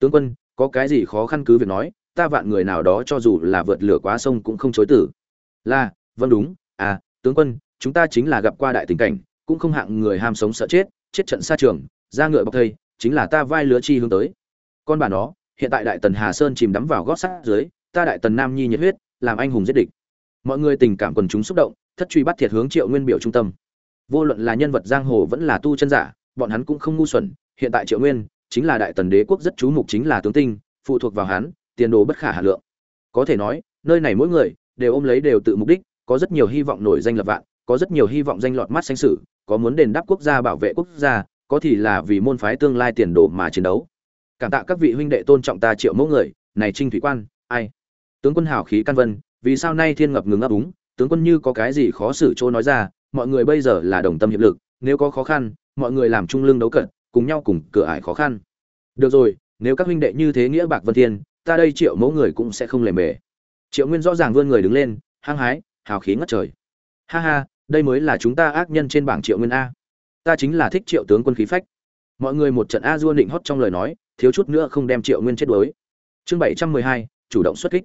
tướng quân, có cái gì khó khăn cứ việc nói, ta vạn người nào đó cho dù là vượt lửa quá sông cũng không chối tử. Là vâng đúng à tướng quân, chúng ta chính là gặp qua đại tình cảnh, cũng không hạng người ham sống sợ chết chết trận xa trường, ra ngựa bọc thây, chính là ta vai lứa chi hướng tới. Con bà nó, hiện tại đại tần hà sơn chìm đắm vào gót sắt dưới, ta đại tần nam nhi nhiệt huyết, làm anh hùng giết địch. Mọi người tình cảm quần chúng xúc động, thất truy bắt thiệt hướng triệu nguyên biểu trung tâm. Vô luận là nhân vật giang hồ vẫn là tu chân giả, bọn hắn cũng không ngu xuẩn, hiện tại triệu nguyên chính là đại tần đế quốc rất chú mục chính là tướng tinh, phụ thuộc vào hắn, tiền đồ bất khả hà lượng. Có thể nói, nơi này mỗi người đều ôm lấy đều tự mục đích, có rất nhiều hy vọng nổi danh lập vạn, có rất nhiều hy vọng danh lọt mắt xanh sử có muốn đền đáp quốc gia bảo vệ quốc gia, có thì là vì môn phái tương lai tiền đồ mà chiến đấu. Cảm tạ các vị huynh đệ tôn trọng ta triệu mẫu người, này trinh thủy quan, ai? Tướng quân hào khí căn vân, vì sao nay thiên ngập ngừng ấp úng? Tướng quân như có cái gì khó xử chỗ nói ra, mọi người bây giờ là đồng tâm hiệp lực, nếu có khó khăn, mọi người làm trung lương đấu cận cùng nhau cùng cửa ải khó khăn. Được rồi, nếu các huynh đệ như thế nghĩa bạc vân thiên, ta đây triệu mẫu người cũng sẽ không lề mề. Triệu nguyên rõ ràng vươn người đứng lên, hăng hái, hào khí ngất trời. Ha ha, đây mới là chúng ta ác nhân trên bảng triệu nguyên a. Ta chính là thích triệu tướng quân khí phách. Mọi người một trận a dua định hót trong lời nói, thiếu chút nữa không đem triệu nguyên chết đuối. Chương bảy trăm mười hai, chủ động xuất kích.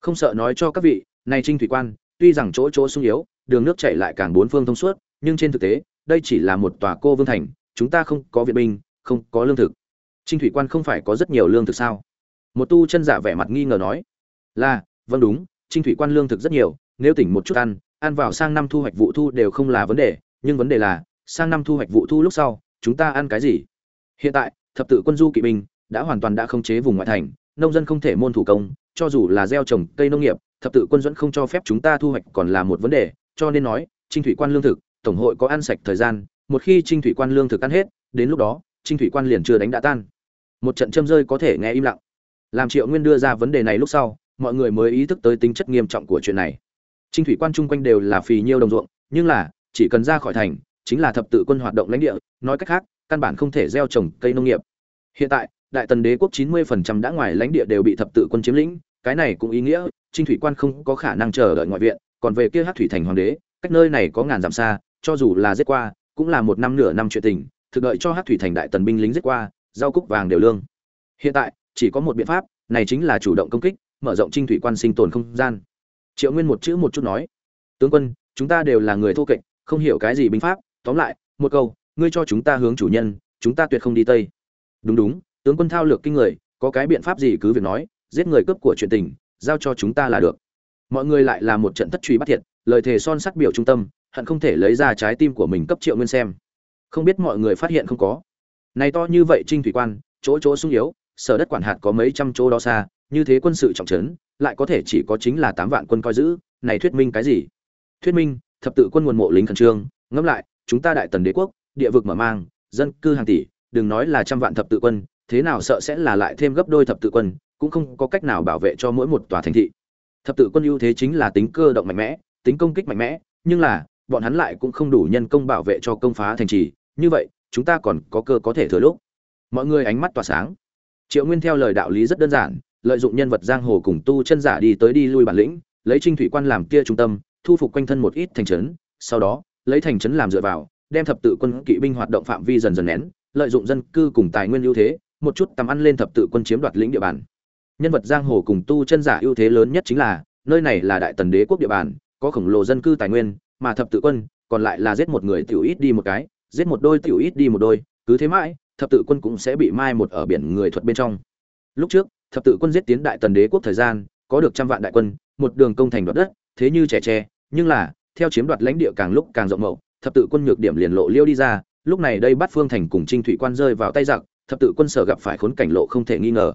Không sợ nói cho các vị, này trinh thủy quan, tuy rằng chỗ chỗ sung yếu, đường nước chảy lại càng bốn phương thông suốt, nhưng trên thực tế, đây chỉ là một tòa cô vương thành chúng ta không có viện binh, không có lương thực. Trinh thủy quan không phải có rất nhiều lương thực sao? Một tu chân giả vẻ mặt nghi ngờ nói. Là vâng đúng, trinh thủy quan lương thực rất nhiều, nếu tỉnh một chút ăn ăn vào sang năm thu hoạch vụ thu đều không là vấn đề, nhưng vấn đề là, sang năm thu hoạch vụ thu lúc sau, chúng ta ăn cái gì? Hiện tại, thập tự quân du kỵ binh đã hoàn toàn đã khống chế vùng ngoại thành, nông dân không thể môn thủ công, cho dù là gieo trồng cây nông nghiệp, thập tự quân dẫn không cho phép chúng ta thu hoạch còn là một vấn đề, cho nên nói, trinh thủy quan lương thực, tổng hội có ăn sạch thời gian một khi trinh thủy quan lương thực ăn hết, đến lúc đó, trinh thủy quan liền chưa đánh đã tan. Một trận châm rơi có thể nghe im lặng. Làm triệu nguyên đưa ra vấn đề này lúc sau, mọi người mới ý thức tới tính chất nghiêm trọng của chuyện này. Trinh thủy quan chung quanh đều là phì nhiêu đồng ruộng, nhưng là, chỉ cần ra khỏi thành, chính là thập tự quân hoạt động lãnh địa, nói cách khác, căn bản không thể gieo trồng cây nông nghiệp. Hiện tại, đại tần đế quốc 90% đã ngoài lãnh địa đều bị thập tự quân chiếm lĩnh, cái này cũng ý nghĩa, trinh thủy quan không có khả năng chờ đợi ngoại viện, còn về kia hát thủy thành hoàng đế, cách nơi này có ngàn dặm xa, cho dù là giết qua cũng là một năm nửa năm chuyện tình, thực đợi cho hát thủy thành đại tần binh lính giết qua giao cúc vàng đều lương. Hiện tại, chỉ có một biện pháp, này chính là chủ động công kích, mở rộng trinh thủy quan sinh tồn không gian. Triệu nguyên một chữ một chút nói, tướng quân, chúng ta đều là người thô kệch, không hiểu cái gì binh pháp, tóm lại, một câu, ngươi cho chúng ta hướng chủ nhân, chúng ta tuyệt không đi tây. Đúng đúng, tướng quân thao lược kinh người, có cái biện pháp gì cứ việc nói, giết người cướp của chuyện tình, giao cho chúng ta là được. Mọi người lại là một trận thất truy bắt thiệt, lời thề son sắt biểu trung tâm hận không thể lấy ra trái tim của mình cấp triệu nguyên xem. Không biết mọi người phát hiện không có. Này to như vậy trinh thủy quan, chỗ chỗ sung yếu, sở đất quản hạt có mấy trăm chỗ đó xa, như thế quân sự trọng trấn, lại có thể chỉ có chính là tám vạn quân coi giữ, này thuyết minh cái gì? Thuyết minh, thập tự quân nguồn mộ lính khẩn trương, ngẫm lại, chúng ta đại tần đế quốc, địa vực mở mang, dân cư hàng tỷ, đừng nói là trăm vạn thập tự quân, thế nào sợ sẽ là lại thêm gấp đôi thập tự quân, cũng không có cách nào bảo vệ cho mỗi một tòa thành thị. Thập tự quân ưu thế chính là tính cơ động mạnh mẽ, tính công kích mạnh mẽ, nhưng là bọn hắn lại cũng không đủ nhân công bảo vệ cho công phá thành trì, như vậy, chúng ta còn có cơ có thể thừa lúc. Mọi người ánh mắt tỏa sáng. Triệu nguyên theo lời đạo lý rất đơn giản, lợi dụng nhân vật giang hồ cùng tu chân giả đi tới đi lui bản lĩnh, lấy trinh thủy quan làm kia trung tâm, thu phục quanh thân một ít thành trấn, sau đó, lấy thành trấn làm dựa vào, đem thập tự quân kỵ binh hoạt động phạm vi dần dần nén, lợi dụng dân cư cùng tài nguyên ưu thế, một chút tầm ăn lên thập tự quân chiếm đoạt lĩnh địa bàn. Nhân vật giang hồ cùng tu chân giả ưu thế lớn nhất chính là, nơi này là đại tần đế quốc địa bàn, có khổng lồ dân cư tài nguyên mà thập tự quân, còn lại là giết một người tiểu ít đi một cái, giết một đôi tiểu ít đi một đôi, cứ thế mãi, thập tự quân cũng sẽ bị mai một ở biển người thuật bên trong. Lúc trước, thập tự quân giết tiến đại tần đế quốc thời gian, có được trăm vạn đại quân, một đường công thành đoạt đất, thế như trẻ tre, nhưng là, theo chiếm đoạt lãnh địa càng lúc càng rộng mậu thập tự quân nhược điểm liền lộ liêu đi ra, lúc này đây bắt phương thành cùng trinh thủy quan rơi vào tay giặc, thập tự quân sở gặp phải khốn cảnh lộ không thể nghi ngờ.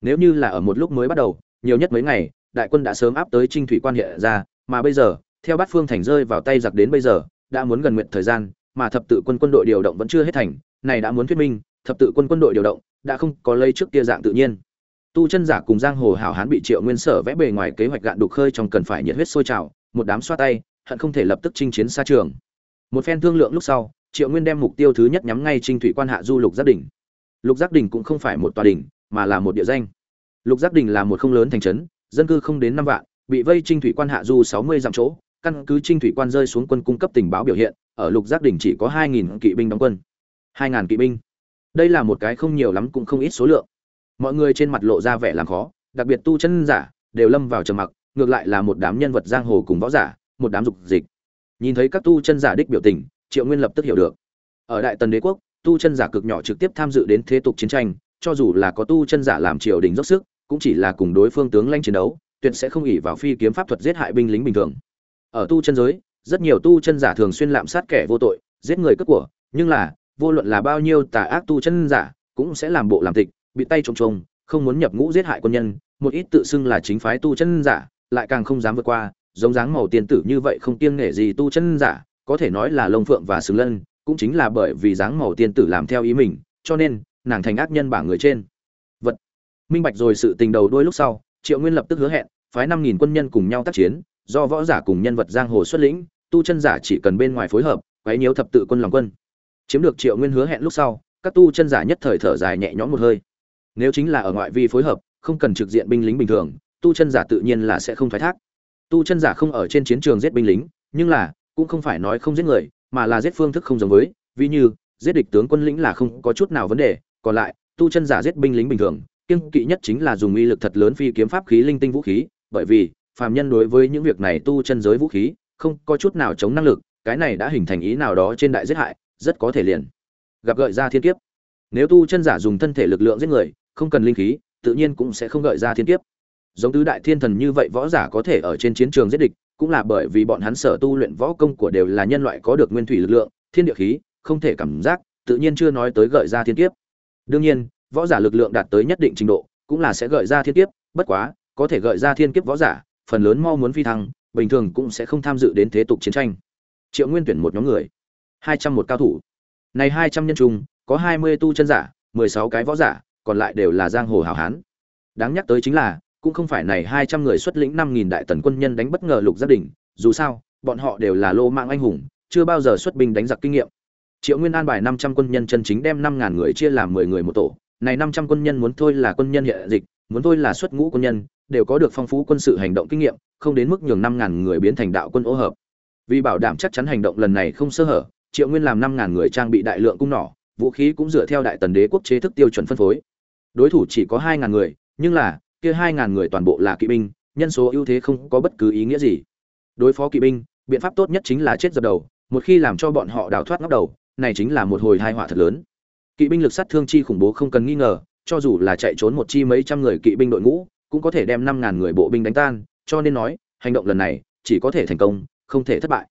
Nếu như là ở một lúc mới bắt đầu, nhiều nhất mấy ngày, đại quân đã sớm áp tới trinh thủy quan hiện ra, mà bây giờ theo bát phương thành rơi vào tay giặc đến bây giờ, đã muốn gần nguyện thời gian, mà thập tự quân quân đội điều động vẫn chưa hết thành, này đã muốn thuyết minh, thập tự quân quân đội điều động đã không có lây trước kia dạng tự nhiên. Tu chân giả cùng giang hồ hảo hán bị triệu nguyên sở vẽ bề ngoài kế hoạch gạn đục khơi trong cần phải nhiệt huyết sôi trào, một đám xoa tay, hận không thể lập tức chinh chiến xa trường. Một phen thương lượng lúc sau, triệu nguyên đem mục tiêu thứ nhất nhắm ngay trinh thủy quan hạ du lục giác đỉnh. Lục giác đỉnh cũng không phải một tòa đỉnh, mà là một địa danh. Lục giác đỉnh là một không lớn thành trấn, dân cư không đến năm vạn, bị vây trinh thủy quan hạ du sáu mươi dặm chỗ căn cứ trinh thủy quan rơi xuống quân cung cấp tình báo biểu hiện, ở lục giác đỉnh chỉ có hai nghìn kỵ binh đóng quân. hai ngàn kỵ binh. Đây là một cái không nhiều lắm cũng không ít số lượng. Mọi người trên mặt lộ ra vẻ làm khó, đặc biệt tu chân giả, đều lâm vào trầm mặc, ngược lại là một đám nhân vật giang hồ cùng võ giả, một đám dục dịch. Nhìn thấy các tu chân giả đích biểu tình, triệu nguyên lập tức hiểu được. Ở đại tần đế quốc, tu chân giả cực nhỏ trực tiếp tham dự đến thế tục chiến tranh, cho dù là có tu chân giả làm triều đình dốc sức, cũng chỉ là cùng đối phương tướng lãnh chiến đấu, tuyệt sẽ không ỉ vào phi kiếm pháp thuật giết hại binh lính bình thường ở tu chân giới, rất nhiều tu chân giả thường xuyên lạm sát kẻ vô tội, giết người cướp của, nhưng là, vô luận là bao nhiêu tà ác tu chân giả, cũng sẽ làm bộ làm tịch, bị tay trồng trồng không muốn nhập ngũ giết hại quân nhân, một ít tự xưng là chính phái tu chân giả, lại càng không dám vượt qua, giống dáng màu tiền tử như vậy không kiêng nể gì tu chân giả, có thể nói là lông phượng và xứng lân, cũng chính là bởi vì dáng màu tiên tử làm theo ý mình, cho nên, nàng thành ác nhân bảng người trên. Vật. Minh bạch rồi sự tình đầu đuôi lúc sau, triệu nguyên lập tức hứa hẹn, phái năm nghìn quân nhân cùng nhau tác chiến do võ giả cùng nhân vật giang hồ xuất lĩnh, tu chân giả chỉ cần bên ngoài phối hợp, quấy nhiễu thập tự quân lòng quân. Chiếm được triệu nguyên hứa hẹn lúc sau, các tu chân giả nhất thời thở dài nhẹ nhõm một hơi. Nếu chính là ở ngoại vi phối hợp, không cần trực diện binh lính bình thường, tu chân giả tự nhiên là sẽ không thoái thác. Tu chân giả không ở trên chiến trường giết binh lính, nhưng là, cũng không phải nói không giết người, mà là giết phương thức không giống với, ví như, giết địch tướng quân lĩnh là không có chút nào vấn đề, còn lại, tu chân giả giết binh lính bình thường, kiêng kỵ nhất chính là dùng uy lực thật lớn phi kiếm pháp khí linh tinh vũ khí, bởi vì phàm nhân đối với những việc này tu chân giới vũ khí, không có chút nào chống năng lực, cái này đã hình thành ý nào đó trên đại giết hại, rất có thể liền gặp gợi ra thiên kiếp. Nếu tu chân giả dùng thân thể lực lượng giết người, không cần linh khí, tự nhiên cũng sẽ không gợi ra thiên kiếp. Giống tứ đại thiên thần như vậy võ giả có thể ở trên chiến trường giết địch, cũng là bởi vì bọn hắn sở tu luyện võ công của đều là nhân loại có được nguyên thủy lực lượng, thiên địa khí, không thể cảm giác, tự nhiên chưa nói tới gợi ra thiên kiếp. Đương nhiên, võ giả lực lượng đạt tới nhất định trình độ, cũng là sẽ gợi ra thiên kiếp, bất quá, có thể gợi ra thiên kiếp võ giả phần lớn mau muốn phi thăng, bình thường cũng sẽ không tham dự đến thế tục chiến tranh. Triệu nguyên tuyển một nhóm người. hai trăm một cao thủ. Này hai trăm nhân trung, có hai mươi tu chân giả, mười sáu cái võ giả, còn lại đều là giang hồ hảo hán. Đáng nhắc tới chính là, cũng không phải này hai trăm người xuất lĩnh năm nghìn đại tần quân nhân đánh bất ngờ lục gia đình, dù sao, bọn họ đều là lô mạng anh hùng, chưa bao giờ xuất binh đánh giặc kinh nghiệm. Triệu nguyên an bài năm trăm quân nhân chân chính đem năm ngàn người chia làm mười người một tổ. Này năm trăm quân nhân muốn thôi là quân nhân hiện dịch, muốn thôi là xuất ngũ quân nhân đều có được phong phú quân sự hành động kinh nghiệm, không đến mức nhường năm ngàn người biến thành đạo quân ô hợp. Vì bảo đảm chắc chắn hành động lần này không sơ hở, triệu nguyên làm năm ngàn người trang bị đại lượng cung nỏ, vũ khí cũng dựa theo đại tần đế quốc chế thức tiêu chuẩn phân phối. Đối thủ chỉ có hai ngàn người, nhưng là, kia hai ngàn người toàn bộ là kỵ binh, nhân số ưu thế không có bất cứ ý nghĩa gì. Đối phó kỵ binh, biện pháp tốt nhất chính là chết dập đầu, một khi làm cho bọn họ đào thoát ngóc đầu, này chính là một hồi hai họa thật lớn. Kỵ binh lực sát thương chi khủng bố không cần nghi ngờ, cho dù là chạy trốn một chi mấy trăm người kỵ binh đội ngũ cũng có thể đem năm ngàn người bộ binh đánh tan, cho nên nói, hành động lần này chỉ có thể thành công, không thể thất bại.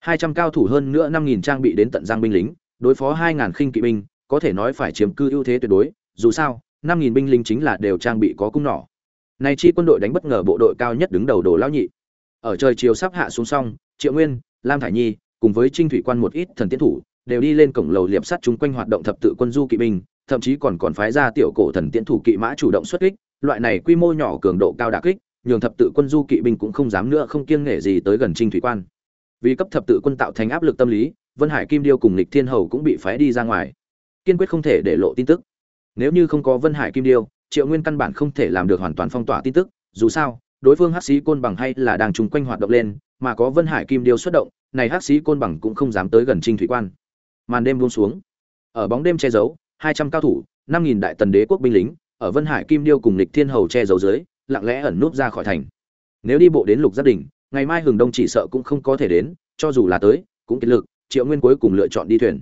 Hai trăm cao thủ hơn nữa năm nghìn trang bị đến tận giang binh lính, đối phó hai ngàn khinh kỵ binh, có thể nói phải chiếm cư ưu thế tuyệt đối, dù sao, năm nghìn binh lính chính là đều trang bị có cung nỏ. Này chi quân đội đánh bất ngờ bộ đội cao nhất đứng đầu đồ lão nhị. Ở trời chiều sắp hạ xuống xong, triệu nguyên, lam thải nhi cùng với trinh thủy quan một ít thần tiến thủ, đều đi lên cổng lầu liệp sắt chúng quanh hoạt động thập tự quân du kỵ binh, thậm chí còn còn phái ra tiểu cổ thần tiến thủ kỵ mã chủ động xuất kích loại này quy mô nhỏ cường độ cao đả kích, nhường thập tự quân du kỵ binh cũng không dám nữa không kiêng nể gì tới gần trinh thủy quan. Vì cấp thập tự quân tạo thành áp lực tâm lý, vân hải kim điêu cùng lịch thiên hầu cũng bị phái đi ra ngoài. Kiên quyết không thể để lộ tin tức. Nếu như không có vân hải kim điêu, triệu nguyên căn bản không thể làm được hoàn toàn phong tỏa tin tức. Dù sao, đối phương hắc sĩ côn bằng hay là đang chung quanh hoạt động lên, mà có vân hải kim điêu xuất động, này hắc sĩ côn bằng cũng không dám tới gần trinh thủy quan. Màn đêm buông xuống. Ở bóng đêm che giấu, hai trăm cao thủ, năm nghìn đại tần đế quốc binh lính ở vân hải kim điêu cùng lịch thiên hầu che giấu dưới lặng lẽ ẩn núp ra khỏi thành. Nếu đi bộ đến lục Giáp Đỉnh, ngày mai hừng đông chỉ sợ cũng không có thể đến cho dù là tới cũng kiệt lực triệu nguyên cuối cùng lựa chọn đi thuyền.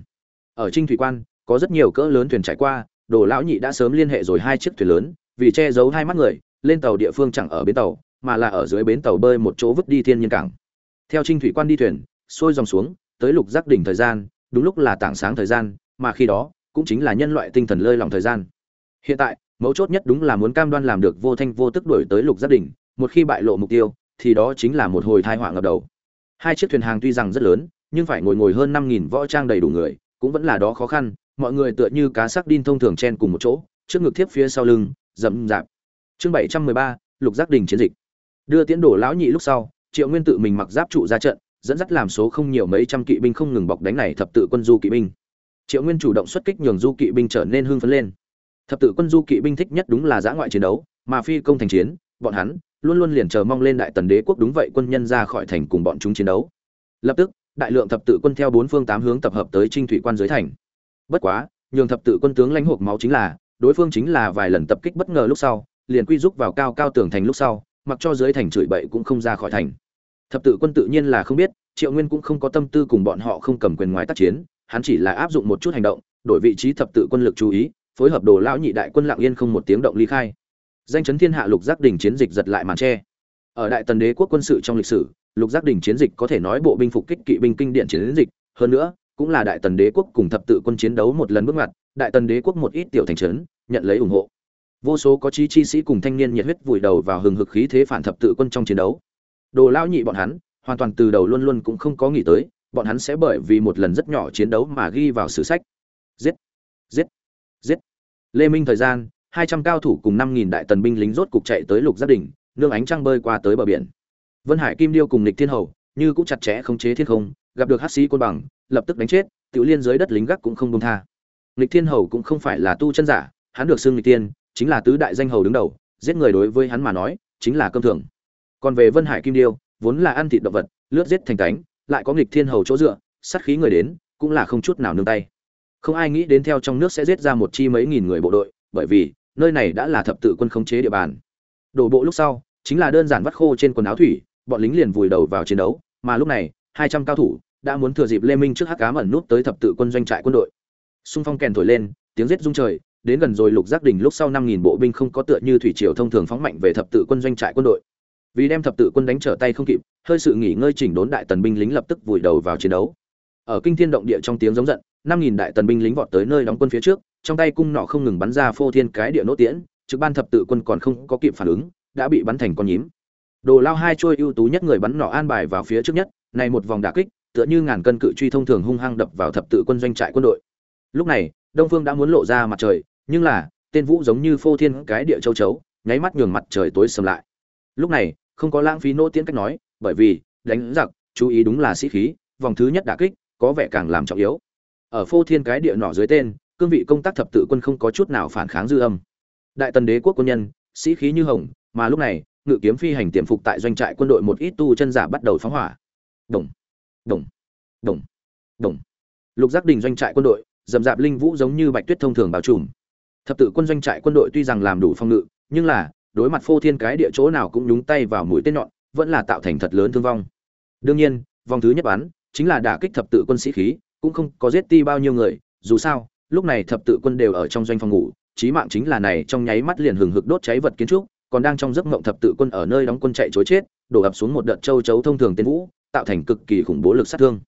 Ở trinh thủy quan có rất nhiều cỡ lớn thuyền trải qua đồ lão nhị đã sớm liên hệ rồi hai chiếc thuyền lớn vì che giấu hai mắt người lên tàu địa phương chẳng ở bến tàu mà là ở dưới bến tàu bơi một chỗ vứt đi thiên nhiên cảng. Theo trinh thủy quan đi thuyền xuôi dòng xuống tới lục giác đỉnh thời gian đúng lúc là tảng sáng thời gian mà khi đó cũng chính là nhân loại tinh thần lơi lòng thời gian. Hiện tại mấu chốt nhất đúng là muốn cam đoan làm được vô thanh vô tức đuổi tới lục giác đỉnh, một khi bại lộ mục tiêu, thì đó chính là một hồi thai họa ngập đầu. Hai chiếc thuyền hàng tuy rằng rất lớn, nhưng phải ngồi ngồi hơn năm nghìn võ trang đầy đủ người, cũng vẫn là đó khó khăn, mọi người tựa như cá sắc đin thông thường chen cùng một chỗ, trước ngực thiếp phía sau lưng, rậm rạp. Chương bảy trăm mười ba, lục giác đình chiến dịch. Đưa tiến đổ lão nhị lúc sau, triệu nguyên tự mình mặc giáp trụ ra trận, dẫn dắt làm số không nhiều mấy trăm kỵ binh không ngừng bọc đánh này thập tự quân du kỵ binh. Triệu nguyên chủ động xuất kích nhường du kỵ binh trở nên hưng phấn lên thập tự quân du kỵ binh thích nhất đúng là giã ngoại chiến đấu, mà phi công thành chiến, bọn hắn luôn luôn liền chờ mong lên đại tần đế quốc đúng vậy quân nhân ra khỏi thành cùng bọn chúng chiến đấu. Lập tức, đại lượng thập tự quân theo bốn phương tám hướng tập hợp tới trinh thủy quan dưới thành. Bất quá, nhường thập tự quân tướng lãnh hộp máu chính là, đối phương chính là vài lần tập kích bất ngờ lúc sau, liền quy rúc vào cao cao tường thành lúc sau, mặc cho dưới thành chửi bậy cũng không ra khỏi thành. Thập tự quân tự nhiên là không biết, triệu nguyên cũng không có tâm tư cùng bọn họ không cầm quyền ngoài tác chiến, hắn chỉ là áp dụng một chút hành động, đổi vị trí thập tự quân lực chú ý phối hợp đồ lão nhị đại quân lặng yên không một tiếng động ly khai. Danh chấn thiên hạ lục giác đỉnh chiến dịch giật lại màn tre. Ở đại tần đế quốc quân sự trong lịch sử, lục giác đỉnh chiến dịch có thể nói bộ binh phục kích kỵ binh kinh điển chiến dịch, hơn nữa, cũng là đại tần đế quốc cùng thập tự quân chiến đấu một lần bước ngoặt, đại tần đế quốc một ít tiểu thành trấn, nhận lấy ủng hộ. Vô số có chí chi sĩ cùng thanh niên nhiệt huyết vùi đầu vào hừng hực khí thế phản thập tự quân trong chiến đấu. Đồ lão nhị bọn hắn, hoàn toàn từ đầu luôn luôn cũng không có nghĩ tới, bọn hắn sẽ bởi vì một lần rất nhỏ chiến đấu mà ghi vào sử sách. Giết! Giết! Giết. Lê minh thời gian, hai trăm cao thủ cùng năm nghìn đại tần binh lính rốt cục chạy tới lục gia đình nương ánh trăng bơi qua tới bờ biển. Vân hải kim điêu cùng nịch thiên hầu, như cũng chặt chẽ khống chế thiên không, gặp được hắc sĩ côn bằng, lập tức đánh chết, tiểu liên dưới đất lính gác cũng không buông tha. Nịch thiên hầu cũng không phải là tu chân giả, hắn được xưng nịch tiên, chính là tứ đại danh hầu đứng đầu, giết người đối với hắn mà nói, chính là cơm thường. Còn về vân hải kim điêu, vốn là ăn thịt động vật, lướt giết thành cánh, lại có nghịch thiên hầu chỗ dựa, sát khí người đến, cũng là không chút nào nương tay không ai nghĩ đến theo trong nước sẽ giết ra một chi mấy nghìn người bộ đội, bởi vì, nơi này đã là thập tự quân khống chế địa bàn. Đổ bộ lúc sau, chính là đơn giản vắt khô trên quần áo thủy, bọn lính liền vùi đầu vào chiến đấu, mà lúc này, hai trăm cao thủ đã muốn thừa dịp lê minh trước hắc cám ẩn nút tới thập tự quân doanh trại quân đội. Xung phong kèn thổi lên, tiếng giết rung trời, đến gần rồi lục giác đỉnh lúc sau năm nghìn bộ binh không có tựa như thủy triều thông thường phóng mạnh về thập tự quân doanh trại quân đội. Vì đem thập tự quân đánh trở tay không kịp, hơi sự nghỉ ngơi chỉnh đốn đại tần binh lính lập tức vùi đầu vào chiến đấu. Ở kinh thiên động địa trong tiếng giống giận năm nghìn đại tần binh lính vọt tới nơi đóng quân phía trước, trong tay cung nọ không ngừng bắn ra phô thiên cái địa nỗ tiễn, trực ban thập tự quân còn không có kịp phản ứng, đã bị bắn thành con nhím. Đồ lao hai trôi ưu tú nhất người bắn nỏ an bài vào phía trước nhất, này một vòng đả kích, tựa như ngàn cân cự truy thông thường hung hăng đập vào thập tự quân doanh trại quân đội. Lúc này, đông phương đã muốn lộ ra mặt trời, nhưng là, tên vũ giống như phô thiên cái địa châu chấu, nháy mắt nhường mặt trời tối sầm lại. Lúc này, không có lãng phí nỗ tiễn cách nói, bởi vì, đánh giặc, chú ý đúng là sĩ khí, vòng thứ nhất đả kích, có vẻ càng làm trọng yếu ở phô thiên cái địa nọ dưới tên, cương vị công tác thập tự quân không có chút nào phản kháng dư âm. Đại tần đế quốc quân nhân, sĩ khí như hồng, mà lúc này, ngự kiếm phi hành tiềm phục tại doanh trại quân đội một ít tu chân giả bắt đầu phóng hỏa. Đồng đồng đồng đồng. Lục giác đình doanh trại quân đội, dầm dạp linh vũ giống như bạch tuyết thông thường bao trùm. Thập tự quân doanh trại quân đội tuy rằng làm đủ phòng ngự, nhưng là, đối mặt phô thiên cái địa chỗ nào cũng nhúng tay vào mũi tên nhọn, vẫn là tạo thành thật lớn thương vong. Đương nhiên, vòng thứ nhất bắn chính là đả kích thập tự quân sĩ khí cũng không có giết ti bao nhiêu người, dù sao, lúc này thập tự quân đều ở trong doanh phòng ngủ, chí mạng chính là này trong nháy mắt liền hừng hực đốt cháy vật kiến trúc, còn đang trong giấc mộng thập tự quân ở nơi đóng quân chạy chối chết, đổ ập xuống một đợt châu chấu thông thường tên vũ, tạo thành cực kỳ khủng bố lực sát thương.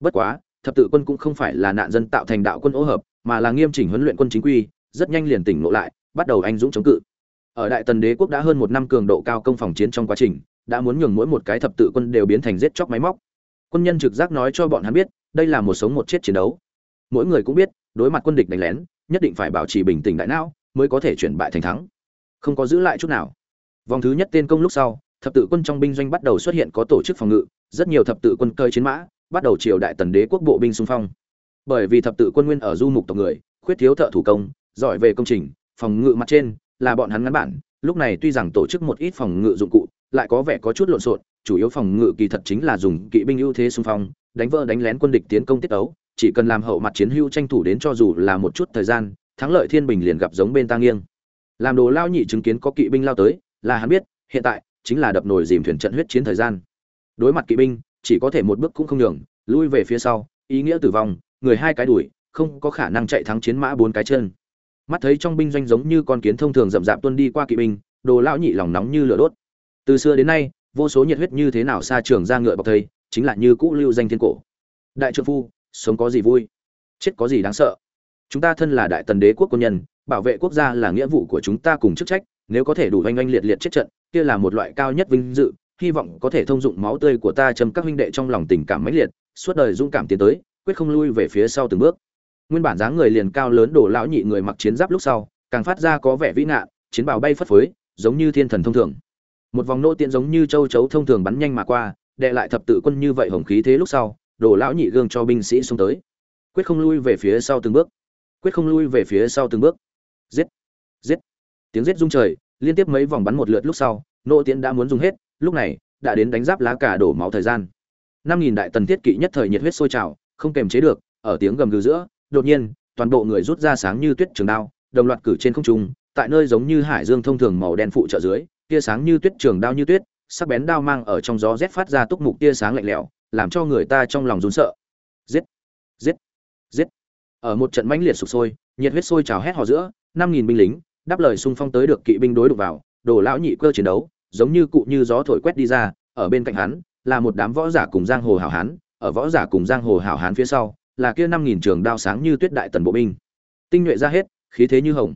Bất quá, thập tự quân cũng không phải là nạn dân tạo thành đạo quân ô hợp, mà là nghiêm chỉnh huấn luyện quân chính quy, rất nhanh liền tỉnh ngộ lại, bắt đầu anh dũng chống cự. Ở đại tần đế quốc đã hơn một năm cường độ cao công phòng chiến trong quá trình, đã muốn nhường mỗi một cái thập tự quân đều biến thành giết chóc máy móc quân nhân trực giác nói cho bọn hắn biết, đây là một sống một chết chiến đấu. Mỗi người cũng biết, đối mặt quân địch đánh lén, nhất định phải bảo trì bình tĩnh đại não, mới có thể chuyển bại thành thắng. Không có giữ lại chút nào. Vòng thứ nhất tên công lúc sau, thập tự quân trong binh doanh bắt đầu xuất hiện có tổ chức phòng ngự, rất nhiều thập tự quân cơi chiến mã, bắt đầu triều đại tần đế quốc bộ binh xung phong. Bởi vì thập tự quân nguyên ở du mục tộc người, khuyết thiếu thợ thủ công, giỏi về công trình, phòng ngự mặt trên là bọn hắn ngắn bản, lúc này tuy rằng tổ chức một ít phòng ngự dụng cụ lại có vẻ có chút lộn xộn, chủ yếu phòng ngự kỳ thật chính là dùng kỵ binh ưu thế xung phong, đánh vỡ đánh lén quân địch tiến công tiết ấu chỉ cần làm hậu mặt chiến hưu tranh thủ đến cho dù là một chút thời gian, thắng lợi thiên bình liền gặp giống bên ta nghiêng. Làm đồ lao nhị chứng kiến có kỵ binh lao tới, là hắn biết, hiện tại chính là đập nổi dìm thuyền trận huyết chiến thời gian. Đối mặt kỵ binh, chỉ có thể một bước cũng không nhường, lui về phía sau, ý nghĩa tử vong, người hai cái đuổi, không có khả năng chạy thắng chiến mã bốn cái chân. Mắt thấy trong binh doanh giống như con kiến thông thường rậm rạp tuân đi qua kỵ binh, đồ lão nhị lòng nóng như lửa đốt từ xưa đến nay, vô số nhiệt huyết như thế nào xa trường ra ngựa bọc thầy chính là như cũ lưu danh thiên cổ. Đại trượng phu, sống có gì vui? Chết có gì đáng sợ? Chúng ta thân là đại tần đế quốc quân nhân, bảo vệ quốc gia là nghĩa vụ của chúng ta cùng chức trách, nếu có thể đủ oanh oanh liệt liệt chết trận, kia là một loại cao nhất vinh dự, hy vọng có thể thông dụng máu tươi của ta châm các huynh đệ trong lòng tình cảm mãnh liệt, suốt đời dũng cảm tiến tới, quyết không lui về phía sau từng bước. Nguyên bản dáng người liền cao lớn đổ lão nhị người mặc chiến giáp lúc sau, càng phát ra có vẻ vĩ ngạn chiến bào bay phất phới, giống như thiên thần thông thường một vòng nô tiện giống như châu chấu thông thường bắn nhanh mà qua đệ lại thập tự quân như vậy hồng khí thế lúc sau đổ lão nhị gương cho binh sĩ xuống tới. Quyết không lui về phía sau từng bước. Quyết không lui về phía sau từng bước. Giết! Giết! Tiếng giết rung trời, liên tiếp mấy vòng bắn một lượt lúc sau, nô tiện đã muốn dùng hết, lúc này, đã đến đánh giáp lá cả đổ máu thời gian. Năm nghìn đại tần thiết kỵ nhất thời nhiệt huyết sôi trào, không kềm chế được, ở tiếng gầm gừ giữa, đột nhiên, toàn bộ người rút ra sáng như tuyết trường đao, đồng loạt cử trên không trung, tại nơi giống như hải dương thông thường màu đen phụ trợ dưới tia sáng như tuyết, trường đao như tuyết, sắc bén đao mang ở trong gió rét phát ra túc mục tia sáng lạnh lẽo, làm cho người ta trong lòng rún sợ. Giết! Giết! Giết! Ở một trận mãnh liệt sụp sôi, nhiệt huyết sôi trào hét hò giữa, năm nghìn binh lính, đáp lời xung phong tới được kỵ binh đối đục vào, đồ lão nhị cơ chiến đấu, giống như cụ như gió thổi quét đi ra, ở bên cạnh hắn, là một đám võ giả cùng giang hồ hảo hán, ở võ giả cùng giang hồ hảo hán phía sau, là kia năm nghìn trường đao sáng như tuyết đại tần bộ binh. Tinh nhuệ ra hết, khí thế như hồng.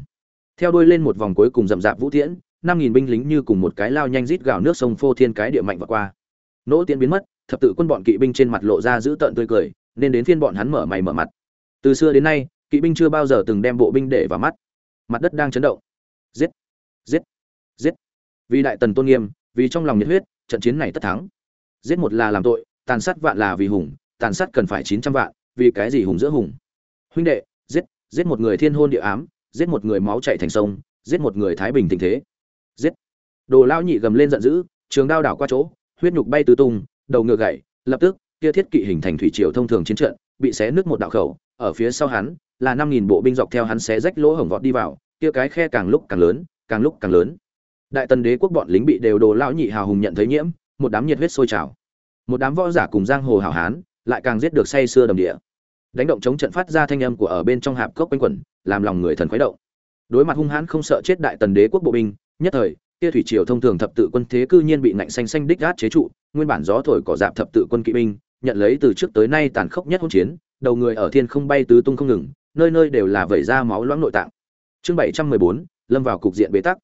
Theo đuôi lên một vòng cuối cùng rậm rạp vũ tiễn năm nghìn binh lính như cùng một cái lao nhanh rít gào nước sông phô thiên cái địa mạnh và qua. Nỗ tiến biến mất, thập tự quân bọn kỵ binh trên mặt lộ ra giữ tợn tươi cười, nên đến phiên bọn hắn mở mày mở mặt. Từ xưa đến nay, kỵ binh chưa bao giờ từng đem bộ binh để vào mắt. Mặt đất đang chấn động. Giết! Giết! Giết! Vì đại tần tôn nghiêm, vì trong lòng nhiệt huyết, trận chiến này tất thắng. Giết một là làm tội, tàn sát vạn là vì hùng, tàn sát cần phải chín trăm vạn, vì cái gì hùng giữa hùng? Huynh đệ, giết! Giết một người thiên hôn địa ám, giết một người máu chạy thành sông, giết một người thái bình tình thế giết. Đồ lao nhị gầm lên giận dữ, trường đao đảo qua chỗ, huyết nhục bay tứ tung, đầu ngựa gậy lập tức, kia thiết kỵ hình thành thủy triều thông thường chiến trận, bị xé nứt một đạo khẩu, ở phía sau hắn, là năm nghìn bộ binh dọc theo hắn xé rách lỗ hổng vọt đi vào, kia cái khe càng lúc càng lớn, càng lúc càng lớn. Đại tần đế quốc bọn lính bị đều đồ lão nhị hào hùng nhận thấy nhiễm, một đám nhiệt huyết sôi trào. Một đám võ giả cùng giang hồ hảo hán, lại càng giết được say sưa đầm địa. Đánh động chống trận phát ra thanh âm của ở bên trong hạp cốc quanh quẩn, làm lòng người thần khuấy động. Đối mặt hung hãn không sợ chết đại tần đế quốc bộ binh nhất thời, kia thủy triều thông thường thập tự quân thế cư nhiên bị nạnh xanh xanh đích gát chế trụ, nguyên bản gió thổi cỏ dạp thập tự quân kỵ binh, nhận lấy từ trước tới nay tàn khốc nhất hỗn chiến, đầu người ở thiên không bay tứ tung không ngừng, nơi nơi đều là vẩy ra máu loãng nội tạng. Chương bảy trăm mười bốn, lâm vào cục diện bế tắc.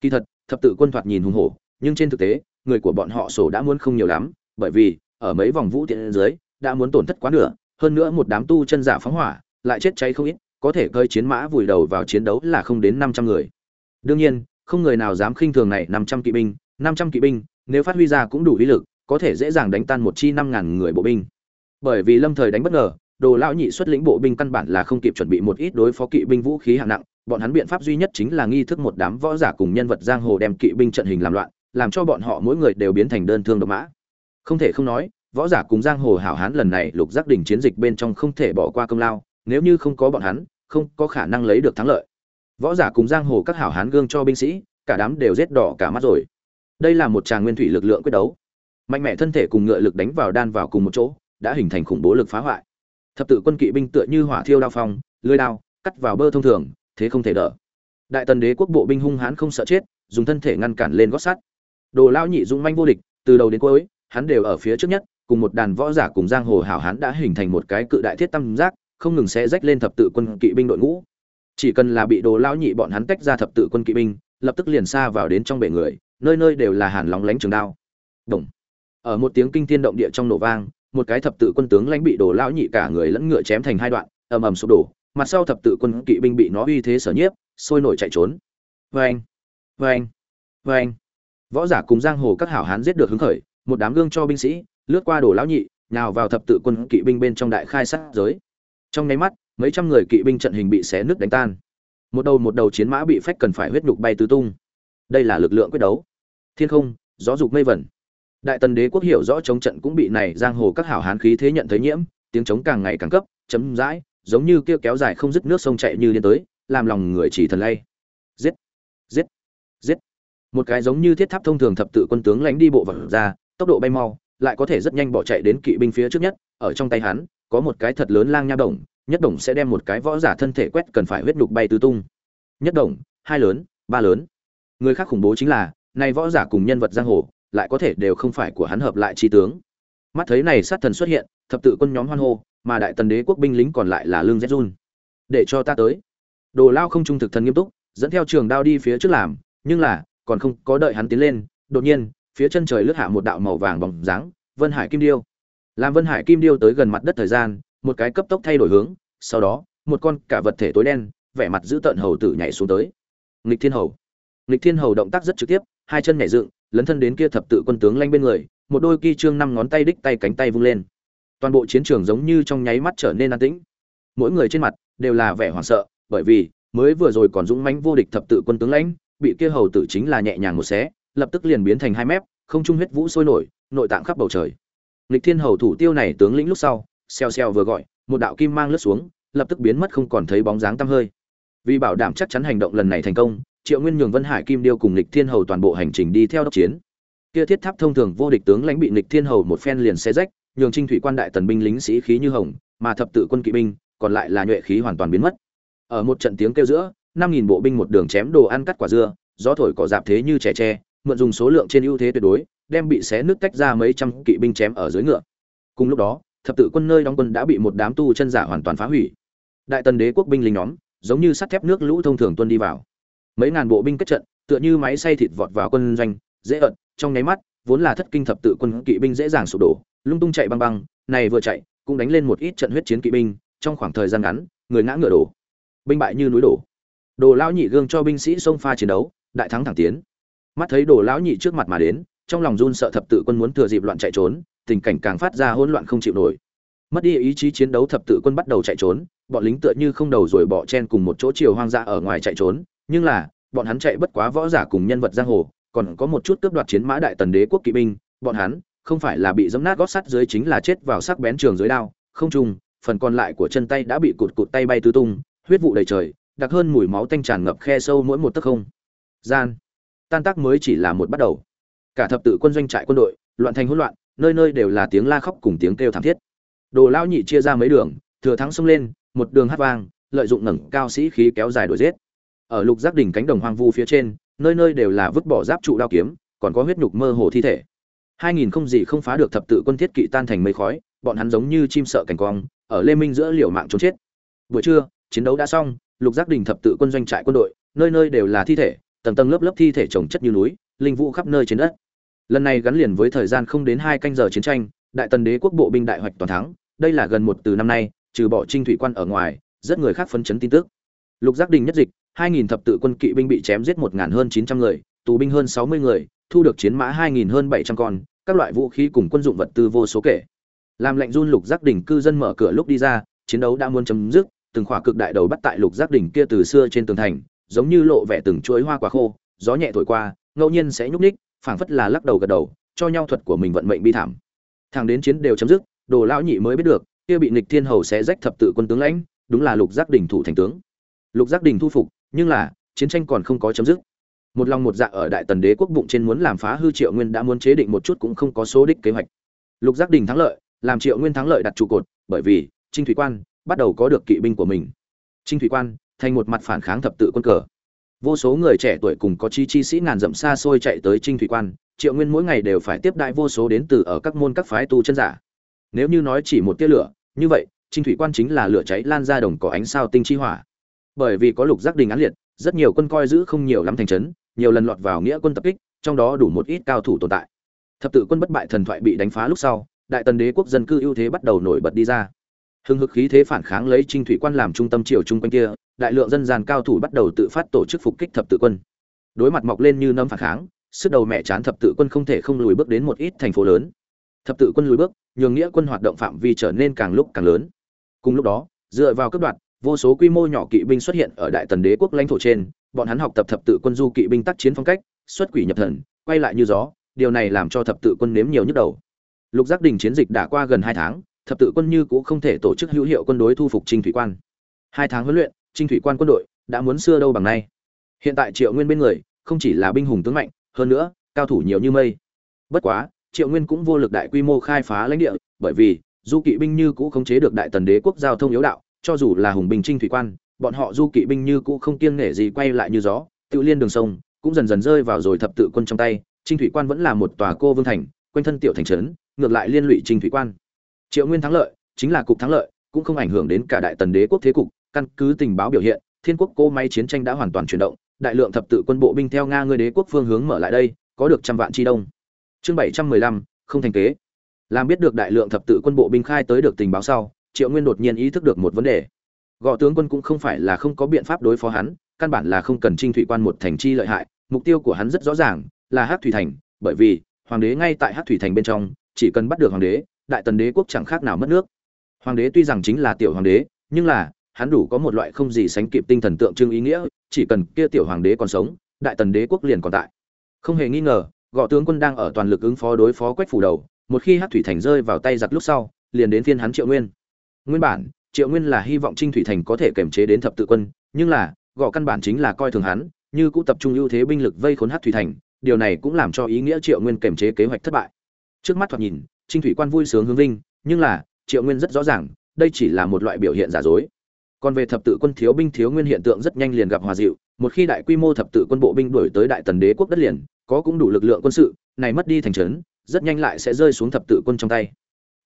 Kỳ thật, thập tự quân thoạt nhìn hùng hổ, nhưng trên thực tế, người của bọn họ sổ đã muốn không nhiều lắm, bởi vì, ở mấy vòng vũ tiện dưới, đã muốn tổn thất quá nửa, hơn nữa một đám tu chân giả phóng hỏa, lại chết cháy không ít, có thể cơi chiến mã vùi đầu vào chiến đấu là không đến năm trăm người. Đương nhiên không người nào dám khinh thường này, năm trăm kỵ binh, năm trăm kỵ binh, nếu phát huy ra cũng đủ uy lực, có thể dễ dàng đánh tan một chi năm ngàn người bộ binh. Bởi vì lâm thời đánh bất ngờ, đồ lão nhị xuất lĩnh bộ binh căn bản là không kịp chuẩn bị một ít đối phó kỵ binh vũ khí hạng nặng, bọn hắn biện pháp duy nhất chính là nghi thức một đám võ giả cùng nhân vật giang hồ đem kỵ binh trận hình làm loạn, làm cho bọn họ mỗi người đều biến thành đơn thương độc mã. Không thể không nói, võ giả cùng giang hồ hảo hán lần này lục giác đỉnh chiến dịch bên trong không thể bỏ qua công lao, nếu như không có bọn hắn, không có khả năng lấy được thắng lợi võ giả cùng giang hồ các hảo hán gương cho binh sĩ, cả đám đều rết đỏ cả mắt rồi. Đây là một tràng nguyên thủy lực lượng quyết đấu. Mạnh mẽ thân thể cùng ngựa lực đánh vào đan vào cùng một chỗ, đã hình thành khủng bố lực phá hoại. Thập tự quân kỵ binh tựa như hỏa thiêu đao phong, lưới đao, cắt vào bơ thông thường, thế không thể đỡ. Đại tần đế quốc bộ binh hung hãn không sợ chết, dùng thân thể ngăn cản lên gót sắt. Đồ lao nhị dũng manh vô địch, từ đầu đến cuối, hắn đều ở phía trước nhất, cùng một đàn võ giả cùng giang hồ hảo hán đã hình thành một cái cự đại thiết tam giác, không ngừng sẽ rách lên thập tự quân kỵ binh đội ngũ chỉ cần là bị đồ lão nhị bọn hắn tách ra thập tự quân kỵ binh, lập tức liền xa vào đến trong bể người, nơi nơi đều là hàn lóng lánh trường đao. Đồng. ở một tiếng kinh thiên động địa trong nổ vang, một cái thập tự quân tướng lãnh bị đồ lão nhị cả người lẫn ngựa chém thành hai đoạn, ầm ầm sụp đổ, mặt sau thập tự quân kỵ binh bị nó uy thế sở nhiếp, sôi nổi chạy trốn. Vâng vâng vâng. Võ giả cùng giang hồ các hảo hán giết được hứng khởi, một đám gương cho binh sĩ, lướt qua đồ lão nhị, nhào vào thập tự quân kỵ binh bên trong đại khai sát giới. Trong nháy mắt mấy trăm người kỵ binh trận hình bị xé nứt đánh tan. Một đầu một đầu chiến mã bị phách cần phải huyết nhục bay tứ tung. Đây là lực lượng quyết đấu. Thiên không, gió dục mây vẩn. Đại tần đế quốc hiểu rõ chống trận cũng bị này giang hồ các hảo hán khí thế nhận thấy nhiễm, tiếng chống càng ngày càng cấp, chấm dãi, giống như kia kéo dài không dứt nước sông chạy như điên tới, làm lòng người chỉ thần lay. Giết giết giết. Một cái giống như thiết tháp thông thường thập tự quân tướng lánh đi bộ vật ra, tốc độ bay mau, lại có thể rất nhanh bỏ chạy đến kỵ binh phía trước nhất, ở trong tay hắn, có một cái thật lớn lang nha đồng nhất đồng sẽ đem một cái võ giả thân thể quét cần phải huyết đục bay tứ tung. Nhất đồng, hai lớn, ba lớn. Người khác khủng bố chính là này võ giả cùng nhân vật giang hồ, lại có thể đều không phải của hắn hợp lại chi tướng. Mắt thấy này sát thần xuất hiện, thập tự quân nhóm hoan hô, mà đại tần đế quốc binh lính còn lại là lương rét run. Để cho ta tới. Đồ lao không trung thực thần nghiêm túc, dẫn theo trường đao đi phía trước làm, nhưng là, còn không có đợi hắn tiến lên, đột nhiên, phía chân trời lướt hạ một đạo màu vàng bóng dáng, vân hải kim điêu. Làm vân hải kim điêu tới gần mặt đất thời gian một cái cấp tốc thay đổi hướng, sau đó, một con cả vật thể tối đen, vẻ mặt giữ tợn hầu tử nhảy xuống tới. Nghịch thiên hầu. Nghịch thiên hầu động tác rất trực tiếp, hai chân nhảy dựng, lấn thân đến kia thập tự quân tướng lanh bên người, một đôi kỳ trương năm ngón tay đích tay cánh tay vung lên. Toàn bộ chiến trường giống như trong nháy mắt trở nên an tĩnh. Mỗi người trên mặt đều là vẻ hoảng sợ, bởi vì mới vừa rồi còn dũng mãnh vô địch thập tự quân tướng lãnh bị kia hầu tử chính là nhẹ nhàng một xé, lập tức liền biến thành hai mép, không trung huyết vũ sôi nổi, nội tạng khắp bầu trời. Nghịch thiên hầu thủ tiêu này tướng lĩnh lúc sau xèo xèo vừa gọi, một đạo kim mang lướt xuống, lập tức biến mất không còn thấy bóng dáng tăm hơi. Vì bảo đảm chắc chắn hành động lần này thành công, triệu nguyên nhường, vân hải, kim điêu cùng lịch thiên hầu toàn bộ hành trình đi theo đốc chiến. Kia thiết tháp thông thường vô địch tướng lãnh bị lịch thiên hầu một phen liền xe rách, nhường trinh thủy quan đại tần binh lính sĩ khí như hồng, mà thập tự quân kỵ binh, còn lại là nhuệ khí hoàn toàn biến mất. Ở một trận tiếng kêu giữa, năm nghìn bộ binh một đường chém đồ ăn cắt quả dưa, gió thổi cỏ dạp thế như trẻ tre, mượn dùng số lượng trên ưu thế tuyệt đối, đem bị xé nước tách ra mấy trăm kỵ binh chém ở dưới ngựa. Cùng lúc đó thập tự quân nơi đóng quân đã bị một đám tu chân giả hoàn toàn phá hủy. Đại tần đế quốc binh lính nhóm, giống như sắt thép nước lũ thông thường tuân đi vào. Mấy ngàn bộ binh kết trận, tựa như máy xay thịt vọt vào quân doanh, dễ ợt, trong nháy mắt, vốn là thất kinh thập tự quân kỵ binh dễ dàng sụp đổ, lung tung chạy băng băng, này vừa chạy, cũng đánh lên một ít trận huyết chiến kỵ binh, trong khoảng thời gian ngắn, người ngã ngựa đổ. Binh bại như núi đổ. Đồ lão nhị gương cho binh sĩ xông pha chiến đấu, đại thắng thẳng tiến. Mắt thấy đồ lão nhị trước mặt mà đến, trong lòng run sợ thập tự quân muốn thừa dịp loạn chạy trốn tình cảnh càng phát ra hỗn loạn không chịu nổi. Mất đi ý chí chiến đấu thập tự quân bắt đầu chạy trốn, bọn lính tựa như không đầu rồi bỏ chen cùng một chỗ chiều hoang dã ở ngoài chạy trốn, nhưng là, bọn hắn chạy bất quá võ giả cùng nhân vật giang hồ, còn có một chút cướp đoạt chiến mã đại tần đế quốc kỵ binh, bọn hắn không phải là bị giẫm nát gót sắt dưới chính là chết vào sắc bén trường dưới đao, không trùng phần còn lại của chân tay đã bị cụt cụt tay bay tứ tung, huyết vụ đầy trời, đặc hơn mùi máu tanh tràn ngập khe sâu mỗi một tấc không. Gian, tan tác mới chỉ là một bắt đầu. Cả thập tự quân doanh trại quân đội, loạn thành hỗn loạn nơi nơi đều là tiếng la khóc cùng tiếng kêu thảm thiết. Đồ lão nhị chia ra mấy đường, thừa thắng xông lên, một đường hát vang, lợi dụng ngẩng cao sĩ khí kéo dài đuổi giết. Ở lục giác đỉnh cánh đồng hoang vu phía trên, nơi nơi đều là vứt bỏ giáp trụ đao kiếm, còn có huyết nhục mơ hồ thi thể. Hai nghìn không gì không phá được thập tự quân thiết kỵ tan thành mây khói, bọn hắn giống như chim sợ cảnh quang, ở lê minh giữa liều mạng trốn chết. Buổi trưa, chiến đấu đã xong, lục giác đỉnh thập tự quân doanh trại quân đội, nơi nơi đều là thi thể, tầng tầng lớp lớp thi thể trồng chất như núi, linh vũ khắp nơi trên đất lần này gắn liền với thời gian không đến hai canh giờ chiến tranh, đại tần đế quốc bộ binh đại hoạch toàn thắng, đây là gần một từ năm nay, trừ bỏ trinh thủy quan ở ngoài, rất người khác phấn chấn tin tức. Lục giác đình nhất dịch, hai nghìn thập tự quân kỵ binh bị chém giết một hơn chín trăm người, tù binh hơn sáu mươi người, thu được chiến mã hai nghìn hơn bảy trăm con, các loại vũ khí cùng quân dụng vật tư vô số kể. Làm lệnh run lục giác đình cư dân mở cửa lúc đi ra, chiến đấu đã muốn chấm dứt, từng khỏa cực đại đầu bắt tại lục giác đỉnh kia từ xưa trên tường thành, giống như lộ vẻ từng chuỗi hoa quả khô, gió nhẹ thổi qua, ngẫu nhiên sẽ nhúc ních phảng phất là lắc đầu gật đầu, cho nhau thuật của mình vận mệnh bi thảm. Thằng đến chiến đều chấm dứt, đồ lão nhị mới biết được, kia bị nịch thiên hầu sẽ rách thập tự quân tướng lãnh, đúng là lục giác đỉnh thủ thành tướng. Lục giác đỉnh thu phục, nhưng là, chiến tranh còn không có chấm dứt. Một lòng một dạ ở đại tần đế quốc bụng trên muốn làm phá hư triệu nguyên đã muốn chế định một chút cũng không có số đích kế hoạch. Lục giác đình thắng lợi, làm triệu nguyên thắng lợi đặt trụ cột, bởi vì, trinh thủy quan bắt đầu có được kỵ binh của mình. Trinh thủy quan, thành một mặt phản kháng thập tự quân cờ vô số người trẻ tuổi cùng có chi chi sĩ ngàn dặm xa xôi chạy tới trinh thủy quan, triệu nguyên mỗi ngày đều phải tiếp đại vô số đến từ ở các môn các phái tu chân giả. Nếu như nói chỉ một tia lửa, như vậy, trinh thủy quan chính là lửa cháy lan ra đồng có ánh sao tinh chi hỏa. Bởi vì có lục giác đình án liệt, rất nhiều quân coi giữ không nhiều lắm thành trấn, nhiều lần lọt vào nghĩa quân tập kích, trong đó đủ một ít cao thủ tồn tại. Thập tự quân bất bại thần thoại bị đánh phá lúc sau, đại tần đế quốc dân cư ưu thế bắt đầu nổi bật đi ra hưng hực khí thế phản kháng lấy trinh thủy quan làm trung tâm triều trung quanh kia, đại lượng dân gian cao thủ bắt đầu tự phát tổ chức phục kích thập tự quân. Đối mặt mọc lên như nấm phản kháng, sức đầu mẹ chán thập tự quân không thể không lùi bước đến một ít thành phố lớn. Thập tự quân lùi bước, nhường nghĩa quân hoạt động phạm vi trở nên càng lúc càng lớn. Cùng lúc đó, dựa vào cấp đoạn vô số quy mô nhỏ kỵ binh xuất hiện ở đại tần đế quốc lãnh thổ trên, bọn hắn học tập thập tự quân du kỵ binh tác chiến phong cách, xuất quỷ nhập thần, quay lại như gió, điều này làm cho thập tự quân nếm nhiều nhức đầu. Lục giác đình chiến dịch đã qua gần hai tháng thập tự quân như cũng không thể tổ chức hữu hiệu quân đối thu phục trinh thủy quan. Hai tháng huấn luyện trinh thủy quan quân đội đã muốn xưa đâu bằng nay. Hiện tại triệu nguyên bên người không chỉ là binh hùng tướng mạnh, hơn nữa, cao thủ nhiều như mây. Bất quá, triệu nguyên cũng vô lực đại quy mô khai phá lãnh địa, bởi vì, du kỵ binh như cũ khống chế được đại tần đế quốc giao thông yếu đạo, cho dù là hùng binh trinh thủy quan, bọn họ du kỵ binh như cũ không kiêng nể gì quay lại như gió, tự liên đường sông, cũng dần dần rơi vào rồi thập tự quân trong tay. Trinh thủy quan vẫn là một tòa cô vương thành, quanh thân tiểu thành trấn, ngược lại liên lụy trinh thủy quan triệu nguyên thắng lợi, chính là cục thắng lợi, cũng không ảnh hưởng đến cả đại tần đế quốc thế cục. Căn cứ tình báo biểu hiện, thiên quốc cô may chiến tranh đã hoàn toàn chuyển động. Đại lượng thập tự quân bộ binh theo nga ngươi đế quốc phương hướng mở lại đây, có được trăm vạn chi đông. Chương bảy trăm mười lăm, không thành kế. Làm biết được đại lượng thập tự quân bộ binh khai tới được tình báo sau, triệu nguyên đột nhiên ý thức được một vấn đề. Gõ tướng quân cũng không phải là không có biện pháp đối phó hắn, căn bản là không cần trinh thủy quan một thành chi lợi hại. Mục tiêu của hắn rất rõ ràng, là hát thủy thành, bởi vì hoàng đế ngay tại hát thủy thành bên trong, chỉ cần bắt được hoàng đế đại tần đế quốc chẳng khác nào mất nước. Hoàng đế tuy rằng chính là tiểu hoàng đế, nhưng là, hắn đủ có một loại không gì sánh kịp tinh thần tượng trưng ý nghĩa, chỉ cần kia tiểu hoàng đế còn sống, đại tần đế quốc liền còn tại. Không hề nghi ngờ gõ tướng quân đang ở toàn lực ứng phó đối phó quách phủ đầu, một khi hát thủy thành rơi vào tay giặc lúc sau, liền đến phiên hắn triệu nguyên. Nguyên bản, triệu nguyên là hy vọng trinh thủy thành có thể kiềm chế đến thập tự quân, nhưng là gõ căn bản chính là coi thường hắn, như cũng tập trung ưu thế binh lực vây khốn hát thủy thành, điều này cũng làm cho ý nghĩa triệu nguyên kiềm chế kế hoạch thất bại. Trước mắt thoạt nhìn trinh thủy quan vui sướng hướng vinh, nhưng là, triệu nguyên rất rõ ràng, đây chỉ là một loại biểu hiện giả dối. Còn về thập tự quân thiếu binh thiếu nguyên hiện tượng rất nhanh liền gặp hòa dịu, một khi đại quy mô thập tự quân bộ binh đuổi tới đại tần đế quốc đất liền, có cũng đủ lực lượng quân sự, này mất đi thành trấn, rất nhanh lại sẽ rơi xuống thập tự quân trong tay.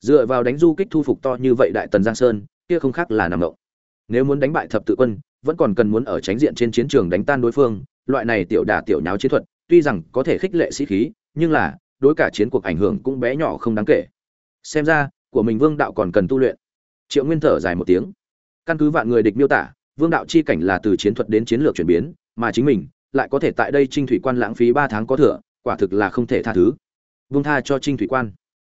Dựa vào đánh du kích thu phục to như vậy đại tần giang sơn, kia không khác là nằm động. Nếu muốn đánh bại thập tự quân, vẫn còn cần muốn ở tránh diện trên chiến trường đánh tan đối phương, loại này tiểu đả tiểu nháo chiến thuật, tuy rằng có thể khích lệ sĩ khí, nhưng là đối cả chiến cuộc ảnh hưởng cũng bé nhỏ không đáng kể. Xem ra, của mình vương đạo còn cần tu luyện. Triệu nguyên thở dài một tiếng. Căn cứ vạn người địch miêu tả, vương đạo chi cảnh là từ chiến thuật đến chiến lược chuyển biến, mà chính mình lại có thể tại đây trinh thủy quan lãng phí ba tháng có thừa, quả thực là không thể tha thứ. Vương tha cho trinh thủy quan.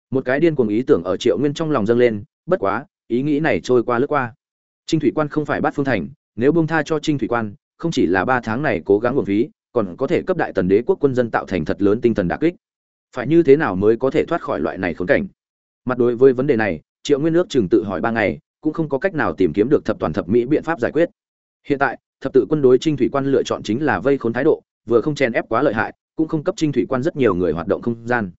Một cái điên cuồng ý tưởng ở triệu nguyên trong lòng dâng lên, bất quá, ý nghĩ này trôi qua lướt qua. Trinh thủy quan không phải bắt phương thành, nếu bông tha cho trinh thủy quan, không chỉ là ba tháng này cố gắng nguồn phí, còn có thể cấp đại tần đế quốc quân dân tạo thành thật lớn tinh thần đà kích phải như thế nào mới có thể thoát khỏi loại này khốn cảnh? Mặt đối với vấn đề này, triệu nguyên nước chừng tự hỏi ba ngày, cũng không có cách nào tìm kiếm được thập toàn thập mỹ biện pháp giải quyết. Hiện tại, thập tự quân đối trinh thủy quan lựa chọn chính là vây khốn thái độ, vừa không chèn ép quá lợi hại, cũng không cấp trinh thủy quan rất nhiều người hoạt động không gian.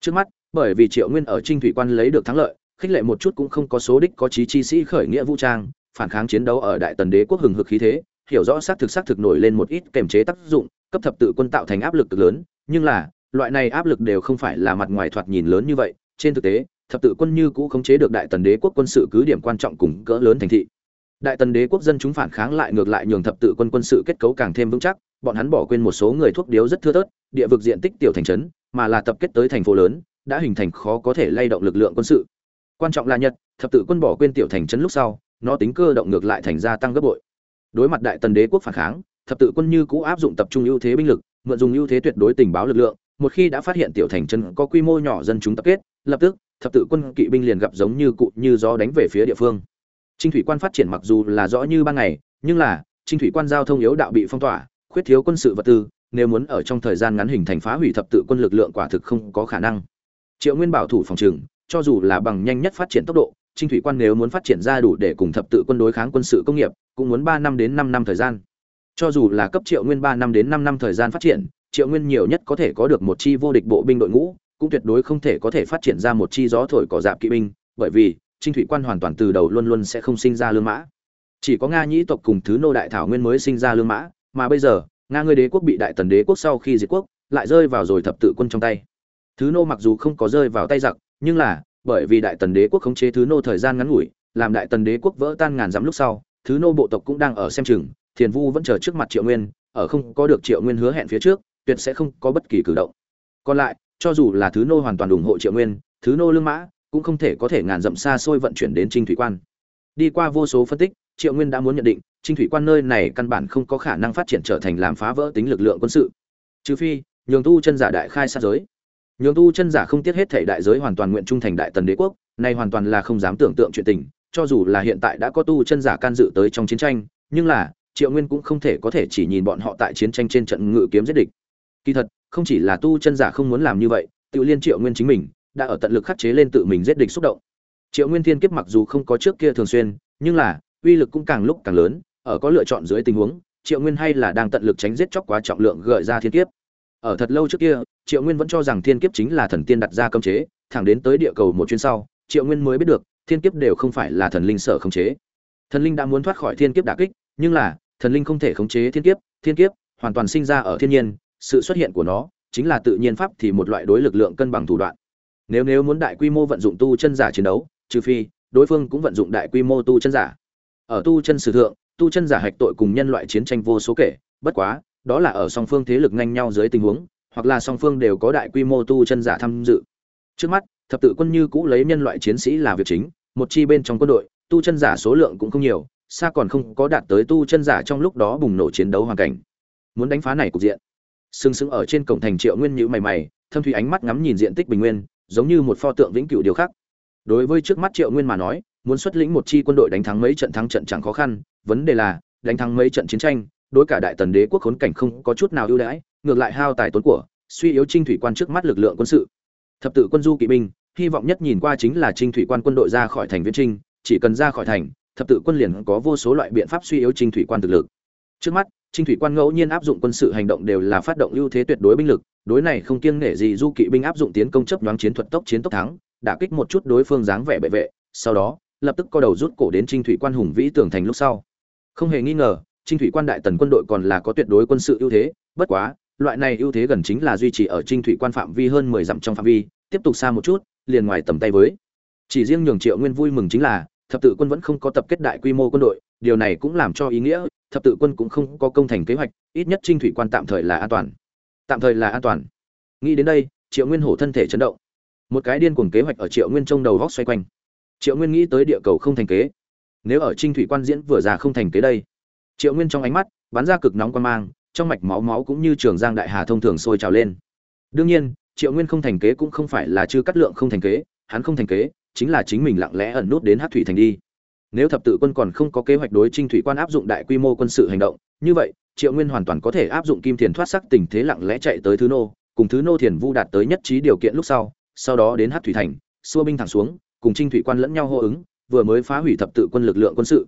Trước mắt, bởi vì triệu nguyên ở trinh thủy quan lấy được thắng lợi, khích lệ một chút cũng không có số đích có chí chi sĩ khởi nghĩa vũ trang, phản kháng chiến đấu ở đại tần đế quốc hừng hực khí thế, hiểu rõ xác thực xác thực nổi lên một ít kềm chế tác dụng, cấp thập tự quân tạo thành áp lực cực lớn, nhưng là loại này áp lực đều không phải là mặt ngoài thoạt nhìn lớn như vậy, trên thực tế, thập tự quân như cũ khống chế được đại tần đế quốc quân sự cứ điểm quan trọng cùng cỡ lớn thành thị. Đại tần đế quốc dân chúng phản kháng lại ngược lại nhường thập tự quân quân sự kết cấu càng thêm vững chắc, bọn hắn bỏ quên một số người thuốc điếu rất thưa thớt, địa vực diện tích tiểu thành trấn, mà là tập kết tới thành phố lớn, đã hình thành khó có thể lay động lực lượng quân sự. Quan trọng là nhật, thập tự quân bỏ quên tiểu thành trấn lúc sau, nó tính cơ động ngược lại thành gia tăng gấp bội. Đối mặt đại tần đế quốc phản kháng, thập tự quân như cũ áp dụng tập trung ưu thế binh lực, mượn dùng ưu thế tuyệt đối tình báo lực lượng một khi đã phát hiện tiểu thành trấn có quy mô nhỏ dân chúng tập kết, lập tức, thập tự quân kỵ binh liền gặp giống như cụ như gió đánh về phía địa phương. Trinh thủy quan phát triển mặc dù là rõ như ban ngày, nhưng là, trinh thủy quan giao thông yếu đạo bị phong tỏa, khuyết thiếu quân sự vật tư, nếu muốn ở trong thời gian ngắn hình thành phá hủy thập tự quân lực lượng quả thực không có khả năng. Triệu nguyên bảo thủ phòng trừng cho dù là bằng nhanh nhất phát triển tốc độ, trinh thủy quan nếu muốn phát triển ra đủ để cùng thập tự quân đối kháng quân sự công nghiệp, cũng muốn ba năm đến năm năm thời gian. Cho dù là cấp triệu nguyên ba năm đến năm năm thời gian phát triển triệu nguyên nhiều nhất có thể có được một chi vô địch bộ binh đội ngũ, cũng tuyệt đối không thể có thể phát triển ra một chi gió thổi cỏ dạp kỵ binh, bởi vì, trinh thủy quan hoàn toàn từ đầu luôn luôn sẽ không sinh ra lương mã. Chỉ có nga nhĩ tộc cùng thứ nô đại thảo nguyên mới sinh ra lương mã, mà bây giờ, nga ngươi đế quốc bị đại tần đế quốc sau khi diệt quốc, lại rơi vào rồi thập tự quân trong tay. Thứ nô mặc dù không có rơi vào tay giặc, nhưng là, bởi vì đại tần đế quốc khống chế thứ nô thời gian ngắn ngủi, làm đại tần đế quốc vỡ tan ngàn dặm lúc sau, thứ nô bộ tộc cũng đang ở xem chừng, thiền vu vẫn chờ trước mặt triệu nguyên, ở không có được triệu nguyên hứa hẹn phía trước tuyệt sẽ không có bất kỳ cử động. Còn lại, cho dù là thứ nô hoàn toàn ủng hộ triệu nguyên, thứ nô lương mã, cũng không thể có thể ngàn dặm xa xôi vận chuyển đến trinh thủy quan. Đi qua vô số phân tích, triệu nguyên đã muốn nhận định, trinh thủy quan nơi này căn bản không có khả năng phát triển trở thành làm phá vỡ tính lực lượng quân sự. Trừ phi, nhường tu chân giả đại khai sát giới. Nhường tu chân giả không tiếc hết thể đại giới hoàn toàn nguyện trung thành đại tần đế quốc, này hoàn toàn là không dám tưởng tượng chuyện tình, cho dù là hiện tại đã có tu chân giả can dự tới trong chiến tranh, nhưng là, triệu nguyên cũng không thể có thể chỉ nhìn bọn họ tại chiến tranh trên trận ngự kiếm giết địch kỳ thật, không chỉ là tu chân giả không muốn làm như vậy tự liên triệu nguyên chính mình đã ở tận lực khắc chế lên tự mình giết địch xúc động. Triệu nguyên thiên kiếp mặc dù không có trước kia thường xuyên, nhưng là, uy lực cũng càng lúc càng lớn, ở có lựa chọn dưới tình huống, triệu nguyên hay là đang tận lực tránh giết chóc quá trọng lượng gợi ra thiên kiếp. Ở thật lâu trước kia, triệu nguyên vẫn cho rằng thiên kiếp chính là thần tiên đặt ra cấm chế, thẳng đến tới địa cầu một chuyến sau, triệu nguyên mới biết được, thiên kiếp đều không phải là thần linh sở khống chế. Thần linh đã muốn thoát khỏi thiên kiếp đả kích, nhưng là, thần linh không thể khống chế thiên kiếp thiên kiếp hoàn toàn sinh ra ở thiên nhiên sự xuất hiện của nó chính là tự nhiên pháp thì một loại đối lực lượng cân bằng thủ đoạn. Nếu nếu muốn đại quy mô vận dụng tu chân giả chiến đấu, trừ phi, đối phương cũng vận dụng đại quy mô tu chân giả. Ở tu chân sử thượng, tu chân giả hạch tội cùng nhân loại chiến tranh vô số kể, bất quá, đó là ở song phương thế lực nhanh nhau dưới tình huống, hoặc là song phương đều có đại quy mô tu chân giả tham dự. Trước mắt, thập tự quân như cũ lấy nhân loại chiến sĩ là việc chính, một chi bên trong quân đội, tu chân giả số lượng cũng không nhiều, xa còn không có đạt tới tu chân giả trong lúc đó bùng nổ chiến đấu hoàn cảnh. Muốn đánh phá này cục diện sừng sững ở trên cổng thành triệu nguyên nhữ mày mày, thâm thủy ánh mắt ngắm nhìn diện tích bình nguyên, giống như một pho tượng vĩnh cửu điều khác đối với trước mắt triệu nguyên mà nói, muốn xuất lĩnh một chi quân đội đánh thắng mấy trận thắng trận chẳng khó khăn, vấn đề là, đánh thắng mấy trận chiến tranh, đối cả đại tần đế quốc khốn cảnh không có chút nào ưu đãi, ngược lại hao tài tốn của, suy yếu trinh thủy quan trước mắt lực lượng quân sự. Thập tự quân du kỵ binh, hy vọng nhất nhìn qua chính là trinh thủy quan quân đội ra khỏi thành viễn trinh, chỉ cần ra khỏi thành, thập tự quân liền có vô số loại biện pháp suy yếu trinh thủy quan thực lực. Trước mắt trinh thủy quan ngẫu nhiên áp dụng quân sự hành động đều là phát động ưu thế tuyệt đối binh lực, đối này không kiêng nể gì du kỵ binh áp dụng tiến công chấp nhoáng chiến thuật tốc chiến tốc thắng, đả kích một chút đối phương dáng vẻ bệ vệ, sau đó, lập tức co đầu rút cổ đến trinh thủy quan hùng vĩ tưởng thành lúc sau. Không hề nghi ngờ, trinh thủy quan đại tần quân đội còn là có tuyệt đối quân sự ưu thế, bất quá, loại này ưu thế gần chính là duy trì ở trinh thủy quan phạm vi hơn mười dặm trong phạm vi, tiếp tục xa một chút, liền ngoài tầm tay với. Chỉ riêng nhường triệu nguyên vui mừng chính là, thập tự quân vẫn không có tập kết đại quy mô quân đội điều này cũng làm cho ý nghĩa, thập tự quân cũng không có công thành kế hoạch, ít nhất trinh thủy quan tạm thời là an toàn. Tạm thời là an toàn. Nghĩ đến đây, triệu nguyên hổ thân thể chấn động. Một cái điên cuồng kế hoạch ở triệu nguyên trong đầu vóc xoay quanh. Triệu nguyên nghĩ tới địa cầu không thành kế. Nếu ở trinh thủy quan diễn vừa già không thành kế đây, triệu nguyên trong ánh mắt bắn ra cực nóng quan mang, trong mạch máu máu cũng như trường giang đại hà thông thường sôi trào lên. Đương nhiên, triệu nguyên không thành kế cũng không phải là chưa cắt lượng không thành kế, hắn không thành kế, chính là chính mình lặng lẽ ẩn nút đến hát thủy thành đi nếu thập tự quân còn không có kế hoạch đối trinh thủy quan áp dụng đại quy mô quân sự hành động, như vậy, triệu nguyên hoàn toàn có thể áp dụng kim thiền thoát sắc tình thế lặng lẽ chạy tới thứ nô, cùng thứ nô thiền vu đạt tới nhất trí điều kiện lúc sau sau đó đến hát thủy thành, xua binh thẳng xuống, cùng trinh thủy quan lẫn nhau hô ứng, vừa mới phá hủy thập tự quân lực lượng quân sự.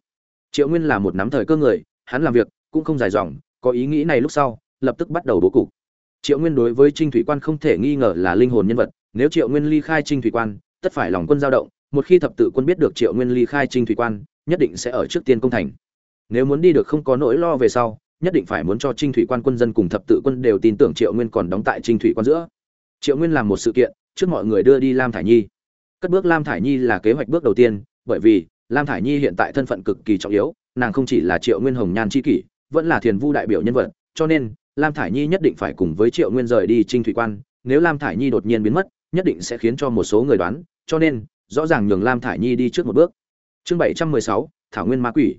Triệu nguyên là một nắm thời cơ người, hắn làm việc cũng không dài dòng, có ý nghĩ này lúc sau, lập tức bắt đầu bố cục. Triệu nguyên đối với trinh thủy quan không thể nghi ngờ là linh hồn nhân vật, nếu triệu nguyên ly khai trinh thủy quan, tất phải lòng quân dao động một khi thập tự quân biết được triệu nguyên ly khai trinh thủy quan, nhất định sẽ ở trước tiên công thành. Nếu muốn đi được không có nỗi lo về sau, nhất định phải muốn cho trinh thủy quan quân dân cùng thập tự quân đều tin tưởng triệu nguyên còn đóng tại trinh thủy quan giữa. Triệu nguyên làm một sự kiện, trước mọi người đưa đi lam thải nhi. Cất bước lam thải nhi là kế hoạch bước đầu tiên, bởi vì lam thải nhi hiện tại thân phận cực kỳ trọng yếu, nàng không chỉ là triệu nguyên hồng nhan c h i kỷ, vẫn là thiền vu đại biểu nhân vật, cho nên lam thải nhi nhất định phải cùng với triệu nguyên rời đi trinh thủy quan. Nếu lam thải nhi đột nhiên biến mất, nhất định sẽ khiến cho một số người đoán, cho nên rõ ràng nhường lam thải nhi đi trước một bước. Chương bảy trăm mười sáu, thảo nguyên ma quỷ.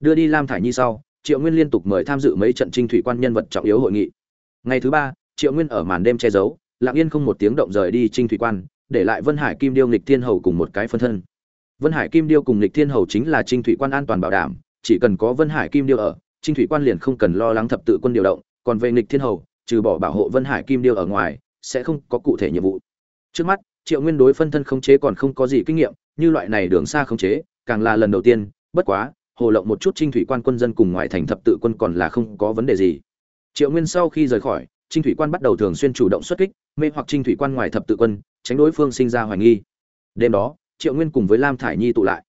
Đưa đi lam thải nhi sau, triệu nguyên liên tục mời tham dự mấy trận trinh thủy quan nhân vật trọng yếu hội nghị. Ngày thứ ba, triệu nguyên ở màn đêm che giấu, lặng yên không một tiếng động rời đi trinh thủy quan, để lại vân hải kim điêu nghịch thiên hầu cùng một cái phân thân. Vân hải kim điêu cùng nghịch thiên hầu chính là trinh thủy quan an toàn bảo đảm, chỉ cần có vân hải kim điêu ở, trinh thủy quan liền không cần lo lắng thập tự quân điều động, còn về nghịch thiên hầu, trừ bỏ bảo hộ vân hải kim điêu ở ngoài, sẽ không có cụ thể nhiệm vụ. Trước mắt triệu nguyên đối phân thân khống chế còn không có gì kinh nghiệm, như loại này đường xa khống chế, càng là lần đầu tiên, bất quá, hồ lộng một chút trinh thủy quan quân dân cùng ngoại thành thập tự quân còn là không có vấn đề gì. Triệu nguyên sau khi rời khỏi, trinh thủy quan bắt đầu thường xuyên chủ động xuất kích, mê hoặc trinh thủy quan ngoài thập tự quân, tránh đối phương sinh ra hoài nghi. Đêm đó, triệu nguyên cùng với lam thải nhi tụ lại.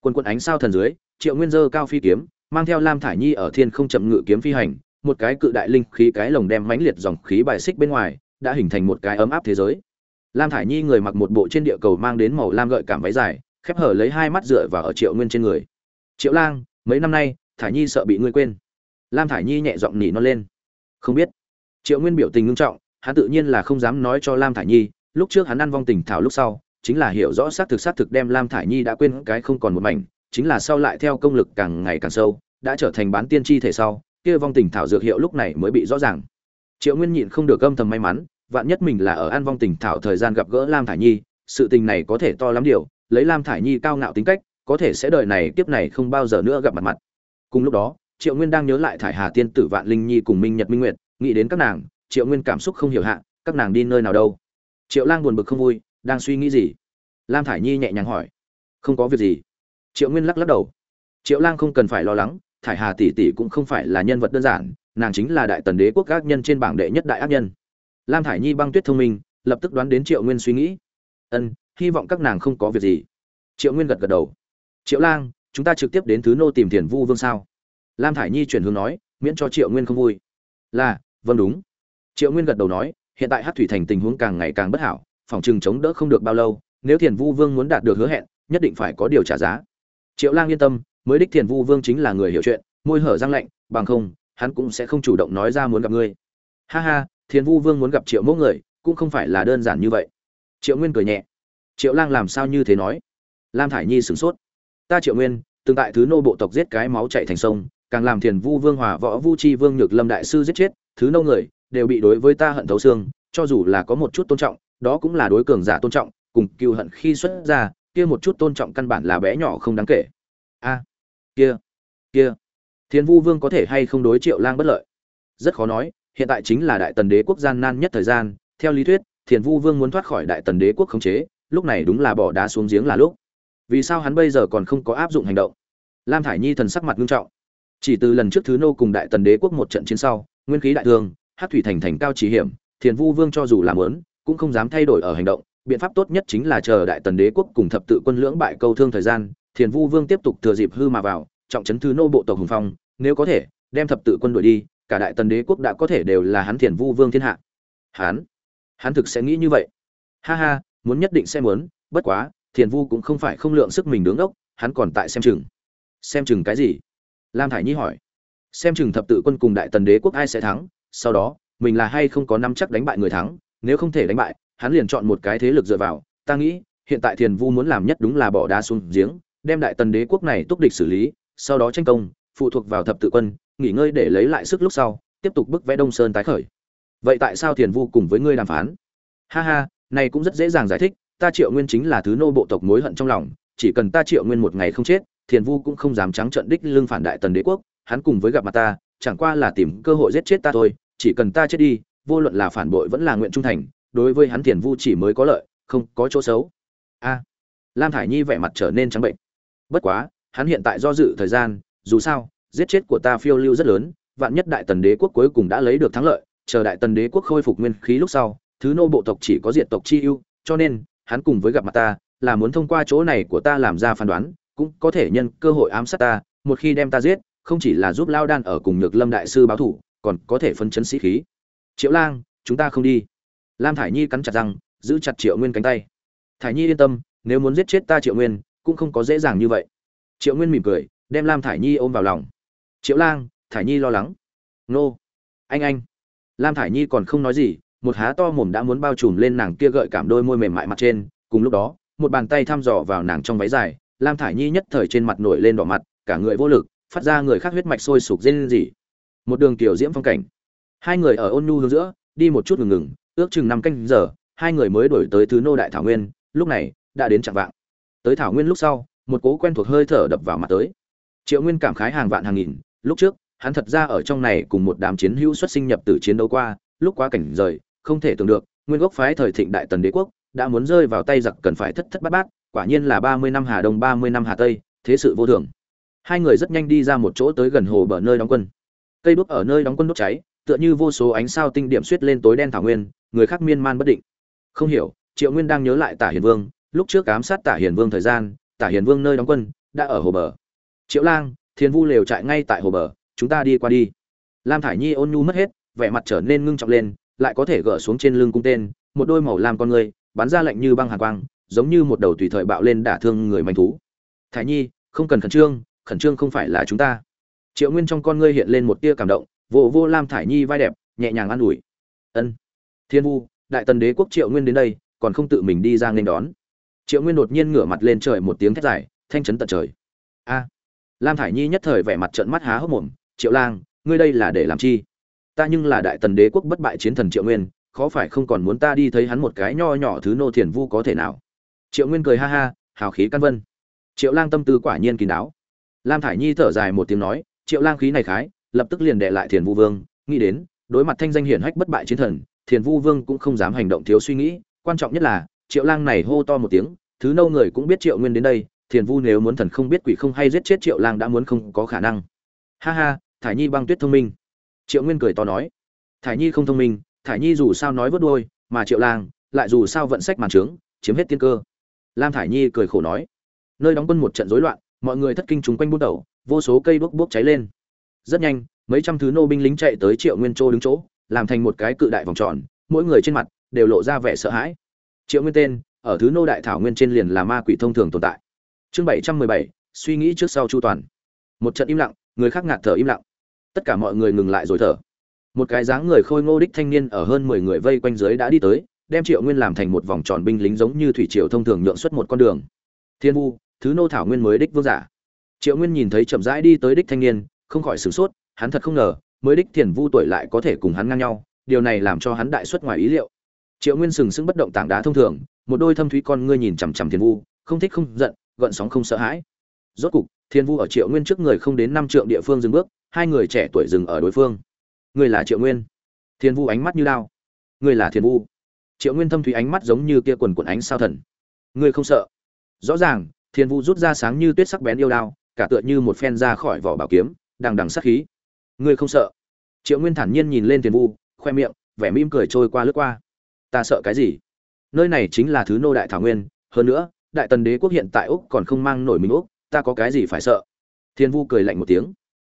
Quân quân ánh sao thần dưới, triệu nguyên dơ cao phi kiếm, mang theo lam thải nhi ở thiên không chậm ngự kiếm phi hành, một cái cự đại linh khí cái lồng đem mãnh liệt dòng khí bài xích bên ngoài, đã hình thành một cái ấm áp thế giới lam thải nhi người mặc một bộ trên địa cầu mang đến màu lam gợi cảm váy dài, khép hở lấy hai mắt dựa và ở triệu nguyên trên người. Triệu lang, mấy năm nay, thải nhi sợ bị ngươi quên. Lam thải nhi nhẹ giọng nỉ nó lên. Không biết. Triệu nguyên biểu tình ngưng trọng, hắn tự nhiên là không dám nói cho lam thải nhi, lúc trước hắn ăn vong tình thảo lúc sau, chính là hiểu rõ xác thực xác thực đem lam thải nhi đã quên cái không còn một mảnh, chính là sau lại theo công lực càng ngày càng sâu, đã trở thành bán tiên tri thể sau, kia vong tình thảo dược hiệu lúc này mới bị rõ ràng. Triệu nguyên nhịn không được âm thầm may mắn vạn nhất mình là ở an vong Tỉnh thảo thời gian gặp gỡ lam thải nhi, sự tình này có thể to lắm điều, lấy lam thải nhi cao ngạo tính cách, có thể sẽ đời này kiếp này không bao giờ nữa gặp mặt mặt. Cùng lúc đó, triệu nguyên đang nhớ lại thải hà tiên tử vạn linh nhi cùng minh nhật minh nguyệt, nghĩ đến các nàng, triệu nguyên cảm xúc không hiểu hạ, các nàng đi nơi nào đâu. Triệu lang buồn bực không vui, đang suy nghĩ gì? Lam thải nhi nhẹ nhàng hỏi. Không có việc gì. Triệu nguyên lắc lắc đầu. Triệu lang không cần phải lo lắng, thải hà tỷ tỷ cũng không phải là nhân vật đơn giản, nàng chính là đại tần đế quốc ác nhân trên bảng đệ nhất đại ác nhân lam thải nhi băng tuyết thông minh, lập tức đoán đến triệu nguyên suy nghĩ. Ân, hy vọng các nàng không có việc gì. Triệu nguyên gật gật đầu. Triệu lang, chúng ta trực tiếp đến thứ nô tìm tiền vu vương sao? Lam thải nhi chuyển hướng nói, miễn cho triệu nguyên không vui. Là vâng đúng. Triệu nguyên gật đầu nói, hiện tại hát thủy thành tình huống càng ngày càng bất hảo, phòng chừng chống đỡ không được bao lâu, nếu thiền vu vương muốn đạt được hứa hẹn, nhất định phải có điều trả giá. Triệu lang yên tâm, mới đích thiền vu vương chính là người hiểu chuyện, môi hở răng lạnh, bằng không, hắn cũng sẽ không chủ động nói ra muốn gặp ngươi. Ha ha Thiên vu vương muốn gặp triệu mẫu người, cũng không phải là đơn giản như vậy. Triệu nguyên cười nhẹ. Triệu lang làm sao như thế nói? Lam thải nhi sửng sốt. Ta triệu nguyên, từng tại thứ nô bộ tộc giết cái máu chạy thành sông, càng làm thiền vu vương hòa võ vu chi vương nhược lâm đại sư giết chết, thứ nô người đều bị đối với ta hận thấu xương, cho dù là có một chút tôn trọng, đó cũng là đối cường giả tôn trọng, cùng cựu hận khi xuất ra, kia một chút tôn trọng căn bản là bé nhỏ không đáng kể. A, kia kia. Thiên vu vương có thể hay không đối triệu lang bất lợi? Rất khó nói hiện tại chính là đại tần đế quốc gian nan nhất thời gian, theo lý thuyết, thiền vu vương muốn thoát khỏi đại tần đế quốc khống chế, lúc này đúng là bỏ đá xuống giếng là lúc. Vì sao hắn bây giờ còn không có áp dụng hành động? Lam thải nhi thần sắc mặt nghiêm trọng. Chỉ từ lần trước thứ nô cùng đại tần đế quốc một trận chiến sau, nguyên khí đại thương, hát thủy thành thành cao chỉ hiểm, thiền vu vương cho dù làm lớn, cũng không dám thay đổi ở hành động. Biện pháp tốt nhất chính là chờ đại tần đế quốc cùng thập tự quân lưỡng bại câu thương thời gian, thiền vu vương tiếp tục thừa dịp hư mà vào, trọng trấn thứ nô bộ tộc hùng phong, nếu có thể, đem thập tự quân đội đi cả đại tần đế quốc đã có thể đều là hắn thiền vu vương thiên hạ. Hắn hắn thực sẽ nghĩ như vậy. Ha ha, muốn nhất định sẽ muốn, bất quá, thiền vu cũng không phải không lượng sức mình đứng ốc, hắn còn tại xem chừng. Xem chừng cái gì? Lam thải nhi hỏi. Xem chừng thập tự quân cùng đại tần đế quốc ai sẽ thắng, sau đó, mình là hay không có năm chắc đánh bại người thắng, nếu không thể đánh bại, hắn liền chọn một cái thế lực dựa vào. Ta nghĩ, hiện tại thiền vu muốn làm nhất đúng là bỏ đá xuống giếng, đem đại tần đế quốc này túc địch xử lý, sau đó tranh công, phụ thuộc vào thập tự quân nghỉ ngơi để lấy lại sức lúc sau, tiếp tục bức vẽ đông sơn tái khởi. Vậy tại sao thiền vu cùng với ngươi đàm phán? Ha ha, này cũng rất dễ dàng giải thích, ta triệu nguyên chính là thứ nô bộ tộc mối hận trong lòng, chỉ cần ta triệu nguyên một ngày không chết, thiền vu cũng không dám trắng trợn đích lương phản đại tần đế quốc, hắn cùng với gặp mặt ta, chẳng qua là tìm cơ hội giết chết ta thôi, chỉ cần ta chết đi, vô luận là phản bội vẫn là nguyện trung thành, đối với hắn thiền vu chỉ mới có lợi, không có chỗ xấu. A, lam thải nhi vẻ mặt trở nên trắng bệnh. Bất quá, hắn hiện tại do dự thời gian, dù sao giết chết của ta phiêu lưu rất lớn, vạn nhất đại tần đế quốc cuối cùng đã lấy được thắng lợi, chờ đại tần đế quốc khôi phục nguyên khí lúc sau, thứ nô bộ tộc chỉ có diệt tộc chi ưu, cho nên, hắn cùng với gặp mặt ta, là muốn thông qua chỗ này của ta làm ra phán đoán, cũng có thể nhân cơ hội ám sát ta, một khi đem ta giết, không chỉ là giúp lao đan ở cùng nhược lâm đại sư báo thủ, còn có thể phân chấn sĩ khí. Triệu lang, chúng ta không đi. Lam thải nhi cắn chặt răng, giữ chặt triệu nguyên cánh tay. Thải nhi yên tâm, nếu muốn giết chết ta triệu nguyên, cũng không có dễ dàng như vậy. Triệu nguyên mỉm cười, đem lam thải nhi ôm vào lòng triệu lang, thải nhi lo lắng. Nô. Anh anh. Lam thải nhi còn không nói gì, một há to mồm đã muốn bao trùm lên nàng kia gợi cảm đôi môi mềm mại mặt trên. Cùng lúc đó, một bàn tay thăm dò vào nàng trong váy dài, lam thải nhi nhất thời trên mặt nổi lên đỏ mặt, cả người vô lực, phát ra người khác huyết mạch sôi sục rên rỉ. Một đường tiểu diễm phong cảnh. Hai người ở ôn nhu hướng giữa, đi một chút ngừng ngừng, ước chừng năm canh giờ, hai người mới đổi tới thứ nô đại thảo nguyên, lúc này, đã đến chặng vạng. Tới thảo nguyên lúc sau, một cố quen thuộc hơi thở đập vào mặt tới. Triệu nguyên cảm khái hàng vạn hàng nghìn lúc trước, hắn thật ra ở trong này cùng một đám chiến hữu xuất sinh nhập tử chiến đấu qua, lúc quá cảnh rời, không thể tưởng được, nguyên gốc phái thời thịnh đại tần đế quốc, đã muốn rơi vào tay giặc cần phải thất thất bát bát, quả nhiên là ba mươi năm hà đông, ba mươi năm hà tây, thế sự vô thường. Hai người rất nhanh đi ra một chỗ tới gần hồ bờ nơi đóng quân. Cây đuốc ở nơi đóng quân đốt cháy, tựa như vô số ánh sao tinh điểm suýt lên tối đen thảo nguyên, người khác miên man bất định. Không hiểu, triệu nguyên đang nhớ lại tả hiền vương, lúc trước ám sát tả hiền vương thời gian, tả hiền vương nơi đóng quân, đã ở hồ bờ. Triệu lang Thiên vu lều trại ngay tại hồ bờ, chúng ta đi qua đi. Lam thải nhi ôn nhu mất hết, vẻ mặt trở nên ngưng trọng lên, lại có thể gỡ xuống trên lưng cung tên, một đôi màu lam con người, bắn ra lạnh như băng hàn quang, giống như một đầu tùy thời bạo lên đả thương người manh thú. Thải nhi, không cần khẩn trương khẩn trương không phải là chúng ta. Triệu nguyên trong con ngươi hiện lên một tia cảm động vô vô lam thải nhi vai đẹp, nhẹ nhàng an ủi. Ân, thiên vu, đại tần đế quốc triệu nguyên đến đây, còn không tự mình đi ra nên đón. Triệu nguyên đột nhiên ngửa mặt lên trời một tiếng thét dài, thanh chấn tận trời. A lam thải nhi nhất thời vẻ mặt trợn mắt há hốc mồm, triệu lang, ngươi đây là để làm chi? Ta nhưng là đại tần đế quốc bất bại chiến thần triệu nguyên, khó phải không còn muốn ta đi thấy hắn một cái nho nhỏ thứ nô thiền vu có thể nào? Triệu nguyên cười ha ha, hào khí căn vân. Triệu lang tâm tư quả nhiên kín đáo. Lam thải nhi thở dài một tiếng nói, triệu lang khí này khái, lập tức liền đệ lại thiền vu vương, nghĩ đến, đối mặt thanh danh hiển hách bất bại chiến thần, thiền vu vương cũng không dám hành động thiếu suy nghĩ, quan trọng nhất là, triệu lang này hô to một tiếng, thứ nâu người cũng biết triệu nguyên đến đây thiền vu nếu muốn thần không biết quỷ không hay giết chết triệu lang đã muốn không có khả năng. Ha ha, thải nhi băng tuyết thông minh. Triệu nguyên cười to nói. Thải nhi không thông minh, thải nhi dù sao nói vớt đôi mà triệu lang lại dù sao vận sách màn trướng, chiếm hết tiên cơ. Lam thải nhi cười khổ nói. Nơi đóng quân một trận rối loạn, mọi người thất kinh chúng quanh bút đầu, vô số cây bốc bốc cháy lên. Rất nhanh, mấy trăm thứ nô binh lính chạy tới triệu nguyên châu đứng chỗ, làm thành một cái cự đại vòng tròn, mỗi người trên mặt đều lộ ra vẻ sợ hãi. Triệu nguyên tên, ở thứ nô đại thảo nguyên trên liền là ma quỷ thông thường tồn tại chương bảy trăm mười bảy, suy nghĩ trước sau chu toàn. Một trận im lặng, người khác ngạt thở im lặng. Tất cả mọi người ngừng lại rồi thở. Một cái dáng người khôi ngô đích thanh niên ở hơn mười người vây quanh dưới đã đi tới, đem triệu nguyên làm thành một vòng tròn binh lính giống như thủy triều thông thường nhượng xuất một con đường. Thiên vu, thứ nô thảo nguyên mới đích vương giả. Triệu nguyên nhìn thấy chậm rãi đi tới đích thanh niên, không khỏi sửng sốt, hắn thật không ngờ, mới đích thiền vu tuổi lại có thể cùng hắn ngang nhau, điều này làm cho hắn đại xuất ngoài ý liệu. Triệu nguyên sừng sững bất động tảng đá thông thường, một đôi thâm thúy con ngươi nhìn chằm chằm thiền vu, không thích không giận gợn sóng không sợ hãi. Rốt cục, thiên vu ở triệu nguyên trước người không đến năm trượng địa phương dừng bước, hai người trẻ tuổi dừng ở đối phương. Người là triệu nguyên. Thiên vu ánh mắt như lao người là thiên vu triệu nguyên thâm thủy ánh mắt giống như kia quần quần ánh sao thần. Người không sợ. Rõ ràng, thiên vu rút ra sáng như tuyết sắc bén yêu đao, cả tựa như một phen ra khỏi vỏ bảo kiếm, đằng đằng sát khí. Ngươi không sợ. Triệu nguyên thản nhiên nhìn lên Thiên vu khoe miệng, vẻ mỉm cười trôi qua lướt qua. Ta sợ cái gì? Nơi này chính là thứ nô đại thảo nguyên, hơn nữa đại tần đế quốc hiện tại úc còn không mang nổi mình úc, ta có cái gì phải sợ? Thiên vu cười lạnh một tiếng.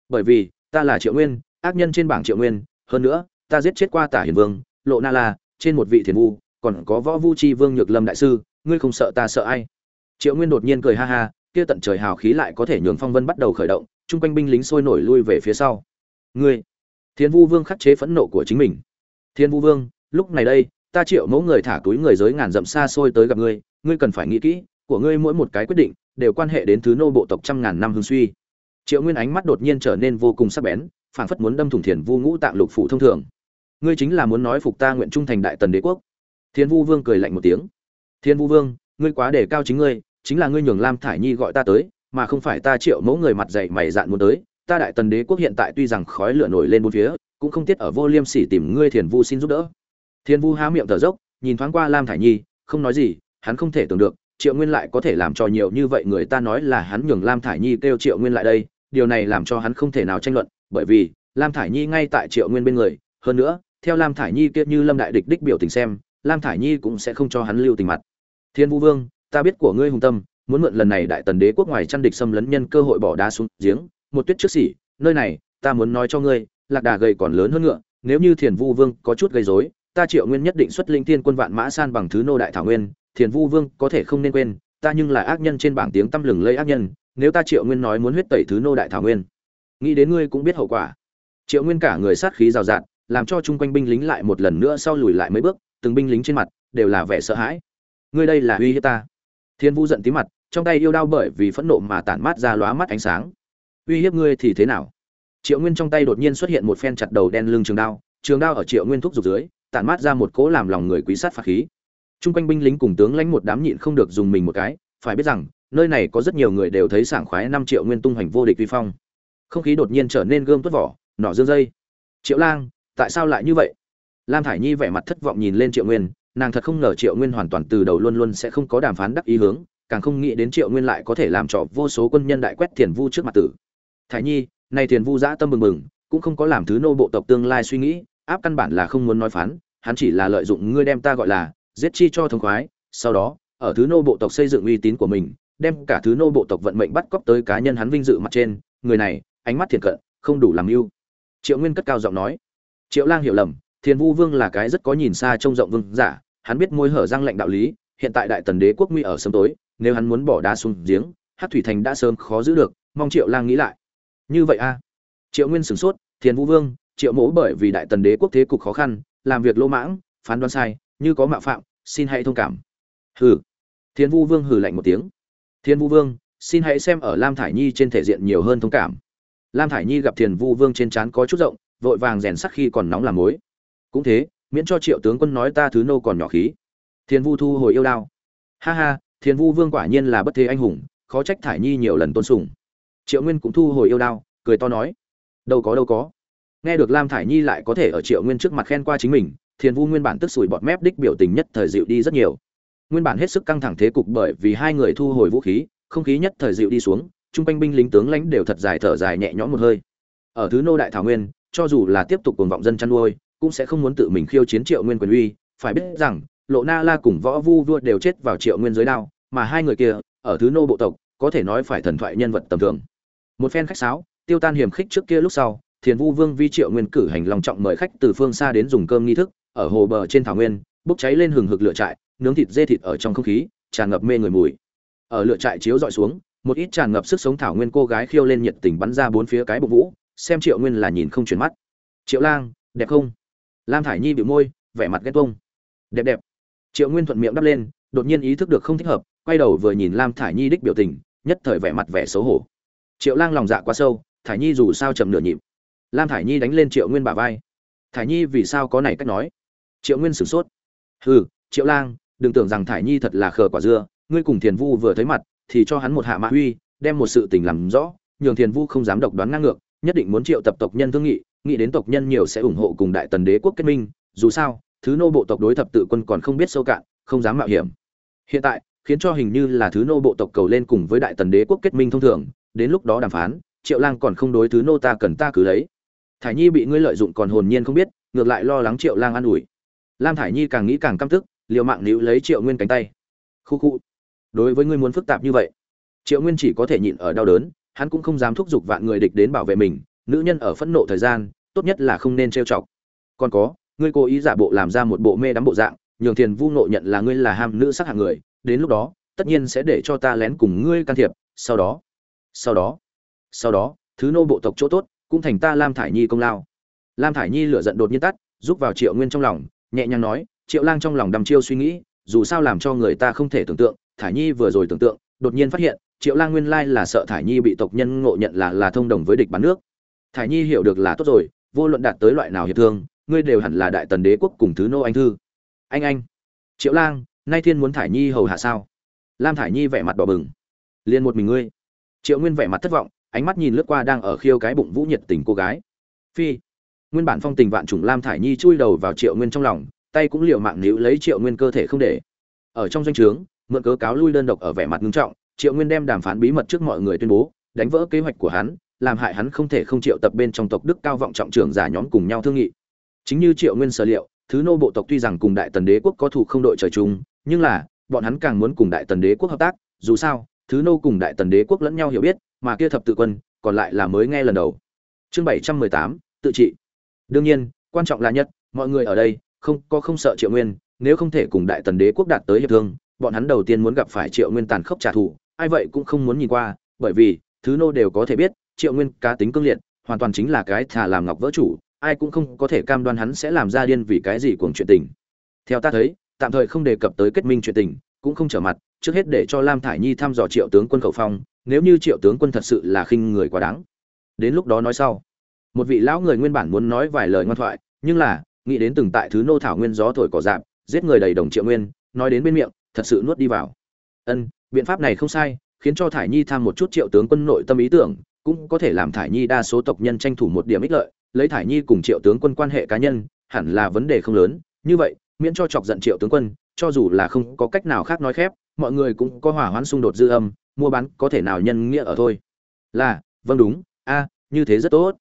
Bởi vì, ta là triệu nguyên, ác nhân trên bảng triệu nguyên, hơn nữa, ta giết chết qua tả hiền vương, lộ na la, trên một vị thiền vu, còn có võ vu chi vương nhược lâm đại sư, ngươi không sợ ta sợ ai? Triệu nguyên đột nhiên cười ha ha, kia tận trời hào khí lại có thể nhường phong vân bắt đầu khởi động, chung quanh binh lính sôi nổi lui về phía sau. Ngươi, thiên vu vương khắc chế phẫn nộ của chính mình. Thiên vu vương, lúc này đây, ta triệu mẫu người thả túi người giới ngàn dặm xa xôi tới gặp ngươi ngươi cần phải nghĩ kỹ, của ngươi mỗi một cái quyết định đều quan hệ đến thứ nô bộ tộc trăm ngàn năm hương suy. Triệu nguyên ánh mắt đột nhiên trở nên vô cùng sắc bén, phảng phất muốn đâm thủng thiền vu ngũ tạng lục phụ thông thường. Ngươi chính là muốn nói phục ta nguyện trung thành đại tần đế quốc. Thiên vu vương cười lạnh một tiếng. Thiên vu vương, ngươi quá để cao chính ngươi, chính là ngươi nhường lam thải nhi gọi ta tới, mà không phải ta triệu mẫu người mặt dày mày dạn muốn tới. Ta đại tần đế quốc hiện tại tuy rằng khói lửa nổi lên bốn phía, cũng không tiếc ở vô liêm sỉ tìm ngươi thiền vu xin giúp đỡ. Thiên vu há miệng thở dốc, nhìn thoáng qua lam thải nhi, không nói gì hắn không thể tưởng được, triệu nguyên lại có thể làm cho nhiều như vậy người ta nói là hắn nhường lam thải nhi kêu triệu nguyên lại đây, điều này làm cho hắn không thể nào tranh luận, bởi vì lam thải nhi ngay tại triệu nguyên bên người, hơn nữa, theo lam thải nhi kia như lâm đại địch đích biểu tình xem, lam thải nhi cũng sẽ không cho hắn lưu tình mặt. Thiên vũ vương, ta biết của ngươi hùng tâm, muốn mượn lần này đại tần đế quốc ngoài chăn địch xâm lấn nhân cơ hội bỏ đá xuống giếng, một tuyết trước xỉ, nơi này, ta muốn nói cho ngươi, lạc đà gầy còn lớn hơn ngựa, nếu như thiền vu vương có chút gây rối ta triệu nguyên nhất định xuất linh thiên quân vạn mã san bằng thứ nô đại thảo nguyên, thiền vu vương có thể không nên quên, ta nhưng là ác nhân trên bảng tiếng tăm lừng lây ác nhân, nếu ta triệu nguyên nói muốn huyết tẩy thứ nô đại thảo nguyên. Nghĩ đến ngươi cũng biết hậu quả. Triệu nguyên cả người sát khí rào rạt, làm cho chung quanh binh lính lại một lần nữa sau lùi lại mấy bước, từng binh lính trên mặt đều là vẻ sợ hãi. Ngươi đây là uy hiếp ta. Thiên vu giận tí mặt, trong tay yêu đao bởi vì phẫn nộ mà tản mát ra lóa mắt ánh sáng. Uy hiếp ngươi thì thế nào? Triệu nguyên trong tay đột nhiên xuất hiện một phen chặt đầu đen lưng trường đao trường đao ở triệu nguyên thúc giục dưới tản mát ra một cỗ làm lòng người quý sát phạt khí. Trung quanh binh lính cùng tướng lãnh một đám nhịn không được dùng mình một cái, phải biết rằng, nơi này có rất nhiều người đều thấy sảng khoái năm triệu nguyên tung hành vô địch vi phong. Không khí đột nhiên trở nên gươm tuốt vỏ, nỏ dương dây. Triệu lang, tại sao lại như vậy? Lam thải nhi vẻ mặt thất vọng nhìn lên triệu nguyên, nàng thật không ngờ triệu nguyên hoàn toàn từ đầu luôn luôn sẽ không có đàm phán đắc ý hướng, càng không nghĩ đến triệu nguyên lại có thể làm trò vô số quân nhân đại quét thiền vu trước mặt tử. Thải nhi này thiền vu dã tâm mừng mừng cũng không có làm thứ nô bộ tộc tương lai suy nghĩ áp căn bản là không muốn nói phán, hắn chỉ là lợi dụng ngươi đem ta gọi là giết chi cho thống khoái, sau đó, ở thứ nô bộ tộc xây dựng uy tín của mình, đem cả thứ nô bộ tộc vận mệnh bắt cóc tới cá nhân hắn vinh dự mặt trên, người này, ánh mắt thiện cận, không đủ làm mưu triệu nguyên cất cao giọng nói. Triệu lang hiểu lầm, thiền vu vương là cái rất có nhìn xa trông rộng vương giả, hắn biết môi hở răng lệnh đạo lý, hiện tại đại tần đế quốc nguy ở sớm tối, nếu hắn muốn bỏ đá xuống giếng hát thủy thành đã sớm khó giữ được, mong triệu lang nghĩ lại. Như vậy a. Triệu nguyên sửng sốt, thiền vũ vương triệu mỗ bởi vì đại tần đế quốc thế cục khó khăn, làm việc lô mãng, phán đoán sai, như có mạo phạm, xin hãy thông cảm. Hừ. Thiên vu vương hừ lạnh một tiếng. Thiên vu vương, xin hãy xem ở lam thải nhi trên thể diện nhiều hơn thông cảm. Lam thải nhi gặp thiền vu vương trên trán có chút rộng, vội vàng rèn sắc khi còn nóng làm mối. Cũng thế, miễn cho triệu tướng quân nói ta thứ nô còn nhỏ khí. Thiên vu thu hồi yêu đao. Ha ha thiên vu vương quả nhiên là bất thế anh hùng, khó trách thải nhi nhiều lần tôn sùng. Triệu nguyên cũng thu hồi yêu đao, cười to nói. Đâu có đâu có nghe được lam thải nhi lại có thể ở triệu nguyên trước mặt khen qua chính mình, thiền vu nguyên bản tức sủi bọt mép đích biểu tình nhất thời dịu đi rất nhiều. Nguyên bản hết sức căng thẳng thế cục bởi vì hai người thu hồi vũ khí, không khí nhất thời dịu đi xuống, chung quanh binh lính tướng lãnh đều thật dài thở dài nhẹ nhõm một hơi. Ở thứ nô đại thảo nguyên, cho dù là tiếp tục cuồng vọng dân chăn nuôi, cũng sẽ không muốn tự mình khiêu chiến triệu nguyên quyền uy. Phải biết rằng, lộ na la cùng võ vu vua đều chết vào triệu nguyên giới đao, mà hai người kia, ở thứ nô bộ tộc, có thể nói phải thần thoại nhân vật tầm thường. Một phen khách sáo, tiêu tan hiểm khích trước kia lúc sau thiền vu vương vi triệu nguyên cử hành lòng trọng mời khách từ phương xa đến dùng cơm nghi thức, ở hồ bờ trên thảo nguyên, bốc cháy lên hừng hực lửa trại, nướng thịt dê thịt ở trong không khí, tràn ngập mê người mùi. Ở lửa trại chiếu dọi xuống, một ít tràn ngập sức sống thảo nguyên cô gái khiêu lên nhiệt tình bắn ra bốn phía cái bụng vũ, xem triệu nguyên là nhìn không chuyển mắt. Triệu lang, đẹp không? Lam thải nhi bị môi, vẻ mặt ghét bông đẹp đẹp. Triệu nguyên thuận miệng đắp lên, đột nhiên ý thức được không thích hợp, quay đầu vừa nhìn lam thải nhi đích biểu tình, nhất thời vẻ mặt vẻ xấu hổ. Triệu lang lòng dạ quá sâu, thải nhi dù sao chậm nửa nhịp lam thải nhi đánh lên triệu nguyên bả vai. Thải nhi vì sao có này cách nói? Triệu nguyên sửng sốt. Hừ, triệu lang, đừng tưởng rằng thải nhi thật là khờ quả dưa. Ngươi cùng thiền vu vừa thấy mặt, thì cho hắn một hạ mã uy, đem một sự tình làm rõ. Nhường thiền vu không dám độc đoán ngang ngược, nhất định muốn triệu tập tộc nhân thương nghị, nghĩ đến tộc nhân nhiều sẽ ủng hộ cùng đại tần đế quốc kết minh. Dù sao, thứ nô bộ tộc đối thập tự quân còn không biết sâu cạn, không dám mạo hiểm. Hiện tại, khiến cho hình như là thứ nô bộ tộc cầu lên cùng với đại tần đế quốc kết minh thông thường, đến lúc đó đàm phán, triệu lang còn không đối thứ nô ta cần ta cứ lấy thải nhi bị ngươi lợi dụng còn hồn nhiên không biết, ngược lại lo lắng triệu lang an ủi. Lam thải nhi càng nghĩ càng căm tức, liều mạng níu lấy triệu nguyên cánh tay. Khu khu. Đối với ngươi muốn phức tạp như vậy, triệu nguyên chỉ có thể nhịn ở đau đớn, hắn cũng không dám thúc giục vạn người địch đến bảo vệ mình, nữ nhân ở phẫn nộ thời gian, tốt nhất là không nên trêu chọc. Còn có, ngươi cố ý giả bộ làm ra một bộ mê đắm bộ dạng, nhường thiền vu nộ nhận là ngươi là ham nữ sắc hạng người, đến lúc đó, tất nhiên sẽ để cho ta lén cùng ngươi can thiệp, sau đó sau đó sau đó, thứ nô bộ tộc chỗ tốt cũng thành ta lam thải nhi công lao. Lam thải nhi lửa giận đột nhiên tắt giúp vào triệu nguyên trong lòng, nhẹ nhàng nói, triệu lang trong lòng đăm chiêu suy nghĩ, dù sao làm cho người ta không thể tưởng tượng, thải nhi vừa rồi tưởng tượng, đột nhiên phát hiện, triệu lang nguyên lai là sợ thải nhi bị tộc nhân ngộ nhận là là thông đồng với địch bán nước. Thải nhi hiểu được là tốt rồi, vô luận đạt tới loại nào hiệp thương, ngươi đều hẳn là đại tần đế quốc cùng thứ nô anh thư. Anh anh, triệu lang, nay thiên muốn thải nhi hầu hạ sao? Lam thải nhi vẻ mặt đỏ bừng. Liền một mình ngươi. Triệu nguyên vẻ mặt thất vọng ánh mắt nhìn lướt qua đang ở khiêu cái bụng vũ nhiệt tình cô gái. Phi, nguyên bản phong tình vạn trùng lam thải nhi chui đầu vào triệu nguyên trong lòng, tay cũng liều mạng níu lấy triệu nguyên cơ thể không để. Ở trong doanh trướng, mượn cớ cáo lui đơn độc ở vẻ mặt nghiêm trọng, triệu nguyên đem đàm phán bí mật trước mọi người tuyên bố, đánh vỡ kế hoạch của hắn, làm hại hắn không thể không triệu tập bên trong tộc đức cao vọng trọng trưởng giả nhóm cùng nhau thương nghị. Chính như triệu nguyên sở liệu, thứ nô bộ tộc tuy rằng cùng đại tần đế quốc có thù không đội trời chung, nhưng là, bọn hắn càng muốn cùng đại tần đế quốc hợp tác, dù sao, thứ nô cùng đại tần đế quốc lẫn nhau hiểu biết mà kia thập tự quân còn lại là mới nghe lần đầu. Chương bảy trăm mười tám, tự trị. Đương nhiên, quan trọng là nhất, mọi người ở đây không có không sợ triệu nguyên, nếu không thể cùng đại tần đế quốc đạt tới hiệp thương, bọn hắn đầu tiên muốn gặp phải triệu nguyên tàn khốc trả thù, ai vậy cũng không muốn nhìn qua, bởi vì thứ nô đều có thể biết, triệu nguyên cá tính cương liệt, hoàn toàn chính là cái thà làm ngọc vỡ chủ, ai cũng không có thể cam đoan hắn sẽ làm ra điên vì cái gì cuồng chuyện tình. Theo ta thấy, tạm thời không đề cập tới kết minh chuyện tình cũng không trở mặt, trước hết để cho lam thải nhi thăm dò triệu tướng quân khẩu phong, nếu như triệu tướng quân thật sự là khinh người quá đáng. Đến lúc đó nói sau. Một vị lão người nguyên bản muốn nói vài lời ngoan thoại, nhưng là, nghĩ đến từng tại thứ nô thảo nguyên gió thổi cỏ dạp, giết người đầy đồng triệu nguyên, nói đến bên miệng, thật sự nuốt đi vào. Ân, biện pháp này không sai, khiến cho thải nhi tham một chút triệu tướng quân nội tâm ý tưởng, cũng có thể làm thải nhi đa số tộc nhân tranh thủ một điểm ích lợi, lấy thải nhi cùng triệu tướng quân quan hệ cá nhân, hẳn là vấn đề không lớn. Như vậy, miễn cho chọc giận triệu tướng quân cho dù là không có cách nào khác nói khép, mọi người cũng có hỏa hoãn xung đột dư âm, mua bán có thể nào nhân nghĩa ở thôi. Là vâng đúng, a, như thế rất tốt.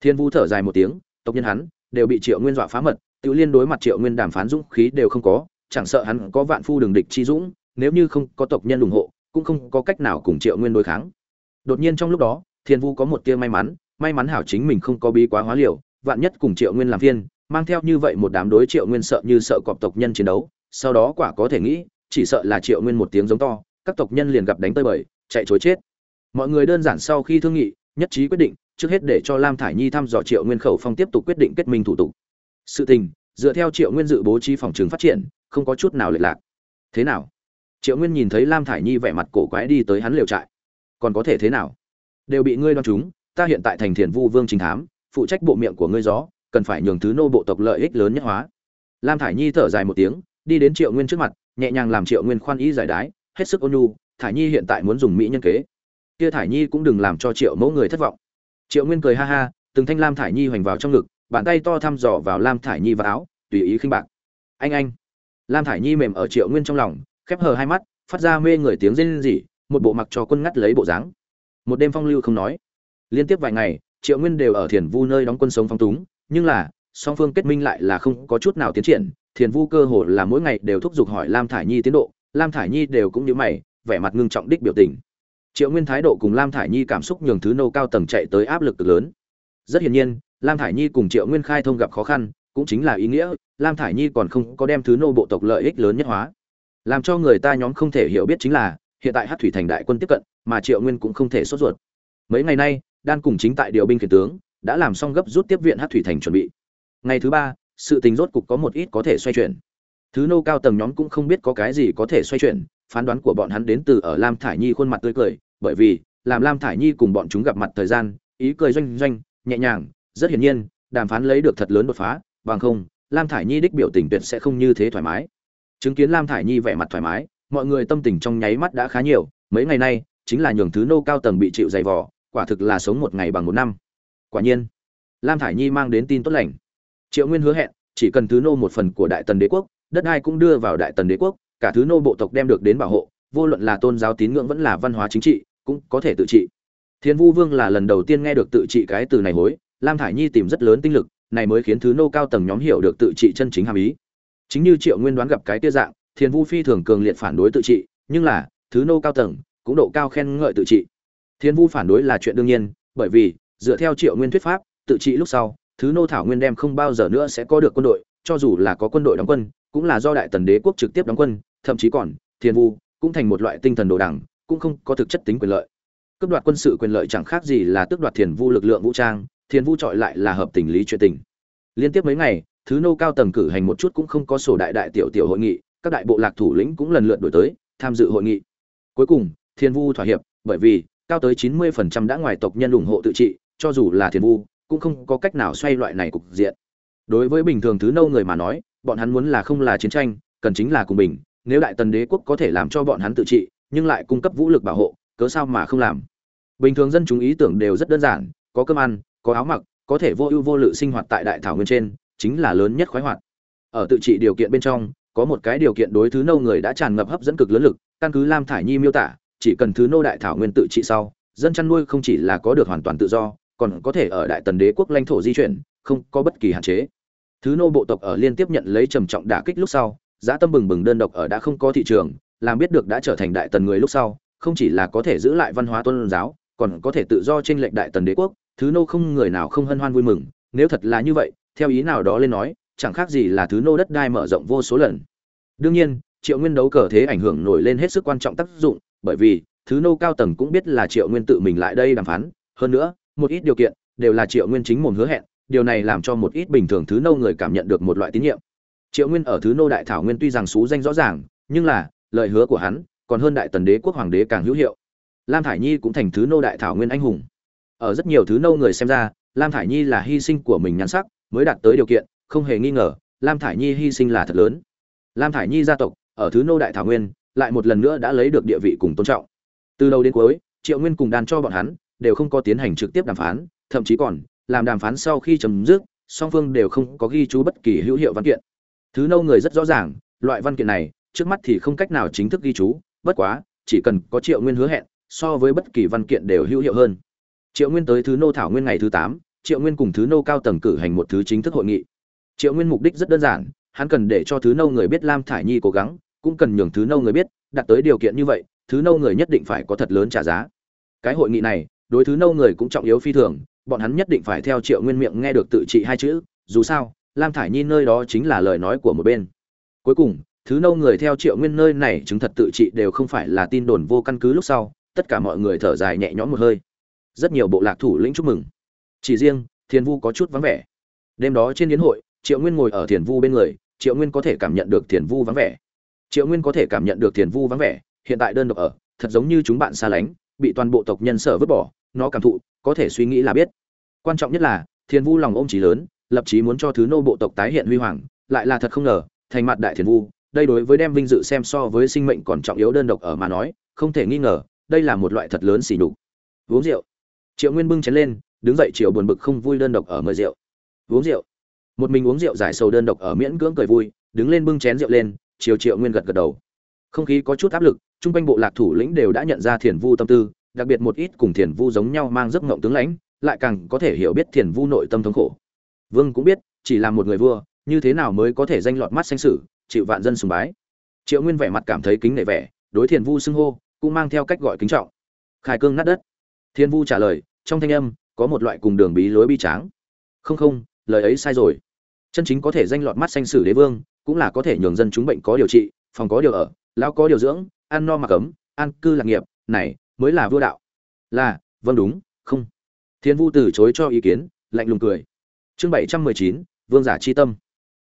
Thiên Vu thở dài một tiếng, tộc nhân hắn đều bị triệu nguyên dọa phá mật, tự liên đối mặt triệu nguyên đàm phán dũng khí đều không có, chẳng sợ hắn có vạn phu đường địch chi dũng, nếu như không có tộc nhân ủng hộ, cũng không có cách nào cùng triệu nguyên đối kháng. Đột nhiên trong lúc đó, thiên Vu có một tia may mắn may mắn hảo chính mình không có bí quá hóa liều, vạn nhất cùng triệu nguyên làm phiên mang theo như vậy một đám đối triệu nguyên sợ như sợ cọp tộc nhân chiến đấu sau đó quả có thể nghĩ, chỉ sợ là triệu nguyên một tiếng giống to, các tộc nhân liền gặp đánh tơi bời, chạy chối chết. Mọi người đơn giản sau khi thương nghị, nhất trí quyết định, trước hết để cho lam thải nhi thăm dò triệu nguyên khẩu phong tiếp tục quyết định kết minh thủ tục. Sự tình, dựa theo triệu nguyên dự bố trí phòng trường phát triển, không có chút nào lệch lạc. Thế nào? Triệu nguyên nhìn thấy lam thải nhi vẻ mặt cổ quái đi tới hắn liều trại. Còn có thể thế nào? Đều bị ngươi đoan chúng, ta hiện tại thành thiền vu vương trình thám, phụ trách bộ miệng của ngươi gió, cần phải nhường thứ nô bộ tộc lợi ích lớn nhất hóa. Lam thải nhi thở dài một tiếng đi đến triệu nguyên trước mặt, nhẹ nhàng làm triệu nguyên khoan ý giải đái, hết sức ôn nhu, thải nhi hiện tại muốn dùng mỹ nhân kế. Kia thải nhi cũng đừng làm cho triệu mẫu người thất vọng. Triệu nguyên cười ha ha, từng thanh lam thải nhi hoành vào trong ngực, bàn tay to thăm dò vào lam thải nhi và áo, tùy ý khinh bạc. Anh anh. Lam thải nhi mềm ở triệu nguyên trong lòng, khép hờ hai mắt, phát ra mê người tiếng rên rỉ, một bộ mặc cho quân ngắt lấy bộ dáng. Một đêm phong lưu không nói. Liên tiếp vài ngày, triệu nguyên đều ở thiền vu nơi đóng quân sống phong túng, nhưng là, song phương kết minh lại là không có chút nào tiến triển thiền vu cơ hồ là mỗi ngày đều thúc giục hỏi lam thải nhi tiến độ, lam thải nhi đều cũng như mày, vẻ mặt ngưng trọng đích biểu tình. Triệu nguyên thái độ cùng lam thải nhi cảm xúc nhường thứ nô cao tầng chạy tới áp lực cực lớn. Rất hiển nhiên, lam thải nhi cùng triệu nguyên khai thông gặp khó khăn, cũng chính là ý nghĩa, lam thải nhi còn không có đem thứ nô bộ tộc lợi ích lớn nhất hóa. Làm cho người ta nhóm không thể hiểu biết chính là, hiện tại hát thủy thành đại quân tiếp cận, mà triệu nguyên cũng không thể sốt ruột. Mấy ngày nay đan cùng chính tại điều binh khiển tướng, đã làm xong gấp rút tiếp viện hát thủy thành chuẩn bị. Ngày thứ ba sự tình rốt cục có một ít có thể xoay chuyển. Thứ nô cao tầng nhóm cũng không biết có cái gì có thể xoay chuyển, phán đoán của bọn hắn đến từ ở lam thải nhi khuôn mặt tươi cười, bởi vì, làm lam thải nhi cùng bọn chúng gặp mặt thời gian, ý cười doanh doanh, nhẹ nhàng, rất hiển nhiên, đàm phán lấy được thật lớn đột phá, bằng không, lam thải nhi đích biểu tình tuyệt sẽ không như thế thoải mái. Chứng kiến lam thải nhi vẻ mặt thoải mái, mọi người tâm tình trong nháy mắt đã khá nhiều, mấy ngày nay, chính là nhường thứ nô cao tầng bị chịu dày vò, quả thực là sống một ngày bằng một năm. Quả nhiên, lam thải nhi mang đến tin tốt lành triệu nguyên hứa hẹn, chỉ cần thứ nô một phần của đại tần đế quốc, đất đai cũng đưa vào đại tần đế quốc, cả thứ nô bộ tộc đem được đến bảo hộ, vô luận là tôn giáo tín ngưỡng vẫn là văn hóa chính trị, cũng có thể tự trị. Thiên vu vương là lần đầu tiên nghe được tự trị cái từ này hối, lam thải nhi tìm rất lớn tinh lực, này mới khiến thứ nô cao tầng nhóm hiểu được tự trị chân chính hàm ý. Chính như triệu nguyên đoán gặp cái tia dạng, thiên vu phi thường cường liệt phản đối tự trị, nhưng là, thứ nô cao tầng, cũng độ cao khen ngợi tự trị. Thiên vu phản đối là chuyện đương nhiên, bởi vì, dựa theo triệu nguyên thuyết pháp, tự trị lúc sau thứ nô thảo nguyên đem không bao giờ nữa sẽ có được quân đội cho dù là có quân đội đóng quân cũng là do đại tần đế quốc trực tiếp đóng quân thậm chí còn thiên vu cũng thành một loại tinh thần đồ đảng, cũng không có thực chất tính quyền lợi. Cướp đoạt quân sự quyền lợi chẳng khác gì là tước đoạt thiền vu lực lượng vũ trang thiền vu trọi lại là hợp tình lý chuyện tình. Liên tiếp mấy ngày thứ nô cao tầng cử hành một chút cũng không có sổ đại đại tiểu tiểu hội nghị các đại bộ lạc thủ lĩnh cũng lần lượt đổi tới tham dự hội nghị. Cuối cùng thiên vu thỏa hiệp bởi vì cao tới 90% đã ngoài tộc nhân ủng hộ tự trị cho dù là thiên vu cũng không có cách nào xoay loại này cục diện. Đối với bình thường thứ nâu người mà nói, bọn hắn muốn là không là chiến tranh, cần chính là cùng bình, nếu đại tần đế quốc có thể làm cho bọn hắn tự trị, nhưng lại cung cấp vũ lực bảo hộ, cớ sao mà không làm? Bình thường dân chúng ý tưởng đều rất đơn giản, có cơm ăn, có áo mặc, có thể vô ưu vô lự sinh hoạt tại đại thảo nguyên trên, chính là lớn nhất khoái hoạt. Ở tự trị điều kiện bên trong, có một cái điều kiện đối thứ nâu người đã tràn ngập hấp dẫn cực lớn lực, căn cứ lam thải nhi miêu tả, chỉ cần thứ nô đại thảo nguyên tự trị sau, dân chăn nuôi không chỉ là có được hoàn toàn tự do còn có thể ở đại tần đế quốc lãnh thổ di chuyển, không có bất kỳ hạn chế. Thứ nô bộ tộc ở liên tiếp nhận lấy trầm trọng đả kích lúc sau, giá tâm bừng bừng đơn độc ở đã không có thị trường, làm biết được đã trở thành đại tần người lúc sau, không chỉ là có thể giữ lại văn hóa tôn giáo, còn có thể tự do trên lệnh đại tần đế quốc, thứ nô không người nào không hân hoan vui mừng, nếu thật là như vậy, theo ý nào đó lên nói, chẳng khác gì là thứ nô đất đai mở rộng vô số lần. Đương nhiên, triệu nguyên đấu cờ thế ảnh hưởng nổi lên hết sức quan trọng tác dụng, bởi vì, thứ nô cao tầng cũng biết là triệu nguyên tự mình lại đây đàm phán, hơn nữa một ít điều kiện, đều là triệu nguyên chính mồm hứa hẹn, điều này làm cho một ít bình thường thứ nô người cảm nhận được một loại tín nhiệm. Triệu nguyên ở thứ nô đại thảo nguyên tuy rằng xú danh rõ ràng, nhưng là, lời hứa của hắn còn hơn đại tần đế quốc hoàng đế càng hữu hiệu. Lam thải nhi cũng thành thứ nô đại thảo nguyên anh hùng. Ở rất nhiều thứ nô người xem ra, lam thải nhi là hy sinh của mình nhắn sắc, mới đạt tới điều kiện, không hề nghi ngờ, lam thải nhi hy sinh là thật lớn. Lam thải nhi gia tộc, ở thứ nô đại thảo nguyên, lại một lần nữa đã lấy được địa vị cùng tôn trọng. Từ đầu đến cuối, triệu nguyên cùng đàn cho bọn hắn đều không có tiến hành trực tiếp đàm phán, thậm chí còn, làm đàm phán sau khi chấm dứt, song phương đều không có ghi chú bất kỳ hữu hiệu văn kiện. Thứ nâu người rất rõ ràng, loại văn kiện này, trước mắt thì không cách nào chính thức ghi chú, bất quá, chỉ cần có triệu nguyên hứa hẹn, so với bất kỳ văn kiện đều hữu hiệu hơn. Triệu nguyên tới thứ nô thảo nguyên ngày thứ tám, triệu nguyên cùng thứ nô cao tầng cử hành một thứ chính thức hội nghị. Triệu nguyên mục đích rất đơn giản, hắn cần để cho thứ nâu người biết lam thải nhi cố gắng, cũng cần nhường thứ nâu người biết đạt tới điều kiện như vậy, thứ nâu người nhất định phải có thật lớn trả giá. Cái hội nghị này đối thứ nâu người cũng trọng yếu phi thường, bọn hắn nhất định phải theo triệu nguyên miệng nghe được tự trị hai chữ, dù sao, lam thải nhi nơi đó chính là lời nói của một bên. Cuối cùng, thứ nâu người theo triệu nguyên nơi này chứng thật tự trị đều không phải là tin đồn vô căn cứ lúc sau, tất cả mọi người thở dài nhẹ nhõm một hơi. Rất nhiều bộ lạc thủ lĩnh chúc mừng. Chỉ riêng, thiền vu có chút vắng vẻ. Đêm đó trên yến hội, triệu nguyên ngồi ở thiền vu bên người, triệu nguyên có thể cảm nhận được thiền vu vắng vẻ. Triệu nguyên có thể cảm nhận được thiền vu vắng vẻ, hiện tại đơn độc ở, thật giống như chúng bạn xa lánh, bị toàn bộ tộc nhân sở vứt bỏ nó cảm thụ, có thể suy nghĩ là biết. Quan trọng nhất là, thiền vu lòng ôm trí lớn, lập chí muốn cho thứ nô bộ tộc tái hiện huy hoàng, lại là thật không ngờ, thành mặt đại thiền vu, đây đối với đem vinh dự xem so với sinh mệnh còn trọng yếu đơn độc ở mà nói, không thể nghi ngờ, đây là một loại thật lớn xỉ nhục. Uống rượu. Triệu nguyên bưng chén lên, đứng dậy triệu buồn bực không vui đơn độc ở mời rượu. Uống rượu. Một mình uống rượu giải sầu đơn độc ở miễn cưỡng cười vui, đứng lên bưng chén rượu lên, chiều triệu nguyên gật gật đầu. Không khí có chút áp lực, chung quanh bộ lạc thủ lĩnh đều đã nhận ra thiền vu tâm tư đặc biệt một ít cùng thiền vu giống nhau mang giấc ngộng tướng lãnh, lại càng có thể hiểu biết thiền vu nội tâm thống khổ. Vương cũng biết, chỉ là một người vua, như thế nào mới có thể danh lọt mắt xanh sử, chịu vạn dân sùng bái. Triệu nguyên vẻ mặt cảm thấy kính nể vẻ, đối thiền vu xưng hô, cũng mang theo cách gọi kính trọng. Khai cương nát đất. Thiên vu trả lời, trong thanh âm, có một loại cùng đường bí lối bi tráng. Không không, lời ấy sai rồi. Chân chính có thể danh lọt mắt xanh sử đế vương, cũng là có thể nhường dân chúng bệnh có điều trị, phòng có điều ở, lão có điều dưỡng, ăn no mặc ấm, an cư lạc nghiệp, này mới là vua đạo. Là vâng đúng, không. Thiên vu từ chối cho ý kiến, lạnh lùng cười. Chương bảy trăm mười chín, vương giả chi tâm.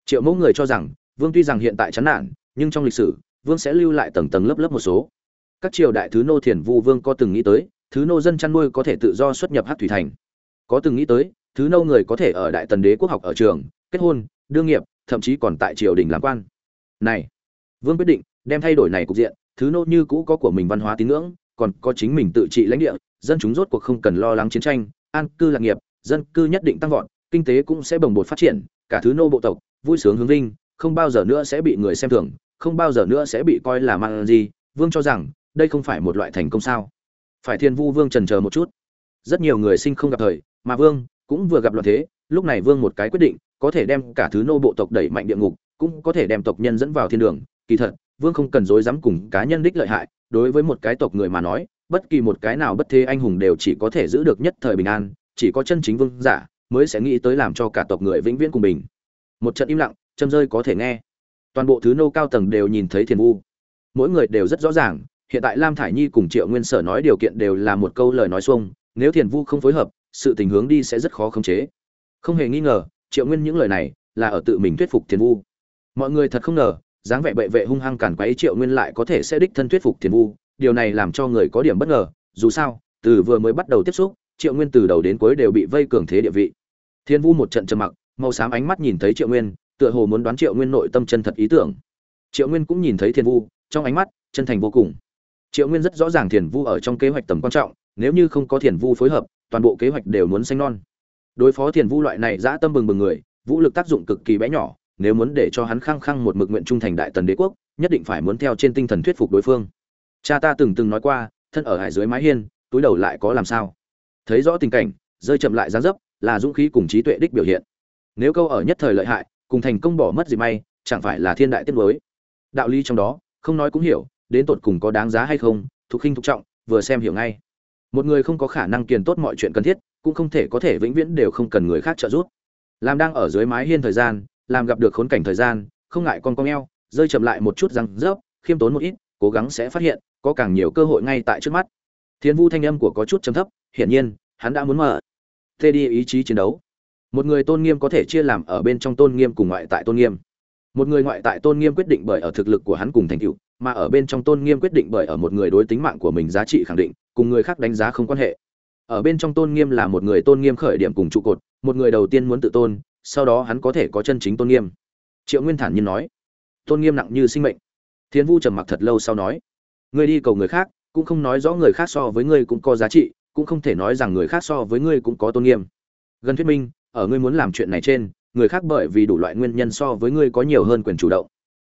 Triệu mẫu người cho rằng, vương tuy rằng hiện tại chán nản, nhưng trong lịch sử, vương sẽ lưu lại tầng tầng lớp lớp một số. Các triều đại thứ nô thiền vu vương có từng nghĩ tới, thứ nô dân chăn nuôi có thể tự do xuất nhập hát thủy thành. Có từng nghĩ tới, thứ nô người có thể ở đại tần đế quốc học ở trường, kết hôn, đương nghiệp, thậm chí còn tại triều đình làm quan. Này, vương quyết định, đem thay đổi này cục diện, thứ nô như cũ có của mình văn hóa tín ngưỡng còn có chính mình tự trị lãnh địa, dân chúng rốt cuộc không cần lo lắng chiến tranh, an cư lạc nghiệp, dân cư nhất định tăng vọt, kinh tế cũng sẽ bồng bột phát triển, cả thứ nô bộ tộc, vui sướng hướng vinh, không bao giờ nữa sẽ bị người xem thường, không bao giờ nữa sẽ bị coi là mang gì, vương cho rằng, đây không phải một loại thành công sao. Phải thiên vu vương trần chờ một chút. Rất nhiều người sinh không gặp thời, mà vương cũng vừa gặp loạn thế, lúc này vương một cái quyết định, có thể đem cả thứ nô bộ tộc đẩy mạnh địa ngục, cũng có thể đem tộc nhân dẫn vào thiên đường. Kỳ thật, vương không cần dối dám cùng cá nhân đích lợi hại đối với một cái tộc người mà nói, bất kỳ một cái nào bất thế anh hùng đều chỉ có thể giữ được nhất thời bình an, chỉ có chân chính vương giả mới sẽ nghĩ tới làm cho cả tộc người vĩnh viễn cùng bình. Một trận im lặng, châm rơi có thể nghe. Toàn bộ thứ nô cao tầng đều nhìn thấy thiền vu. Mỗi người đều rất rõ ràng, hiện tại lam thải nhi cùng triệu nguyên sở nói điều kiện đều là một câu lời nói xuông, nếu thiền vu không phối hợp, sự tình hướng đi sẽ rất khó khống chế. Không hề nghi ngờ, triệu nguyên những lời này là ở tự mình thuyết phục thiền vu. Mọi người thật không ngờ dáng vẻ bệ vệ hung hăng cản quấy triệu nguyên lại có thể sẽ đích thân thuyết phục thiền vu, điều này làm cho người có điểm bất ngờ, dù sao, từ vừa mới bắt đầu tiếp xúc, triệu nguyên từ đầu đến cuối đều bị vây cường thế địa vị. Thiên vu một trận trầm mặc, màu xám ánh mắt nhìn thấy triệu nguyên, tựa hồ muốn đoán triệu nguyên nội tâm chân thật ý tưởng. Triệu nguyên cũng nhìn thấy thiên vu, trong ánh mắt, chân thành vô cùng. Triệu nguyên rất rõ ràng thiền vu ở trong kế hoạch tầm quan trọng, nếu như không có thiền vu phối hợp, toàn bộ kế hoạch đều muốn xanh non. Đối phó thiền vu loại này dã tâm bừng bừng người, vũ lực tác dụng cực kỳ bé nhỏ nếu muốn để cho hắn khăng khăng một mực nguyện trung thành đại tần đế quốc, nhất định phải muốn theo trên tinh thần thuyết phục đối phương. Cha ta từng từng nói qua, thân ở hải dưới mái hiên, túi đầu lại có làm sao? Thấy rõ tình cảnh, rơi chậm lại gián dấp, là dũng khí cùng trí tuệ đích biểu hiện. Nếu câu ở nhất thời lợi hại, cùng thành công bỏ mất gì may, chẳng phải là thiên đại tiết mới đạo lý trong đó, không nói cũng hiểu, đến tột cùng có đáng giá hay không, thuộc khinh thục trọng, vừa xem hiểu ngay. Một người không có khả năng kiền tốt mọi chuyện cần thiết, cũng không thể có thể vĩnh viễn đều không cần người khác trợ giúp. Làm đang ở dưới mái hiên thời gian làm gặp được khốn cảnh thời gian, không ngại con con eo, rơi chậm lại một chút răng rớp, khiêm tốn một ít, cố gắng sẽ phát hiện, có càng nhiều cơ hội ngay tại trước mắt. Thiên vu thanh âm của có chút trầm thấp, hiển nhiên, hắn đã muốn mở. Tê đi ý chí chiến đấu. Một người tôn nghiêm có thể chia làm ở bên trong tôn nghiêm cùng ngoại tại tôn nghiêm. Một người ngoại tại tôn nghiêm quyết định bởi ở thực lực của hắn cùng thành tựu, mà ở bên trong tôn nghiêm quyết định bởi ở một người đối tính mạng của mình giá trị khẳng định, cùng người khác đánh giá không quan hệ. Ở bên trong tôn nghiêm là một người tôn nghiêm khởi điểm cùng trụ cột, một người đầu tiên muốn tự tôn sau đó hắn có thể có chân chính tôn nghiêm. Triệu nguyên thản nhiên nói, tôn nghiêm nặng như sinh mệnh. Thiên vu trầm mặc thật lâu sau nói, ngươi đi cầu người khác, cũng không nói rõ người khác so với ngươi cũng có giá trị, cũng không thể nói rằng người khác so với ngươi cũng có tôn nghiêm. Gần thuyết minh, ở ngươi muốn làm chuyện này trên, người khác bởi vì đủ loại nguyên nhân so với ngươi có nhiều hơn quyền chủ động.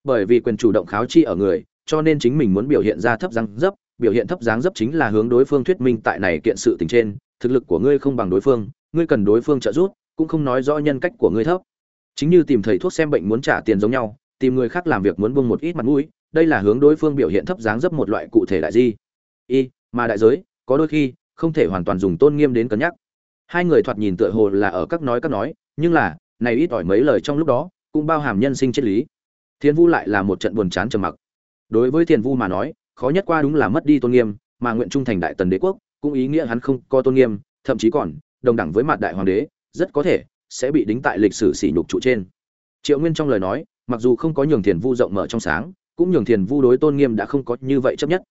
Bởi vì quyền chủ động kháo chi ở người, cho nên chính mình muốn biểu hiện ra thấp dáng dấp, biểu hiện thấp dáng dấp chính là hướng đối phương thuyết minh tại này kiện sự tình trên, thực lực của ngươi không bằng đối phương, ngươi cần đối phương trợ giúp cũng không nói rõ nhân cách của ngươi thấp. Chính như tìm thầy thuốc xem bệnh muốn trả tiền giống nhau, tìm người khác làm việc muốn buông một ít mặt mũi, đây là hướng đối phương biểu hiện thấp dáng dấp một loại cụ thể đại di. Y, mà đại giới, có đôi khi, không thể hoàn toàn dùng tôn nghiêm đến cân nhắc. Hai người thoạt nhìn tựa hồ là ở các nói các nói, nhưng là, này ít ỏi mấy lời trong lúc đó, cũng bao hàm nhân sinh triết lý. Thiên vu lại là một trận buồn chán trầm mặc. Đối với thiên vu mà nói, khó nhất qua đúng là mất đi tôn nghiêm, mà nguyện trung thành đại tần đế quốc, cũng ý nghĩa hắn không có tôn nghiêm, thậm chí còn đồng đẳng với mặt đại hoàng đế rất có thể sẽ bị đính tại lịch sử sỉ nhục trụ trên. Triệu nguyên trong lời nói, mặc dù không có nhường thiền vu rộng mở trong sáng, cũng nhường thiền vu đối tôn nghiêm đã không có như vậy chấp nhất.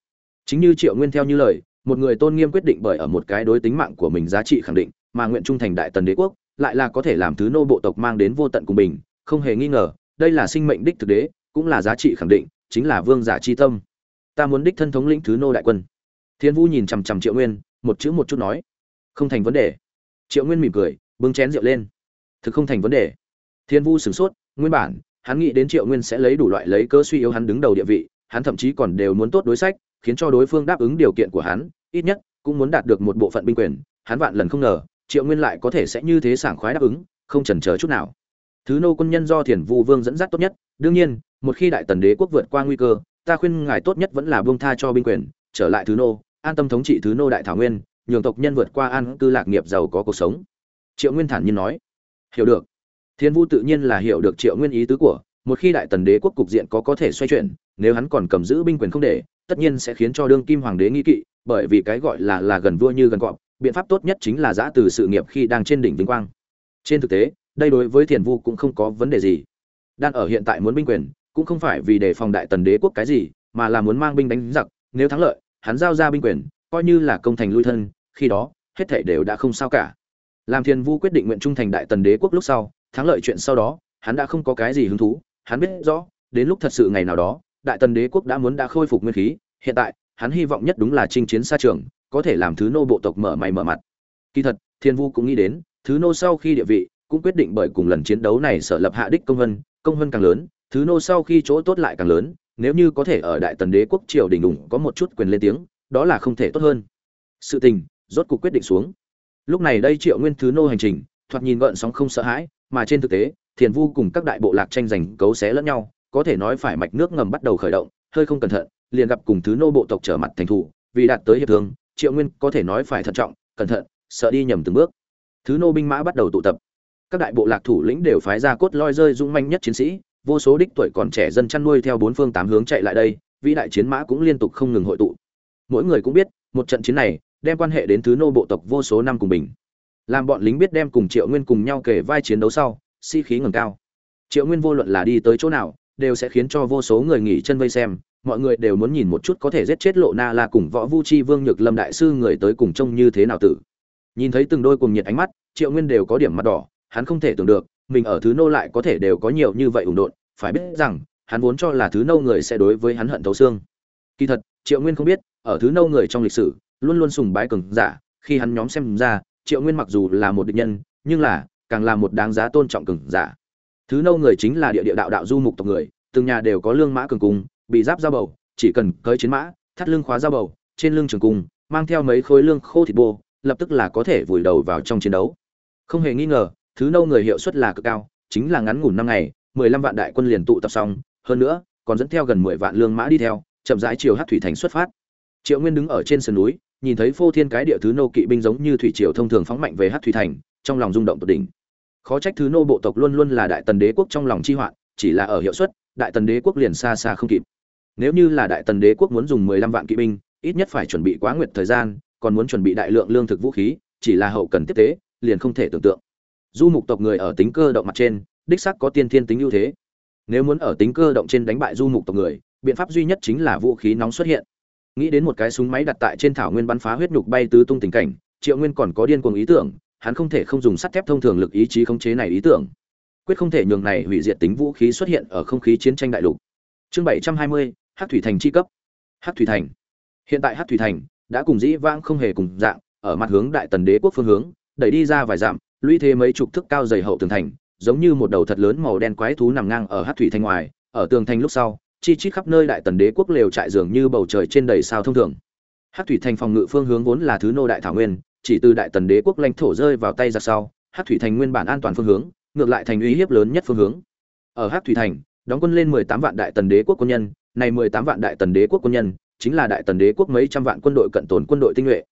Chính như triệu nguyên theo như lời, một người tôn nghiêm quyết định bởi ở một cái đối tính mạng của mình giá trị khẳng định, mà nguyện trung thành đại tần đế quốc, lại là có thể làm thứ nô bộ tộc mang đến vô tận cùng mình không hề nghi ngờ, đây là sinh mệnh đích thực đế, cũng là giá trị khẳng định, chính là vương giả chi tâm. Ta muốn đích thân thống lĩnh thứ nô đại quân. Thiên vũ nhìn chằm chằm triệu nguyên, một chữ một chút nói. Không thành vấn đề. Triệu nguyên mỉm cười bưng chén rượu lên. Thực không thành vấn đề. Thiên vu sửng sốt, nguyên bản, hắn nghĩ đến triệu nguyên sẽ lấy đủ loại lấy cơ suy yếu hắn đứng đầu địa vị, hắn thậm chí còn đều muốn tốt đối sách, khiến cho đối phương đáp ứng điều kiện của hắn, ít nhất cũng muốn đạt được một bộ phận binh quyền, hắn vạn lần không ngờ, triệu nguyên lại có thể sẽ như thế sảng khoái đáp ứng, không chần chờ chút nào. Thứ nô quân nhân do thiền vu vương dẫn dắt tốt nhất, đương nhiên, một khi đại tần đế quốc vượt qua nguy cơ, ta khuyên ngài tốt nhất vẫn là buông tha cho binh quyền, trở lại thứ nô, an tâm thống trị thứ nô đại thảo nguyên, nhường tộc nhân vượt qua an cư lạc nghiệp giàu có cuộc sống triệu nguyên thản nhiên nói. Hiểu được. Thiên vu tự nhiên là hiểu được triệu nguyên ý tứ của, một khi đại tần đế quốc cục diện có có thể xoay chuyển, nếu hắn còn cầm giữ binh quyền không để, tất nhiên sẽ khiến cho đương kim hoàng đế nghi kỵ, bởi vì cái gọi là là gần vua như gần cọp, biện pháp tốt nhất chính là giã từ sự nghiệp khi đang trên đỉnh vinh quang. Trên thực tế, đây đối với thiền vu cũng không có vấn đề gì. Đang ở hiện tại muốn binh quyền, cũng không phải vì đề phòng đại tần đế quốc cái gì, mà là muốn mang binh đánh giặc, nếu thắng lợi, hắn giao ra binh quyền, coi như là công thành lui thân, khi đó, hết thảy đều đã không sao cả làm thiền vu quyết định nguyện trung thành đại tần đế quốc lúc sau, thắng lợi chuyện sau đó, hắn đã không có cái gì hứng thú. Hắn biết rõ, đến lúc thật sự ngày nào đó, đại tần đế quốc đã muốn đã khôi phục nguyên khí. Hiện tại, hắn hy vọng nhất đúng là chinh chiến xa trường, có thể làm thứ nô bộ tộc mở mày mở mặt. Kỳ thật, thiên vu cũng nghĩ đến, thứ nô sau khi địa vị cũng quyết định bởi cùng lần chiến đấu này sở lập hạ đích công vân công vân càng lớn, thứ nô sau khi chỗ tốt lại càng lớn. Nếu như có thể ở đại tần đế quốc triều đình đủng có một chút quyền lên tiếng, đó là không thể tốt hơn. Sự tình, rốt cuộc quyết định xuống lúc này đây triệu nguyên thứ nô hành trình, thoạt nhìn gợn sóng không sợ hãi, mà trên thực tế, thiền vu cùng các đại bộ lạc tranh giành cấu xé lẫn nhau, có thể nói phải mạch nước ngầm bắt đầu khởi động, hơi không cẩn thận, liền gặp cùng thứ nô bộ tộc trở mặt thành thủ, vì đạt tới hiệp thương, triệu nguyên có thể nói phải thận trọng, cẩn thận, sợ đi nhầm từng bước. Thứ nô binh mã bắt đầu tụ tập. Các đại bộ lạc thủ lĩnh đều phái ra cốt loi rơi dũng manh nhất chiến sĩ, vô số đích tuổi còn trẻ dân chăn nuôi theo bốn phương tám hướng chạy lại đây, vĩ đại chiến mã cũng liên tục không ngừng hội tụ. Mỗi người cũng biết, một trận chiến này đem quan hệ đến thứ nô bộ tộc vô số năm cùng mình, làm bọn lính biết đem cùng triệu nguyên cùng nhau kể vai chiến đấu sau sĩ、si、khí ngầm cao. Triệu nguyên vô luận là đi tới chỗ nào đều sẽ khiến cho vô số người nghỉ chân vây xem mọi người đều muốn nhìn một chút có thể giết chết lộ na la cùng võ vu chi vương nhược lâm đại sư người tới cùng trông như thế nào tử. Nhìn thấy từng đôi cùng nhiệt ánh mắt triệu nguyên đều có điểm mặt đỏ hắn không thể tưởng được mình ở thứ nô lại có thể đều có nhiều như vậy ủng độn phải biết rằng hắn vốn cho là thứ nâu người sẽ đối với hắn hận thấu xương. Kỳ thật triệu nguyên không biết ở thứ nâu người trong lịch sử luôn luôn sùng bái cường giả, khi hắn nhóm xem ra, triệu nguyên mặc dù là một địch nhân, nhưng là càng là một đáng giá tôn trọng cường giả. Thứ nâu người chính là địa địa đạo đạo du mục tộc người, từng nhà đều có lương mã cường cung, bị giáp giao bầu, chỉ cần cưới chiến mã, thắt lưng khóa giao bầu, trên lưng trường cung, mang theo mấy khối lương khô thịt bô, lập tức là có thể vùi đầu vào trong chiến đấu. Không hề nghi ngờ, thứ nâu người hiệu suất là cực cao, chính là ngắn ngủn năm ngày, mười lăm vạn đại quân liền tụ tập xong, hơn nữa, còn dẫn theo gần mười vạn lương mã đi theo, chậm rãi chiều hát thủy thành xuất phát. Triệu nguyên đứng ở trên sườn núi nhìn thấy phô thiên cái địa thứ nô kỵ binh giống như thủy triều thông thường phóng mạnh về hát thủy thành, trong lòng rung động tột đỉnh. Khó trách thứ nô bộ tộc luôn luôn là đại tần đế quốc trong lòng chi hoạn chỉ là ở hiệu suất, đại tần đế quốc liền xa xa không kịp. Nếu như là đại tần đế quốc muốn dùng mười lăm vạn kỵ binh, ít nhất phải chuẩn bị quá nguyệt thời gian, còn muốn chuẩn bị đại lượng lương thực vũ khí, chỉ là hậu cần tiếp tế, liền không thể tưởng tượng. Du mục tộc người ở tính cơ động mặt trên, đích sắc có tiên thiên tính ưu thế. Nếu muốn ở tính cơ động trên đánh bại du mục tộc người, biện pháp duy nhất chính là vũ khí nóng xuất hiện nghĩ đến một cái súng máy đặt tại trên thảo nguyên bắn phá huyết nhục bay tứ tung tình cảnh, triệu nguyên còn có điên cuồng ý tưởng, hắn không thể không dùng sắt thép thông thường lực ý chí khống chế này ý tưởng. Quyết không thể nhường này hủy diệt tính vũ khí xuất hiện ở không khí chiến tranh đại lục. Chương bảy trăm hai mươi hát thủy thành chi cấp. Hát thủy thành. Hiện tại hát thủy thành đã cùng dĩ vãng không hề cùng dạng, ở mặt hướng đại tần đế quốc phương hướng, đẩy đi ra vài dặm, lũy thế mấy chục thước cao dày hậu tường thành, giống như một đầu thật lớn màu đen quái thú nằm ngang ở hát thủy thành ngoài, ở tường thành lúc sau chi chít khắp nơi đại tần đế quốc lều trại dường như bầu trời trên đầy sao thông thường. Hát thủy thành phòng ngự phương hướng vốn là thứ nô đại thảo nguyên chỉ từ đại tần đế quốc lãnh thổ rơi vào tay ra sau hát thủy thành nguyên bản an toàn phương hướng ngược lại thành uy hiếp lớn nhất phương hướng. Ở hát thủy thành đóng quân lên mười tám vạn đại tần đế quốc quân nhân này mười tám vạn đại tần đế quốc quân nhân chính là đại tần đế quốc mấy trăm vạn quân đội cận tồn quân đội tinh nhuệ.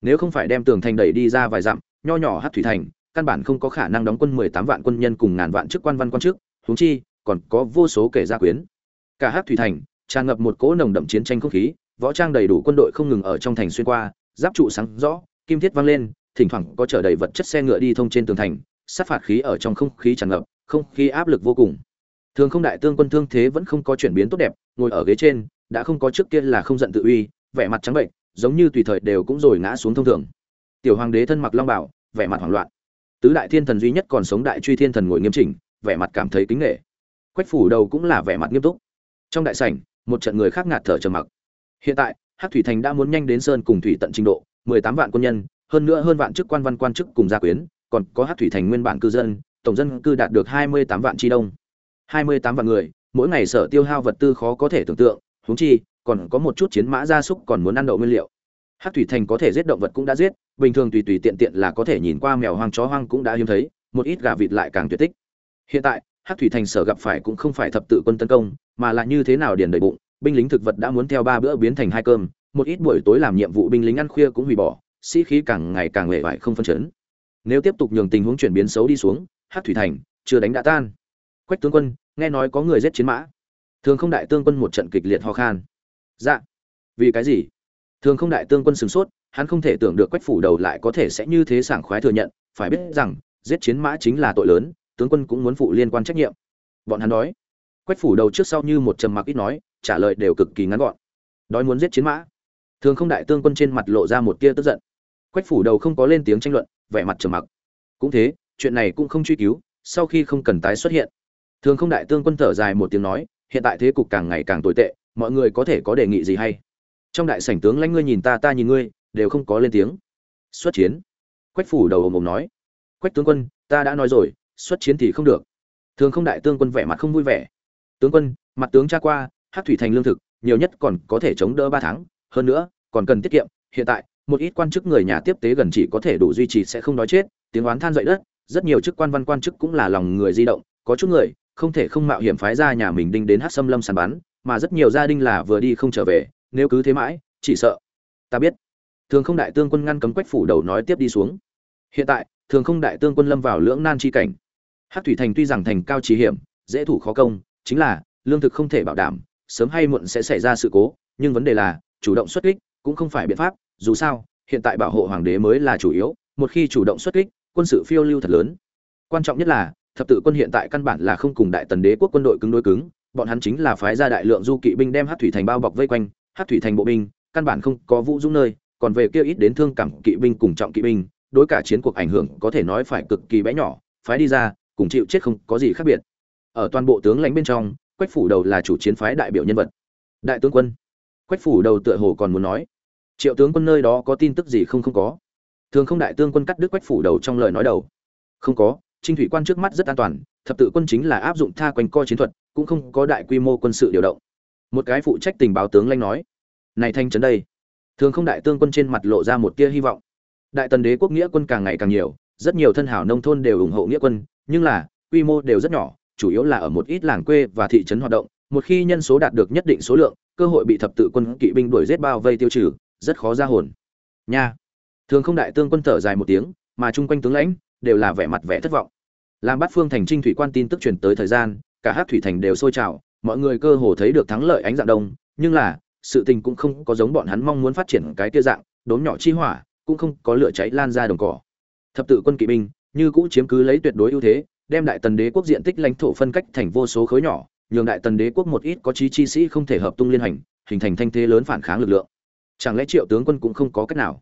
Nếu không phải đem tường thành đẩy đi ra vài dặm nho nhỏ hát thủy thành căn bản không có khả năng đóng quân 18 vạn quân nhân cùng ngàn vạn chức quan văn quan chức, huống chi còn có vô số kẻ gia quyến. Cả hát thủy thành tràn ngập một cỗ nồng đậm chiến tranh không khí, võ trang đầy đủ quân đội không ngừng ở trong thành xuyên qua, giáp trụ sáng rõ, kim thiết vang lên, thỉnh thoảng có chở đầy vật chất xe ngựa đi thông trên tường thành, sát phạt khí ở trong không khí tràn ngập, không khí áp lực vô cùng. Thường không đại tương quân thương thế vẫn không có chuyển biến tốt đẹp, ngồi ở ghế trên, đã không có trước kia là không giận tự uy, vẻ mặt trắng bệnh, giống như tùy thời đều cũng rồi ngã xuống thông thường. Tiểu hoàng đế thân mặc long bảo vẻ mặt hoảng loạn tứ đại thiên thần duy nhất còn sống đại truy thiên thần ngồi nghiêm chỉnh vẻ mặt cảm thấy kính nghệ quách phủ đầu cũng là vẻ mặt nghiêm túc trong đại sảnh, một trận người khác ngạt thở trầm mặc. Hiện tại hát thủy thành đã muốn nhanh đến sơn cùng thủy tận trình độ, mười tám vạn quân nhân, hơn nữa hơn vạn chức quan văn quan chức cùng gia quyến, còn có hát thủy thành nguyên bản cư dân, tổng dân cư đạt được hai mươi tám vạn tri đông. hai mươi tám vạn người, mỗi ngày sở tiêu hao vật tư khó có thể tưởng tượng, huống chi, còn có một chút chiến mã gia súc còn muốn ăn đậu nguyên liệu. Hát thủy thành có thể giết động vật cũng đã giết, bình thường tùy tùy tiện tiện là có thể nhìn qua mèo hoang chó hoang cũng đã hiếm thấy, một ít gà vịt lại càng tuyệt tích. Hiện tại hát thủy thành sở gặp phải cũng không phải thập tự quân tấn công, mà là như thế nào điền đầy bụng, binh lính thực vật đã muốn theo ba bữa biến thành hai cơm, một ít buổi tối làm nhiệm vụ binh lính ăn khuya cũng hủy bỏ, sĩ khí càng ngày càng hề vải không phân chấn. Nếu tiếp tục nhường tình huống chuyển biến xấu đi xuống hát thủy thành chưa đánh đã tan. Quách tướng quân, nghe nói có người giết chiến mã. Thường không đại tương quân một trận kịch liệt ho khan. Dạ. Vì cái gì? Thường không đại tương quân sửng sốt, hắn không thể tưởng được quách phủ đầu lại có thể sẽ như thế sảng khoái thừa nhận, phải biết rằng, giết chiến mã chính là tội lớn tướng quân cũng muốn phụ liên quan trách nhiệm. Bọn hắn nói. Quách phủ đầu trước sau như một trầm mặc ít nói, trả lời đều cực kỳ ngắn gọn. Đói muốn giết chiến mã. Thường không đại tương quân trên mặt lộ ra một tia tức giận. Quách phủ đầu không có lên tiếng tranh luận, vẻ mặt trầm mặc. Cũng thế, chuyện này cũng không truy cứu, sau khi không cần tái xuất hiện. Thường không đại tương quân thở dài một tiếng nói, hiện tại thế cục càng ngày càng tồi tệ, mọi người có thể có đề nghị gì hay? Trong đại sảnh tướng lãnh ngươi nhìn ta ta nhìn ngươi, đều không có lên tiếng. Xuất chiến. Quách phủ đầu ồm ồm nói. Quách tướng quân, ta đã nói rồi xuất chiến thì không được. Thường không đại tướng quân vẻ mặt không vui vẻ. Tướng quân, mặt tướng tra qua hát thủy thành lương thực, nhiều nhất còn có thể chống đỡ ba tháng. Hơn nữa, còn cần tiết kiệm. Hiện tại, một ít quan chức người nhà tiếp tế gần chỉ có thể đủ duy trì sẽ không đói chết. Tiếng oán than dậy đất, rất nhiều chức quan văn quan chức cũng là lòng người di động. Có chút người, không thể không mạo hiểm phái ra nhà mình đinh đến hát xâm lâm sàn bắn, mà rất nhiều gia đình là vừa đi không trở về. Nếu cứ thế mãi, chỉ sợ. Ta biết. Thường không đại tương quân ngăn cấm quách phủ đầu nói tiếp đi xuống. Hiện tại, thường không đại tương quân lâm vào lưỡng nan chi cảnh hát thủy thành tuy rằng thành cao trí hiểm, dễ thủ khó công, chính là, lương thực không thể bảo đảm, sớm hay muộn sẽ xảy ra sự cố, nhưng vấn đề là, chủ động xuất kích cũng không phải biện pháp, dù sao, hiện tại bảo hộ hoàng đế mới là chủ yếu, một khi chủ động xuất kích, quân sự phiêu lưu thật lớn. Quan trọng nhất là, thập tự quân hiện tại căn bản là không cùng đại tần đế quốc quân đội cứng đối cứng, bọn hắn chính là phái ra đại lượng du kỵ binh đem hát thủy thành bao bọc vây quanh, hát thủy thành bộ binh, căn bản không có vũ dũng nơi, còn về kia ít đến thương cảm kỵ binh cùng trọng kỵ binh, đối cả chiến cuộc ảnh hưởng có thể nói phải cực kỳ bé nhỏ, phái đi ra cùng chịu chết không có gì khác biệt. Ở toàn bộ tướng lãnh bên trong, quách phủ đầu là chủ chiến phái đại biểu nhân vật. Đại tướng quân. Quách phủ đầu tựa hồ còn muốn nói, triệu tướng quân nơi đó có tin tức gì không không có? Thường không đại tướng quân cắt đứt quách phủ đầu trong lời nói đầu. Không có, trinh thủy quan trước mắt rất an toàn, thập tự quân chính là áp dụng tha quanh co chiến thuật, cũng không có đại quy mô quân sự điều động. Một cái phụ trách tình báo tướng lanh nói, này thanh trấn đây. Thường không đại tướng quân trên mặt lộ ra một tia hy vọng. Đại tần đế quốc nghĩa quân càng ngày càng nhiều, rất nhiều thân hảo nông thôn đều ủng hộ nghĩa quân nhưng là, quy mô đều rất nhỏ, chủ yếu là ở một ít làng quê và thị trấn hoạt động, một khi nhân số đạt được nhất định số lượng, cơ hội bị thập tự quân kỵ binh đuổi giết bao vây tiêu trừ, rất khó ra hồn. Nha. Thường không đại tương quân thở dài một tiếng, mà chung quanh tướng lãnh đều là vẻ mặt vẻ thất vọng. Làm bắt phương thành trinh thủy quan tin tức truyền tới thời gian, cả hát thủy thành đều sôi trào, mọi người cơ hồ thấy được thắng lợi ánh dạng đông, nhưng là, sự tình cũng không có giống bọn hắn mong muốn phát triển cái kia dạng, đốm nhỏ chi hỏa, cũng không có lửa cháy lan ra đồng cỏ. Thập tự quân kỵ binh như cũ chiếm cứ lấy tuyệt đối ưu thế, đem đại tần đế quốc diện tích lãnh thổ phân cách thành vô số khối nhỏ, nhường đại tần đế quốc một ít có chí chi sĩ không thể hợp tung liên hành, hình thành thanh thế lớn phản kháng lực lượng. Chẳng lẽ triệu tướng quân cũng không có cách nào?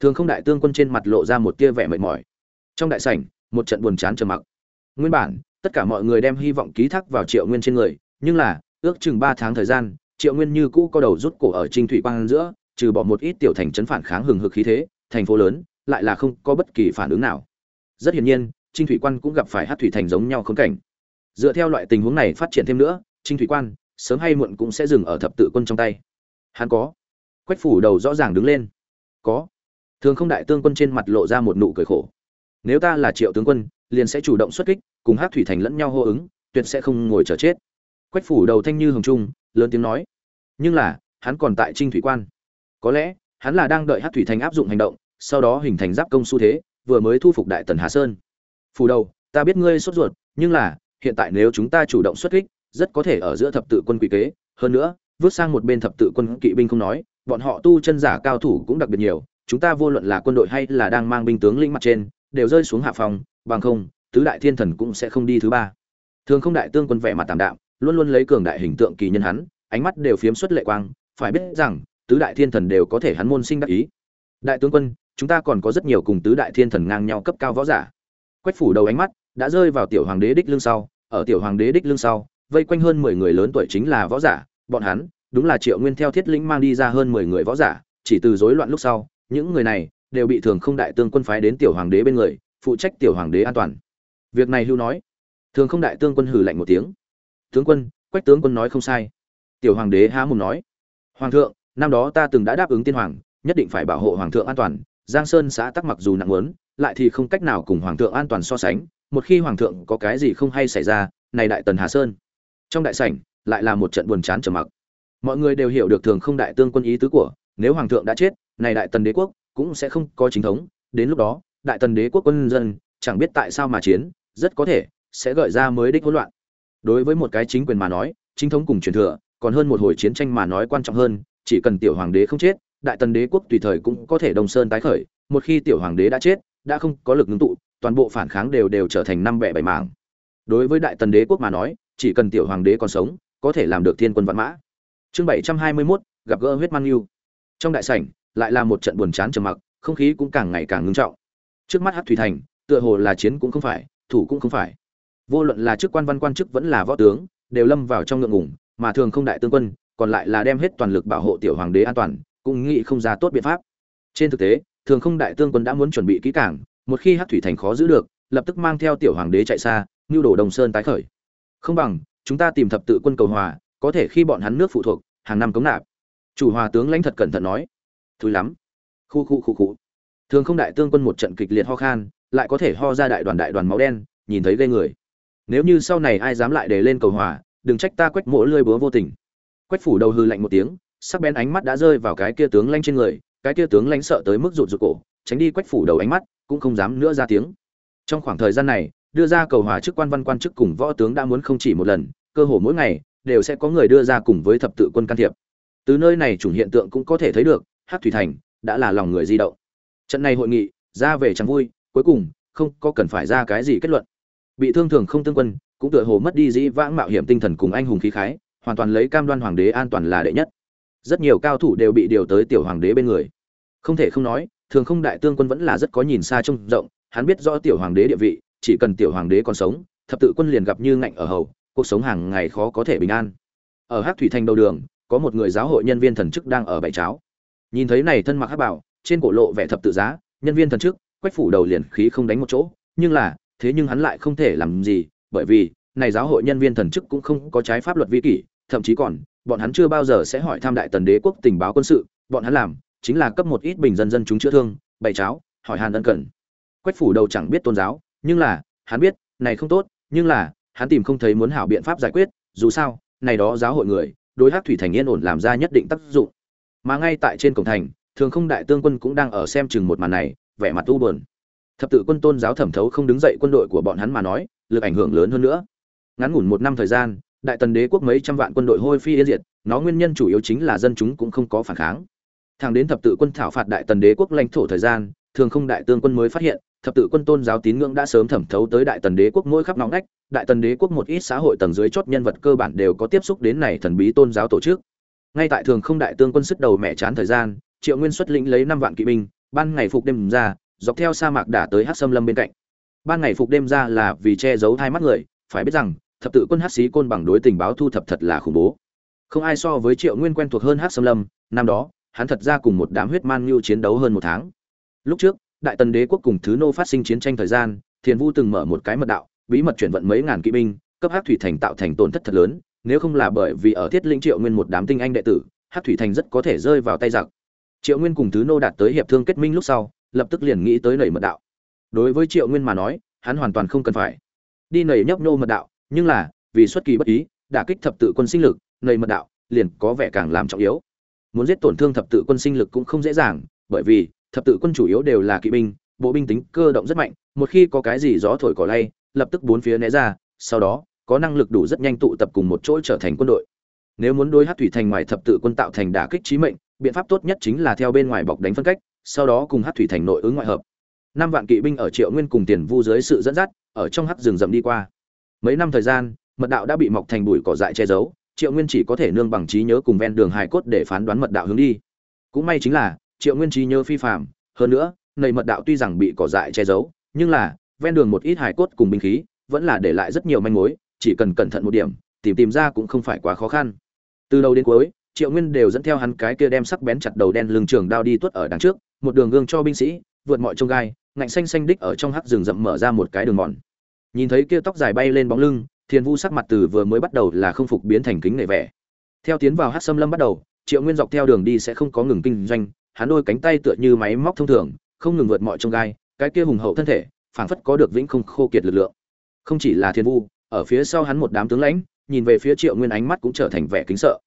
Thường không đại tướng quân trên mặt lộ ra một tia vẻ mệt mỏi. Trong đại sảnh, một trận buồn chán trầm mặc. Nguyên bản, tất cả mọi người đem hy vọng ký thác vào triệu nguyên trên người, nhưng là, ước chừng ba tháng thời gian, triệu nguyên như cũ có đầu rút cổ ở trinh thủy quang giữa, trừ bỏ một ít tiểu thành trấn phản kháng hừng hực khí thế, thành phố lớn, lại là không có bất kỳ phản ứng nào rất hiển nhiên, trinh thủy quan cũng gặp phải hát thủy thành giống nhau khốn cảnh. Dựa theo loại tình huống này phát triển thêm nữa, trinh thủy quan sớm hay muộn cũng sẽ dừng ở thập tự quân trong tay. Hắn có. Quách phủ đầu rõ ràng đứng lên. Có. Thường không đại tương quân trên mặt lộ ra một nụ cười khổ. Nếu ta là triệu tướng quân, liền sẽ chủ động xuất kích, cùng hát thủy thành lẫn nhau hô ứng, tuyệt sẽ không ngồi chờ chết. Quách phủ đầu thanh như hồng trung, lớn tiếng nói. Nhưng là, hắn còn tại trinh thủy quan. Có lẽ, hắn là đang đợi hát thủy thành áp dụng hành động, sau đó hình thành giáp công xu thế vừa mới thu phục đại tần hà sơn. Phù đầu, ta biết ngươi sốt ruột, nhưng là, hiện tại nếu chúng ta chủ động xuất kích, rất có thể ở giữa thập tự quân quỷ kế. Hơn nữa, vứt sang một bên thập tự quân kỵ binh không nói, bọn họ tu chân giả cao thủ cũng đặc biệt nhiều. Chúng ta vô luận là quân đội hay là đang mang binh tướng lĩnh mặt trên, đều rơi xuống hạ phòng, bằng không, tứ đại thiên thần cũng sẽ không đi thứ ba. Thường không đại tương quân vẻ mặt tạm đạm, luôn luôn lấy cường đại hình tượng kỳ nhân hắn, ánh mắt đều phiếm xuất lệ quang, phải biết rằng, tứ đại thiên thần đều có thể hắn môn sinh đắc ý. Đại tướng quân chúng ta còn có rất nhiều cùng tứ đại thiên thần ngang nhau cấp cao võ giả. Quách phủ đầu ánh mắt đã rơi vào tiểu hoàng đế đích lưng sau, ở tiểu hoàng đế đích lưng sau, vây quanh hơn mười người lớn tuổi chính là võ giả, bọn hắn, đúng là triệu nguyên theo thiết lĩnh mang đi ra hơn mười người võ giả, chỉ từ rối loạn lúc sau, những người này đều bị thường không đại tương quân phái đến tiểu hoàng đế bên người, phụ trách tiểu hoàng đế an toàn. Việc này lưu nói. Thường không đại tương quân hử lạnh một tiếng. Tướng quân, quách tướng quân nói không sai. Tiểu hoàng đế há mồm nói. Hoàng thượng, năm đó ta từng đã đáp ứng tiên hoàng, nhất định phải bảo hộ hoàng thượng an toàn giang sơn xã tắc mặc dù nặng muốn, lại thì không cách nào cùng hoàng thượng an toàn so sánh, một khi hoàng thượng có cái gì không hay xảy ra, này đại tần hà sơn. Trong đại sảnh, lại là một trận buồn chán trầm mặc. Mọi người đều hiểu được thường không đại tương quân ý tứ của, nếu hoàng thượng đã chết, này đại tần đế quốc cũng sẽ không có chính thống. Đến lúc đó, đại tần đế quốc quân dân chẳng biết tại sao mà chiến, rất có thể sẽ gợi ra mới đích hỗn loạn. Đối với một cái chính quyền mà nói, chính thống cùng truyền thừa, còn hơn một hồi chiến tranh mà nói quan trọng hơn, chỉ cần tiểu hoàng đế không chết đại tần đế quốc tùy thời cũng có thể đồng sơn tái khởi một khi tiểu hoàng đế đã chết đã không có lực ngưng tụ toàn bộ phản kháng đều đều trở thành năm bẻ bảy mảng. Đối với đại tần đế quốc mà nói chỉ cần tiểu hoàng đế còn sống có thể làm được thiên quân vạn mã. Chương bảy trăm hai mươi 721, gặp gỡ huyết mang yêu. Trong đại sảnh lại là một trận buồn chán trầm mặc không khí cũng càng ngày càng ngưng trọng. Trước mắt hát thủy thành tựa hồ là chiến cũng không phải thủ cũng không phải. Vô luận là chức quan văn quan chức vẫn là võ tướng đều lâm vào trong ngượng ngủng mà thường không đại tương quân còn lại là đem hết toàn lực bảo hộ tiểu hoàng đế an toàn cũng nghĩ không ra tốt biện pháp. Trên thực tế, thường không đại tương quân đã muốn chuẩn bị kỹ càng, một khi hát thủy thành khó giữ được, lập tức mang theo tiểu hoàng đế chạy xa, như đổ đồng sơn tái khởi. Không bằng, chúng ta tìm thập tự quân cầu hòa, có thể khi bọn hắn nước phụ thuộc, hàng năm cống nạp. Chủ hòa tướng lãnh thật cẩn thận nói. Thúi lắm. Khu khu khu khu. Thường không đại tương quân một trận kịch liệt ho khan, lại có thể ho ra đại đoàn đại đoàn máu đen, nhìn thấy ghê người. Nếu như sau này ai dám lại để lên cầu hòa, đừng trách ta quách mỗ lơi búa vô tình. Quách phủ đầu hư lạnh một tiếng sắc bén ánh mắt đã rơi vào cái kia tướng lanh trên người, cái kia tướng lanh sợ tới mức rụt rụt cổ, tránh đi quách phủ đầu ánh mắt, cũng không dám nữa ra tiếng. Trong khoảng thời gian này, đưa ra cầu hòa chức quan văn quan chức cùng võ tướng đã muốn không chỉ một lần, cơ hồ mỗi ngày, đều sẽ có người đưa ra cùng với thập tự quân can thiệp. Từ nơi này chủng hiện tượng cũng có thể thấy được hát thủy thành đã là lòng người di động. Trận này hội nghị, ra về chẳng vui, cuối cùng, không có cần phải ra cái gì kết luận. Bị thương thường không tương quân, cũng tựa hồ mất đi dĩ vãng mạo hiểm tinh thần cùng anh hùng khí khái, hoàn toàn lấy cam đoan hoàng đế an toàn là đệ nhất rất nhiều cao thủ đều bị điều tới tiểu hoàng đế bên người. Không thể không nói, thường không đại tương quân vẫn là rất có nhìn xa trông rộng, hắn biết rõ tiểu hoàng đế địa vị, chỉ cần tiểu hoàng đế còn sống, thập tự quân liền gặp như ngạnh ở hầu, cuộc sống hàng ngày khó có thể bình an. Ở hát thủy thành đầu đường, có một người giáo hội nhân viên thần chức đang ở bãi cháo. Nhìn thấy này thân mặc hát bảo, trên cổ lộ vẻ thập tự giá, nhân viên thần chức, quách phủ đầu liền khí không đánh một chỗ, nhưng là, thế nhưng hắn lại không thể làm gì, bởi vì, này giáo hội nhân viên thần chức cũng không có trái pháp luật vi kỷ, thậm chí còn bọn hắn chưa bao giờ sẽ hỏi tham đại tần đế quốc tình báo quân sự, bọn hắn làm chính là cấp một ít bình dân dân chúng chữa thương, bày cháo, hỏi hàn ân cần. Quách phủ đầu chẳng biết tôn giáo, nhưng là, hắn biết, này không tốt, nhưng là, hắn tìm không thấy muốn hảo biện pháp giải quyết, dù sao, này đó giáo hội người, đối hắc thủy thành yên ổn làm ra nhất định tác dụng. Mà ngay tại trên cổng thành, thường không đại tương quân cũng đang ở xem chừng một màn này, vẻ mặt u buồn. Thập tự quân tôn giáo thẩm thấu không đứng dậy quân đội của bọn hắn mà nói, lực ảnh hưởng lớn hơn nữa. Ngắn ngủn một năm thời gian đại tần đế quốc mấy trăm vạn quân đội hôi phi yên diệt, nó nguyên nhân chủ yếu chính là dân chúng cũng không có phản kháng. Thẳng đến thập tự quân thảo phạt đại tần đế quốc lãnh thổ thời gian, thường không đại tương quân mới phát hiện, thập tự quân tôn giáo tín ngưỡng đã sớm thẩm thấu tới đại tần đế quốc mỗi khắp nóng nách đại tần đế quốc một ít xã hội tầng dưới chót nhân vật cơ bản đều có tiếp xúc đến này thần bí tôn giáo tổ chức. Ngay tại thường không đại tương quân sức đầu mẹ chán thời gian, triệu nguyên xuất lĩnh lấy năm vạn kỵ binh, ban ngày phục đêm ra, dọc theo sa mạc đả tới hát xâm lâm bên cạnh. Ban ngày phục đêm ra là vì che giấu hai mắt người, phải biết rằng thập tự quân hát xí côn bằng đối tình báo thu thập thật là khủng bố. Không ai so với triệu nguyên quen thuộc hơn hát xâm lâm, năm đó, hắn thật ra cùng một đám huyết man ngưu chiến đấu hơn một tháng. Lúc trước, đại tần đế quốc cùng thứ nô phát sinh chiến tranh thời gian, thiền vu từng mở một cái mật đạo, bí mật chuyển vận mấy ngàn kỵ binh, cấp hát thủy thành tạo thành tổn thất thật lớn, nếu không là bởi vì ở thiết linh triệu nguyên một đám tinh anh đệ tử hát thủy thành rất có thể rơi vào tay giặc. Triệu nguyên cùng thứ nô đạt tới hiệp thương kết minh lúc sau, lập tức liền nghĩ tới nảy mật đạo. Đối với triệu nguyên mà nói, hắn hoàn toàn không cần phải. Đi nảy nhấp nhô mật đạo nhưng là, vì xuất kỳ bất ý, đả kích thập tự quân sinh lực, nầy mật đạo, liền có vẻ càng làm trọng yếu. Muốn giết tổn thương thập tự quân sinh lực cũng không dễ dàng, bởi vì, thập tự quân chủ yếu đều là kỵ binh, bộ binh tính cơ động rất mạnh, một khi có cái gì gió thổi cỏ lay, lập tức bốn phía né ra, sau đó, có năng lực đủ rất nhanh tụ tập cùng một chỗ trở thành quân đội. Nếu muốn đối hát thủy thành ngoài thập tự quân tạo thành đả kích trí mệnh, biện pháp tốt nhất chính là theo bên ngoài bọc đánh phân cách, sau đó cùng hát thủy thành nội ứng ngoại hợp. Năm vạn kỵ binh ở triệu nguyên cùng tiền vu dưới sự dẫn dắt, ở trong hát rừng rậm đi qua mấy năm thời gian, mật đạo đã bị mọc thành bụi cỏ dại che giấu, triệu nguyên chỉ có thể nương bằng trí nhớ cùng ven đường hài cốt để phán đoán mật đạo hướng đi. Cũng may chính là, triệu nguyên trí nhớ phi phạm hơn nữa nầy mật đạo tuy rằng bị cỏ dại che giấu, nhưng là, ven đường một ít hài cốt cùng binh khí, vẫn là để lại rất nhiều manh mối, chỉ cần cẩn thận một điểm, tìm tìm ra cũng không phải quá khó khăn. Từ đầu đến cuối, triệu nguyên đều dẫn theo hắn cái kia đem sắc bén chặt đầu đen lưng trường đao đi tuất ở đằng trước, một đường gương cho binh sĩ, vượt mọi trông gai, ngạnh xanh xanh đích ở trong hắc rừng rậm mở ra một cái đường mòn nhìn thấy kia tóc dài bay lên bóng lưng, thiền vu sắc mặt từ vừa mới bắt đầu là không phục biến thành kính nể vẻ. Theo tiến vào hát xâm lâm bắt đầu, triệu nguyên dọc theo đường đi sẽ không có ngừng kinh doanh, hắn đôi cánh tay tựa như máy móc thông thường, không ngừng vượt mọi trông gai, cái kia hùng hậu thân thể, phảng phất có được vĩnh không khô kiệt lực lượng. Không chỉ là thiên vu, ở phía sau hắn một đám tướng lãnh, nhìn về phía triệu nguyên ánh mắt cũng trở thành vẻ kính sợ.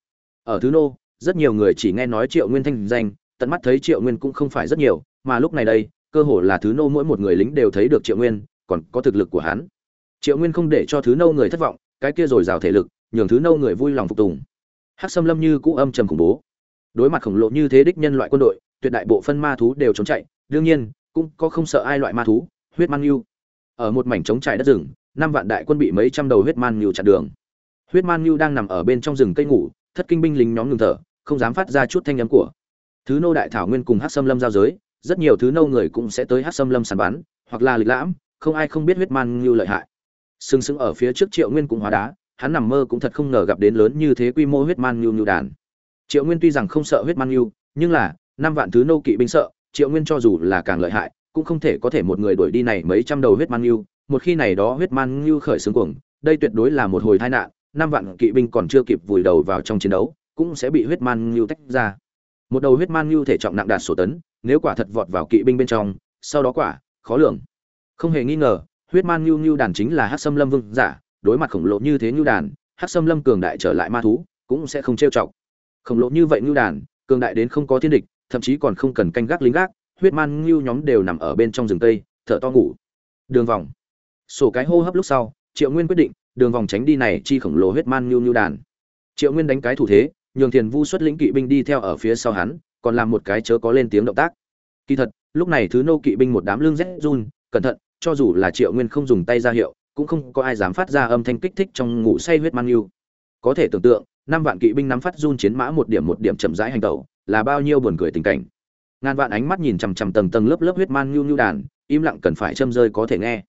Ở thứ nô, rất nhiều người chỉ nghe nói triệu nguyên thanh danh, tận mắt thấy triệu nguyên cũng không phải rất nhiều, mà lúc này đây, cơ hồ là thứ nô mỗi một người lính đều thấy được triệu nguyên, còn có thực lực của hắn triệu nguyên không để cho thứ nô người thất vọng, cái kia rồi rào thể lực, nhường thứ nô người vui lòng phục tùng. Hắc xâm lâm như cũ âm trầm khủng bố. Đối mặt khổng lồ như thế đích nhân loại quân đội, tuyệt đại bộ phân ma thú đều trốn chạy, đương nhiên, cũng có không sợ ai loại ma thú, huyết man yêu ở một mảnh trống trải đất rừng, năm vạn đại quân bị mấy trăm đầu huyết man yêu chặn đường. Huyết man yêu đang nằm ở bên trong rừng cây ngủ, thất kinh binh lính nhóm ngừng thở, không dám phát ra chút thanh âm của. Thứ nô đại thảo nguyên cùng Hắc xâm lâm giao giới, rất nhiều thứ nô người cũng sẽ tới Hắc xâm lâm sàn bắn, hoặc là lịch lãm, không ai không biết huyết man như lợi hại sừng sững ở phía trước triệu nguyên cũng hóa đá, hắn nằm mơ cũng thật không ngờ gặp đến lớn như thế quy mô huyết man nhu nhu đàn. Triệu nguyên tuy rằng không sợ huyết man nhu, nhưng là, năm vạn thứ nô kỵ binh sợ, triệu nguyên cho dù là càng lợi hại, cũng không thể có thể một người đuổi đi này mấy trăm đầu huyết man nhu, một khi này đó huyết man nhu khởi xướng cuồng, đây tuyệt đối là một hồi tai nạn, năm vạn kỵ binh còn chưa kịp vùi đầu vào trong chiến đấu, cũng sẽ bị huyết man nhu tách ra. Một đầu huyết man nhu thể trọng nặng đạt sổ tấn, nếu quả thật vọt vào kỵ binh bên trong, sau đó quả, khó lường. Không hề nghi ngờ huyết man nhu nhu đàn chính là hát xâm lâm vương giả, đối mặt khổng lồ như thế nhu đàn hát xâm lâm cường đại trở lại ma thú, cũng sẽ không trêu chọc. Khổng lồ như vậy nhu đàn, cường đại đến không có thiên địch, thậm chí còn không cần canh gác lính gác, huyết man nhu nhóm đều nằm ở bên trong rừng tây, thở to ngủ. Đường vòng. Sổ cái hô hấp lúc sau, triệu nguyên quyết định, đường vòng tránh đi này chi khổng lồ huyết man nhu nhu đàn. Triệu nguyên đánh cái thủ thế, nhường thiền vu xuất lĩnh kỵ binh đi theo ở phía sau hắn, còn làm một cái chớ có lên tiếng động tác. Kỳ thật, lúc này thứ nô kỵ binh một đám lưng rét run, cẩn thận cho dù là triệu nguyên không dùng tay ra hiệu, cũng không có ai dám phát ra âm thanh kích thích trong ngủ say huyết man yêu. có thể tưởng tượng, năm vạn kỵ binh nắm phát run chiến mã một điểm một điểm chậm rãi hành tẩu, là bao nhiêu buồn cười tình cảnh. Ngàn vạn ánh mắt nhìn chằm chằm tầng tầng lớp lớp huyết man nhu nhu đàn, im lặng cần phải châm rơi có thể nghe.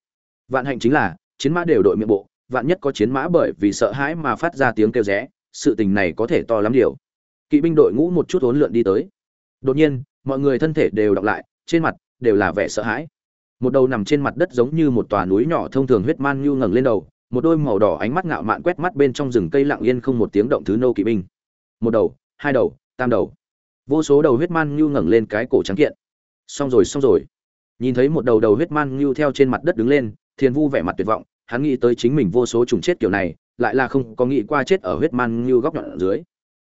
Vạn hạnh chính là, chiến mã đều đội miệng bộ, vạn nhất có chiến mã bởi vì sợ hãi mà phát ra tiếng kêu rẽ, sự tình này có thể to lắm điều. Kỵ binh đội ngũ một chút hỗn lượn đi tới. Đột nhiên, mọi người thân thể đều đọc lại, trên mặt đều là vẻ sợ hãi một đầu nằm trên mặt đất giống như một tòa núi nhỏ thông thường huyết man nhu ngẩng lên đầu, một đôi màu đỏ ánh mắt ngạo mạn quét mắt bên trong rừng cây lặng yên không một tiếng động thứ nô kỵ binh. Một đầu, hai đầu, tam đầu. Vô số đầu huyết man nhu ngẩng lên cái cổ trắng kiện. Xong rồi xong rồi. Nhìn thấy một đầu đầu huyết man nhu theo trên mặt đất đứng lên thiên vu vẻ mặt tuyệt vọng, hắn nghĩ tới chính mình vô số trùng chết kiểu này, lại là không có nghĩ qua chết ở huyết man nhu góc nhọn ở dưới.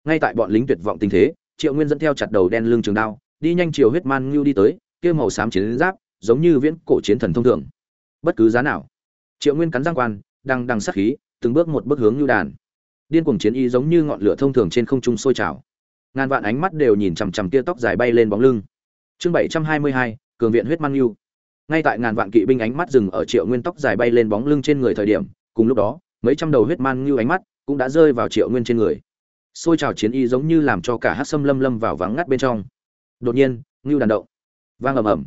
Ngay tại bọn lính tuyệt vọng tình thế, triệu nguyên dẫn theo chặt đầu đen lưng trường đao, đi nhanh chiều huyết man nhu đi tới, kia màu xám chiến giáp giống như viễn cổ chiến thần thông thường. Bất cứ giá nào. Triệu nguyên cắn giang quan đang đằng sát khí, từng bước một bước hướng nhu đàn. Điên cuồng chiến y giống như ngọn lửa thông thường trên không trung sôi trào. Ngàn vạn ánh mắt đều nhìn chằm chằm tia tóc dài bay lên bóng lưng. Chương bảy trăm hai mươi hai, cường viện huyết mang yêu ngay tại ngàn vạn kỵ binh ánh mắt dừng ở triệu nguyên tóc dài bay lên bóng lưng trên người thời điểm, cùng lúc đó, mấy trăm đầu huyết man như ánh mắt cũng đã rơi vào triệu nguyên trên người. Xôi trào chiến y giống như làm cho cả hát sâm lâm lâm vào vắng ngắt bên trong. Đột nhiên ngưu đàn động. Vang ầm ầm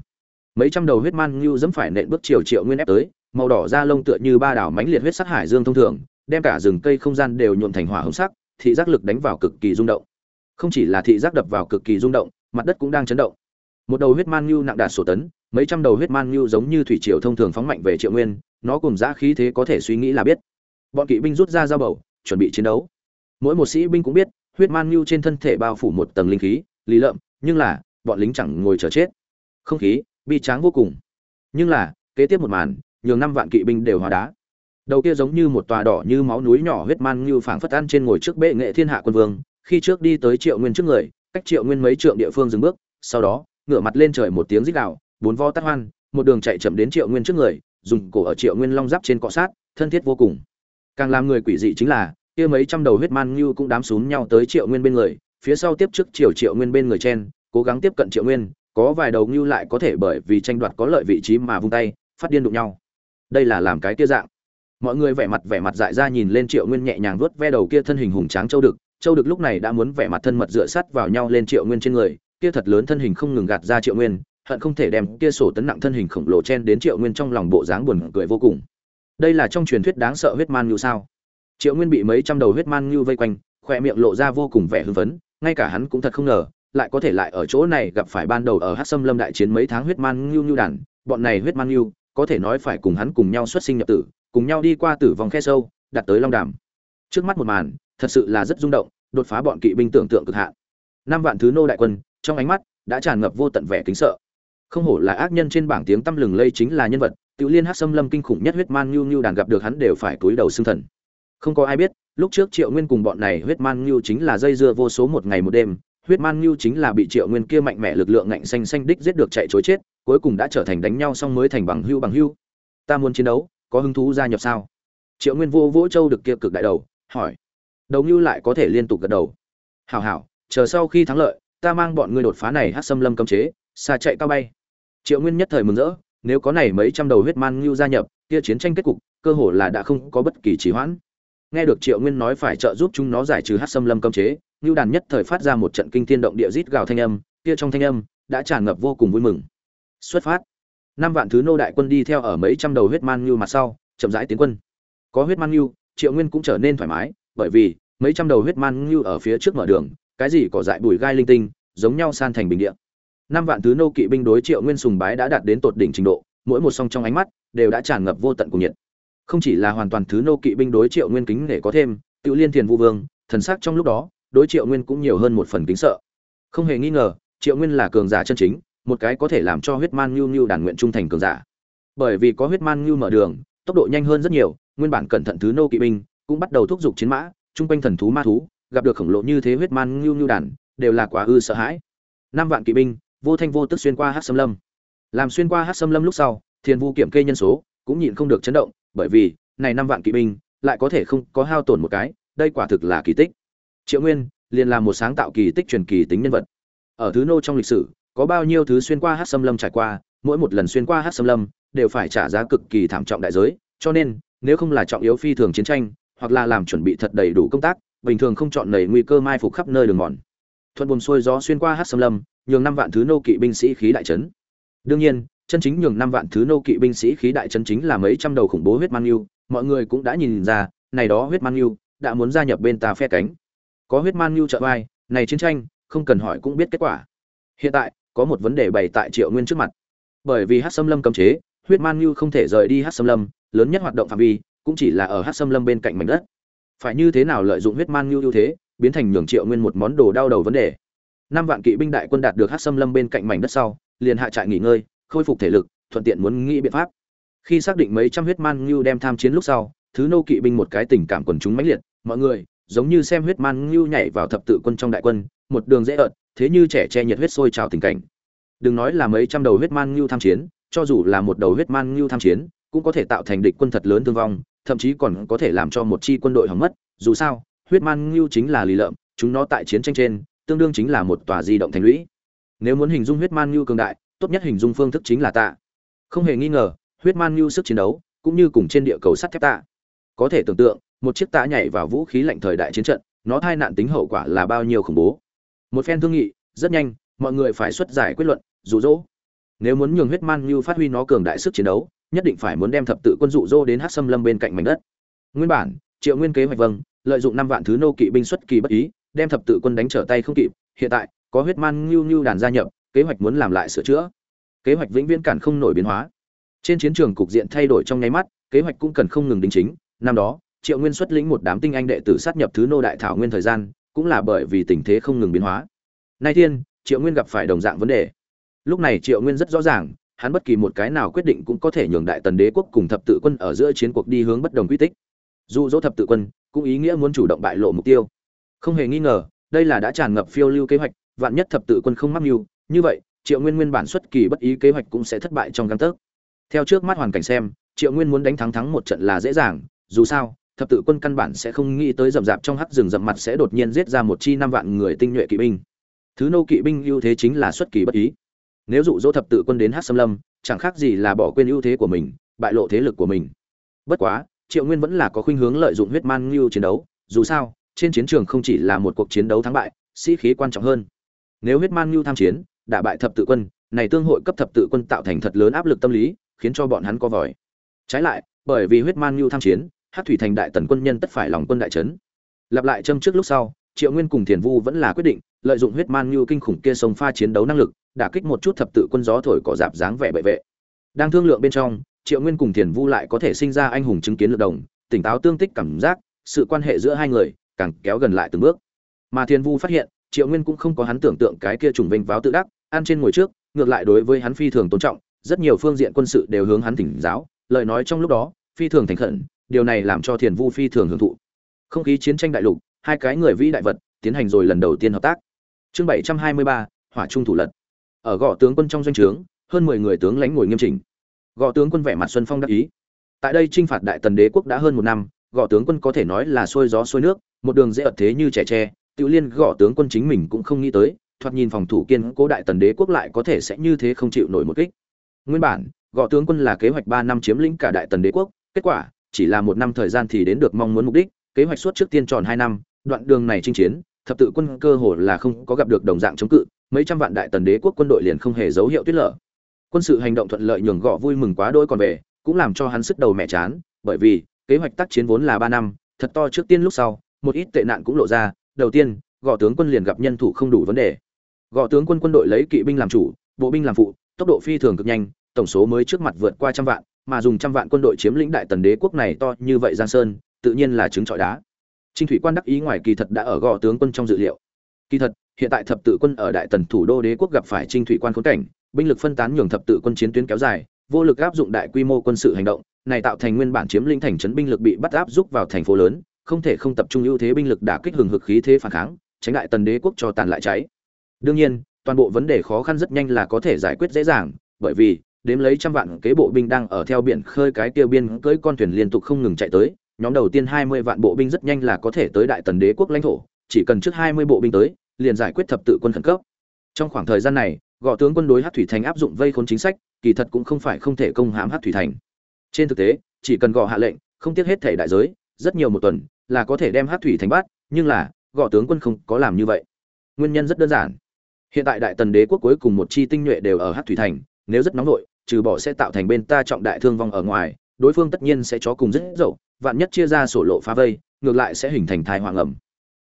mấy trăm đầu huyết man như dẫm phải nện bước chiều triệu nguyên ép tới, màu đỏ da lông tựa như ba đảo mánh liệt huyết sắc hải dương thông thường, đem cả rừng cây không gian đều nhuộn thành hỏa hồng sắc, thị giác lực đánh vào cực kỳ rung động. Không chỉ là thị giác đập vào cực kỳ rung động, mặt đất cũng đang chấn động. Một đầu huyết man như nặng đạt sổ tấn, mấy trăm đầu huyết man như giống như thủy triều thông thường phóng mạnh về triệu nguyên, nó cùng giã khí thế có thể suy nghĩ là biết. Bọn kỵ binh rút ra dao bầu, chuẩn bị chiến đấu. Mỗi một sĩ binh cũng biết, huyết man như trên thân thể bao phủ một tầng linh khí lý lợm, nhưng là, bọn lính chẳng ngồi chờ chết. Không khí bi tráng vô cùng. Nhưng là, kế tiếp một màn, nhường năm vạn kỵ binh đều hóa đá. Đầu kia giống như một tòa đỏ như máu núi nhỏ huyết man như phảng phất ăn trên ngồi trước bệ nghệ thiên hạ quân vương, khi trước đi tới triệu nguyên trước người, cách triệu nguyên mấy trượng địa phương dừng bước, sau đó, ngửa mặt lên trời một tiếng rít đạo bốn vo tắt hoan, một đường chạy chậm đến triệu nguyên trước người, dùng cổ ở triệu nguyên long giáp trên cọ sát, thân thiết vô cùng. Càng làm người quỷ dị chính là, kia mấy trăm đầu huyết man như cũng đám xúm nhau tới triệu nguyên bên người, phía sau tiếp trước triệu triệu nguyên bên người chen, cố gắng tiếp cận triệu nguyên có vài đầu ngưu lại có thể bởi vì tranh đoạt có lợi vị trí mà vung tay, phát điên đụng nhau. Đây là làm cái kia dạng. Mọi người vẻ mặt vẻ mặt dại ra nhìn lên triệu nguyên nhẹ nhàng vuốt ve đầu kia thân hình hùng tráng châu đực. Châu đực lúc này đã muốn vẻ mặt thân mật dựa sát vào nhau lên triệu nguyên trên người, kia thật lớn thân hình không ngừng gạt ra triệu nguyên, hận không thể đem kia sổ tấn nặng thân hình khổng lồ chen đến triệu nguyên trong lòng bộ dáng buồn cười vô cùng. Đây là trong truyền thuyết đáng sợ huyết man như sao? Triệu nguyên bị mấy trăm đầu huyết man như vây quanh, khoe miệng lộ ra vô cùng vẻ hưng phấn, ngay cả hắn cũng thật không ngờ lại có thể lại ở chỗ này gặp phải ban đầu ở hát sâm lâm đại chiến mấy tháng huyết man ngưu ngưu đàn, bọn này huyết man ngưu, có thể nói phải cùng hắn cùng nhau xuất sinh nhập tử, cùng nhau đi qua tử vòng khe sâu đặt tới long đàm. Trước mắt một màn, thật sự là rất rung động, đột phá bọn kỵ binh tưởng tượng cực hạn. Năm vạn thứ nô đại quân, trong ánh mắt đã tràn ngập vô tận vẻ kính sợ. Không hổ là ác nhân trên bảng tiếng tăm lừng lây chính là nhân vật tự liên hát xâm lâm kinh khủng nhất huyết man ngưu ngưu đàn gặp được hắn đều phải cúi đầu xương thần. Không có ai biết, lúc trước triệu nguyên cùng bọn này huyết man ngưu chính là dây dưa vô số một ngày một đêm huyết man ngưu chính là bị triệu nguyên kia mạnh mẽ lực lượng ngạnh xanh xanh đích giết được chạy chối chết, cuối cùng đã trở thành đánh nhau xong mới thành bằng hưu bằng hưu. Ta muốn chiến đấu, có hứng thú gia nhập sao? Triệu nguyên vô vỗ châu được kia cực đại đầu, hỏi. Đầu ngưu lại có thể liên tục gật đầu. Hảo hảo, chờ sau khi thắng lợi, ta mang bọn ngươi đột phá này hát xâm lâm cấm chế, xa chạy cao bay. Triệu nguyên nhất thời mừng rỡ, nếu có này mấy trăm đầu huyết man ngưu gia nhập, kia chiến tranh kết cục, cơ hồ là đã không có bất kỳ trì hoãn. Nghe được triệu nguyên nói phải trợ giúp chúng nó giải trừ hát xâm lâm cấm chế Nưu đàn nhất thời phát ra một trận kinh thiên động địa rít gào thanh âm, kia trong thanh âm đã tràn ngập vô cùng vui mừng. Xuất phát. Năm vạn thứ nô đại quân đi theo ở mấy trăm đầu huyết man ngưu mặt sau, chậm rãi tiến quân. Có huyết man ngưu, triệu nguyên cũng trở nên thoải mái, bởi vì mấy trăm đầu huyết man ngưu ở phía trước mở đường, cái gì cỏ dại bụi gai linh tinh, giống nhau san thành bình địa. Năm vạn thứ nô kỵ binh đối triệu nguyên sùng bái đã đạt đến tột đỉnh trình độ, mỗi một song trong ánh mắt đều đã tràn ngập vô tận cùng nhiệt. Không chỉ là hoàn toàn thứ nô kỵ binh đối triệu nguyên kính nể có thêm tự liên tiền vu vương, thần sắc trong lúc đó đối triệu nguyên cũng nhiều hơn một phần kính sợ. Không hề nghi ngờ, triệu nguyên là cường giả chân chính, một cái có thể làm cho huyết man nhu nhu đàn nguyện trung thành cường giả. Bởi vì có huyết man nhu mở đường, tốc độ nhanh hơn rất nhiều, nguyên bản cẩn thận thứ nô kỵ binh cũng bắt đầu thúc giục chiến mã, chung quanh thần thú ma thú, gặp được khổng lồ như thế huyết man nhu nhu đàn, đều là quá ư sợ hãi. Năm vạn kỵ binh, vô thanh vô tức xuyên qua hát xâm lâm. Làm xuyên qua hát xâm lâm lúc sau thiên vu kiểm kê nhân số cũng nhịn không được chấn động, bởi vì này năm vạn kỵ binh lại có thể không có hao tổn một cái, đây quả thực là kỳ tích triệu nguyên liền là một sáng tạo kỳ tích truyền kỳ tính nhân vật. Ở thứ nô trong lịch sử, có bao nhiêu thứ xuyên qua hát xâm lâm trải qua, mỗi một lần xuyên qua hát xâm lâm đều phải trả giá cực kỳ thảm trọng đại giới, cho nên, nếu không là trọng yếu phi thường chiến tranh, hoặc là làm chuẩn bị thật đầy đủ công tác, bình thường không chọn nảy nguy cơ mai phục khắp nơi đường mòn. Thuận buồn xuôi gió xuyên qua hát xâm lâm, nhường năm vạn thứ nô kỵ binh sĩ khí đại trấn đương nhiên, chân chính nhường năm vạn thứ nô kỵ binh sĩ khí đại trấn chính là mấy trăm đầu khủng bố huyết man yêu, mọi người cũng đã nhìn ra, này đó huyết man yêu đã muốn gia nhập bên ta phe cánh có huyết man yêu trợ vai này chiến tranh, không cần hỏi cũng biết kết quả. Hiện tại, có một vấn đề bày tại triệu nguyên trước mặt. Bởi vì hát xâm lâm cấm chế, huyết man yêu không thể rời đi hát xâm lâm, lớn nhất hoạt động phạm vi, cũng chỉ là ở hát xâm lâm bên cạnh mảnh đất. Phải như thế nào lợi dụng huyết man yêu ưu thế, biến thành nhường triệu nguyên một món đồ đau đầu vấn đề. Năm vạn kỵ binh đại quân đạt được hát xâm lâm bên cạnh mảnh đất sau, liền hạ trại nghỉ ngơi, khôi phục thể lực, thuận tiện muốn nghĩ biện pháp. Khi xác định mấy trăm huyết man ngưu đem tham chiến lúc sau, thứ nô kỵ binh một cái tình cảm quần chúng mãnh liệt, mọi người giống như xem huyết man ngưu nhảy vào thập tự quân trong đại quân, một đường dễ ợt, thế như trẻ che nhiệt huyết sôi trào tình cảnh. Đừng nói là mấy trăm đầu huyết man ngưu tham chiến, cho dù là một đầu huyết man ngưu tham chiến, cũng có thể tạo thành địch quân thật lớn thương vong, thậm chí còn có thể làm cho một chi quân đội hỏng mất. Dù sao, huyết man ngưu chính là lì lợm, chúng nó tại chiến tranh trên, tương đương chính là một tòa di động thành lũy. Nếu muốn hình dung huyết man ngưu cường đại, tốt nhất hình dung phương thức chính là tạ. Không hề nghi ngờ, huyết man ngưu sức chiến đấu, cũng như cùng trên địa cầu sắt thép tạ. Có thể tưởng tượng một chiếc tạ nhảy vào vũ khí lạnh thời đại chiến trận, nó thai nạn tính hậu quả là bao nhiêu khủng bố. Một phen thương nghị, rất nhanh, mọi người phải xuất giải quyết luận rụ rỗ nếu muốn nhường huyết man như phát huy nó cường đại sức chiến đấu, nhất định phải muốn đem thập tự quân dụ dỗ đến hát xâm lâm bên cạnh mảnh đất. Nguyên bản, triệu nguyên kế hoạch vâng lợi dụng năm vạn thứ nô kỵ binh xuất kỳ bất ý, đem thập tự quân đánh trở tay không kịp, hiện tại, có huyết man như như đàn gia nhập, kế hoạch muốn làm lại sửa chữa. Kế hoạch vĩnh viễn cản không nổi biến hóa. Trên chiến trường cục diện thay đổi trong nháy mắt, kế hoạch cũng cần không ngừng đính chính, năm đó triệu nguyên xuất lĩnh một đám tinh anh đệ tử sát nhập thứ nô đại thảo nguyên thời gian, cũng là bởi vì tình thế không ngừng biến hóa. Nay thiên, triệu nguyên gặp phải đồng dạng vấn đề. Lúc này triệu nguyên rất rõ ràng, hắn bất kỳ một cái nào quyết định cũng có thể nhường đại tần đế quốc cùng thập tự quân ở giữa chiến cuộc đi hướng bất đồng quy tích. Dù dỗ thập tự quân, cũng ý nghĩa muốn chủ động bại lộ mục tiêu. Không hề nghi ngờ, đây là đã tràn ngập phiêu lưu kế hoạch, vạn nhất thập tự quân không mắc mưu, như vậy, triệu nguyên nguyên bản xuất kỳ bất ý kế hoạch cũng sẽ thất bại trong căn tấc. Theo trước mắt hoàn cảnh xem, triệu nguyên muốn đánh thắng thắng một trận là dễ dàng, dù sao thập tự quân căn bản sẽ không nghĩ tới rậm rạp trong hắc rừng rậm mặt sẽ đột nhiên giết ra một chi năm vạn người tinh nhuệ kỵ binh. Thứ nô kỵ binh ưu thế chính là xuất kỳ bất ý. Nếu dụ dỗ thập tự quân đến hắc xâm lâm, chẳng khác gì là bỏ quên ưu thế của mình, bại lộ thế lực của mình. Bất quá, triệu nguyên vẫn là có khuynh hướng lợi dụng huyết man lưu chiến đấu, dù sao, trên chiến trường không chỉ là một cuộc chiến đấu thắng bại, sĩ khí quan trọng hơn. Nếu huyết man lưu tham chiến, đả bại thập tự quân, này tương hội cấp thập tự quân tạo thành thật lớn áp lực tâm lý, khiến cho bọn hắn co vòi. Trái lại, bởi vì huyết man lưu tham chiến hát thủy thành đại tần quân nhân tất phải lòng quân đại trấn lặp lại châm trước lúc sau, triệu nguyên cùng thiền vu vẫn là quyết định, lợi dụng huyết man như kinh khủng kia sông pha chiến đấu năng lực, đả kích một chút thập tự quân gió thổi cỏ dạp dáng vẻ bệ vệ. Đang thương lượng bên trong, triệu nguyên cùng thiền vu lại có thể sinh ra anh hùng chứng kiến lượt đồng, tỉnh táo tương tích cảm giác, sự quan hệ giữa hai người càng kéo gần lại từng bước. Mà thiền vu phát hiện, triệu nguyên cũng không có hắn tưởng tượng cái kia trùng vinh váo tự đắc, ăn trên ngồi trước, ngược lại đối với hắn phi thường tôn trọng, rất nhiều phương diện quân sự đều hướng hắn thỉnh giáo, lời nói trong lúc đó, phi thường thành khẩn điều này làm cho thiền vu phi thường hưởng thụ. Không khí chiến tranh đại lục, hai cái người vĩ đại vật tiến hành rồi lần đầu tiên hợp tác. Chương bảy trăm hai mươi ba, hỏa trung thủ lật. Ở gò tướng quân trong doanh trướng, hơn mười người tướng lãnh ngồi nghiêm chỉnh. Gò tướng quân vẻ mặt xuân phong đắc ý. Tại đây chinh phạt đại tần đế quốc đã hơn một năm gò tướng quân có thể nói là xuôi gió xuôi nước, một đường dễ ật thế như trẻ tre, tự liên gò tướng quân chính mình cũng không nghĩ tới, thoạt nhìn phòng thủ kiên cố đại tần đế quốc lại có thể sẽ như thế không chịu nổi một kích. Nguyên bản gò tướng quân là kế hoạch ba năm chiếm lĩnh cả đại tần đế quốc, kết quả chỉ là một năm thời gian thì đến được mong muốn mục đích, kế hoạch suốt trước tiên tròn hai năm, đoạn đường này chinh chiến, thập tự quân cơ hồ là không có gặp được đồng dạng chống cự, mấy trăm vạn đại tần đế quốc quân đội liền không hề dấu hiệu tuyết lở. Quân sự hành động thuận lợi nhường gọ vui mừng quá đôi còn về, cũng làm cho hắn sức đầu mẹ chán, bởi vì, kế hoạch tác chiến vốn là ba năm, thật to trước tiên lúc sau, một ít tệ nạn cũng lộ ra, đầu tiên, gọ tướng quân liền gặp nhân thủ không đủ vấn đề. Gọ tướng quân quân đội lấy kỵ binh làm chủ, bộ binh làm phụ, tốc độ phi thường cực nhanh, tổng số mới trước mặt vượt qua trăm vạn mà dùng trăm vạn quân đội chiếm lĩnh đại tần đế quốc này to như vậy giang sơn, tự nhiên là trứng trọi đá. Trinh thủy quan đắc ý ngoài kỳ thật đã ở gò tướng quân trong dự liệu. Kỳ thật, hiện tại thập tự quân ở đại tần thủ đô đế quốc gặp phải trinh thủy quan khốn cảnh, binh lực phân tán nhường thập tự quân chiến tuyến kéo dài, vô lực áp dụng đại quy mô quân sự hành động, này tạo thành nguyên bản chiếm lĩnh thành trấn binh lực bị bắt áp rút vào thành phố lớn, không thể không tập trung ưu thế binh lực đả kích hừng hực khí thế phản kháng, tránh đại tần đế quốc cho tàn lại cháy. Đương nhiên, toàn bộ vấn đề khó khăn rất nhanh là có thể giải quyết dễ dàng, bởi vì đếm lấy trăm vạn kế bộ binh đang ở theo biển khơi cái kia biên cưỡi con thuyền liên tục không ngừng chạy tới nhóm đầu tiên hai mươi vạn bộ binh rất nhanh là có thể tới đại tần đế quốc lãnh thổ chỉ cần trước hai mươi bộ binh tới liền giải quyết thập tự quân khẩn cấp. Trong khoảng thời gian này gò tướng quân đối hát thủy thành áp dụng vây khốn chính sách kỳ thật cũng không phải không thể công hãm hát thủy thành. Trên thực tế chỉ cần gò hạ lệnh không tiếc hết thể đại giới rất nhiều một tuần là có thể đem hát thủy thành bắt nhưng là gò tướng quân không có làm như vậy. Nguyên nhân rất đơn giản. Hiện tại đại tần đế quốc cuối cùng một chi tinh nhuệ đều ở hát thủy thành nếu rất nóng nội, trừ bỏ sẽ tạo thành bên ta trọng đại thương vong ở ngoài, đối phương tất nhiên sẽ chó cùng rất dậu, vạn nhất chia ra sổ lộ phá vây, ngược lại sẽ hình thành thai hoàng ẩm.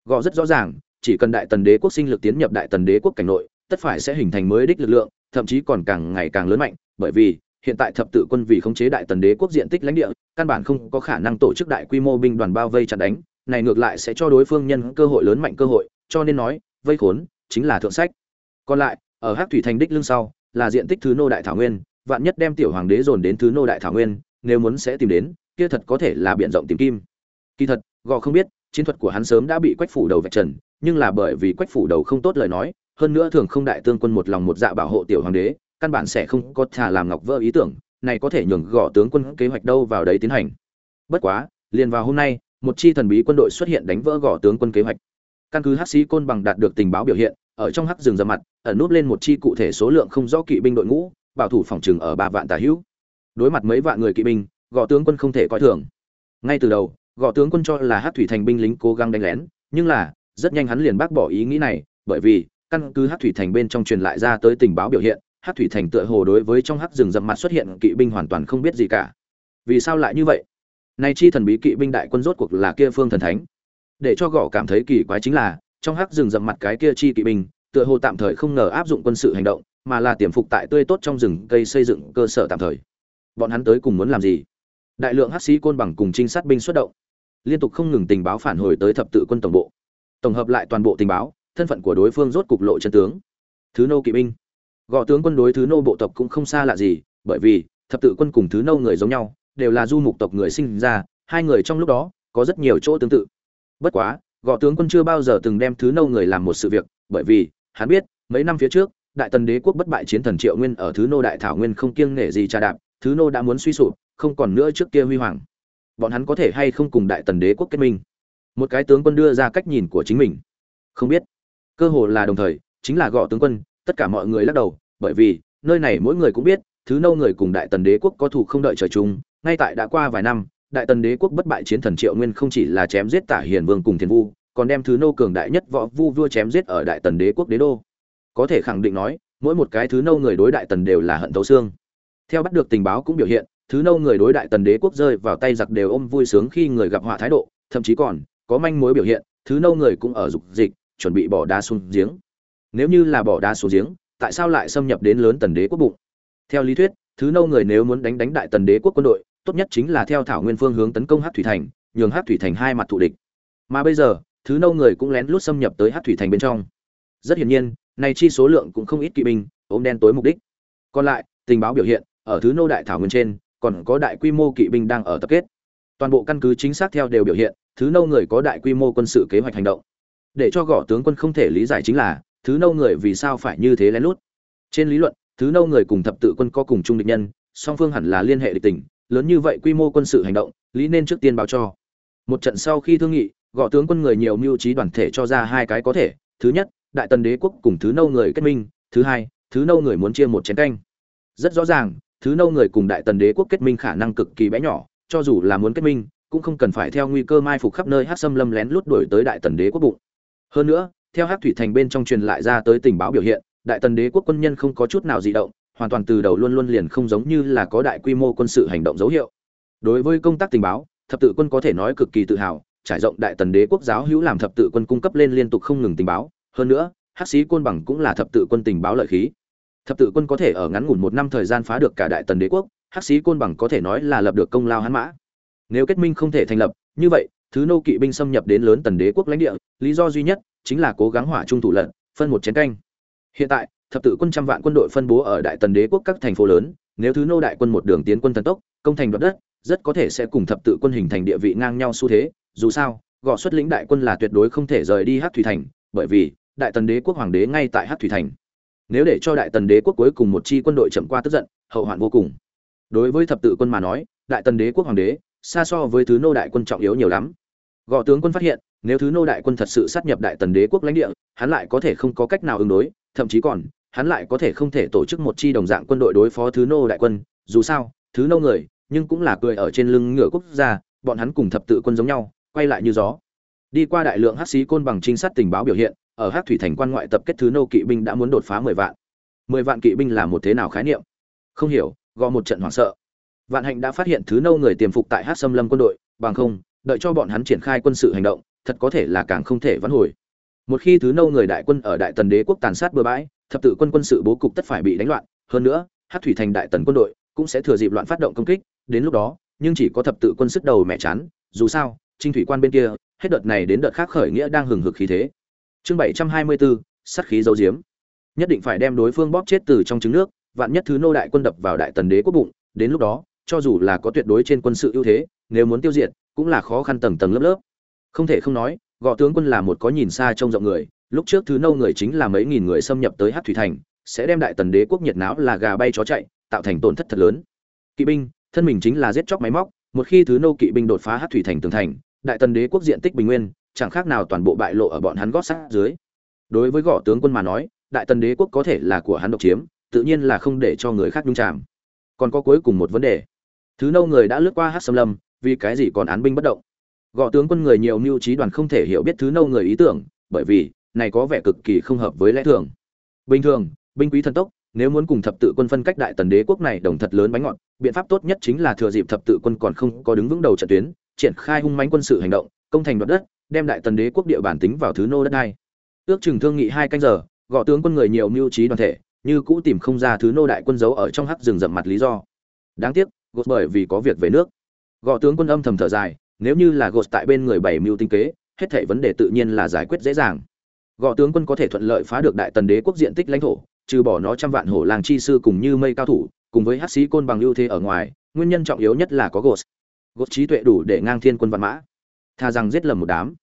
Gõ rất rõ ràng, chỉ cần đại tần đế quốc sinh lực tiến nhập đại tần đế quốc cảnh nội, tất phải sẽ hình thành mới đích lực lượng, thậm chí còn càng ngày càng lớn mạnh, bởi vì, hiện tại thập tự quân vì khống chế đại tần đế quốc diện tích lãnh địa, căn bản không có khả năng tổ chức đại quy mô binh đoàn bao vây chặn đánh, này ngược lại sẽ cho đối phương nhân cơ hội lớn mạnh cơ hội, cho nên nói, vây khốn, chính là thượng sách. Còn lại, ở hắc thủy thành đích lưng sau, là diện tích thứ nô đại thảo nguyên vạn nhất đem tiểu hoàng đế dồn đến thứ nô đại thảo nguyên, nếu muốn sẽ tìm đến, kia thật có thể là biện rộng tìm kim. Kỳ thật, gò không biết, chiến thuật của hắn sớm đã bị quách phủ đầu vạch trần, nhưng là bởi vì quách phủ đầu không tốt lời nói, hơn nữa thường không đại tương quân một lòng một dạ bảo hộ tiểu hoàng đế, căn bản sẽ không có thà làm ngọc vỡ ý tưởng, này có thể nhường gò tướng quân kế hoạch đâu vào đấy tiến hành. Bất quá, liền vào hôm nay, một chi thần bí quân đội xuất hiện đánh vỡ gò tướng quân kế hoạch. Căn cứ hắc sĩ côn bằng đạt được tình báo biểu hiện, ở trong hắc rừng ra mặt, ẩn núp lên một chi cụ thể số lượng không rõ kỵ binh đội ngũ bảo thủ phòng trừng ở ba vạn tà hữu. Đối mặt mấy vạn người kỵ binh gõ tướng quân không thể coi thường. Ngay từ đầu gõ tướng quân cho là Hát thủy thành binh lính cố gắng đánh lén, nhưng là, rất nhanh hắn liền bác bỏ ý nghĩ này, bởi vì, căn cứ Hát thủy thành bên trong truyền lại ra tới tình báo biểu hiện Hát thủy thành tựa hồ đối với trong Hát rừng rậm mặt xuất hiện kỵ binh hoàn toàn không biết gì cả. Vì sao lại như vậy? Nay chi thần bí kỵ binh đại quân rốt cuộc là kia phương thần thánh. Để cho gõ cảm thấy kỳ quái chính là, trong hắc rừng rậm mặt cái kia chi kỵ binh, tựa hồ tạm thời không ngờ áp dụng quân sự hành động mà là tiềm phục tại tươi tốt trong rừng cây xây dựng cơ sở tạm thời. Bọn hắn tới cùng muốn làm gì? Đại lượng hắc sĩ côn bằng cùng trinh sát binh xuất động. Liên tục không ngừng tình báo phản hồi tới thập tự quân tổng bộ. Tổng hợp lại toàn bộ tình báo, thân phận của đối phương rốt cục lộ chân tướng. Thứ nô kỵ binh. Gõ tướng quân đối thứ nô bộ tộc cũng không xa lạ gì, bởi vì, thập tự quân cùng thứ nô người giống nhau, đều là du mục tộc người sinh ra, hai người trong lúc đó, có rất nhiều chỗ tương tự. Bất quá gõ tướng quân chưa bao giờ từng đem thứ nô người làm một sự việc, bởi vì, hắn biết, mấy năm phía trước đại tần đế quốc bất bại chiến thần triệu nguyên ở thứ nô đại thảo nguyên không kiêng nể gì trà đạp, thứ nô đã muốn suy sụp, không còn nữa trước kia huy hoàng. Bọn hắn có thể hay không cùng đại tần đế quốc kết minh? Một cái tướng quân đưa ra cách nhìn của chính mình. Không biết. Cơ hồ là đồng thời, chính là gõ tướng quân, tất cả mọi người lắc đầu, bởi vì, nơi này mỗi người cũng biết, thứ nâu người cùng đại tần đế quốc có thù không đợi trời chung, ngay tại đã qua vài năm, đại tần đế quốc bất bại chiến thần triệu nguyên không chỉ là chém giết tả hiền vương cùng thiên vu, còn đem thứ nô cường đại nhất võ vu vua chém giết ở đại tần đế quốc đế đô có thể khẳng định nói, mỗi một cái thứ nâu người đối đại tần đều là hận thấu xương. Theo bắt được tình báo cũng biểu hiện, thứ nâu người đối đại tần đế quốc rơi vào tay giặc đều ôm vui sướng khi người gặp họa thái độ, thậm chí còn có manh mối biểu hiện, thứ nâu người cũng ở dục dịch, chuẩn bị bỏ đá xuống giếng. Nếu như là bỏ đá xuống giếng, tại sao lại xâm nhập đến lớn tần đế quốc bụng? Theo lý thuyết, thứ nâu người nếu muốn đánh đánh đại tần đế quốc quân đội, tốt nhất chính là theo thảo nguyên phương hướng tấn công hát thủy thành, nhường hát thủy thành hai mặt thù địch. Mà bây giờ, thứ nâu người cũng lén lút xâm nhập tới hát thủy thành bên trong rất hiển nhiên, này chi số lượng cũng không ít kỵ binh ôm đen tối mục đích. Còn lại, tình báo biểu hiện, ở thứ nô đại thảo nguyên trên, còn có đại quy mô kỵ binh đang ở tập kết. Toàn bộ căn cứ chính xác theo đều biểu hiện, thứ nâu người có đại quy mô quân sự kế hoạch hành động. Để cho gõ tướng quân không thể lý giải chính là, thứ nâu người vì sao phải như thế lén lút. Trên lý luận, thứ nâu người cùng thập tự quân có cùng chung địch nhân, song phương hẳn là liên hệ địch tình, lớn như vậy quy mô quân sự hành động, lý nên trước tiên báo cho. Một trận sau khi thương nghị, gõ tướng quân người nhiều mưu trí đoàn thể cho ra hai cái có thể, thứ nhất đại tần đế quốc cùng thứ nâu người kết minh, thứ hai, thứ nâu người muốn chia một chén canh. Rất rõ ràng, thứ nâu người cùng đại tần đế quốc kết minh khả năng cực kỳ bé nhỏ, cho dù là muốn kết minh, cũng không cần phải theo nguy cơ mai phục khắp nơi hát xâm lâm lén lút đuổi tới đại tần đế quốc bụng. Hơn nữa, theo hát thủy thành bên trong truyền lại ra tới tình báo biểu hiện, đại tần đế quốc quân nhân không có chút nào di động, hoàn toàn từ đầu luôn luôn liền không giống như là có đại quy mô quân sự hành động dấu hiệu. Đối với công tác tình báo, thập tự quân có thể nói cực kỳ tự hào, trải rộng đại tần đế quốc giáo hữu làm thập tự quân cung cấp lên liên tục không ngừng tình báo hơn nữa, hắc sĩ côn bằng cũng là thập tự quân tình báo lợi khí. Thập tự quân có thể ở ngắn ngủn một năm thời gian phá được cả đại tần đế quốc, hắc sĩ côn bằng có thể nói là lập được công lao hắn mã. Nếu kết minh không thể thành lập, như vậy, thứ nô kỵ binh xâm nhập đến lớn tần đế quốc lãnh địa, lý do duy nhất chính là cố gắng hỏa trung thủ lận, phân một chén canh. Hiện tại, thập tự quân trăm vạn quân đội phân bố ở đại tần đế quốc các thành phố lớn, nếu thứ nô đại quân một đường tiến quân thần tốc, công thành đoạt đất, rất có thể sẽ cùng thập tự quân hình thành địa vị ngang nhau xu thế. Dù sao gõ xuất lĩnh đại quân là tuyệt đối không thể rời đi hát thủy thành, bởi vì đại tần đế quốc hoàng đế ngay tại hát thủy thành. Nếu để cho đại tần đế quốc cuối cùng một chi quân đội chậm qua tức giận, hậu hoạn vô cùng. Đối với thập tự quân mà nói, đại tần đế quốc hoàng đế, xa so với thứ nô đại quân trọng yếu nhiều lắm. Gò tướng quân phát hiện, nếu thứ nô đại quân thật sự sát nhập đại tần đế quốc lãnh địa, hắn lại có thể không có cách nào ứng đối, thậm chí còn, hắn lại có thể không thể tổ chức một chi đồng dạng quân đội đối phó thứ nô đại quân. Dù sao, thứ nô người, nhưng cũng là cười ở trên lưng ngựa quốc gia, bọn hắn cùng thập tự quân giống nhau, quay lại như gió. Đi qua đại lượng hắc xí côn bằng trinh sát tình báo biểu hiện ở hắc thủy thành quan ngoại tập kết thứ nô kỵ binh đã muốn đột phá mười vạn. Mười vạn kỵ binh là một thế nào khái niệm? Không hiểu, gò một trận hoảng sợ. Vạn hạnh đã phát hiện thứ nô người tiềm phục tại hắc Sâm lâm quân đội, bằng không, đợi cho bọn hắn triển khai quân sự hành động, thật có thể là càng không thể vãn hồi. Một khi thứ nô người đại quân ở đại tần đế quốc tàn sát bừa bãi, thập tự quân quân sự bố cục tất phải bị đánh loạn. Hơn nữa, hắc thủy thành đại tần quân đội cũng sẽ thừa dịp loạn phát động công kích, đến lúc đó, nhưng chỉ có thập tự quân sức đầu mẹ chán. Dù sao, trinh thủy quan bên kia, hết đợt này đến đợt khác khởi nghĩa đang hừng hực khí thế chương bảy trăm hai mươi bốn sắt khí dấu diếm. Nhất định phải đem đối phương bóp chết từ trong trứng nước, vạn nhất thứ nô đại quân đập vào đại tần đế quốc bụng, đến lúc đó, cho dù là có tuyệt đối trên quân sự ưu thế, nếu muốn tiêu diệt, cũng là khó khăn tầng tầng lớp lớp. Không thể không nói gọ tướng quân là một có nhìn xa trông rộng người, lúc trước thứ nâu người chính là mấy nghìn người xâm nhập tới hát thủy thành, sẽ đem đại tần đế quốc nhiệt náo là gà bay chó chạy, tạo thành tổn thất thật lớn. Kỵ binh, thân mình chính là giết chóc máy móc, một khi thứ nô kỵ binh đột phá hát thủy thành tường thành, đại tần đế quốc diện tích bình nguyên chẳng khác nào toàn bộ bại lộ ở bọn hắn gót sát dưới. Đối với gõ tướng quân mà nói, đại tần đế quốc có thể là của hắn độc chiếm, tự nhiên là không để cho người khác nhung chạm còn có cuối cùng một vấn đề. Thứ nâu người đã lướt qua hát xâm lâm, vì cái gì còn án binh bất động? Gõ tướng quân người nhiều mưu trí đoàn không thể hiểu biết thứ nâu người ý tưởng, bởi vì, này có vẻ cực kỳ không hợp với lẽ thường. Bình thường, binh quý thần tốc, nếu muốn cùng thập tự quân phân cách đại tần đế quốc này đồng thật lớn bánh ngọt, biện pháp tốt nhất chính là thừa dịp thập tự quân còn không có đứng vững đầu trận tuyến, triển khai hung mãnh quân sự hành động, công thành đoạt đất đem đại tần đế quốc địa bản tính vào thứ nô đất này ước chừng thương nghị hai canh giờ, gõ tướng quân người nhiều mưu trí đoàn thể, như cũ tìm không ra thứ nô đại quân giấu ở trong hắc rừng rậm mặt lý do. Đáng tiếc gột bởi vì có việc về nước. Gõ tướng quân âm thầm thở dài, nếu như là gột tại bên người bảy mưu tinh kế, hết thảy vấn đề tự nhiên là giải quyết dễ dàng. Gõ tướng quân có thể thuận lợi phá được đại tần đế quốc diện tích lãnh thổ, trừ bỏ nó trăm vạn hổ làng chi sư cùng như mây cao thủ, cùng với hắc sĩ côn bằng ưu thế ở ngoài, nguyên nhân trọng yếu nhất là có gột gột trí tuệ đủ để ngang thiên quân văn mã tha rằng giết lầm một đám.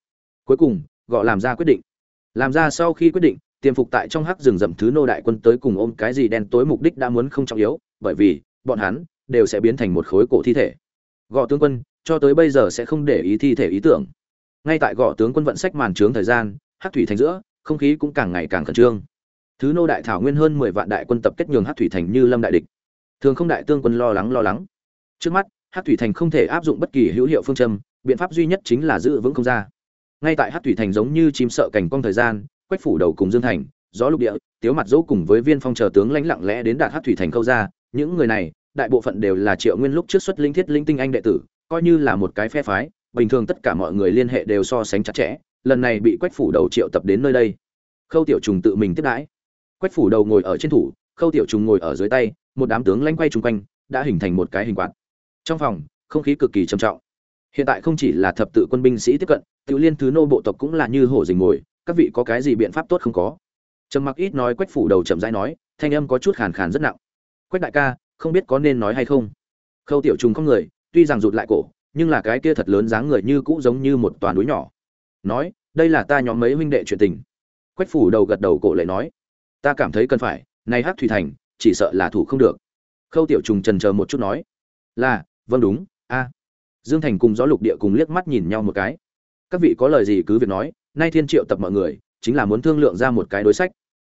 Cuối cùng, gọ làm ra quyết định. Làm ra sau khi quyết định tiềm phục tại trong hắc rừng rậm thứ nô đại quân tới cùng ôm cái gì đen tối mục đích đã muốn không trọng yếu, bởi vì, bọn hắn, đều sẽ biến thành một khối cổ thi thể. Gọ tướng quân, cho tới bây giờ sẽ không để ý thi thể ý tưởng. Ngay tại gọ tướng quân vận sách màn trướng thời gian, hắc thủy thành giữa, không khí cũng càng ngày càng khẩn trương. Thứ nô đại thảo nguyên hơn mười vạn đại quân tập kết nhường hắc thủy thành như lâm đại địch. Thường không đại tương quân lo lắng lo lắng. Trước mắt, hắc thủy thành không thể áp dụng bất kỳ hữu hiệu phương châm biện pháp duy nhất chính là giữ vững không ra. Ngay tại hắc thủy thành giống như chim sợ cảnh cong thời gian, quách phủ đầu cùng dương thành, gió lục địa, tiếu mặt dỗ cùng với viên phong chờ tướng lãnh lặng lẽ đến đạt hắc thủy thành câu ra, những người này, đại bộ phận đều là triệu nguyên lúc trước xuất linh thiết linh tinh anh đệ tử, coi như là một cái phe phái, bình thường tất cả mọi người liên hệ đều so sánh chặt chẽ, lần này bị quách phủ đầu triệu tập đến nơi đây. Khâu tiểu trùng tự mình tiếp đãi. Quách phủ đầu ngồi ở trên thủ, khâu tiểu trùng ngồi ở dưới tay, một đám tướng lanh quay chung quanh, đã hình thành một cái hình quạt. Trong phòng, không khí cực kỳ trầm trọng hiện tại không chỉ là thập tự quân binh sĩ tiếp cận tự liên thứ nô bộ tộc cũng là như hổ dình ngồi các vị có cái gì biện pháp tốt không có? Trầm mặc ít nói quách phủ đầu chậm rãi nói, thanh âm có chút khàn khàn rất nặng. Quách đại ca, không biết có nên nói hay không? Khâu tiểu trùng không người, tuy rằng rụt lại cổ, nhưng là cái kia thật lớn dáng người như cũ giống như một toàn núi nhỏ. Nói, đây là ta nhóm mấy huynh đệ chuyện tình. Quách phủ đầu gật đầu cổ lại nói, ta cảm thấy cần phải nay hát thủy thành, chỉ sợ là thủ không được. Khâu tiểu trùng trần chờ một chút nói, là vâng đúng, a dương thành cùng gió lục địa cùng liếc mắt nhìn nhau một cái. Các vị có lời gì cứ việc nói, nay thiên triệu tập mọi người, chính là muốn thương lượng ra một cái đối sách.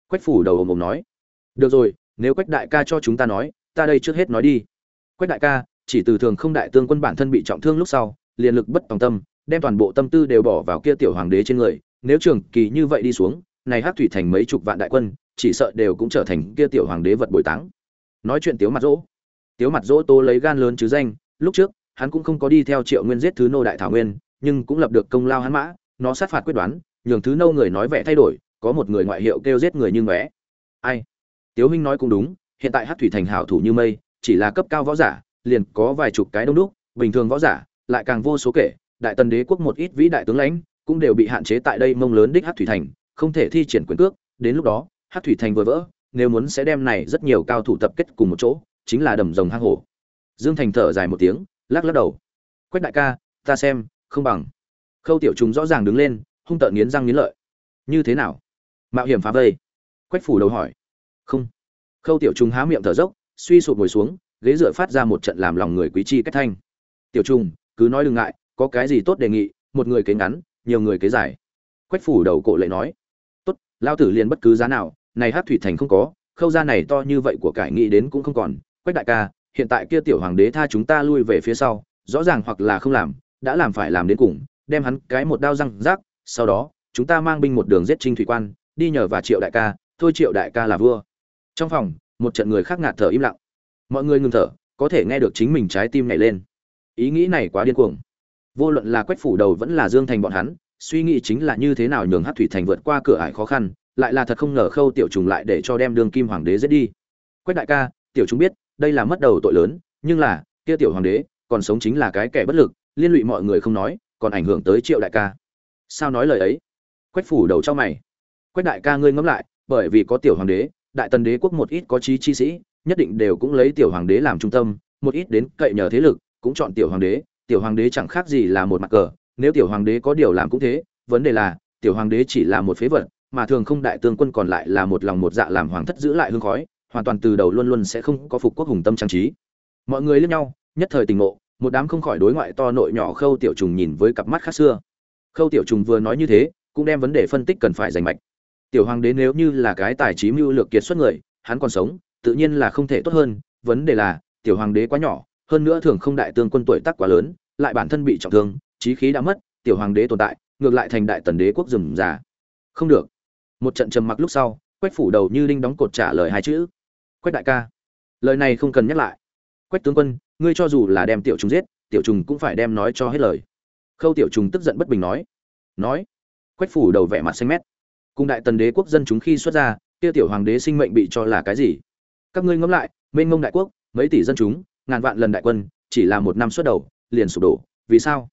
Quách phủ đầu ồm ồm nói. Được rồi, nếu quách đại ca cho chúng ta nói, ta đây trước hết nói đi. Quách đại ca, chỉ từ thường không đại tương quân bản thân bị trọng thương lúc sau, liền lực bất tòng tâm, đem toàn bộ tâm tư đều bỏ vào kia tiểu hoàng đế trên người. Nếu trường kỳ như vậy đi xuống, này hát thủy thành mấy chục vạn đại quân, chỉ sợ đều cũng trở thành kia tiểu hoàng đế vật bồi táng. Nói chuyện tiếu mặt dỗ. Tiếu mặt dỗ tô lấy gan lớn chứ danh, lúc trước hắn cũng không có đi theo triệu nguyên giết thứ nô đại thảo nguyên, nhưng cũng lập được công lao hắn mã, nó sát phạt quyết đoán, nhường thứ nâu người nói vẻ thay đổi, có một người ngoại hiệu kêu giết người như ngóe. Ai? Tiếu huynh nói cũng đúng, hiện tại hát thủy thành hảo thủ như mây, chỉ là cấp cao võ giả, liền có vài chục cái đông đúc, bình thường võ giả, lại càng vô số kể, đại tần đế quốc một ít vĩ đại tướng lãnh, cũng đều bị hạn chế tại đây mông lớn đích hát thủy thành, không thể thi triển quyền cước, đến lúc đó hát thủy thành vừa vỡ, nếu muốn sẽ đem này rất nhiều cao thủ tập kết cùng một chỗ, chính là đầm rồng hang hổ. Dương thành thở dài một tiếng lắc lắc đầu. Quách đại ca, ta xem, không bằng. Khâu tiểu trùng rõ ràng đứng lên, hung tợn nghiến răng nghiến lợi. Như thế nào? Mạo hiểm phá vây. Quách phủ đầu hỏi. Không. Khâu tiểu trùng há miệng thở dốc, suy sụp ngồi xuống, ghế dựa phát ra một trận làm lòng người quý chi cách thanh. Tiểu trùng, cứ nói đừng ngại, có cái gì tốt đề nghị, một người kế ngắn, nhiều người kế dài. Quách phủ đầu cổ lệ nói. Tốt, lao tử liền bất cứ giá nào, này hát thủy thành không có, khâu ra này to như vậy của cải nghĩ đến cũng không còn. Quách đại ca hiện tại kia tiểu hoàng đế tha chúng ta lui về phía sau, rõ ràng hoặc là không làm, đã làm phải làm đến cùng, đem hắn cái một đao răng rác, sau đó, chúng ta mang binh một đường giết trinh thủy quan, đi nhờ và triệu đại ca, thôi triệu đại ca là vua. Trong phòng, một trận người khác ngạt thở im lặng. Mọi người ngừng thở, có thể nghe được chính mình trái tim nhảy lên. Ý nghĩ này quá điên cuồng. Vô luận là quách phủ đầu vẫn là dương thành bọn hắn, suy nghĩ chính là như thế nào nhường hát thủy thành vượt qua cửa ải khó khăn, lại là thật không ngờ khâu tiểu trùng lại để cho đem đường kim hoàng đế giết đi. Quách đại ca, tiểu chúng biết đây là mất đầu tội lớn, nhưng là, kia tiểu hoàng đế, còn sống chính là cái kẻ bất lực, liên lụy mọi người không nói, còn ảnh hưởng tới triệu đại ca. Sao nói lời ấy? Quách phủ đầu cho mày. Quách đại ca ngươi ngẫm lại, bởi vì có tiểu hoàng đế, đại tần đế quốc một ít có trí chi sĩ, nhất định đều cũng lấy tiểu hoàng đế làm trung tâm, một ít đến cậy nhờ thế lực, cũng chọn tiểu hoàng đế, tiểu hoàng đế chẳng khác gì là một mặt cờ, nếu tiểu hoàng đế có điều làm cũng thế, vấn đề là, tiểu hoàng đế chỉ là một phế vật, mà thường không đại tướng quân còn lại là một lòng một dạ làm hoàng thất giữ lại hương khói hoàn toàn từ đầu luôn luôn sẽ không có phục quốc hùng tâm trang trí. Mọi người liếc nhau, nhất thời tình ngộ, một đám không khỏi đối ngoại to nội nhỏ khâu tiểu trùng nhìn với cặp mắt khác xưa. Khâu tiểu trùng vừa nói như thế, cũng đem vấn đề phân tích cần phải giành mạch. Tiểu hoàng đế nếu như là cái tài trí mưu lược kiệt xuất người, hắn còn sống, tự nhiên là không thể tốt hơn. Vấn đề là, tiểu hoàng đế quá nhỏ, hơn nữa thường không đại tương quân tuổi tác quá lớn, lại bản thân bị trọng thương, trí khí đã mất, tiểu hoàng đế tồn tại, ngược lại thành đại tần đế quốc rừng già. Không được. Một trận trầm mặc lúc sau, quách phủ đầu như đinh đóng cột trả lời hai chữ quách đại ca, lời này không cần nhắc lại. Quách tướng quân, ngươi cho dù là đem tiểu trùng giết, tiểu trùng cũng phải đem nói cho hết lời. Khâu tiểu trùng tức giận bất bình nói. Nói. Quách phủ đầu vẻ mặt xanh mét. Cùng đại tần đế quốc dân chúng khi xuất ra, kia tiểu hoàng đế sinh mệnh bị cho là cái gì? Các ngươi ngẫm lại, mênh mông đại quốc, mấy tỷ dân chúng, ngàn vạn lần đại quân, chỉ là một năm xuất đầu, liền sụp đổ. Vì sao?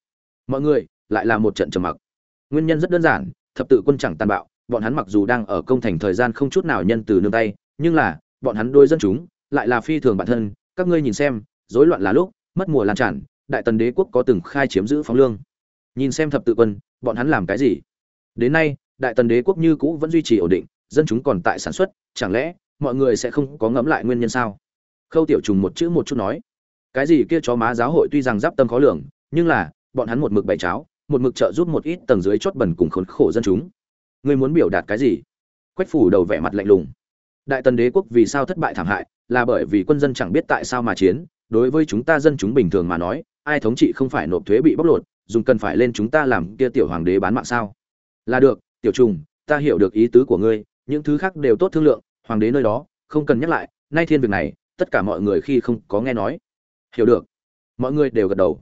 Mọi người, lại là một trận trầm mặc. Nguyên nhân rất đơn giản, thập tự quân chẳng tàn bạo, bọn hắn mặc dù đang ở công thành thời gian không chút nào nhân từ nương tay, nhưng là bọn hắn đôi dân chúng, lại là phi thường bản thân, các ngươi nhìn xem, rối loạn là lúc, mất mùa lan tràn, đại tần đế quốc có từng khai chiếm giữ phóng lương. Nhìn xem thập tự quân, bọn hắn làm cái gì? Đến nay, đại tần đế quốc như cũ vẫn duy trì ổn định, dân chúng còn tại sản xuất, chẳng lẽ mọi người sẽ không có ngẫm lại nguyên nhân sao? Khâu tiểu trùng một chữ một chút nói. Cái gì kia chó má giáo hội tuy rằng giáp tâm khó lường, nhưng là, bọn hắn một mực bày cháo, một mực trợ giúp một ít tầng dưới chót bẩn cùng khốn khổ dân chúng. Ngươi muốn biểu đạt cái gì? Quách phủ đầu vẻ mặt lạnh lùng đại tần đế quốc vì sao thất bại thảm hại, là bởi vì quân dân chẳng biết tại sao mà chiến. Đối với chúng ta dân chúng bình thường mà nói, ai thống trị không phải nộp thuế bị bóc lột, dùng cần phải lên chúng ta làm kia tiểu hoàng đế bán mạng sao? Là được, tiểu trùng, ta hiểu được ý tứ của ngươi, những thứ khác đều tốt thương lượng, hoàng đế nơi đó, không cần nhắc lại, nay thiên việc này, tất cả mọi người khi không có nghe nói. Hiểu được. Mọi người đều gật đầu.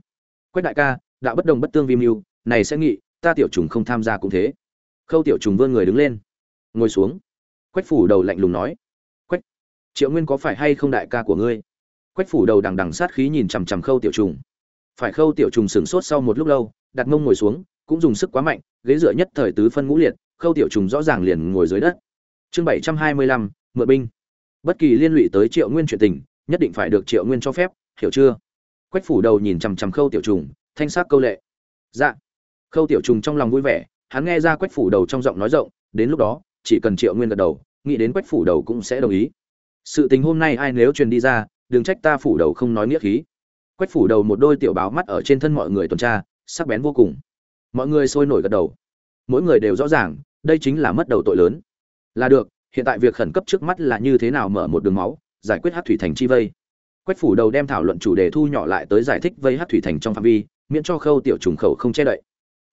Quách đại ca, đạo bất đồng bất tương vi mưu, này sẽ nghị, ta tiểu trùng không tham gia cũng thế. Khâu tiểu trùng vươn người đứng lên. Ngồi xuống quách phủ đầu lạnh lùng nói, quách, triệu nguyên có phải hay không đại ca của ngươi? Quách phủ đầu đằng đằng sát khí nhìn chằm chằm khâu tiểu trùng. Phải khâu tiểu trùng sửng sốt sau một lúc lâu, đặt mông ngồi xuống, cũng dùng sức quá mạnh, ghế dựa nhất thời tứ phân ngũ liệt, khâu tiểu trùng rõ ràng liền ngồi dưới đất. Chương bảy trăm hai mươi lăm, mượn binh. Bất kỳ liên lụy tới triệu nguyên chuyện tình, nhất định phải được triệu nguyên cho phép, hiểu chưa? Quách phủ đầu nhìn chằm chằm khâu tiểu trùng, thanh sắc câu lệ. Dạ. Khâu tiểu trùng trong lòng vui vẻ, hắn nghe ra quách phủ đầu trong giọng nói rộng, đến lúc đó chỉ cần triệu nguyên gật đầu, nghĩ đến quách phủ đầu cũng sẽ đồng ý. Sự tình hôm nay ai nếu truyền đi ra, đừng trách ta phủ đầu không nói nghĩa khí. Quách phủ đầu một đôi tiểu báo mắt ở trên thân mọi người tuần tra, sắc bén vô cùng. Mọi người sôi nổi gật đầu. Mỗi người đều rõ ràng, đây chính là mất đầu tội lớn. Là được, hiện tại việc khẩn cấp trước mắt là như thế nào mở một đường máu, giải quyết hát thủy thành chi vây. Quách phủ đầu đem thảo luận chủ đề thu nhỏ lại tới giải thích vây hát thủy thành trong phạm vi, miễn cho khâu tiểu trùng khẩu không che đậy.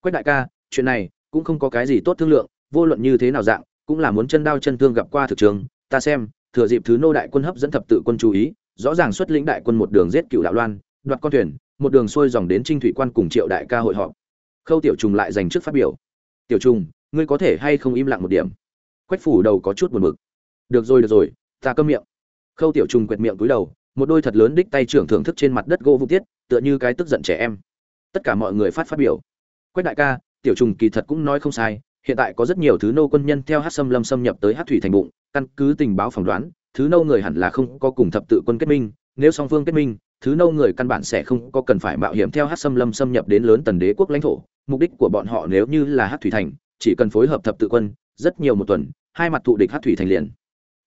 Quách đại ca, chuyện này cũng không có cái gì tốt thương lượng, vô luận như thế nào dạng cũng là muốn chân đao chân thương gặp qua thực trường, ta xem, thừa dịp thứ nô đại quân hấp dẫn thập tự quân chú ý, rõ ràng xuất lĩnh đại quân một đường giết cựu đạo loan, đoạt con thuyền, một đường xuôi dòng đến trinh thủy quan cùng triệu đại ca hội họp. Khâu tiểu trùng lại dành trước phát biểu. Tiểu trùng, ngươi có thể hay không im lặng một điểm? Quách phủ đầu có chút buồn bực. Được rồi được rồi, ta câm miệng. Khâu tiểu trùng quẹt miệng cúi đầu, một đôi thật lớn đích tay trưởng thưởng thức trên mặt đất gỗ vũ tiết, tựa như cái tức giận trẻ em. Tất cả mọi người phát phát biểu. Quách đại ca, tiểu trùng kỳ thật cũng nói không sai hiện tại có rất nhiều thứ nô quân nhân theo hát xâm lâm xâm nhập tới hát thủy thành bụng, căn cứ tình báo phỏng đoán, thứ nô người hẳn là không có cùng thập tự quân kết minh, nếu song phương kết minh, thứ nô người căn bản sẽ không có cần phải mạo hiểm theo hát xâm lâm xâm nhập đến lớn tần đế quốc lãnh thổ. Mục đích của bọn họ nếu như là hát thủy thành, chỉ cần phối hợp thập tự quân, rất nhiều một tuần, hai mặt thụ địch hát thủy thành liền.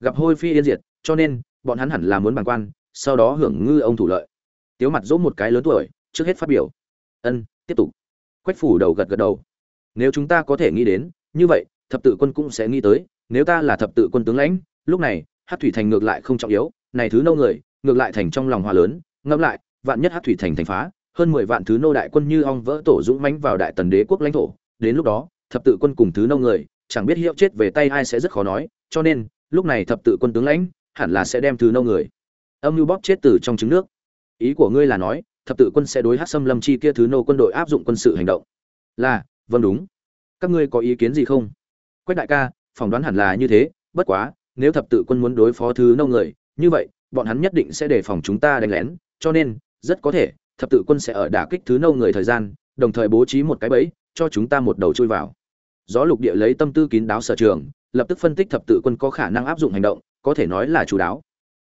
Gặp hôi phi yên diệt, cho nên, bọn hắn hẳn là muốn bàn quan, sau đó hưởng ngư ông thủ lợi. Tiếu mặt dỗ một cái lớn tuổi, trước hết phát biểu. Ân, tiếp tục. Quách phủ đầu gật gật đầu nếu chúng ta có thể nghĩ đến, như vậy, thập tự quân cũng sẽ nghĩ tới, nếu ta là thập tự quân tướng lãnh, lúc này, hát thủy thành ngược lại không trọng yếu, này thứ nâu người, ngược lại thành trong lòng hòa lớn, ngẫm lại, vạn nhất hát thủy thành thành phá, hơn mười vạn thứ nô đại quân như ong vỡ tổ dũng mãnh vào đại tần đế quốc lãnh thổ, đến lúc đó, thập tự quân cùng thứ nâu người, chẳng biết hiệu chết về tay ai sẽ rất khó nói, cho nên, lúc này thập tự quân tướng lãnh, hẳn là sẽ đem thứ nâu người. Âm mưu bóp chết từ trong trứng nước. Ý của ngươi là nói, thập tự quân sẽ đối hát xâm lâm chi kia thứ nô quân đội áp dụng quân sự hành động. Là vâng đúng. Các ngươi có ý kiến gì không? Quách đại ca, phỏng đoán hẳn là như thế, bất quá, nếu thập tự quân muốn đối phó thứ nâu người, như vậy, bọn hắn nhất định sẽ đề phòng chúng ta đánh lén, cho nên, rất có thể, thập tự quân sẽ ở đả kích thứ nâu người thời gian, đồng thời bố trí một cái bẫy, cho chúng ta một đầu chui vào. Gió lục địa lấy tâm tư kín đáo sở trường, lập tức phân tích thập tự quân có khả năng áp dụng hành động, có thể nói là chú đáo.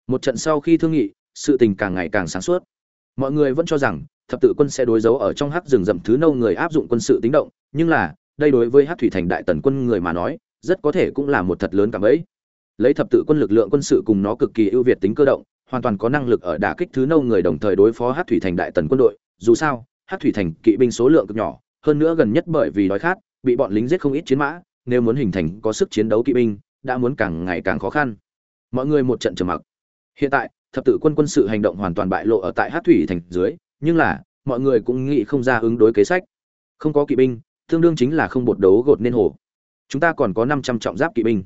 Một trận sau khi thương nghị, sự tình càng ngày càng sáng suốt. Mọi người vẫn cho rằng thập tự quân sẽ đối dấu ở trong hắc rừng rậm thứ nâu người áp dụng quân sự tính động, nhưng là, đây đối với hắc thủy thành đại tần quân người mà nói, rất có thể cũng là một thật lớn cảm ấy. Lấy thập tự quân lực lượng quân sự cùng nó cực kỳ ưu việt tính cơ động, hoàn toàn có năng lực ở đả kích thứ nâu người đồng thời đối phó hắc thủy thành đại tần quân đội. Dù sao, hắc thủy thành kỵ binh số lượng cực nhỏ, hơn nữa gần nhất bởi vì đói khát, bị bọn lính giết không ít chiến mã, nếu muốn hình thành có sức chiến đấu kỵ binh, đã muốn càng ngày càng khó khăn. Mọi người một trận trầm mặc. Hiện tại, thập tự quân quân sự hành động hoàn toàn bại lộ ở tại hát thủy thành dưới nhưng là, mọi người cũng nghĩ không ra ứng đối kế sách. Không có kỵ binh, tương đương chính là không bột đấu gột nên hồ. Chúng ta còn có năm trăm trọng giáp kỵ binh.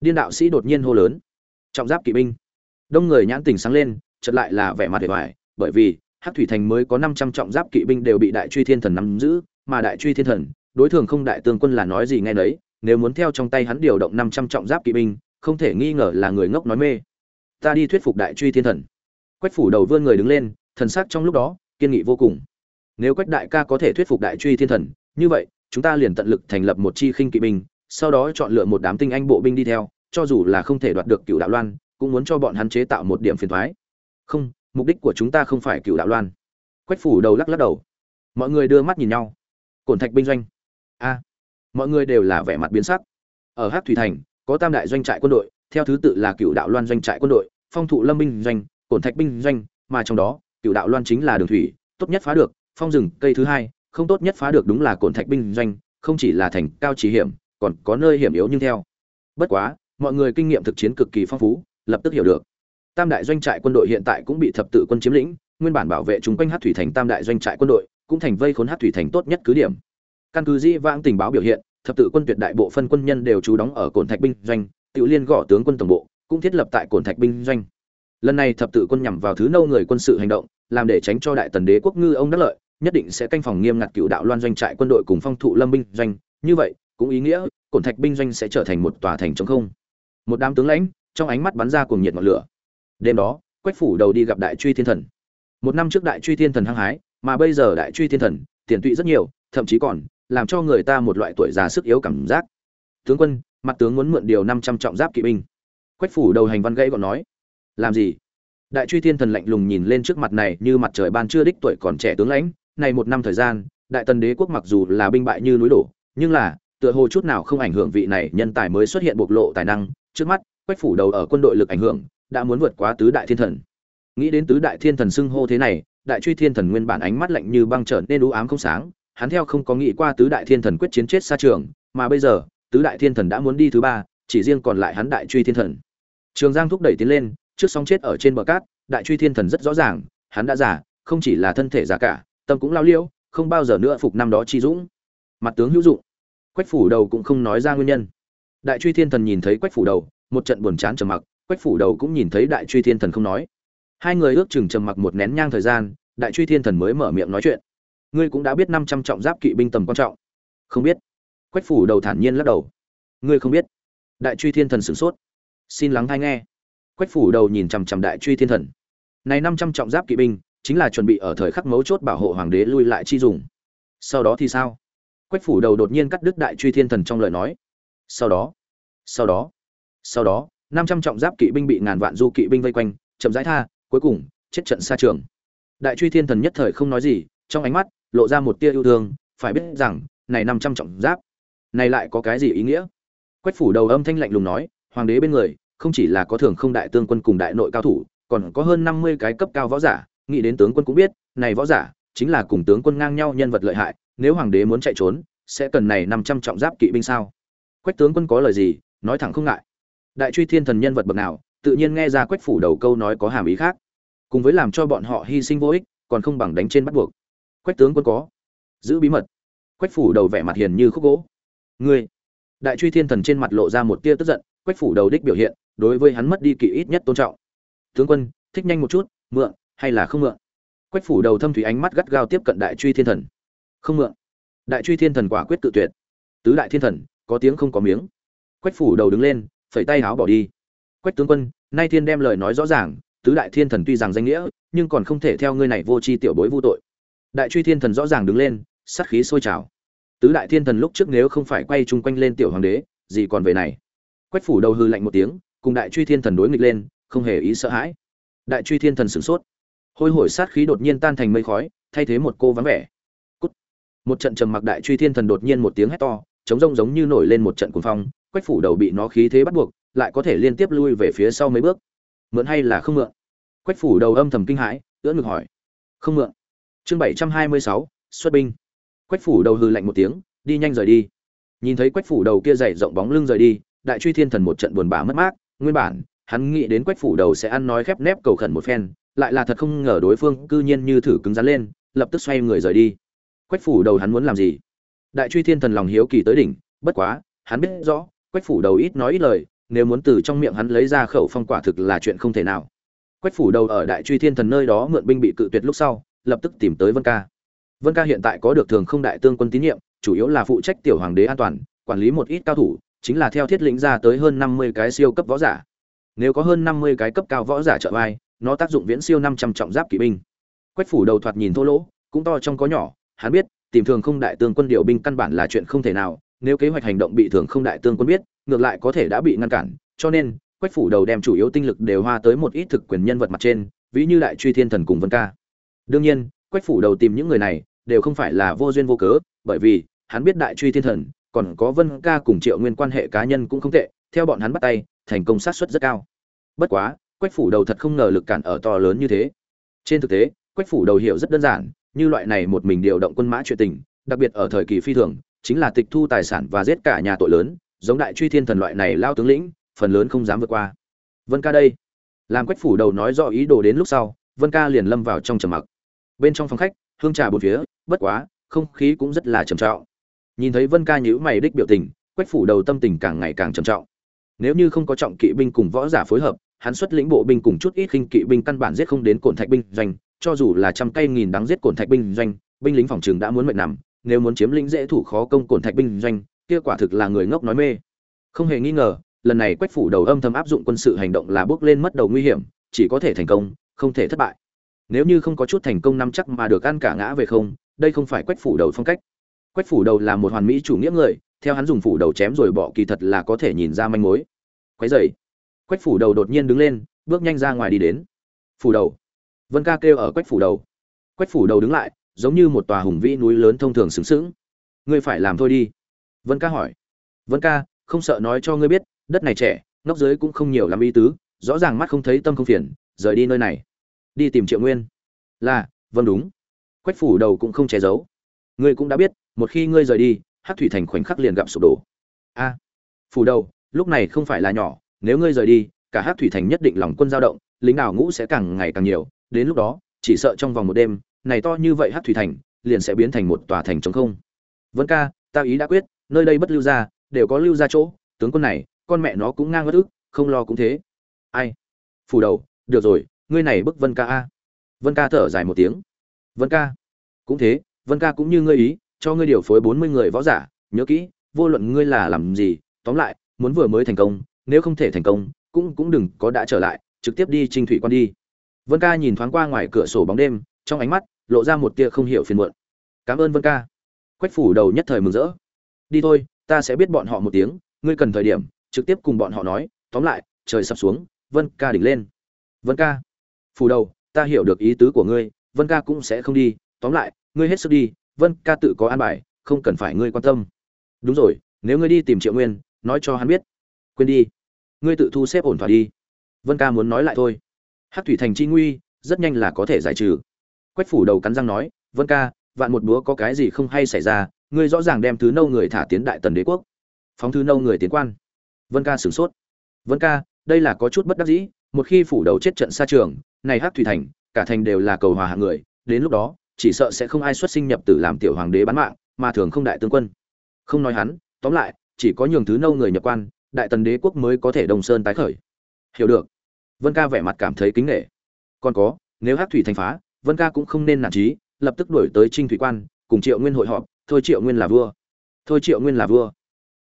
Điên đạo sĩ đột nhiên hô lớn. Trọng giáp kỵ binh. Đông người nhãn tình sáng lên, chợt lại là vẻ mặt để hoài, bởi vì hát thủy thành mới có năm trăm trọng giáp kỵ binh đều bị đại truy thiên thần nắm giữ, mà đại truy thiên thần, đối thường không đại tướng quân là nói gì nghe nấy, nếu muốn theo trong tay hắn điều động năm trăm trọng giáp kỵ binh, không thể nghi ngờ là người ngốc nói mê. Ta đi thuyết phục đại truy thiên thần. Quách phủ đầu vươn người đứng lên, thần sắc trong lúc đó kiên nghị vô cùng. Nếu quách đại ca có thể thuyết phục đại truy thiên thần, như vậy, chúng ta liền tận lực thành lập một chi khinh kỵ binh, sau đó chọn lựa một đám tinh anh bộ binh đi theo, cho dù là không thể đoạt được cựu đạo loan, cũng muốn cho bọn hắn chế tạo một điểm phiền thoái không, mục đích của chúng ta không phải cựu đạo loan. Quách phủ đầu lắc lắc đầu. Mọi người đưa mắt nhìn nhau. Cổn thạch binh doanh. A. Mọi người đều là vẻ mặt biến sắc. Ở hát thủy thành, có tam đại doanh trại quân đội, theo thứ tự là cựu đạo loan doanh trại quân đội, phong thụ lâm binh doanh, cổn thạch binh doanh, mà trong đó cựu đạo loan chính là đường thủy, tốt nhất phá được, phong rừng cây thứ hai, không tốt nhất phá được đúng là cổn thạch binh doanh, không chỉ là thành cao chỉ hiểm, còn có nơi hiểm yếu nhưng theo. Bất quá, mọi người kinh nghiệm thực chiến cực kỳ phong phú, lập tức hiểu được. Tam đại doanh trại quân đội hiện tại cũng bị thập tự quân chiếm lĩnh, nguyên bản bảo vệ chúng quanh hát thủy thành tam đại doanh trại quân đội, cũng thành vây khốn hát thủy thành tốt nhất cứ điểm. Căn cứ dĩ vãng tình báo biểu hiện, thập tự quân tuyệt đại bộ phân quân nhân đều trú đóng ở cổn thạch binh doanh tự liên gõ tướng quân tổng bộ, cũng thiết lập tại cổn thạch binh doanh. Lần này thập tự quân nhằm vào thứ nâu người quân sự hành động làm để tránh cho đại tần đế quốc ngư ông đắc lợi, nhất định sẽ canh phòng nghiêm ngặt cựu đạo loan doanh trại quân đội cùng phong thụ lâm binh doanh. Như vậy, cũng ý nghĩa, cổn thạch binh doanh sẽ trở thành một tòa thành chống không. Một đám tướng lãnh, trong ánh mắt bắn ra cùng nhiệt ngọn lửa. Đêm đó, quách phủ đầu đi gặp đại truy thiên thần. Một năm trước đại truy thiên thần hăng hái, mà bây giờ đại truy thiên thần, tiền tụy rất nhiều, thậm chí còn làm cho người ta một loại tuổi già sức yếu cảm giác. Tướng quân, mặt tướng muốn mượn điều năm trăm trọng giáp kỵ binh. Quách phủ đầu hành văn gãy còn nói, làm gì? Đại truy thiên thần lạnh lùng nhìn lên trước mặt này như mặt trời ban chưa đích tuổi còn trẻ tướng lãnh, này một năm thời gian, đại tần đế quốc mặc dù là binh bại như núi đổ, nhưng là, tựa hồ chút nào không ảnh hưởng vị này nhân tài mới xuất hiện bộc lộ tài năng, trước mắt, quách phủ đầu ở quân đội lực ảnh hưởng, đã muốn vượt quá tứ đại thiên thần. Nghĩ đến tứ đại thiên thần xưng hô thế này, đại truy thiên thần nguyên bản ánh mắt lạnh như băng trở nên u ám không sáng, hắn theo không có nghĩ qua tứ đại thiên thần quyết chiến chết xa trường, mà bây giờ, tứ đại thiên thần đã muốn đi thứ ba, chỉ riêng còn lại hắn đại truy thiên thần. Trường giang thúc đẩy tiến lên trước sóng chết ở trên bờ cát, đại truy thiên thần rất rõ ràng, hắn đã giả không chỉ là thân thể giả cả, tâm cũng lao liêu không bao giờ nữa phục năm đó chi dũng. Mặt tướng hữu dụng. Quách phủ đầu cũng không nói ra nguyên nhân. Đại truy thiên thần nhìn thấy quách phủ đầu, một trận buồn chán trầm mặc, quách phủ đầu cũng nhìn thấy đại truy thiên thần không nói. Hai người ước chừng trầm mặc một nén nhang thời gian, đại truy thiên thần mới mở miệng nói chuyện. Ngươi cũng đã biết năm trăm trọng giáp kỵ binh tầm quan trọng. Không biết. Quách phủ đầu thản nhiên lắc đầu. Ngươi không biết. Đại truy thiên thần sửng sốt. Xin lắng hay nghe quách phủ đầu nhìn chằm chằm đại truy thiên thần. Này năm trăm trọng giáp kỵ binh, chính là chuẩn bị ở thời khắc mấu chốt bảo hộ hoàng đế lui lại chi dùng. Sau đó thì sao? Quách phủ đầu đột nhiên cắt đứt đại truy thiên thần trong lời nói. Sau đó sau đó sau đó, năm trăm trọng giáp kỵ binh bị ngàn vạn du kỵ binh vây quanh, chậm rãi tha, cuối cùng, chết trận xa trường. Đại truy thiên thần nhất thời không nói gì, trong ánh mắt lộ ra một tia yêu thương, phải biết rằng, này năm trăm trọng giáp, này lại có cái gì ý nghĩa? Quách phủ đầu âm thanh lạnh lùng nói, hoàng đế bên người không chỉ là có thường không đại tương quân cùng đại nội cao thủ, còn có hơn năm mươi cái cấp cao võ giả. Nghĩ đến tướng quân cũng biết, này võ giả chính là cùng tướng quân ngang nhau nhân vật lợi hại, nếu hoàng đế muốn chạy trốn, sẽ cần này năm trăm trọng giáp kỵ binh sao? Quách tướng quân có lời gì? Nói thẳng không ngại. Đại truy thiên thần nhân vật bậc nào, tự nhiên nghe ra quách phủ đầu câu nói có hàm ý khác. Cùng với làm cho bọn họ hy sinh vô ích, còn không bằng đánh trên bắt buộc. Quách tướng quân có giữ bí mật. Quách phủ đầu vẻ mặt hiền như khúc gỗ. Ngươi. Đại truy thiên thần trên mặt lộ ra một tia tức giận, quách phủ đầu đích biểu hiện đối với hắn mất đi kỵ ít nhất tôn trọng. Tướng quân, thích nhanh một chút, mượn, hay là không mượn? Quách phủ đầu thâm thủy ánh mắt gắt gao tiếp cận đại truy thiên thần. Không mượn. Đại truy thiên thần quả quyết tự tuyệt. Tứ đại thiên thần, có tiếng không có miếng. Quách phủ đầu đứng lên, phẩy tay háo bỏ đi. Quách tướng quân, nay thiên đem lời nói rõ ràng, tứ đại thiên thần tuy rằng danh nghĩa, nhưng còn không thể theo ngươi này vô tri tiểu bối vô tội. Đại truy thiên thần rõ ràng đứng lên, sát khí sôi trào. Tứ đại thiên thần lúc trước nếu không phải quay chung quanh lên tiểu hoàng đế, gì còn về này? Quách phủ đầu hư lạnh một tiếng cùng đại truy thiên thần đối nghịch lên, không hề ý sợ hãi. Đại truy thiên thần sửng sốt. Hôi hổi sát khí đột nhiên tan thành mây khói, thay thế một cô vắng vẻ. Cút. một trận trầm mặc đại truy thiên thần đột nhiên một tiếng hét to, chống rông giống như nổi lên một trận cuồng phong, quách phủ đầu bị nó khí thế bắt buộc, lại có thể liên tiếp lui về phía sau mấy bước. Mượn hay là không mượn? Quách phủ đầu âm thầm kinh hãi, ưỡn ngực hỏi. Không mượn. Chương bảy trăm hai mươi sáu, xuất binh. Quách phủ đầu hừ lạnh một tiếng, đi nhanh rời đi. Nhìn thấy quách phủ đầu kia dày rộng bóng lưng rời đi, đại truy thiên thần một trận buồn bã mất mát nguyên bản, hắn nghĩ đến quách phủ đầu sẽ ăn nói khép nép cầu khẩn một phen, lại là thật không ngờ đối phương cư nhiên như thử cứng rắn lên, lập tức xoay người rời đi. Quách phủ đầu hắn muốn làm gì? Đại truy thiên thần lòng hiếu kỳ tới đỉnh, bất quá, hắn biết rõ, quách phủ đầu ít nói ít lời, nếu muốn từ trong miệng hắn lấy ra khẩu phong quả thực là chuyện không thể nào. Quách phủ đầu ở đại truy thiên thần nơi đó mượn binh bị cự tuyệt lúc sau, lập tức tìm tới vân ca. Vân ca hiện tại có được thường không đại tương quân tín nhiệm, chủ yếu là phụ trách tiểu hoàng đế an toàn, quản lý một ít cao thủ chính là theo thiết lĩnh ra tới hơn năm mươi cái siêu cấp võ giả. Nếu có hơn năm mươi cái cấp cao võ giả trợ vai, nó tác dụng viễn siêu năm trăm trọng giáp kỵ binh. Quách phủ đầu thoạt nhìn thô lỗ, cũng to trong có nhỏ, hắn biết, tìm thường không đại tương quân điều binh căn bản là chuyện không thể nào, nếu kế hoạch hành động bị thường không đại tương quân biết, ngược lại có thể đã bị ngăn cản, cho nên, quách phủ đầu đem chủ yếu tinh lực đều hoa tới một ít thực quyền nhân vật mặt trên, ví như đại truy thiên thần cùng vân ca. Đương nhiên, quách phủ đầu tìm những người này, đều không phải là vô duyên vô cớ, bởi vì, hắn biết đại truy thiên thần còn có vân ca cùng triệu nguyên quan hệ cá nhân cũng không tệ, theo bọn hắn bắt tay, thành công sát suất rất cao. Bất quá, quách phủ đầu thật không ngờ lực cản ở to lớn như thế. Trên thực tế, quách phủ đầu hiểu rất đơn giản, như loại này một mình điều động quân mã chuyện tình, đặc biệt ở thời kỳ phi thường, chính là tịch thu tài sản và giết cả nhà tội lớn, giống đại truy thiên thần loại này lao tướng lĩnh, phần lớn không dám vượt qua. Vân ca đây. Làm quách phủ đầu nói rõ ý đồ đến lúc sau, vân ca liền lâm vào trong trầm mặc. Bên trong phòng khách, hương trà bốn phía, bất quá, không khí cũng rất là trầm trọng nhìn thấy vân ca nhữ mày đích biểu tình, quách phủ đầu tâm tình càng ngày càng trầm trọng. Nếu như không có trọng kỵ binh cùng võ giả phối hợp, hắn xuất lĩnh bộ binh cùng chút ít khinh kỵ binh căn bản giết không đến cổn thạch binh doanh, cho dù là trăm cây nghìn đắng giết cổn thạch binh doanh, binh lính phòng trường đã muốn mệt nằm, nếu muốn chiếm lĩnh dễ thủ khó công cổn thạch binh doanh, kia quả thực là người ngốc nói mê. Không hề nghi ngờ, lần này quách phủ đầu âm thầm áp dụng quân sự hành động là bước lên mất đầu nguy hiểm, chỉ có thể thành công, không thể thất bại. Nếu như không có chút thành công năm chắc mà được ăn cả ngã về không, đây không phải quách phủ đầu phong cách quách phủ đầu là một hoàn mỹ chủ nghĩa người, theo hắn dùng phủ đầu chém rồi bỏ kỳ thật là có thể nhìn ra manh mối. Quái dày quách phủ đầu đột nhiên đứng lên, bước nhanh ra ngoài đi đến. Phủ đầu. Vân ca kêu ở quách phủ đầu. Quách phủ đầu đứng lại, giống như một tòa hùng vĩ núi lớn thông thường xứng xứng ngươi phải làm thôi đi. Vân ca hỏi. Vân ca, không sợ nói cho ngươi biết, đất này trẻ nóc dưới cũng không nhiều làm ý tứ, rõ ràng mắt không thấy tâm không phiền, rời đi nơi này. Đi tìm triệu nguyên. Là vâng đúng. Quách phủ đầu cũng không che giấu ngươi cũng đã biết, một khi ngươi rời đi hát thủy thành khoảnh khắc liền gặp sụp đổ. A, phủ đầu, lúc này không phải là nhỏ, nếu ngươi rời đi, cả hát thủy thành nhất định lòng quân giao động, lính nào ngũ sẽ càng ngày càng nhiều, đến lúc đó, chỉ sợ trong vòng một đêm, này to như vậy hát thủy thành, liền sẽ biến thành một tòa thành trống không. Vân ca, ta ý đã quyết, nơi đây bất lưu ra đều có lưu ra chỗ, tướng quân này, con mẹ nó cũng ngang ngất ức, không lo cũng thế. Ai? Phủ đầu, được rồi, ngươi này bức vân ca a. Vân ca thở dài một tiếng. Vân ca? Cũng thế vân ca cũng như ngươi ý, cho ngươi điều phối bốn mươi người võ giả, nhớ kỹ, vô luận ngươi là làm gì, tóm lại, muốn vừa mới thành công, nếu không thể thành công, cũng cũng đừng có đã trở lại, trực tiếp đi trinh thủy quan đi. Vân ca nhìn thoáng qua ngoài cửa sổ bóng đêm, trong ánh mắt lộ ra một tia không hiểu phiền muộn. Cảm ơn vân ca. Quách phủ đầu nhất thời mừng rỡ. Đi thôi, ta sẽ biết bọn họ một tiếng, ngươi cần thời điểm, trực tiếp cùng bọn họ nói, tóm lại, trời sập xuống, vân ca đỉnh lên. Vân ca. Phủ đầu, ta hiểu được ý tứ của ngươi, vân ca cũng sẽ không đi, tóm lại ngươi hết sức đi, vân ca tự có an bài, không cần phải ngươi quan tâm. Đúng rồi, nếu ngươi đi tìm triệu nguyên, nói cho hắn biết. Quên đi. Ngươi tự thu xếp ổn thỏa đi. Vân ca muốn nói lại thôi. Hát thủy thành chi nguy, rất nhanh là có thể giải trừ. Quách phủ đầu cắn răng nói, vân ca, vạn một búa có cái gì không hay xảy ra, ngươi rõ ràng đem thứ nâu người thả tiến đại tần đế quốc. Phóng thứ nâu người tiến quan. Vân ca sửng sốt. Vân ca, đây là có chút bất đắc dĩ, một khi phủ đầu chết trận xa trường, này hát thủy thành, cả thành đều là cầu hòa hạng người, đến lúc đó chỉ sợ sẽ không ai xuất sinh nhập tử làm tiểu hoàng đế bán mạng, mà thường không đại tướng quân. Không nói hắn, tóm lại, chỉ có nhường thứ nâu người nhập quan, đại tần đế quốc mới có thể đồng sơn tái khởi. Hiểu được. Vân ca vẻ mặt cảm thấy kính nghệ còn có, nếu hát thủy thành phá, vân ca cũng không nên nản trí, lập tức đổi tới trinh thủy quan, cùng triệu nguyên hội họp, thôi triệu nguyên là vua. Thôi triệu nguyên là vua.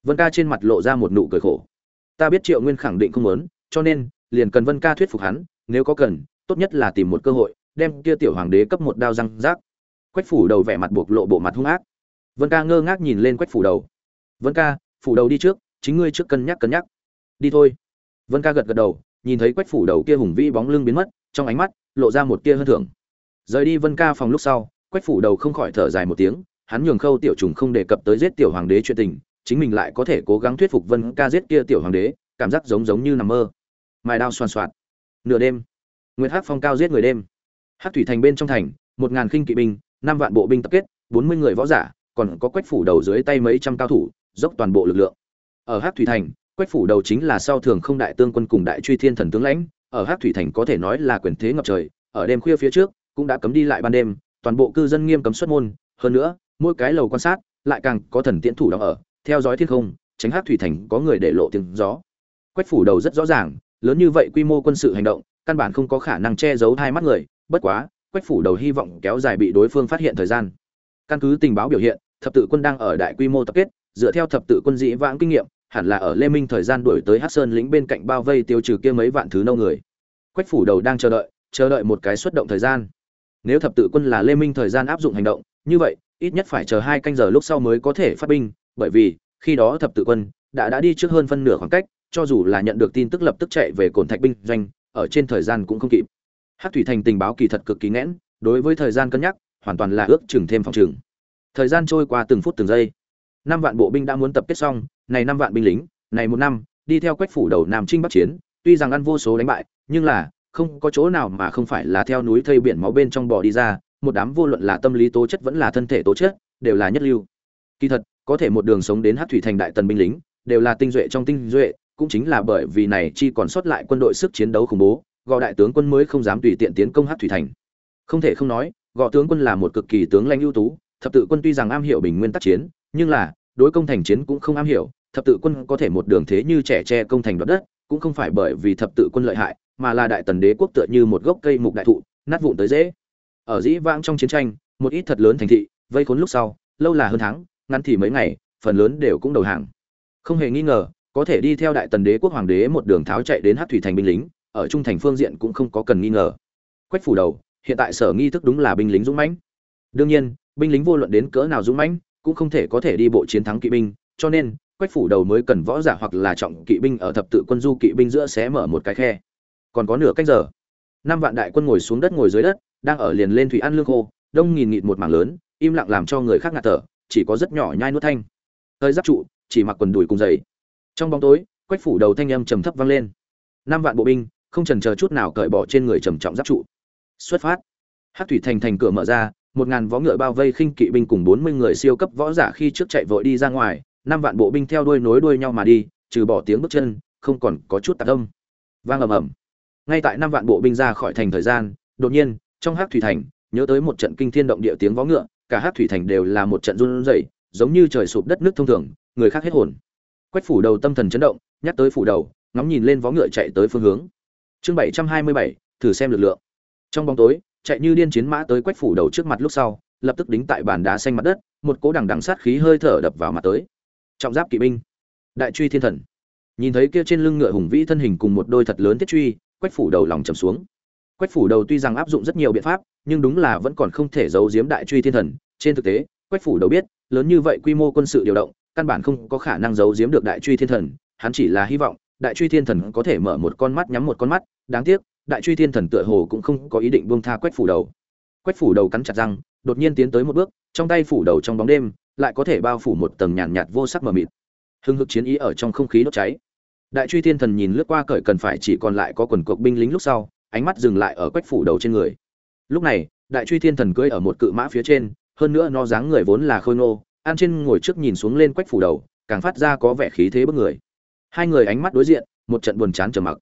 Vân ca trên mặt lộ ra một nụ cười khổ. Ta biết triệu nguyên khẳng định không muốn, cho nên, liền cần vân ca thuyết phục hắn, nếu có cần, tốt nhất là tìm một cơ hội đem kia tiểu hoàng đế cấp một đao răng rác. Quách phủ đầu vẻ mặt buộc lộ bộ mặt hung ác. Vân ca ngơ ngác nhìn lên quách phủ đầu. Vân ca, phủ đầu đi trước, chính ngươi trước cân nhắc cân nhắc. Đi thôi. Vân ca gật gật đầu, nhìn thấy quách phủ đầu kia hùng vĩ bóng lưng biến mất, trong ánh mắt lộ ra một tia hơn thưởng. Rời đi vân ca phòng lúc sau, quách phủ đầu không khỏi thở dài một tiếng, hắn nhường khâu tiểu trùng không đề cập tới giết tiểu hoàng đế chuyện tình, chính mình lại có thể cố gắng thuyết phục vân ca giết kia tiểu hoàng đế, cảm giác giống giống như nằm mơ. Mài đao xoan xoạt. Nửa đêm. Nguyệt hắc phong cao giết người đêm hắc thủy thành bên trong thành, một ngàn khinh kỵ binh, năm vạn bộ binh tập kết, bốn mươi người võ giả, còn có quách phủ đầu dưới tay mấy trăm cao thủ, dốc toàn bộ lực lượng. Ở hắc thủy thành, quách phủ đầu chính là sau thường không đại tương quân cùng đại truy thiên thần tướng lãnh, ở hắc thủy thành có thể nói là quyền thế ngập trời, ở đêm khuya phía trước, cũng đã cấm đi lại ban đêm, toàn bộ cư dân nghiêm cấm xuất môn, hơn nữa, mỗi cái lầu quan sát, lại càng có thần tiễn thủ đóng ở, theo dõi thiên không, tránh hắc thủy thành có người để lộ tiếng gió. Quách phủ đầu rất rõ ràng, lớn như vậy quy mô quân sự hành động, căn bản không có khả năng che giấu hai mắt người bất quá, quách phủ đầu hy vọng kéo dài bị đối phương phát hiện thời gian. Căn cứ tình báo biểu hiện, thập tự quân đang ở đại quy mô tập kết, dựa theo thập tự quân dĩ vãng kinh nghiệm, hẳn là ở lê minh thời gian đuổi tới hát sơn lĩnh bên cạnh bao vây tiêu trừ kia mấy vạn thứ nâu người. Quách phủ đầu đang chờ đợi chờ đợi một cái xuất động thời gian. Nếu thập tự quân là lê minh thời gian áp dụng hành động, như vậy, ít nhất phải chờ hai canh giờ lúc sau mới có thể phát binh, bởi vì, khi đó thập tự quân đã đã đi trước hơn phân nửa khoảng cách, cho dù là nhận được tin tức lập tức chạy về cồn thạch binh doanh, ở trên thời gian cũng không kịp hát thủy thành tình báo kỳ thật cực kỳ nghẽn, đối với thời gian cân nhắc, hoàn toàn là ước chừng thêm phòng chừng thời gian trôi qua từng phút từng giây. Năm vạn bộ binh đã muốn tập kết xong, này năm vạn binh lính, này một năm, đi theo quách phủ đầu nam trinh bắc chiến, tuy rằng ăn vô số đánh bại, nhưng là, không có chỗ nào mà không phải là theo núi thây biển máu bên trong bò đi ra, một đám vô luận là tâm lý tố chất vẫn là thân thể tố chất, đều là nhất lưu. Kỳ thật, có thể một đường sống đến hát thủy thành đại tần binh lính, đều là tinh duệ trong tinh duệ, cũng chính là bởi vì này chi còn sót lại quân đội sức chiến đấu khủng bố gò đại tướng quân mới không dám tùy tiện tiến công hát thủy thành. Không thể không nói, gò tướng quân là một cực kỳ tướng lãnh ưu tú, thập tự quân tuy rằng am hiểu bình nguyên tác chiến, nhưng là, đối công thành chiến cũng không am hiểu, thập tự quân có thể một đường thế như trẻ tre công thành đoạt đất, cũng không phải bởi vì thập tự quân lợi hại, mà là đại tần đế quốc tựa như một gốc cây mục đại thụ, nát vụn tới dễ. Ở dĩ vãng trong chiến tranh, một ít thật lớn thành thị, vây khốn lúc sau, lâu là hơn tháng, ngắn thì mấy ngày, phần lớn đều cũng đầu hàng. Không hề nghi ngờ, có thể đi theo đại tần đế quốc hoàng đế một đường tháo chạy đến hát thủy thành binh lính ở trung thành phương diện cũng không có cần nghi ngờ. Quách phủ đầu, hiện tại sở nghi thức đúng là binh lính dũng mãnh. Đương nhiên, binh lính vô luận đến cỡ nào dũng mãnh cũng không thể có thể đi bộ chiến thắng kỵ binh, cho nên, quách phủ đầu mới cần võ giả hoặc là trọng kỵ binh ở thập tự quân du kỵ binh giữa xé mở một cái khe. Còn có nửa cách giờ. Năm vạn đại quân ngồi xuống đất ngồi dưới đất, đang ở liền lên thủy ăn lương khô, đông nghìn nghịt một mảng lớn, im lặng làm cho người khác ngạt thở, chỉ có rất nhỏ nhai nuốt thanh. Hơi giáp trụ, chỉ mặc quần đùi cùng giày. Trong bóng tối, quách phủ đầu thanh âm trầm thấp vang lên. Năm vạn bộ binh không chần chờ chút nào cởi bỏ trên người trầm trọng giáp trụ. Xuất phát. Hát thủy thành thành cửa mở ra, một ngàn võ ngựa bao vây khinh kỵ binh cùng bốn mươi người siêu cấp võ giả khi trước chạy vội đi ra ngoài, năm vạn bộ binh theo đuôi nối đuôi nhau mà đi, trừ bỏ tiếng bước chân, không còn có chút tạc âm. Vang ầm ầm. Ngay tại năm vạn bộ binh ra khỏi thành thời gian, đột nhiên, trong hát thủy thành, nhớ tới một trận kinh thiên động địa tiếng võ ngựa, cả hát thủy thành đều là một trận run rẩy, giống như trời sụp đất nước thông thường, người khác hết hồn. Quách phủ đầu tâm thần chấn động, nhắc tới phủ đầu, ngóng nhìn lên vó ngựa chạy tới phương hướng chương bảy trăm hai mươi bảy, thử xem lực lượng. Trong bóng tối, chạy như điên chiến mã tới quách phủ đầu trước mặt lúc sau, lập tức đính tại bàn đá xanh mặt đất, một cỗ đằng đằng sát khí hơi thở đập vào mặt tới. Trọng giáp kỵ binh. Đại truy thiên thần. Nhìn thấy kia trên lưng ngựa hùng vĩ thân hình cùng một đôi thật lớn thiết truy, quách phủ đầu lòng trầm xuống. Quách phủ đầu tuy rằng áp dụng rất nhiều biện pháp, nhưng đúng là vẫn còn không thể giấu giếm đại truy thiên thần. Trên thực tế, quách phủ đầu biết, lớn như vậy quy mô quân sự điều động, căn bản không có khả năng giấu giếm được đại truy thiên thần, hắn chỉ là hy vọng đại truy thiên thần có thể mở một con mắt nhắm một con mắt đáng tiếc đại truy thiên thần tựa hồ cũng không có ý định buông tha quách phủ đầu. Quách phủ đầu cắn chặt răng đột nhiên tiến tới một bước trong tay phủ đầu trong bóng đêm lại có thể bao phủ một tầng nhàn nhạt, nhạt vô sắc mờ mịt. Hưng hực chiến ý ở trong không khí đốt cháy. Đại truy thiên thần nhìn lướt qua cởi cần phải chỉ còn lại có quần cuộc binh lính lúc sau ánh mắt dừng lại ở quách phủ đầu trên người. Lúc này đại truy thiên thần cưỡi ở một cự mã phía trên hơn nữa nó dáng người vốn là khôi ngô an trên ngồi trước nhìn xuống lên quách phủ đầu càng phát ra có vẻ khí thế bức người hai người ánh mắt đối diện, một trận buồn chán trở mặc.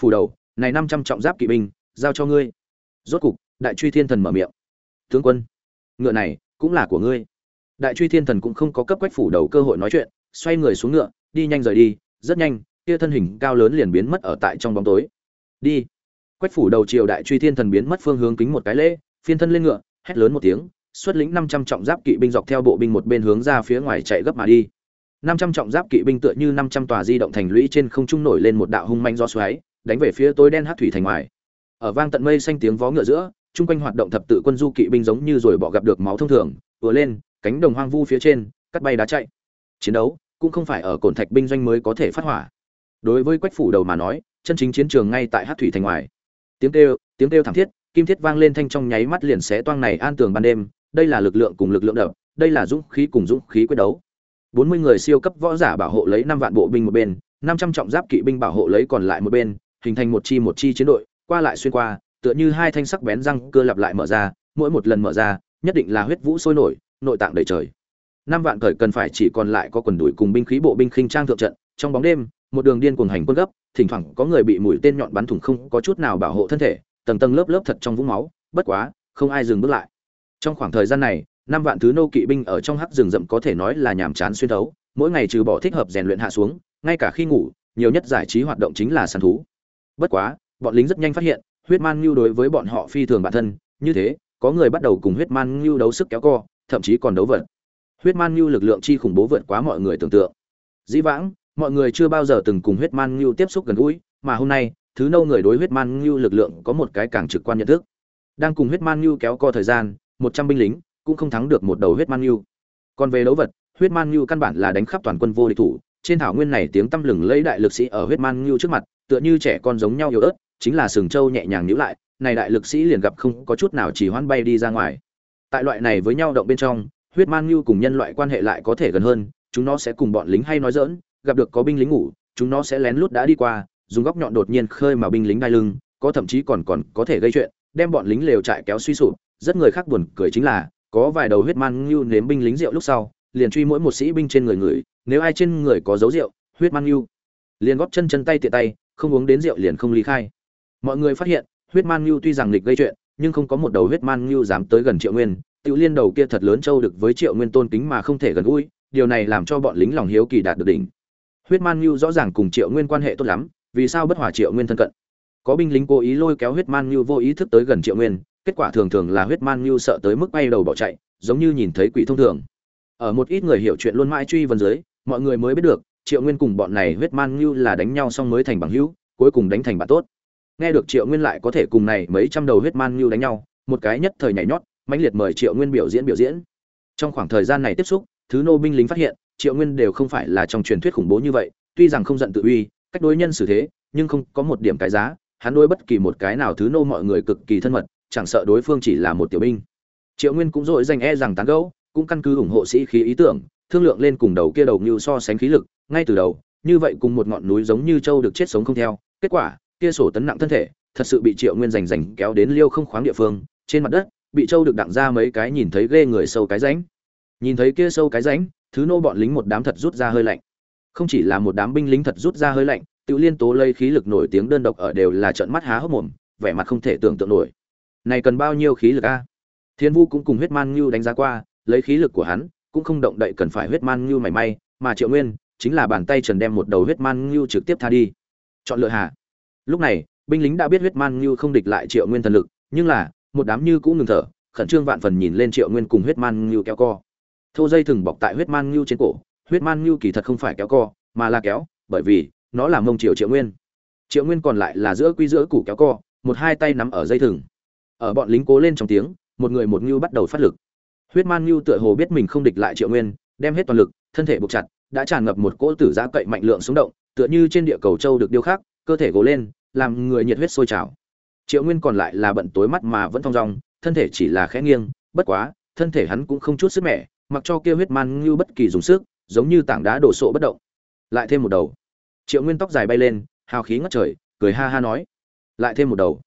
Phủ đầu, này năm trăm trọng giáp kỵ binh, giao cho ngươi. Rốt cục, đại truy thiên thần mở miệng. Tướng quân, ngựa này cũng là của ngươi. Đại truy thiên thần cũng không có cấp quách phủ đầu cơ hội nói chuyện, xoay người xuống ngựa, đi nhanh rời đi, rất nhanh, kia thân hình cao lớn liền biến mất ở tại trong bóng tối. Đi. Quách phủ đầu triều đại truy thiên thần biến mất phương hướng kính một cái lễ, phiên thân lên ngựa, hét lớn một tiếng, xuất lĩnh năm trăm trọng giáp kỵ binh dọc theo bộ binh một bên hướng ra phía ngoài chạy gấp mà đi năm trăm trọng giáp kỵ binh tựa như năm trăm tòa di động thành lũy trên không trung nổi lên một đạo hung manh gió xoáy, đánh về phía tối đen hát thủy thành ngoài. Ở vang tận mây xanh tiếng vó ngựa giữa, chung quanh hoạt động thập tự quân du kỵ binh giống như rồi bỏ gặp được máu thông thường, vừa lên, cánh đồng hoang vu phía trên, cắt bay đá chạy. Chiến đấu cũng không phải ở cổn thạch binh doanh mới có thể phát hỏa. Đối với quách phủ đầu mà nói, chân chính chiến trường ngay tại hát thủy thành ngoài. Tiếng kêu tiếng kêu thảm thiết, kim thiết vang lên thanh trong nháy mắt liền xé toang này an tường ban đêm, đây là lực lượng cùng lực lượng đập, đây là dũng khí cùng dũng khí quyết đấu bốn mươi người siêu cấp võ giả bảo hộ lấy năm vạn bộ binh một bên, năm trăm trọng giáp kỵ binh bảo hộ lấy còn lại một bên, hình thành một chi một chi chiến đội, qua lại xuyên qua, tựa như hai thanh sắc bén răng cơ lặp lại mở ra, mỗi một lần mở ra, nhất định là huyết vũ sôi nổi, nội tạng đầy trời. Năm vạn cởi cần phải chỉ còn lại có quần đuổi cùng binh khí bộ binh khinh trang thượng trận, trong bóng đêm, một đường điên cuồng hành quân gấp, thỉnh thoảng có người bị mũi tên nhọn bắn thủng không có chút nào bảo hộ thân thể, tầng tầng lớp lớp thật trong vũng máu, bất quá, không ai dừng bước lại. Trong khoảng thời gian này năm vạn thứ nô kỵ binh ở trong hắc rừng rậm có thể nói là nhàm chán xuyên thấu, mỗi ngày trừ bỏ thích hợp rèn luyện hạ xuống, ngay cả khi ngủ, nhiều nhất giải trí hoạt động chính là săn thú. Bất quá, bọn lính rất nhanh phát hiện, huyết man ngưu đối với bọn họ phi thường bản thân, như thế, có người bắt đầu cùng huyết man ngưu đấu sức kéo co, thậm chí còn đấu vật. Huyết man ngưu lực lượng chi khủng bố vượt quá mọi người tưởng tượng. Dĩ vãng, mọi người chưa bao giờ từng cùng huyết man ngưu tiếp xúc gần gũi, mà hôm nay, thứ nâu người đối huyết man ngưu lực lượng có một cái càng trực quan nhận thức. Đang cùng huyết man ngưu kéo co thời gian, một trăm binh lính cũng không thắng được một đầu huyết man nhu. còn về đấu vật, huyết man nhu căn bản là đánh khắp toàn quân vô địch thủ trên thảo nguyên này tiếng tăm lừng lấy đại lực sĩ ở huyết man nhu trước mặt, tựa như trẻ con giống nhau yếu ớt, chính là sừng châu nhẹ nhàng nhíu lại, này đại lực sĩ liền gặp không có chút nào chỉ hoan bay đi ra ngoài tại loại này với nhau động bên trong, huyết man nhu cùng nhân loại quan hệ lại có thể gần hơn, chúng nó sẽ cùng bọn lính hay nói dỡn gặp được có binh lính ngủ, chúng nó sẽ lén lút đã đi qua, dùng góc nhọn đột nhiên khơi mà binh lính đai lưng, có thậm chí còn còn có thể gây chuyện, đem bọn lính lều trại kéo suy sụp, rất người khác buồn cười chính là có vài đầu huyết man ngưu nếm binh lính rượu lúc sau, liền truy mỗi một sĩ binh trên người người, nếu ai trên người có dấu rượu, huyết man ngưu liền góp chân chân tay tiện tay, không uống đến rượu liền không lý khai. Mọi người phát hiện, huyết man ngưu tuy rằng lịch gây chuyện, nhưng không có một đầu huyết man ngưu dám tới gần triệu nguyên. Tự liên đầu kia thật lớn châu được với triệu nguyên tôn kính mà không thể gần gũi, điều này làm cho bọn lính lòng hiếu kỳ đạt được đỉnh. Huyết man ngưu rõ ràng cùng triệu nguyên quan hệ tốt lắm, vì sao bất hòa triệu nguyên thân cận? Có binh lính cố ý lôi kéo huyết man ngưu vô ý thức tới gần triệu nguyên kết quả thường thường là huyết man ngưu sợ tới mức bay đầu bỏ chạy, giống như nhìn thấy quỷ thông thường. Ở một ít người hiểu chuyện luôn mãi truy vấn dưới, mọi người mới biết được, triệu nguyên cùng bọn này huyết man ngưu là đánh nhau xong mới thành bằng hữu, cuối cùng đánh thành bạn tốt. Nghe được triệu nguyên lại có thể cùng này mấy trăm đầu huyết man ngưu đánh nhau, một cái nhất thời nhảy nhót, mãnh liệt mời triệu nguyên biểu diễn biểu diễn. Trong khoảng thời gian này tiếp xúc, thứ nô binh lính phát hiện, triệu nguyên đều không phải là trong truyền thuyết khủng bố như vậy, tuy rằng không giận tự uy, cách đối nhân xử thế, nhưng không có một điểm cái giá, hắn đối bất kỳ một cái nào thứ nô mọi người cực kỳ thân mật chẳng sợ đối phương chỉ là một tiểu binh. Triệu nguyên cũng dội danh e rằng tán gẫu, cũng căn cứ ủng hộ sĩ khí ý tưởng, thương lượng lên cùng đầu kia đầu như so sánh khí lực, ngay từ đầu, như vậy cùng một ngọn núi giống như châu được chết sống không theo. Kết quả, kia sổ tấn nặng thân thể, thật sự bị triệu nguyên rành rành kéo đến liêu không khoáng địa phương, trên mặt đất, bị châu được đặng ra mấy cái nhìn thấy ghê người sâu cái ránh nhìn thấy kia sâu cái ránh thứ nô bọn lính một đám thật rút ra hơi lạnh. Không chỉ là một đám binh lính thật rút ra hơi lạnh tự liên tố lây khí lực nổi tiếng đơn độc ở đều là trận mắt há hốc mồm, vẻ mặt không thể tưởng tượng nổi này cần bao nhiêu khí lực a? Thiên vu cũng cùng huyết man ngưu đánh giá qua, lấy khí lực của hắn, cũng không động đậy cần phải huyết man ngưu mảy may, mà triệu nguyên chính là bàn tay trần đem một đầu huyết man ngưu trực tiếp tha đi. Chọn lựa hạ lúc này, binh lính đã biết huyết man ngưu không địch lại triệu nguyên thần lực, nhưng là, một đám như cũng ngừng thở, khẩn trương vạn phần nhìn lên triệu nguyên cùng huyết man ngưu kéo co. Thô dây thừng bọc tại huyết man ngưu trên cổ, huyết man ngưu kỳ thật không phải kéo co, mà là kéo, bởi vì, nó là mông triệu triệu nguyên. Triệu nguyên còn lại là giữa quy giữa củ kéo co, một hai tay nắm ở dây thừng ở bọn lính cố lên trong tiếng, một người một ngưu bắt đầu phát lực. Huyết man ngưu tựa hồ biết mình không địch lại triệu nguyên, đem hết toàn lực, thân thể buộc chặt, đã tràn ngập một cỗ tử giã cậy mạnh lượng sống động, tựa như trên địa cầu châu được điêu khắc, cơ thể gồ lên, làm người nhiệt huyết sôi trào. Triệu nguyên còn lại là bận tối mắt mà vẫn thong dong, thân thể chỉ là khẽ nghiêng, bất quá, thân thể hắn cũng không chút sức mẻ, mặc cho kia huyết man ngưu bất kỳ dùng sức, giống như tảng đá đổ sộ bất động. Lại thêm một đầu. Triệu nguyên tóc dài bay lên, hào khí ngất trời, cười ha ha nói. Lại thêm một đầu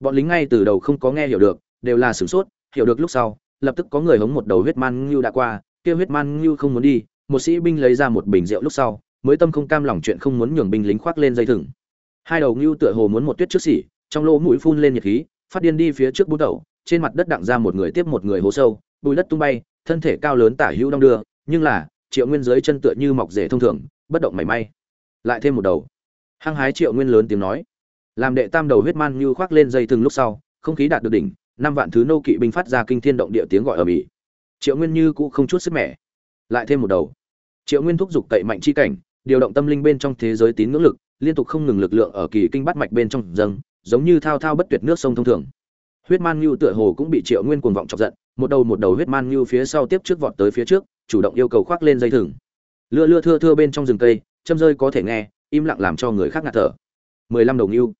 bọn lính ngay từ đầu không có nghe hiểu được, đều là sửng sốt, hiểu được lúc sau, lập tức có người hống một đầu huyết man ngưu đã qua kia huyết man ngưu không muốn đi, một sĩ binh lấy ra một bình rượu lúc sau, mới tâm không cam lòng chuyện không muốn nhường binh lính khoác lên dây thừng. Hai đầu ngưu tựa hồ muốn một tuyết trước xỉ, trong lỗ mũi phun lên nhiệt khí, phát điên đi phía trước bút đầu, trên mặt đất đặng ra một người tiếp một người hố sâu, bùi đất tung bay, thân thể cao lớn tả hữu đong đưa, nhưng là, triệu nguyên dưới chân tựa như mọc rể thông thường, bất động mảy may. Lại thêm một đầu. Hăng hái triệu nguyên lớn tiếng nói làm đệ tam đầu huyết man như khoác lên dây thừng lúc sau, không khí đạt được đỉnh, năm vạn thứ nô kỵ binh phát ra kinh thiên động địa tiếng gọi ở mỹ. Triệu nguyên như cũng không chút sức mẻ. Lại thêm một đầu. Triệu nguyên thúc giục cậy mạnh chi cảnh, điều động tâm linh bên trong thế giới tín ngưỡng lực, liên tục không ngừng lực lượng ở kỳ kinh bắt mạch bên trong dâng, giống như thao thao bất tuyệt nước sông thông thường. Huyết man như tựa hồ cũng bị triệu nguyên cuồng vọng chọc giận, một đầu một đầu huyết man như phía sau tiếp trước vọt tới phía trước, chủ động yêu cầu khoác lên dây thừng. Lưa lưa thưa thưa bên trong rừng cây, châm rơi có thể nghe, im lặng làm cho người khác ngạt thở. Mười lăm đầu ngưu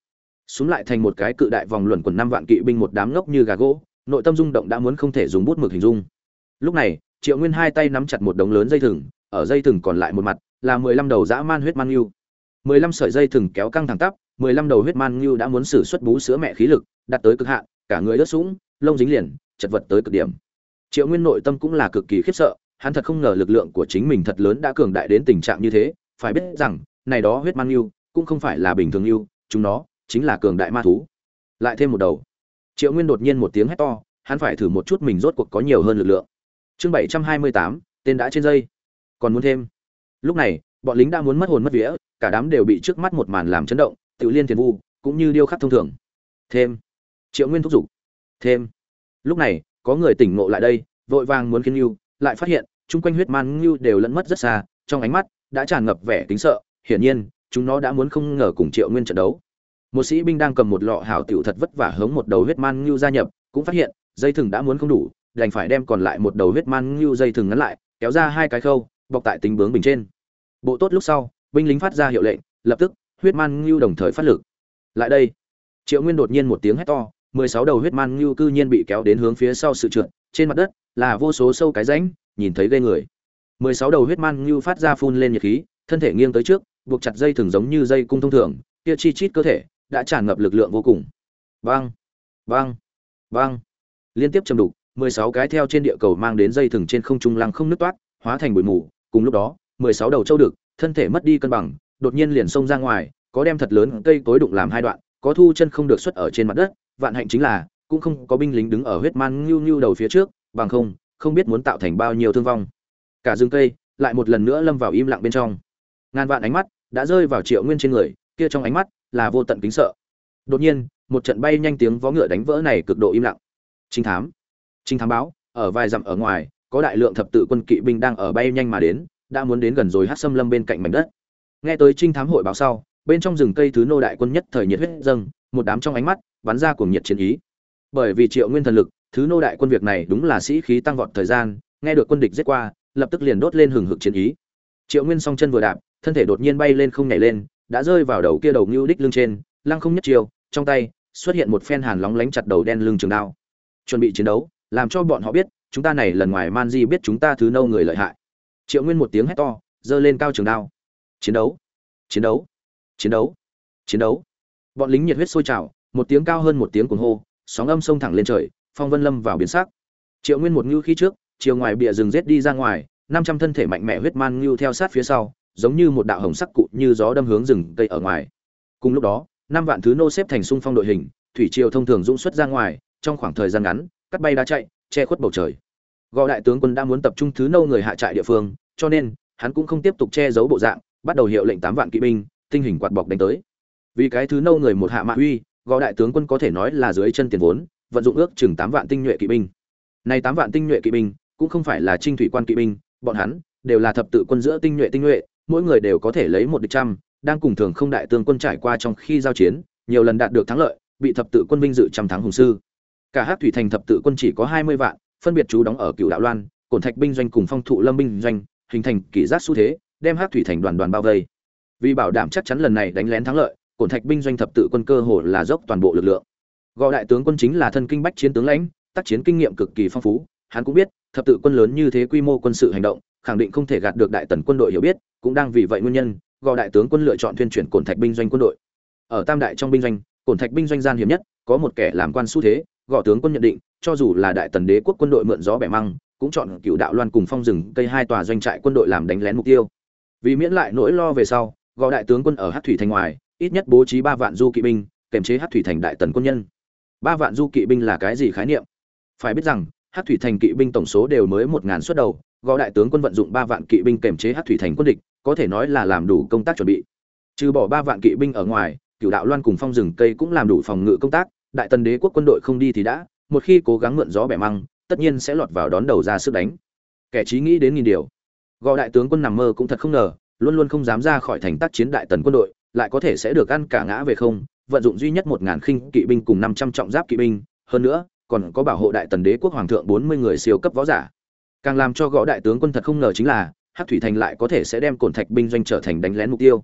xuống lại thành một cái cự đại vòng luẩn quần năm vạn kỵ binh một đám ngốc như gà gỗ, nội tâm rung động đã muốn không thể dùng bút mực hình dung. Lúc này, triệu nguyên hai tay nắm chặt một đống lớn dây thừng, ở dây thừng còn lại một mặt là mười lăm đầu dã man huyết man ngưu. Mười lăm sợi dây thừng kéo căng thẳng tắp, mười lăm đầu huyết man ngưu đã muốn sử xuất bú sữa mẹ khí lực, đặt tới cực hạn, cả người ướt sũng, lông dính liền, chật vật tới cực điểm. Triệu nguyên nội tâm cũng là cực kỳ khiếp sợ, hắn thật không ngờ lực lượng của chính mình thật lớn đã cường đại đến tình trạng như thế, phải biết rằng, này đó huyết man ngưu cũng không phải là bình thường ngưu, chúng nó chính là cường đại ma thú. Lại thêm một đầu. Triệu nguyên đột nhiên một tiếng hét to, hắn phải thử một chút mình rốt cuộc có nhiều hơn lực lượng. Chương bảy trăm hai mươi tám, tên đã trên dây. Còn muốn thêm. Lúc này, bọn lính đã muốn mất hồn mất vía, cả đám đều bị trước mắt một màn làm chấn động, tự liên thiền vu, cũng như điêu khắc thông thường. Thêm. Triệu nguyên thúc giục. Thêm. Lúc này, có người tỉnh ngộ lại đây, vội vàng muốn khiến ngưu lại phát hiện, chung quanh huyết man ngưu đều lẫn mất rất xa, trong ánh mắt đã tràn ngập vẻ kính sợ, hiển nhiên, chúng nó đã muốn không ngờ cùng triệu nguyên trận đấu một sĩ binh đang cầm một lọ hảo tiểu thật vất vả hống một đầu huyết man ngưu gia nhập, cũng phát hiện, dây thừng đã muốn không đủ, đành phải đem còn lại một đầu huyết man ngưu dây thừng ngắn lại, kéo ra hai cái khâu, bọc tại tính bướng bình trên. Bộ tốt lúc sau, binh lính phát ra hiệu lệnh, lập tức, huyết man ngưu đồng thời phát lực. Lại đây, triệu nguyên đột nhiên một tiếng hét to, mười sáu đầu huyết man ngưu cư nhiên bị kéo đến hướng phía sau sự trượt, trên mặt đất là vô số sâu cái rãnh, nhìn thấy ghê người. mười sáu đầu huyết man ngưu phát ra phun lên nhiệt khí, thân thể nghiêng tới trước, buộc chặt dây thừng giống như dây cung thông thường, kia chi chít cơ thể đã tràn ngập lực lượng vô cùng. Vang vang vang. Liên tiếp chầm đục, mười sáu cái theo trên địa cầu mang đến dây thừng trên không trung lăng không nứt toát, hóa thành bụi mù. Cùng lúc đó, mười sáu đầu châu đực, thân thể mất đi cân bằng, đột nhiên liền xông ra ngoài, có đem thật lớn cây cối đụng làm hai đoạn, có thu chân không được xuất ở trên mặt đất. Vạn hạnh chính là, cũng không có binh lính đứng ở huyết man ngưu ngưu đầu phía trước, bằng không không biết muốn tạo thành bao nhiêu thương vong. Cả rừng cây lại một lần nữa lâm vào im lặng bên trong. Ngàn vạn ánh mắt đã rơi vào triệu nguyên trên người, kia trong ánh mắt là vô tận kính sợ. Đột nhiên, một trận bay nhanh tiếng vó ngựa đánh vỡ này cực độ im lặng. Trinh thám. Trinh thám báo, ở vài dặm ở ngoài, có đại lượng thập tự quân kỵ binh đang ở bay nhanh mà đến, đã muốn đến gần rồi hát xâm lâm bên cạnh mảnh đất. Nghe tới trinh thám hội báo sau, bên trong rừng cây thứ nô đại quân nhất thời nhiệt huyết dâng, một đám trong ánh mắt, bắn ra cuồng nhiệt chiến ý. Bởi vì triệu nguyên thần lực, thứ nô đại quân việc này đúng là sĩ khí tăng vọt thời gian, nghe được quân địch giết qua, lập tức liền đốt lên hừng hực chiến ý. Triệu nguyên song chân vừa đạp, thân thể đột nhiên bay lên không nhảy lên đã rơi vào đầu kia đầu ngưu đích lưng trên, lăng không nhất chiều trong tay xuất hiện một phen hàn lóng lánh chặt đầu đen lưng trường đao. Chuẩn bị chiến đấu, làm cho bọn họ biết, chúng ta này lần ngoài man di biết chúng ta thứ nâu người lợi hại. Triệu nguyên một tiếng hét to, giơ lên cao trường đao. Chiến đấu chiến đấu chiến đấu chiến đấu. Bọn lính nhiệt huyết sôi trào, một tiếng cao hơn một tiếng cuồng hô, sóng âm sông thẳng lên trời, phong vân lâm vào biến sắc. Triệu nguyên một ngưu khi trước, chiều ngoài bìa rừng rết đi ra ngoài, năm trăm thân thể mạnh mẽ huyết man ngưu theo sát phía sau giống như một đạo hồng sắc cụ như gió đâm hướng rừng cây ở ngoài. Cùng lúc đó, năm vạn thứ nô xếp thành xung phong đội hình, thủy triều thông thường dũng xuất ra ngoài, trong khoảng thời gian ngắn, cắt bay đá chạy, che khuất bầu trời. Gò đại tướng quân đã muốn tập trung thứ nô người hạ trại địa phương, cho nên, hắn cũng không tiếp tục che giấu bộ dạng, bắt đầu hiệu lệnh tám vạn kỵ binh, tinh hình quạt bọc đánh tới. Vì cái thứ nô người một hạ mạ uy, gò đại tướng quân có thể nói là dưới chân tiền vốn, vận dụng ước chừng tám vạn tinh nhuệ kỵ binh. Này tám vạn tinh nhuệ kỵ binh, cũng không phải là trinh thủy quan kỵ binh, bọn hắn đều là thập tự quân giữa tinh nhuệ tinh nhuệ mỗi người đều có thể lấy một địch trăm, đang cùng thường không đại tướng quân trải qua trong khi giao chiến, nhiều lần đạt được thắng lợi, bị thập tự quân vinh dự trăm thắng hùng sư. Cả hát thủy thành thập tự quân chỉ có hai mươi vạn, phân biệt chú đóng ở cựu đạo loan, cổn thạch binh doanh cùng phong thụ lâm binh doanh, hình thành kỷ giác xu thế, đem hát thủy thành đoàn đoàn bao vây. Vì bảo đảm chắc chắn lần này đánh lén thắng lợi, cổn thạch binh doanh thập tự quân cơ hồ là dốc toàn bộ lực lượng. Gọi đại tướng quân chính là thân kinh bách chiến tướng lãnh, tác chiến kinh nghiệm cực kỳ phong phú, hắn cũng biết, thập tự quân lớn như thế quy mô quân sự hành động khẳng định không thể gạt được đại tần quân đội hiểu biết, cũng đang vì vậy nguyên nhân gò đại tướng quân lựa chọn tuyên truyền cổn thạch binh doanh quân đội. Ở tam đại trong binh doanh, cổn thạch binh doanh gian hiểm nhất, có một kẻ làm quan xu thế gò tướng quân nhận định, cho dù là đại tần đế quốc quân đội mượn gió bẻ măng, cũng chọn cựu đạo loan cùng phong rừng, cây hai tòa doanh trại quân đội làm đánh lén mục tiêu. Vì miễn lại nỗi lo về sau gò đại tướng quân ở hát thủy thành ngoài, ít nhất bố trí ba vạn du kỵ binh kèm chế hát thủy thành đại tần quân nhân. Ba vạn du kỵ binh là cái gì khái niệm? Phải biết rằng hát thủy thành kỵ binh tổng số đều mới một ngàn suất đầu gõ đại tướng quân vận dụng ba vạn kỵ binh kèm chế hát thủy thành quân địch, có thể nói là làm đủ công tác chuẩn bị. Trừ bỏ ba vạn kỵ binh ở ngoài cựu đạo loan cùng phong rừng cây cũng làm đủ phòng ngự công tác, đại tần đế quốc quân đội không đi thì đã, một khi cố gắng mượn gió bẻ măng, tất nhiên sẽ lọt vào đón đầu ra sức đánh. Kẻ trí nghĩ đến nghìn điều. Gò đại tướng quân nằm mơ cũng thật không ngờ, luôn luôn không dám ra khỏi thành tác chiến đại tần quân đội, lại có thể sẽ được ăn cả ngã về không, vận dụng duy nhất một ngàn khinh kỵ binh cùng năm trăm trọng giáp kỵ binh. Hơn nữa còn có bảo hộ đại tần đế quốc hoàng thượng bốn mươi người siêu cấp võ giả. Càng làm cho gõ đại tướng quân thật không ngờ chính là hát thủy thành lại có thể sẽ đem cổn thạch binh doanh trở thành đánh lén mục tiêu.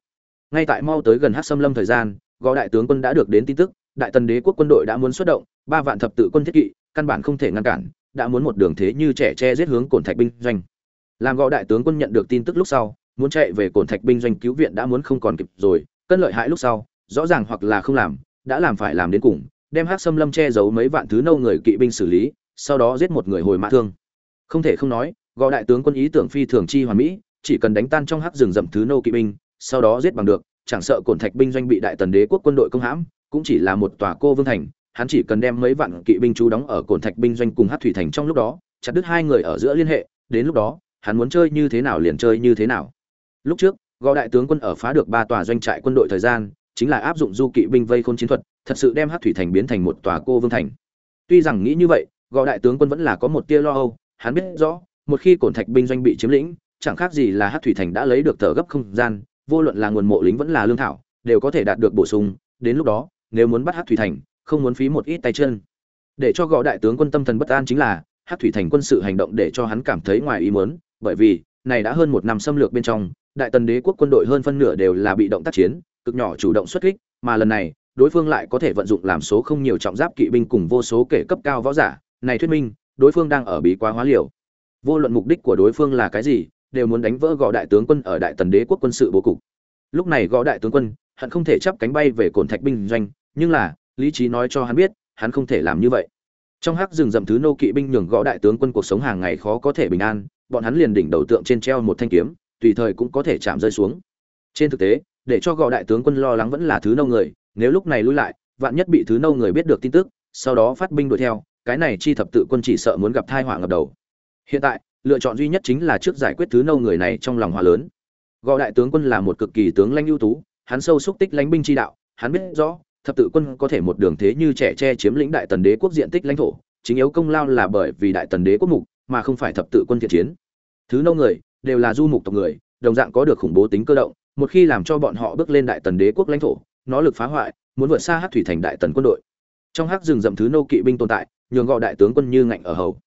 Ngay tại mau tới gần hát xâm lâm thời gian, gõ đại tướng quân đã được đến tin tức, đại tần đế quốc quân đội đã muốn xuất động, ba vạn thập tự quân thiết kỵ, căn bản không thể ngăn cản, đã muốn một đường thế như trẻ che giết hướng cổn thạch binh doanh. Làm gõ đại tướng quân nhận được tin tức lúc sau, muốn chạy về cổn thạch binh doanh cứu viện đã muốn không còn kịp rồi, cân lợi hại lúc sau, rõ ràng hoặc là không làm, đã làm phải làm đến cùng đem hắc xâm lâm che giấu mấy vạn thứ nâu người kỵ binh xử lý, sau đó giết một người hồi mã thương. Không thể không nói, gò đại tướng quân ý tưởng phi thường chi hoàn mỹ, chỉ cần đánh tan trong hắc rừng rậm thứ nâu kỵ binh, sau đó giết bằng được, chẳng sợ cổn thạch binh doanh bị đại tần đế quốc quân đội công hãm, cũng chỉ là một tòa cô vương thành, hắn chỉ cần đem mấy vạn kỵ binh trú đóng ở cổn thạch binh doanh cùng hát thủy thành trong lúc đó, chặt đứt hai người ở giữa liên hệ, đến lúc đó, hắn muốn chơi như thế nào liền chơi như thế nào. Lúc trước, gò đại tướng quân ở phá được ba tòa doanh trại quân đội thời gian, chính là áp dụng du kỵ binh vây khôn chiến thuật thật sự đem hát thủy thành biến thành một tòa cô vương thành. Tuy rằng nghĩ như vậy, gò đại tướng quân vẫn là có một tia lo âu, hắn biết rõ, một khi cổn thạch binh doanh bị chiếm lĩnh, chẳng khác gì là hát thủy thành đã lấy được thở gấp không gian, vô luận là nguồn mộ lính vẫn là lương thảo, đều có thể đạt được bổ sung, đến lúc đó, nếu muốn bắt hát thủy thành, không muốn phí một ít tay chân. Để cho Gò đại tướng quân tâm thần bất an chính là, hát thủy thành quân sự hành động để cho hắn cảm thấy ngoài ý muốn, bởi vì, này đã hơn một năm xâm lược bên trong, đại tần đế quốc quân đội hơn phân nửa đều là bị động tác chiến, cực nhỏ chủ động xuất kích, mà lần này đối phương lại có thể vận dụng làm số không nhiều trọng giáp kỵ binh cùng vô số kể cấp cao võ giả. Này thuyết minh, đối phương đang ở bí quá hóa liều. Vô luận mục đích của đối phương là cái gì, đều muốn đánh vỡ gõ đại tướng quân ở đại tần đế quốc quân sự bố cục. Lúc này gõ đại tướng quân, hắn không thể chấp cánh bay về cồn thạch binh doanh, nhưng là, lý trí nói cho hắn biết, hắn không thể làm như vậy. Trong hắc rừng rậm thứ nô kỵ binh nhường gõ đại tướng quân cuộc sống hàng ngày khó có thể bình an, bọn hắn liền đỉnh đầu tượng trên treo một thanh kiếm, tùy thời cũng có thể chạm rơi xuống. Trên thực tế, để cho gõ đại tướng quân lo lắng vẫn là thứ nô người nếu lúc này lui lại, vạn nhất bị thứ nâu người biết được tin tức, sau đó phát binh đuổi theo, cái này chi thập tự quân chỉ sợ muốn gặp thai họa ngập đầu. Hiện tại, lựa chọn duy nhất chính là trước giải quyết thứ nâu người này trong lòng hòa lớn. Gò đại tướng quân là một cực kỳ tướng lãnh ưu tú, hắn sâu xúc tích lãnh binh chi đạo, hắn biết rõ, thập tự quân có thể một đường thế như trẻ che chiếm lĩnh đại tần đế quốc diện tích lãnh thổ, chính yếu công lao là bởi vì đại tần đế quốc mục, mà không phải thập tự quân thiện chiến. Thứ nâu người, đều là du mục tộc người, đồng dạng có được khủng bố tính cơ động, một khi làm cho bọn họ bước lên đại tần đế quốc lãnh thổ nó lực phá hoại, muốn vượt xa hát thủy thành đại tần quân đội. Trong hắc rừng rậm thứ nô kỵ binh tồn tại, nhường gọi đại tướng quân như ngạnh ở hầu.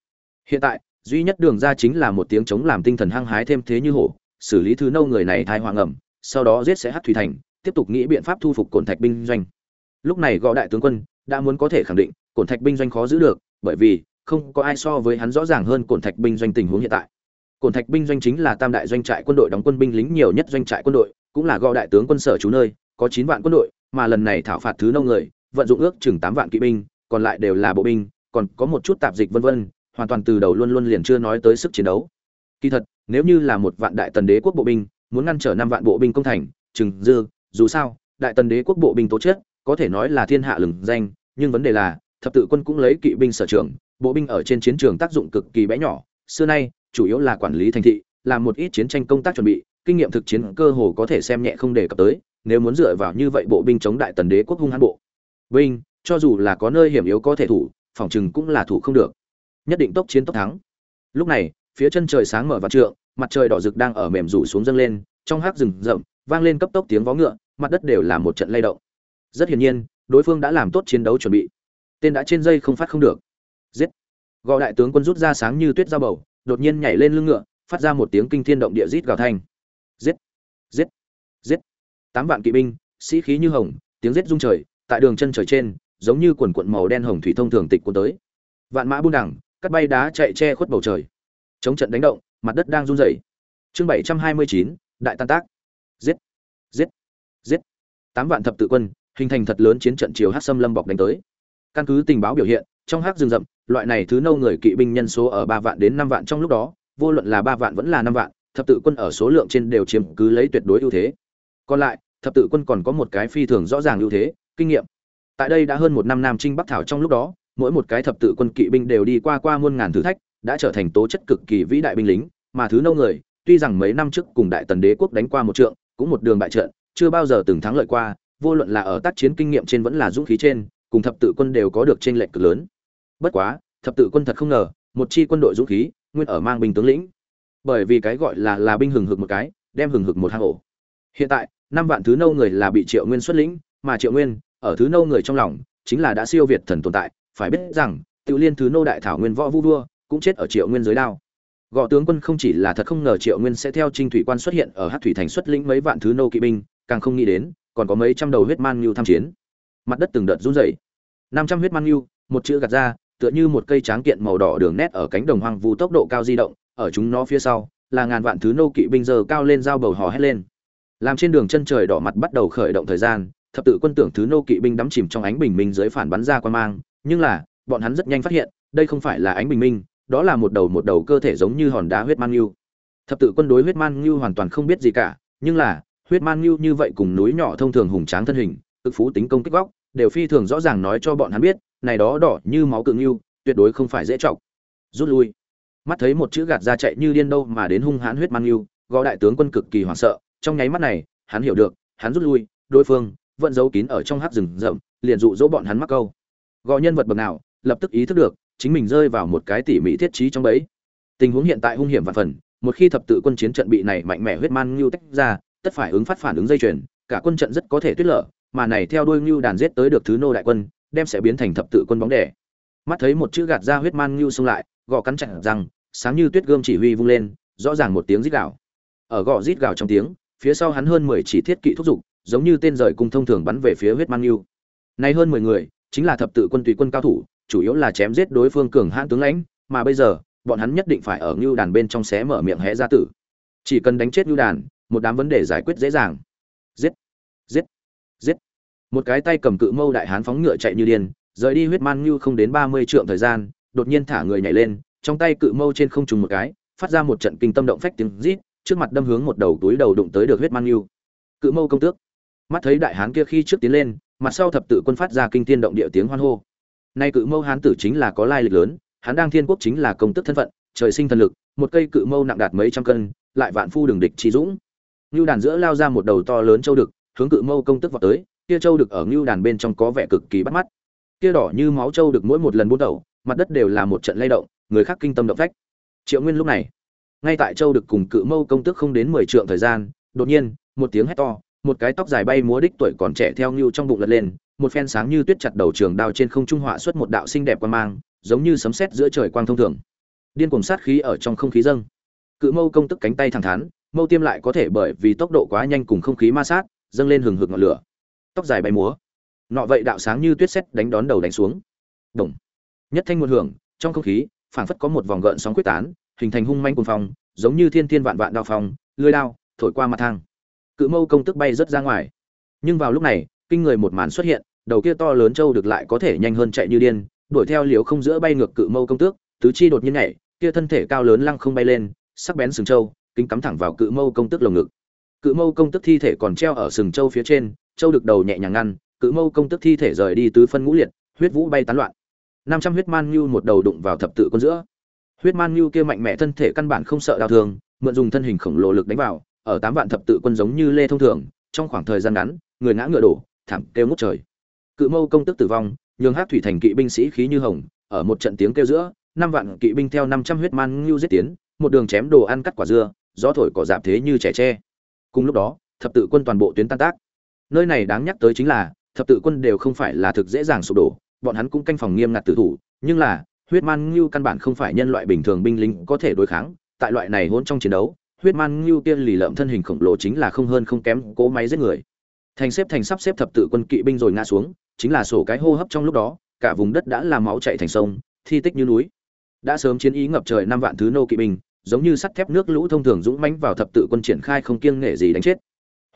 Hiện tại, duy nhất đường ra chính là một tiếng chống làm tinh thần hăng hái thêm thế như hổ, xử lý thứ nâu người này thai hoàng ẩm, sau đó giết sẽ hát thủy thành, tiếp tục nghĩ biện pháp thu phục cổn thạch binh doanh. Lúc này gọi đại tướng quân đã muốn có thể khẳng định, cổn thạch binh doanh khó giữ được, bởi vì không có ai so với hắn rõ ràng hơn cổn thạch binh doanh tình huống hiện tại. Cổn thạch binh doanh chính là tam đại doanh trại quân đội đóng quân binh lính nhiều nhất doanh trại quân đội, cũng là gọi đại tướng quân sở trú nơi có chín vạn quân đội mà lần này thảo phạt thứ nông người vận dụng ước chừng tám vạn kỵ binh còn lại đều là bộ binh còn có một chút tạp dịch vân vân hoàn toàn từ đầu luôn luôn liền chưa nói tới sức chiến đấu. Kỳ thật nếu như là một vạn đại tần đế quốc bộ binh muốn ngăn trở năm vạn bộ binh công thành chừng dư dù sao đại tần đế quốc bộ binh tố chất, có thể nói là thiên hạ lừng danh nhưng vấn đề là thập tự quân cũng lấy kỵ binh sở trường bộ binh ở trên chiến trường tác dụng cực kỳ bé nhỏ xưa nay chủ yếu là quản lý thành thị làm một ít chiến tranh công tác chuẩn bị kinh nghiệm thực chiến cơ hồ có thể xem nhẹ không để cập tới nếu muốn dựa vào như vậy bộ binh chống đại tần đế quốc hung hãn bộ. Binh, cho dù là có nơi hiểm yếu có thể thủ phòng chừng cũng là thủ không được. Nhất định tốc chiến tốc thắng. Lúc này, phía chân trời sáng mở và trượng, mặt trời đỏ rực đang ở mềm rủ xuống dâng lên, trong hắc rừng rậm, vang lên cấp tốc tiếng vó ngựa, mặt đất đều là một trận lay động. Rất hiển nhiên, đối phương đã làm tốt chiến đấu chuẩn bị. Tên đã trên dây không phát không được. Giết. Gò đại tướng quân rút ra sáng như tuyết ra bầu, đột nhiên nhảy lên lưng ngựa, phát ra một tiếng kinh thiên động địa rít gào thanh. Giết. Giết. Giết tám vạn kỵ binh, sĩ khí như hồng, tiếng giết rung trời, tại đường chân trời trên, giống như quần quận màu đen hồng thủy thông thường tịch cuốn tới. Vạn mã buông đẳng cắt bay đá chạy che khuất bầu trời. Chống trận đánh động, mặt đất đang run rẩy. Chương bảy trăm hai mươi chín, đại tan tác. Giết giết giết. Tám vạn thập tự quân, hình thành thật lớn chiến trận chiều hát xâm lâm bọc đánh tới. Căn cứ tình báo biểu hiện, trong hát rừng rậm, loại này thứ nâu người kỵ binh nhân số ở ba vạn đến năm vạn trong lúc đó, vô luận là ba vạn vẫn là năm vạn, thập tự quân ở số lượng trên đều chiếm cứ lấy tuyệt đối ưu thế còn lại, thập tự quân còn có một cái phi thường rõ ràng ưu thế, kinh nghiệm. Tại đây đã hơn một năm nam trinh bắc thảo trong lúc đó, mỗi một cái thập tự quân kỵ binh đều đi qua qua muôn ngàn thử thách, đã trở thành tố chất cực kỳ vĩ đại binh lính, mà thứ nâu người, tuy rằng mấy năm trước cùng đại tần đế quốc đánh qua một trượng, cũng một đường bại trận, chưa bao giờ từng thắng lợi qua, vô luận là ở tác chiến kinh nghiệm trên vẫn là dũng khí trên, cùng thập tự quân đều có được trên lệnh cực lớn. Bất quá, thập tự quân thật không ngờ, một chi quân đội dũng khí, nguyên ở mang binh tướng lĩnh. Bởi vì cái gọi là là binh hừng hực một cái, đem hừng hực một hang ổ. Hiện tại năm vạn thứ nâu người là bị triệu nguyên xuất lĩnh, mà triệu nguyên, ở thứ nâu người trong lòng, chính là đã siêu việt thần tồn tại. Phải biết rằng tự liên thứ nô đại thảo nguyên võ vu vua, cũng chết ở triệu nguyên giới đao. Gõ tướng quân không chỉ là thật không ngờ triệu nguyên sẽ theo trinh thủy quan xuất hiện ở hát thủy thành xuất lĩnh mấy vạn thứ nô kỵ binh, càng không nghĩ đến, còn có mấy trăm đầu huyết man nhu tham chiến. Mặt đất từng đợt run rẩy. Năm trăm huyết man nhu một chữ gạt ra, tựa như một cây tráng kiện màu đỏ đường nét ở cánh đồng hoang vu tốc độ cao di động, ở chúng nó phía sau, là ngàn vạn thứ nô kỵ binh giờ cao lên dao bầu hò hét lên làm trên đường chân trời đỏ mặt bắt đầu khởi động thời gian, thập tự quân tưởng thứ nô kỵ binh đắm chìm trong ánh bình minh dưới phản bắn ra quan mang, nhưng là, bọn hắn rất nhanh phát hiện, đây không phải là ánh bình minh, đó là một đầu một đầu cơ thể giống như hòn đá huyết man ngưu. Thập tự quân đối huyết man ngưu hoàn toàn không biết gì cả, nhưng là, huyết man ngưu như vậy cùng núi nhỏ thông thường hùng tráng thân hình cực phú tính công kích góc, đều phi thường rõ ràng nói cho bọn hắn biết, này đó đỏ như máu cự ngưu, tuyệt đối không phải dễ chọc. Rút lui. Mắt thấy một chữ gạt ra chạy như điên đâu mà đến hung hãn huyết man ngưu gõ đại tướng quân cực kỳ hoảng sợ trong nháy mắt này, hắn hiểu được, hắn rút lui, đối phương vẫn giấu kín ở trong hát rừng rậm, liền dụ dỗ bọn hắn mắc câu. Gò nhân vật bậc nào, lập tức ý thức được, chính mình rơi vào một cái tỉ mỉ thiết trí trong bẫy. Tình huống hiện tại hung hiểm và phần, một khi thập tự quân chiến trận bị này mạnh mẽ huyết man ngưu tách ra, tất phải ứng phát phản ứng dây chuyền, cả quân trận rất có thể tuyết lở, mà này theo đuôi ngưu đàn giết tới được thứ nô đại quân, đem sẽ biến thành thập tự quân bóng đẻ. Mắt thấy một chữ gạt ra huyết man ngưu xông lại, gò cắn chặt rằng, sáng như tuyết gươm chỉ huy vung lên, rõ ràng một tiếng rít gào. Ở gò rít gào trong tiếng phía sau hắn hơn mười chỉ thiết kỵ thúc giục, giống như tên rời cung thông thường bắn về phía huyết man yêu. Nay hơn mười người, chính là thập tự quân tùy quân cao thủ, chủ yếu là chém giết đối phương cường hãn tướng lãnh, mà bây giờ, bọn hắn nhất định phải ở lưu đàn bên trong xé mở miệng hé ra tử. Chỉ cần đánh chết lưu đàn, một đám vấn đề giải quyết dễ dàng. Giết! Giết! Giết! Một cái tay cầm cự mâu đại hán phóng ngựa chạy như điên, rời đi huyết man ngưu không đến ba mươi trượng thời gian, đột nhiên thả người nhảy lên, trong tay cự mâu trên không trùng một cái, phát ra một trận kinh tâm động phách tiếng rít trước mặt đâm hướng một đầu túi đầu đụng tới được huyết man yêu. Cự mâu công tước. Mắt thấy đại hán kia khi trước tiến lên, mặt sau thập tự quân phát ra kinh thiên động địa tiếng hoan hô. Nay cự mâu hán tử chính là có lai lịch lớn hắn đang thiên quốc chính là công tức thân phận, trời sinh thần lực, một cây cự mâu nặng đạt mấy trăm cân, lại vạn phu đường địch trí dũng. Ngưu đàn giữa lao ra một đầu to lớn châu đực, hướng cự mâu công tức vào tới, kia châu đực ở ngưu đàn bên trong có vẻ cực kỳ bắt mắt. Kia đỏ như máu châu đực mỗi một lần buôn đầu mặt đất đều là một trận lay động, người khác kinh tâm động phách. Triệu nguyên lúc này ngay tại châu được cùng cự mâu công tước không đến mười trượng thời gian, đột nhiên, một tiếng hét to, một cái tóc dài bay múa đích tuổi còn trẻ theo ngưu trong bụng lật lên, một phen sáng như tuyết chặt đầu trường đao trên không trung họa xuất một đạo xinh đẹp quan mang, giống như sấm sét giữa trời quang thông thường. Điên cuồng sát khí ở trong không khí dâng. Cự mâu công tức cánh tay thẳng thắn, mâu tiêm lại có thể bởi vì tốc độ quá nhanh cùng không khí ma sát, dâng lên hừng hực ngọn lửa. Tóc dài bay múa. Nọ vậy đạo sáng như tuyết sét đánh đón đầu đánh xuống. Đồng nhất thanh một hưởng, trong không khí, phảng phất có một vòng gợn sóng quyết tán hình thành hung manh cuồng phong, giống như thiên thiên vạn vạn đao phong lưỡi đao, thổi qua mặt thang. Cự mâu công tức bay rất ra ngoài. Nhưng vào lúc này, kinh người một màn xuất hiện, đầu kia to lớn châu được lại có thể nhanh hơn chạy như điên, đuổi theo liếu không giữa bay ngược cự mâu công tước, tứ chi đột nhiên nhảy, kia thân thể cao lớn lăng không bay lên, sắc bén sừng châu kính cắm thẳng vào cự mâu công tức lồng ngực. Cự mâu công tức thi thể còn treo ở sừng châu phía trên châu được đầu nhẹ nhàng ngăn, cự mâu công tức thi thể rời đi tứ phân ngũ liệt, huyết vũ bay tán loạn. Năm trăm huyết man như một đầu đụng vào thập tự con giữa huyết man như kia mạnh mẽ thân thể căn bản không sợ đau thương, mượn dùng thân hình khổng lồ lực đánh vào, ở tám vạn thập tự quân giống như lê thông thường, trong khoảng thời gian ngắn, người ngã ngựa đổ, thảm kêu ngút trời. Cự mâu công tức tử vong, nhường hát thủy thành kỵ binh sĩ khí như hồng, ở một trận tiếng kêu giữa, năm vạn kỵ binh theo năm trăm huyết man ngưu giết tiến, một đường chém đồ ăn cắt quả dưa, gió thổi cỏ dạp thế như trẻ tre. Cùng lúc đó, thập tự quân toàn bộ tuyến tan tác. Nơi này đáng nhắc tới chính là, thập tự quân đều không phải là thực dễ dàng sụp đổ, bọn hắn cũng canh phòng nghiêm ngặt tử thủ, nhưng là huyết man ngưu căn bản không phải nhân loại bình thường binh lính có thể đối kháng, tại loại này hỗn trong chiến đấu, huyết man ngưu tiên lì lợm thân hình khổng lồ chính là không hơn không kém cố máy giết người. Thành xếp thành sắp xếp thập tự quân kỵ binh rồi ngã xuống, chính là sổ cái hô hấp trong lúc đó, cả vùng đất đã làm máu chạy thành sông, thi tích như núi. Đã sớm chiến ý ngập trời năm vạn thứ nô kỵ binh, giống như sắt thép nước lũ thông thường dũng mãnh vào thập tự quân triển khai không kiêng nể gì đánh chết.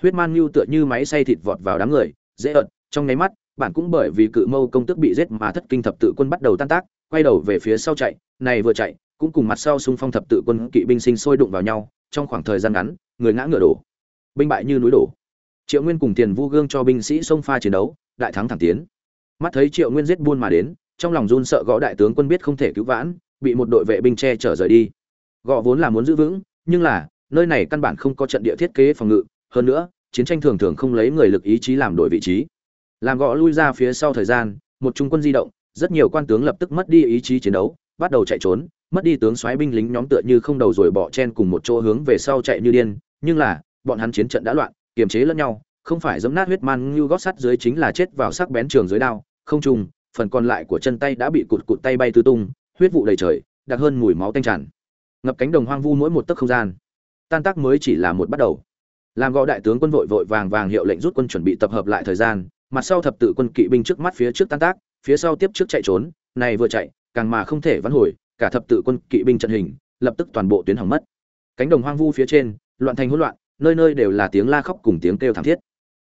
Huyết man ngưu tựa như máy xay thịt vọt vào đám người, dễ ợt, trong nháy mắt bản cũng bởi vì cự mâu công tức bị giết mà thất kinh thập tự quân bắt đầu tan tác quay đầu về phía sau chạy, này vừa chạy, cũng cùng mặt sau xung phong thập tự quân kỵ binh sinh sôi đụng vào nhau, trong khoảng thời gian ngắn, người ngã ngựa đổ, binh bại như núi đổ. Triệu nguyên cùng tiền vu gương cho binh sĩ xông pha chiến đấu, đại thắng thẳng tiến. Mắt thấy triệu nguyên giết buôn mà đến, trong lòng run sợ gõ đại tướng quân biết không thể cứu vãn, bị một đội vệ binh che chở rời đi. Gõ vốn là muốn giữ vững, nhưng là, nơi này căn bản không có trận địa thiết kế phòng ngự, hơn nữa, chiến tranh thường thường không lấy người lực ý chí làm đổi vị trí. Làm gõ lui ra phía sau thời gian, một trung quân di động rất nhiều quan tướng lập tức mất đi ý chí chiến đấu, bắt đầu chạy trốn, mất đi tướng soái binh lính nhóm tựa như không đầu rồi bỏ chen cùng một chỗ hướng về sau chạy như điên. Nhưng là, bọn hắn chiến trận đã loạn, kiềm chế lẫn nhau, không phải giấm nát huyết man như gót sắt dưới chính là chết vào sắc bén trường dưới đao, không trùng, phần còn lại của chân tay đã bị cụt cụt tay bay tứ tung, huyết vụ đầy trời, đặc hơn mùi máu tanh tràn. Ngập cánh đồng hoang vu mỗi một tấc không gian. Tan tác mới chỉ là một bắt đầu. Làm gõ đại tướng quân vội vội vàng vàng hiệu lệnh rút quân chuẩn bị tập hợp lại thời gian, mặt sau thập tự quân kỵ binh trước mắt phía trước tan tác phía sau tiếp trước chạy trốn, này vừa chạy, càng mà không thể vãn hồi, cả thập tự quân kỵ binh trận hình, lập tức toàn bộ tuyến hỏng mất. Cánh đồng hoang vu phía trên, loạn thành hỗn loạn, nơi nơi đều là tiếng la khóc cùng tiếng kêu thảm thiết.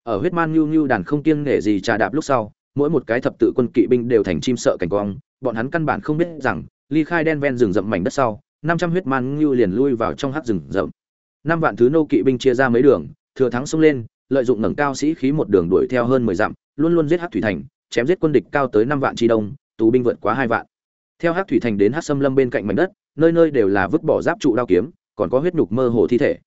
Ở huyết man nhu nhu đàn không kiêng nể gì trà đạp lúc sau, mỗi một cái thập tự quân kỵ binh đều thành chim sợ cảnh quang, bọn hắn căn bản không biết rằng, ly khai đen ven rừng rậm mảnh đất sau, năm trăm huyết man nhu liền lui vào trong hắc rừng rậm. Năm vạn thứ nô kỵ binh chia ra mấy đường, thừa thắng xông lên, lợi dụng ngẩng cao sĩ khí một đường đuổi theo hơn mười dặm, luôn luôn giết hắc thủy thành chém giết quân địch cao tới năm vạn chi đông, tù binh vượt quá hai vạn. Theo hắc thủy thành đến hắc xâm lâm bên cạnh mảnh đất, nơi nơi đều là vứt bỏ giáp trụ đao kiếm, còn có huyết nhục mơ hồ thi thể.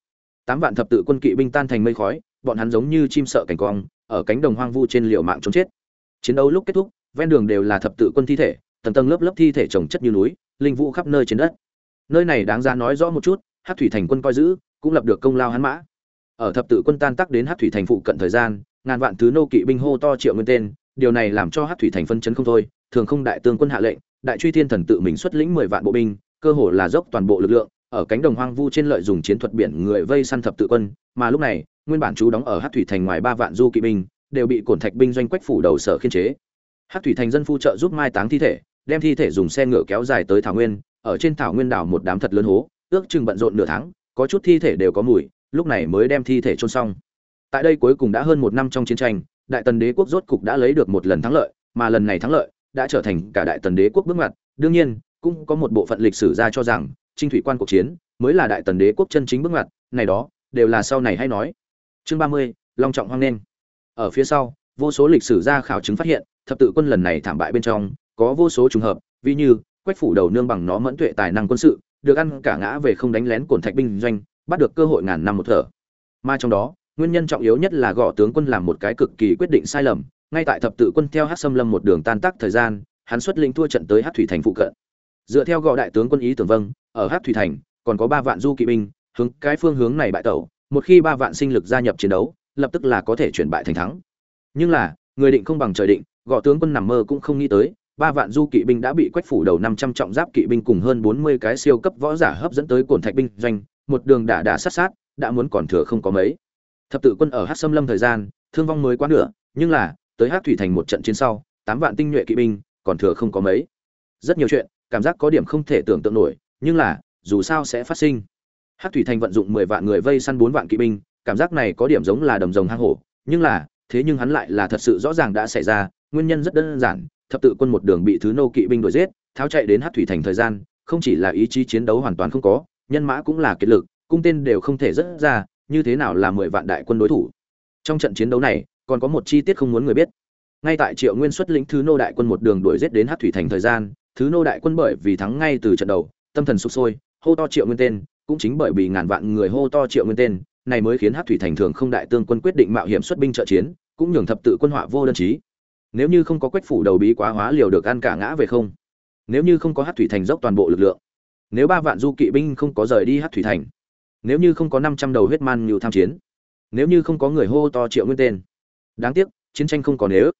Tám vạn thập tự quân kỵ binh tan thành mây khói, bọn hắn giống như chim sợ cảnh quang ở cánh đồng hoang vu trên liều mạng chống chết. Chiến đấu lúc kết thúc, ven đường đều là thập tự quân thi thể, tầng tầng lớp lớp thi thể trồng chất như núi, linh vũ khắp nơi trên đất. Nơi này đáng ra nói rõ một chút hát thủy thành quân coi giữ, cũng lập được công lao hắn mã. Ở thập tự quân tan tác đến hát thủy thành phụ cận thời gian, ngàn vạn thứ nô kỵ binh hô to triệu nguyên tên điều này làm cho hát thủy thành phân chấn không thôi, thường không đại tướng quân hạ lệnh, đại truy thiên thần tự mình xuất lĩnh mười vạn bộ binh, cơ hồ là dốc toàn bộ lực lượng, ở cánh đồng hoang vu trên lợi dùng chiến thuật biển người vây săn thập tự quân, mà lúc này, nguyên bản chú đóng ở hát thủy thành ngoài ba vạn du kỵ binh, đều bị cổn thạch binh doanh quách phủ đầu sở khiên chế. Hát thủy thành dân phu trợ giúp mai táng thi thể, đem thi thể dùng xe ngựa kéo dài tới thảo nguyên, ở trên thảo nguyên đảo một đám thật lớn hố, ước chừng bận rộn nửa tháng, có chút thi thể đều có mùi, lúc này mới đem thi thể chôn xong. Tại đây cuối cùng đã hơn một năm trong chiến tranh đại tần đế quốc rốt cục đã lấy được một lần thắng lợi, mà lần này thắng lợi đã trở thành cả đại tần đế quốc bước ngoặt. Đương nhiên, cũng có một bộ phận lịch sử ra cho rằng, trinh thủy quan cuộc chiến mới là đại tần đế quốc chân chính bước ngoặt, này đó đều là sau này hay nói. Chương ba mươi, long trọng hoang nên. Ở phía sau, vô số lịch sử ra khảo chứng phát hiện, thập tự quân lần này thảm bại bên trong, có vô số trùng hợp, ví như, quách phủ đầu nương bằng nó mẫn tuệ tài năng quân sự, được ăn cả ngã về không đánh lén cổn thạch binh doanh, bắt được cơ hội ngàn năm một thở. Mà trong đó nguyên nhân trọng yếu nhất là gõ tướng quân làm một cái cực kỳ quyết định sai lầm. Ngay tại thập tự quân theo hát xâm lâm một đường tan tác thời gian, hắn xuất linh thua trận tới hát thủy thành phụ cận. Dựa theo gõ đại tướng quân ý tưởng vâng ở hát thủy thành, còn có ba vạn du kỵ binh, hướng cái phương hướng này bại tẩu, một khi ba vạn sinh lực gia nhập chiến đấu, lập tức là có thể chuyển bại thành thắng. Nhưng là, người định không bằng trời định, gõ tướng quân nằm mơ cũng không nghĩ tới, ba vạn du kỵ binh đã bị quách phủ đầu năm trăm trọng giáp kỵ binh cùng hơn bốn mươi cái siêu cấp võ giả hấp dẫn tới cổn thạch binh doanh, một đường đả đả sát sát, đã muốn còn thừa không có mấy thập tự quân ở hát xâm lâm thời gian, thương vong mới quá nửa, nhưng là, tới hát thủy thành một trận chiến sau, tám vạn tinh nhuệ kỵ binh, còn thừa không có mấy. Rất nhiều chuyện, cảm giác có điểm không thể tưởng tượng nổi, nhưng là, dù sao sẽ phát sinh. Hát thủy thành vận dụng mười vạn người vây săn bốn vạn kỵ binh, cảm giác này có điểm giống là đầm rồng hang hổ, nhưng là, thế nhưng hắn lại là thật sự rõ ràng đã xảy ra, nguyên nhân rất đơn giản, thập tự quân một đường bị thứ nô kỵ binh đuổi giết, tháo chạy đến hát thủy thành thời gian, không chỉ là ý chí chiến đấu hoàn toàn không có, nhân mã cũng là kiệt lực, cung tên đều không thể rất ra như thế nào là mười vạn đại quân đối thủ? Trong trận chiến đấu này, còn có một chi tiết không muốn người biết. Ngay tại triệu nguyên xuất lĩnh thứ nô đại quân một đường đuổi giết đến hát thủy thành thời gian, thứ nô đại quân bởi vì thắng ngay từ trận đầu, tâm thần sụp sôi, hô to triệu nguyên tên, cũng chính bởi vì ngàn vạn người hô to triệu nguyên tên, này mới khiến hát thủy thành thường không đại tương quân quyết định mạo hiểm xuất binh trợ chiến, cũng nhường thập tự quân họa vô đơn chí. Nếu như không có quách phủ đầu bí quá hóa liều được ăn cả ngã về không? Nếu như không có hát thủy thành dốc toàn bộ lực lượng, nếu ba vạn du kỵ binh không có rời đi hát thủy thành nếu như không có năm trăm đầu huyết man nhiều tham chiến, nếu như không có người hô to triệu nguyên tên, đáng tiếc, chiến tranh không còn nếu.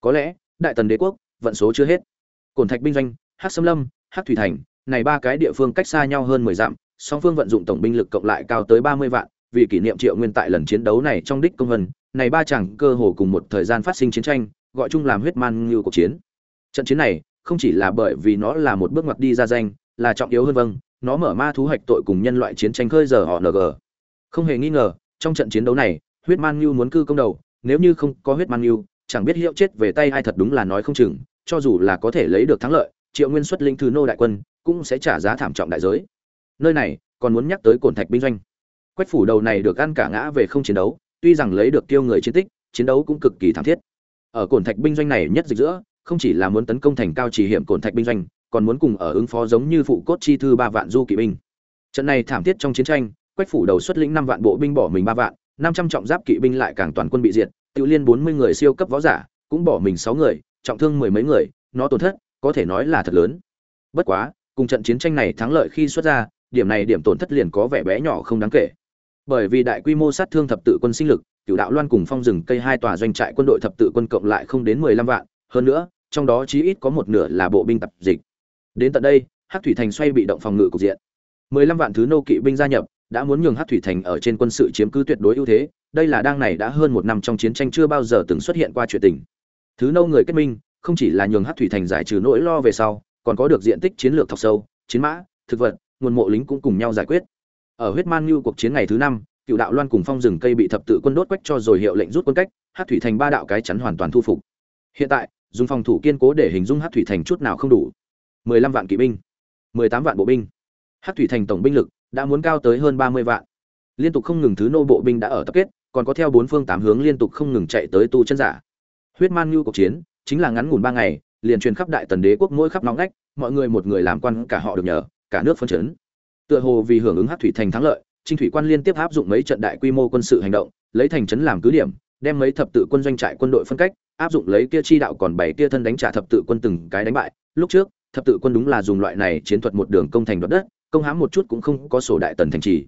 Có lẽ, đại tần đế quốc, vận số chưa hết. Cổn thạch binh doanh hát xâm lâm, hắc thủy thành, này ba cái địa phương cách xa nhau hơn mười dặm, song phương vận dụng tổng binh lực cộng lại cao tới ba mươi vạn, vì kỷ niệm triệu nguyên tại lần chiến đấu này trong đích công vân, này ba chẳng cơ hồ cùng một thời gian phát sinh chiến tranh, gọi chung làm huyết man như cuộc chiến. Trận chiến này, không chỉ là bởi vì nó là một bước ngoặt đi ra danh, là trọng yếu hơn vâng nó mở ma thú hạch tội cùng nhân loại chiến tranh khơi giờ họ ng không hề nghi ngờ, trong trận chiến đấu này, huyết man nhu muốn cư công đầu, nếu như không có huyết man nhu, chẳng biết hiệu chết về tay ai thật đúng là nói không chừng, cho dù là có thể lấy được thắng lợi, triệu nguyên xuất linh thư nô đại quân, cũng sẽ trả giá thảm trọng đại giới. Nơi này, còn muốn nhắc tới cổn thạch binh doanh. Quách phủ đầu này được ăn cả ngã về không chiến đấu, tuy rằng lấy được tiêu người chiến tích, chiến đấu cũng cực kỳ thảm thiết. Ở cổn thạch binh doanh này nhất dịch giữa, không chỉ là muốn tấn công thành cao chỉ hiểm cổn thạch binh doanh còn muốn cùng ở ứng phó giống như phụ cốt chi thư ba vạn du kỵ binh. Trận này thảm thiết trong chiến tranh, quách phủ đầu xuất lĩnh năm vạn bộ binh bỏ mình ba vạn, năm trăm trọng giáp kỵ binh lại càng toàn quân bị diệt tự liên bốn mươi người siêu cấp võ giả cũng bỏ mình sáu người, trọng thương mười mấy người, nó tổn thất, có thể nói là thật lớn. Bất quá, cùng trận chiến tranh này thắng lợi khi xuất ra, điểm này điểm tổn thất liền có vẻ bé nhỏ không đáng kể. Bởi vì đại quy mô sát thương thập tự quân sinh lực cựu đạo loan cùng phong rừng cây hai tòa doanh trại quân đội thập tự quân cộng lại không đến mười lăm vạn, hơn nữa, trong đó chí ít có một nửa là bộ binh tập dịch đến tận đây hát thủy thành xoay bị động phòng ngự cục diện. Mười lăm vạn thứ nô kỵ binh gia nhập, đã muốn nhường hát thủy thành ở trên quân sự chiếm cứ tuyệt đối ưu thế, đây là đang này đã hơn một năm trong chiến tranh chưa bao giờ từng xuất hiện qua chuyện tình. Thứ nâu người kết minh, không chỉ là nhường hát thủy thành giải trừ nỗi lo về sau, còn có được diện tích chiến lược thọc sâu, chiến mã, thực vật, nguồn mộ lính cũng cùng nhau giải quyết. Ở huyết man như cuộc chiến ngày thứ năm, cựu đạo loan cùng phong rừng cây bị thập tự quân đốt quách cho rồi hiệu lệnh rút quân cách hát thủy thành ba đạo cái chắn hoàn toàn thu phục. Hiện tại, dùng phòng thủ kiên cố để hình dung hát thủy thành chút nào không đủ mười lăm vạn kỵ binh, mười tám vạn bộ binh. Hát thủy thành tổng binh lực đã muốn cao tới hơn ba mươi vạn. Liên tục không ngừng thứ nô bộ binh đã ở tập kết, còn có theo bốn phương tám hướng liên tục không ngừng chạy tới tu chân giả. Huyết man như cuộc chiến chính là ngắn ngủn ba ngày, liền truyền khắp đại tần đế quốc mỗi khắp nóng ngách, mọi người một người làm quan, cả họ được nhờ, cả nước phân chấn. Tựa hồ vì hưởng ứng hát thủy thành thắng lợi, trinh thủy quan liên tiếp áp dụng mấy trận đại quy mô quân sự hành động, lấy thành trấn làm cứ điểm, đem mấy thập tự quân doanh trại quân đội phân cách, áp dụng lấy kia chi đạo còn bảy kia thân đánh trả thập tự quân từng cái đánh bại. Lúc trước thập tự quân đúng là dùng loại này chiến thuật một đường công thành đoạt đất, công hãm một chút cũng không có sổ đại tần thành trì.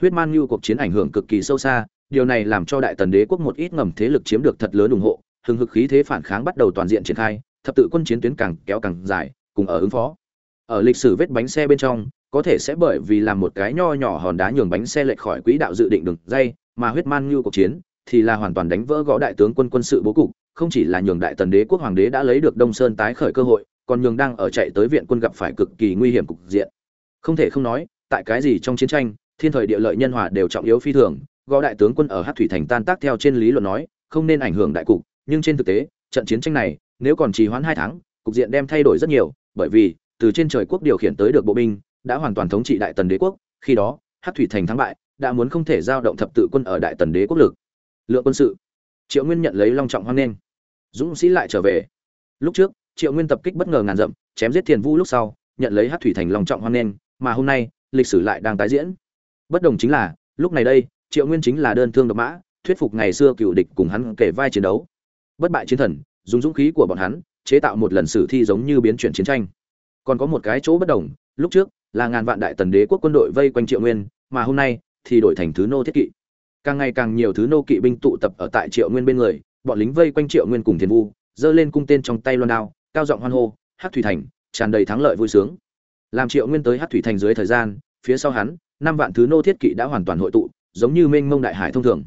Huyết man như cuộc chiến ảnh hưởng cực kỳ sâu xa, điều này làm cho đại tần đế quốc một ít ngầm thế lực chiếm được thật lớn ủng hộ, hừng hực khí thế phản kháng bắt đầu toàn diện triển khai, thập tự quân chiến tuyến càng kéo càng dài, cùng ở ứng phó. Ở lịch sử vết bánh xe bên trong, có thể sẽ bởi vì làm một cái nho nhỏ hòn đá nhường bánh xe lệch khỏi quỹ đạo dự định đường dây, mà huyết man như cuộc chiến thì là hoàn toàn đánh vỡ gõ đại tướng quân quân sự bố cục, không chỉ là nhường đại tần đế quốc hoàng đế đã lấy được đông sơn tái khởi cơ hội còn nhường đang ở chạy tới viện quân gặp phải cực kỳ nguy hiểm cục diện. Không thể không nói, tại cái gì trong chiến tranh, thiên thời địa lợi nhân hòa đều trọng yếu phi thường. Gõ đại tướng quân ở hát thủy thành tan tác theo trên lý luận nói, không nên ảnh hưởng đại cục, nhưng trên thực tế, trận chiến tranh này, nếu còn trì hoãn hai tháng, cục diện đem thay đổi rất nhiều, bởi vì, từ trên trời quốc điều khiển tới được bộ binh, đã hoàn toàn thống trị đại tần đế quốc, khi đó hát thủy thành thắng bại, đã muốn không thể giao động thập tự quân ở đại tần đế quốc lực. Lượng quân sự. Triệu nguyên nhận lấy long trọng hoan nghênh. Dũng sĩ lại trở về. Lúc trước triệu nguyên tập kích bất ngờ ngàn dặm, chém giết thiền vu lúc sau, nhận lấy hát thủy thành long trọng hoan nghênh mà hôm nay, lịch sử lại đang tái diễn. Bất đồng chính là, lúc này đây, triệu nguyên chính là đơn thương độc mã, thuyết phục ngày xưa cựu địch cùng hắn kể vai chiến đấu. Bất bại chiến thần, dùng dũng khí của bọn hắn, chế tạo một lần sử thi giống như biến chuyển chiến tranh. Còn có một cái chỗ bất đồng, lúc trước là ngàn vạn đại tần đế quốc quân đội vây quanh triệu nguyên, mà hôm nay thì đổi thành thứ nô thiết kỵ. Càng ngày càng nhiều thứ nô kỵ binh tụ tập ở tại triệu nguyên bên người, bọn lính vây quanh triệu nguyên cùng thiền vu giơ lên cung tên trong tay loan đao cao giọng hoan hô hát thủy thành, tràn đầy thắng lợi vui sướng. Làm triệu nguyên tới hát thủy thành dưới thời gian, phía sau hắn, năm vạn thứ nô thiết kỵ đã hoàn toàn hội tụ, giống như mênh mông đại hải thông thường.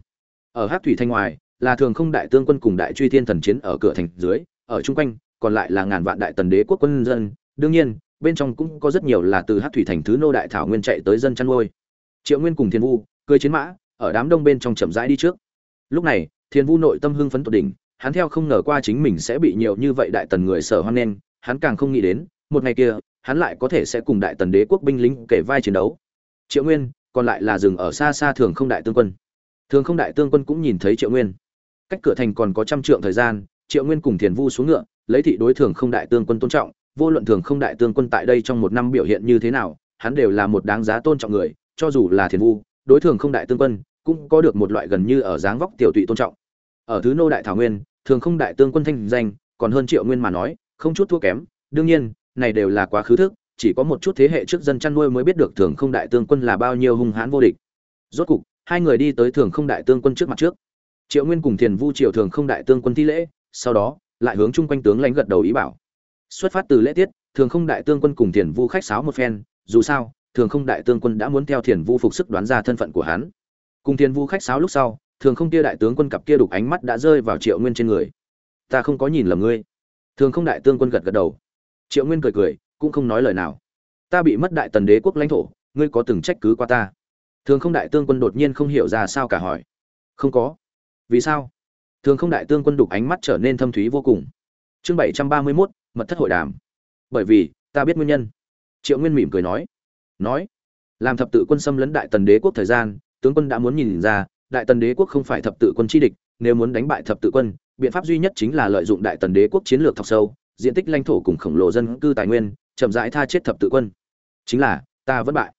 Ở hát thủy thành ngoài, là thường không đại tương quân cùng đại truy thiên thần chiến ở cửa thành dưới, ở chung quanh, còn lại là ngàn vạn đại tần đế quốc quân dân. Đương nhiên, bên trong cũng có rất nhiều là từ hát thủy thành thứ nô đại thảo nguyên chạy tới dân chăn nuôi. Triệu nguyên cùng thiên vu cưới chiến mã, ở đám đông bên trong chậm rãi đi trước. Lúc này, thiên vu nội tâm hưng phấn tột đỉnh hắn theo không ngờ qua chính mình sẽ bị nhiều như vậy đại tần người sở hoan nghênh, hắn càng không nghĩ đến, một ngày kia, hắn lại có thể sẽ cùng đại tần đế quốc binh lính kể vai chiến đấu. Triệu nguyên, còn lại là dừng ở xa xa thường không đại tương quân. Thường không đại tương quân cũng nhìn thấy triệu nguyên. Cách cửa thành còn có trăm trượng thời gian, triệu nguyên cùng thiền vu xuống ngựa, lấy thị đối thường không đại tương quân tôn trọng, vô luận thường không đại tương quân tại đây trong một năm biểu hiện như thế nào, hắn đều là một đáng giá tôn trọng người, cho dù là thiền vu, đối thường không đại tương quân, cũng có được một loại gần như ở dáng vóc tiểu tụy tôn trọng. Ở thứ nô đại thảo nguyên thường không đại tương quân thanh danh, còn hơn triệu nguyên mà nói, không chút thua kém. Đương nhiên, này đều là quá khứ thức, chỉ có một chút thế hệ trước dân chăn nuôi mới biết được thường không đại tương quân là bao nhiêu hung hãn vô địch. Rốt cục, hai người đi tới thường không đại tương quân trước mặt trước. Triệu nguyên cùng thiền vu triều thường không đại tương quân thi lễ, sau đó, lại hướng chung quanh tướng lãnh gật đầu ý bảo. Xuất phát từ lễ tiết, thường không đại tương quân cùng thiền vu khách sáo một phen, dù sao, thường không đại tương quân đã muốn theo thiền vu phục sức đoán ra thân phận của hắn. Cùng thiền vu khách sáo lúc sau thường không kia đại tướng quân cặp kia đục ánh mắt đã rơi vào triệu nguyên trên người. Ta không có nhìn lầm ngươi. Thường không đại tướng quân gật gật đầu. Triệu nguyên cười cười, cũng không nói lời nào. Ta bị mất đại tần đế quốc lãnh thổ, ngươi có từng trách cứ qua ta? Thường không đại tướng quân đột nhiên không hiểu ra sao cả hỏi. Không có. Vì sao? Thường không đại tướng quân đục ánh mắt trở nên thâm thúy vô cùng. Chương bảy trăm ba mươi mốt, mật thất hội đàm. Bởi vì, ta biết nguyên nhân. Triệu nguyên mỉm cười nói. Nói. Làm thập tự quân xâm lấn đại tần đế quốc thời gian, tướng quân đã muốn nhìn ra đại tần đế quốc không phải thập tự quân chi địch, nếu muốn đánh bại thập tự quân, biện pháp duy nhất chính là lợi dụng đại tần đế quốc chiến lược thọc sâu, diện tích lãnh thổ cùng khổng lồ dân cư tài nguyên, chậm rãi tha chết thập tự quân. Chính là, ta vẫn bại.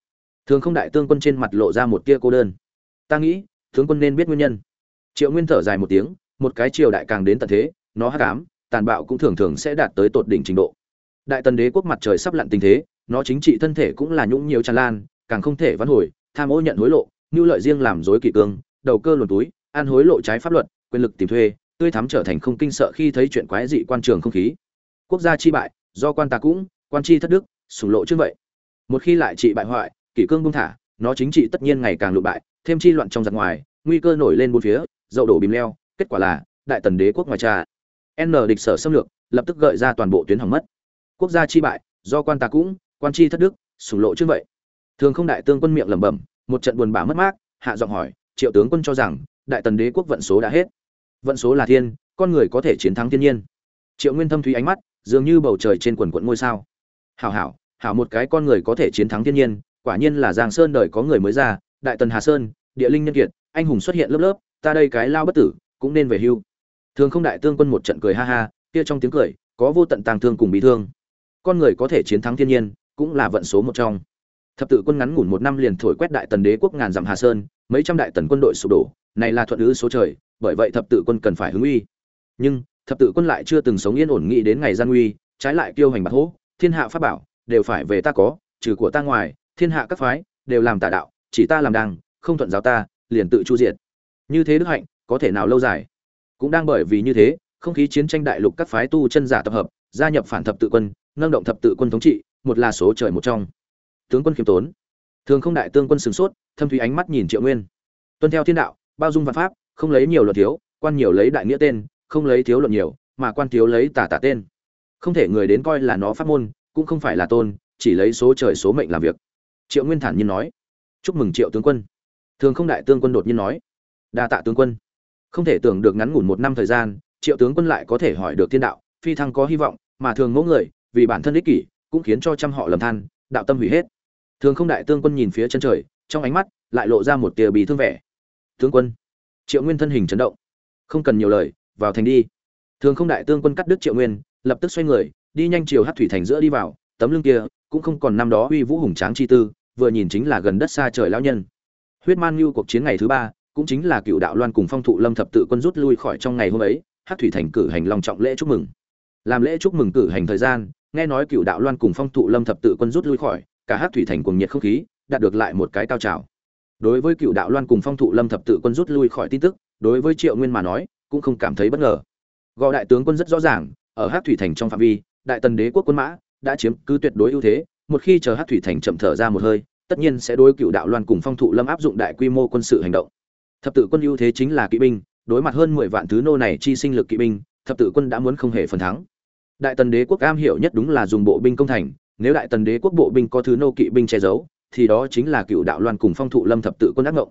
Thường không đại tương quân trên mặt lộ ra một tia cô đơn. Ta nghĩ, tướng quân nên biết nguyên nhân. Triệu nguyên thở dài một tiếng, một cái triều đại càng đến tận thế, nó hắc ám, tàn bạo cũng thường thường sẽ đạt tới tột đỉnh trình độ. Đại tần đế quốc mặt trời sắp lặn tình thế, nó chính trị thân thể cũng là nhũng nhiều tràn lan, càng không thể vãn hồi, tham ô nhận hối lộ, như lợi riêng làm dối kỷ cương đầu cơ luồn túi, ăn hối lộ trái pháp luật, quyền lực tìm thuê, tươi thắm trở thành không kinh sợ khi thấy chuyện quái dị quan trường không khí. Quốc gia chi bại, do quan ta cũng, quan chi thất đức, sủng lộ trước vậy. Một khi lại trị bại hoại, kỷ cương buông thả, nó chính trị tất nhiên ngày càng lụ bại, thêm chi loạn trong giặc ngoài, nguy cơ nổi lên bốn phía, dậu đổ bìm leo, kết quả là, đại tần đế quốc ngoài trà. N địch sở xâm lược, lập tức gợi ra toàn bộ tuyến hỏng mất. Quốc gia chi bại, do quan ta cũng, quan chi thất đức, sủng lộ trước vậy. Thường không đại tương quân miệng lẩm bẩm, một trận buồn bã mất mát, hạ giọng hỏi triệu tướng quân cho rằng, đại tần đế quốc vận số đã hết. Vận số là thiên, con người có thể chiến thắng thiên nhiên. Triệu nguyên thâm thúy ánh mắt, dường như bầu trời trên quần quận ngôi sao. Hảo hảo hảo một cái con người có thể chiến thắng thiên nhiên, quả nhiên là giang sơn đời có người mới ra, đại tần hà sơn, địa linh nhân kiệt, anh hùng xuất hiện lớp lớp, ta đây cái lao bất tử, cũng nên về hưu. Thường không đại tương quân một trận cười ha ha, kia trong tiếng cười, có vô tận tàng thương cùng bị thương. Con người có thể chiến thắng thiên nhiên, cũng là vận số một trong. Thập tự quân ngắn ngủn một năm liền thổi quét đại tần đế quốc ngàn dặm hà sơn mấy trăm đại tần quân đội sụp đổ, này là thuận ứ số trời, bởi vậy thập tự quân cần phải hứng uy. Nhưng, thập tự quân lại chưa từng sống yên ổn nghĩ đến ngày gian nguy, trái lại kiêu hành bạc hố, thiên hạ pháp bảo, đều phải về ta có, trừ của ta ngoài, thiên hạ các phái, đều làm tà đạo, chỉ ta làm đàng, không thuận giáo ta, liền tự chu diệt. Như thế đức hạnh, có thể nào lâu dài? Cũng đang bởi vì như thế, không khí chiến tranh đại lục các phái tu chân giả tập hợp, gia nhập phản thập tự quân, nâng động thập tự quân thống trị, một là số trời một trong. Tướng quân khiêm tốn thường không đại tương quân sửng sốt, thâm thúy ánh mắt nhìn triệu nguyên. Tuân theo thiên đạo, bao dung văn pháp, không lấy nhiều luật thiếu, quan nhiều lấy đại nghĩa tên, không lấy thiếu luận nhiều, mà quan thiếu lấy tả tả tên. Không thể người đến coi là nó pháp môn, cũng không phải là tôn, chỉ lấy số trời số mệnh làm việc. Triệu nguyên thản nhiên nói. Chúc mừng triệu tướng quân. Thường không đại tương quân đột nhiên nói. Đa tạ tướng quân. Không thể tưởng được ngắn ngủn một năm thời gian, triệu tướng quân lại có thể hỏi được thiên đạo, phi thăng có hy vọng, mà thường ngỗ người, vì bản thân ích kỷ, cũng khiến cho trăm họ lầm than, đạo tâm hủy hết thường không đại tướng quân nhìn phía chân trời, trong ánh mắt lại lộ ra một tia bì thương vẻ. Tướng quân, triệu nguyên thân hình chấn động. Không cần nhiều lời, vào thành đi. Thường không đại tướng quân cắt đứt triệu nguyên, lập tức xoay người, đi nhanh chiều hát thủy thành giữa đi vào, tấm lưng kia cũng không còn năm đó uy vũ hùng tráng chi tư, vừa nhìn chính là gần đất xa trời lão nhân. Huyết man lưu cuộc chiến ngày thứ ba, cũng chính là cựu đạo loan cùng phong thụ lâm thập tự quân rút lui khỏi trong ngày hôm ấy, hát thủy thành cử hành long trọng lễ chúc mừng. Làm lễ chúc mừng cử hành thời gian, nghe nói cựu đạo loan cùng phong thụ lâm thập tự quân rút lui khỏi cả hát thủy thành cùng nhiệt không khí, đạt được lại một cái cao trào. Đối với cựu đạo loan cùng phong thụ lâm thập tự quân rút lui khỏi tin tức, đối với triệu nguyên mà nói, cũng không cảm thấy bất ngờ. Gò đại tướng quân rất rõ ràng, ở hát thủy thành trong phạm vi, đại tần đế quốc quân mã đã chiếm cứ tuyệt đối ưu thế, một khi chờ hát thủy thành chậm thở ra một hơi, tất nhiên sẽ đối cựu đạo loan cùng phong thụ lâm áp dụng đại quy mô quân sự hành động. Thập tự quân ưu thế chính là kỵ binh, đối mặt hơn mười vạn thứ nô này chi sinh lực kỵ binh, thập tự quân đã muốn không hề phần thắng. Đại tần đế quốc am hiểu nhất đúng là dùng bộ binh công thành nếu đại tần đế quốc bộ binh có thứ nô kỵ binh che giấu, thì đó chính là cựu đạo loan cùng phong thụ lâm thập tự quân ác ngộng.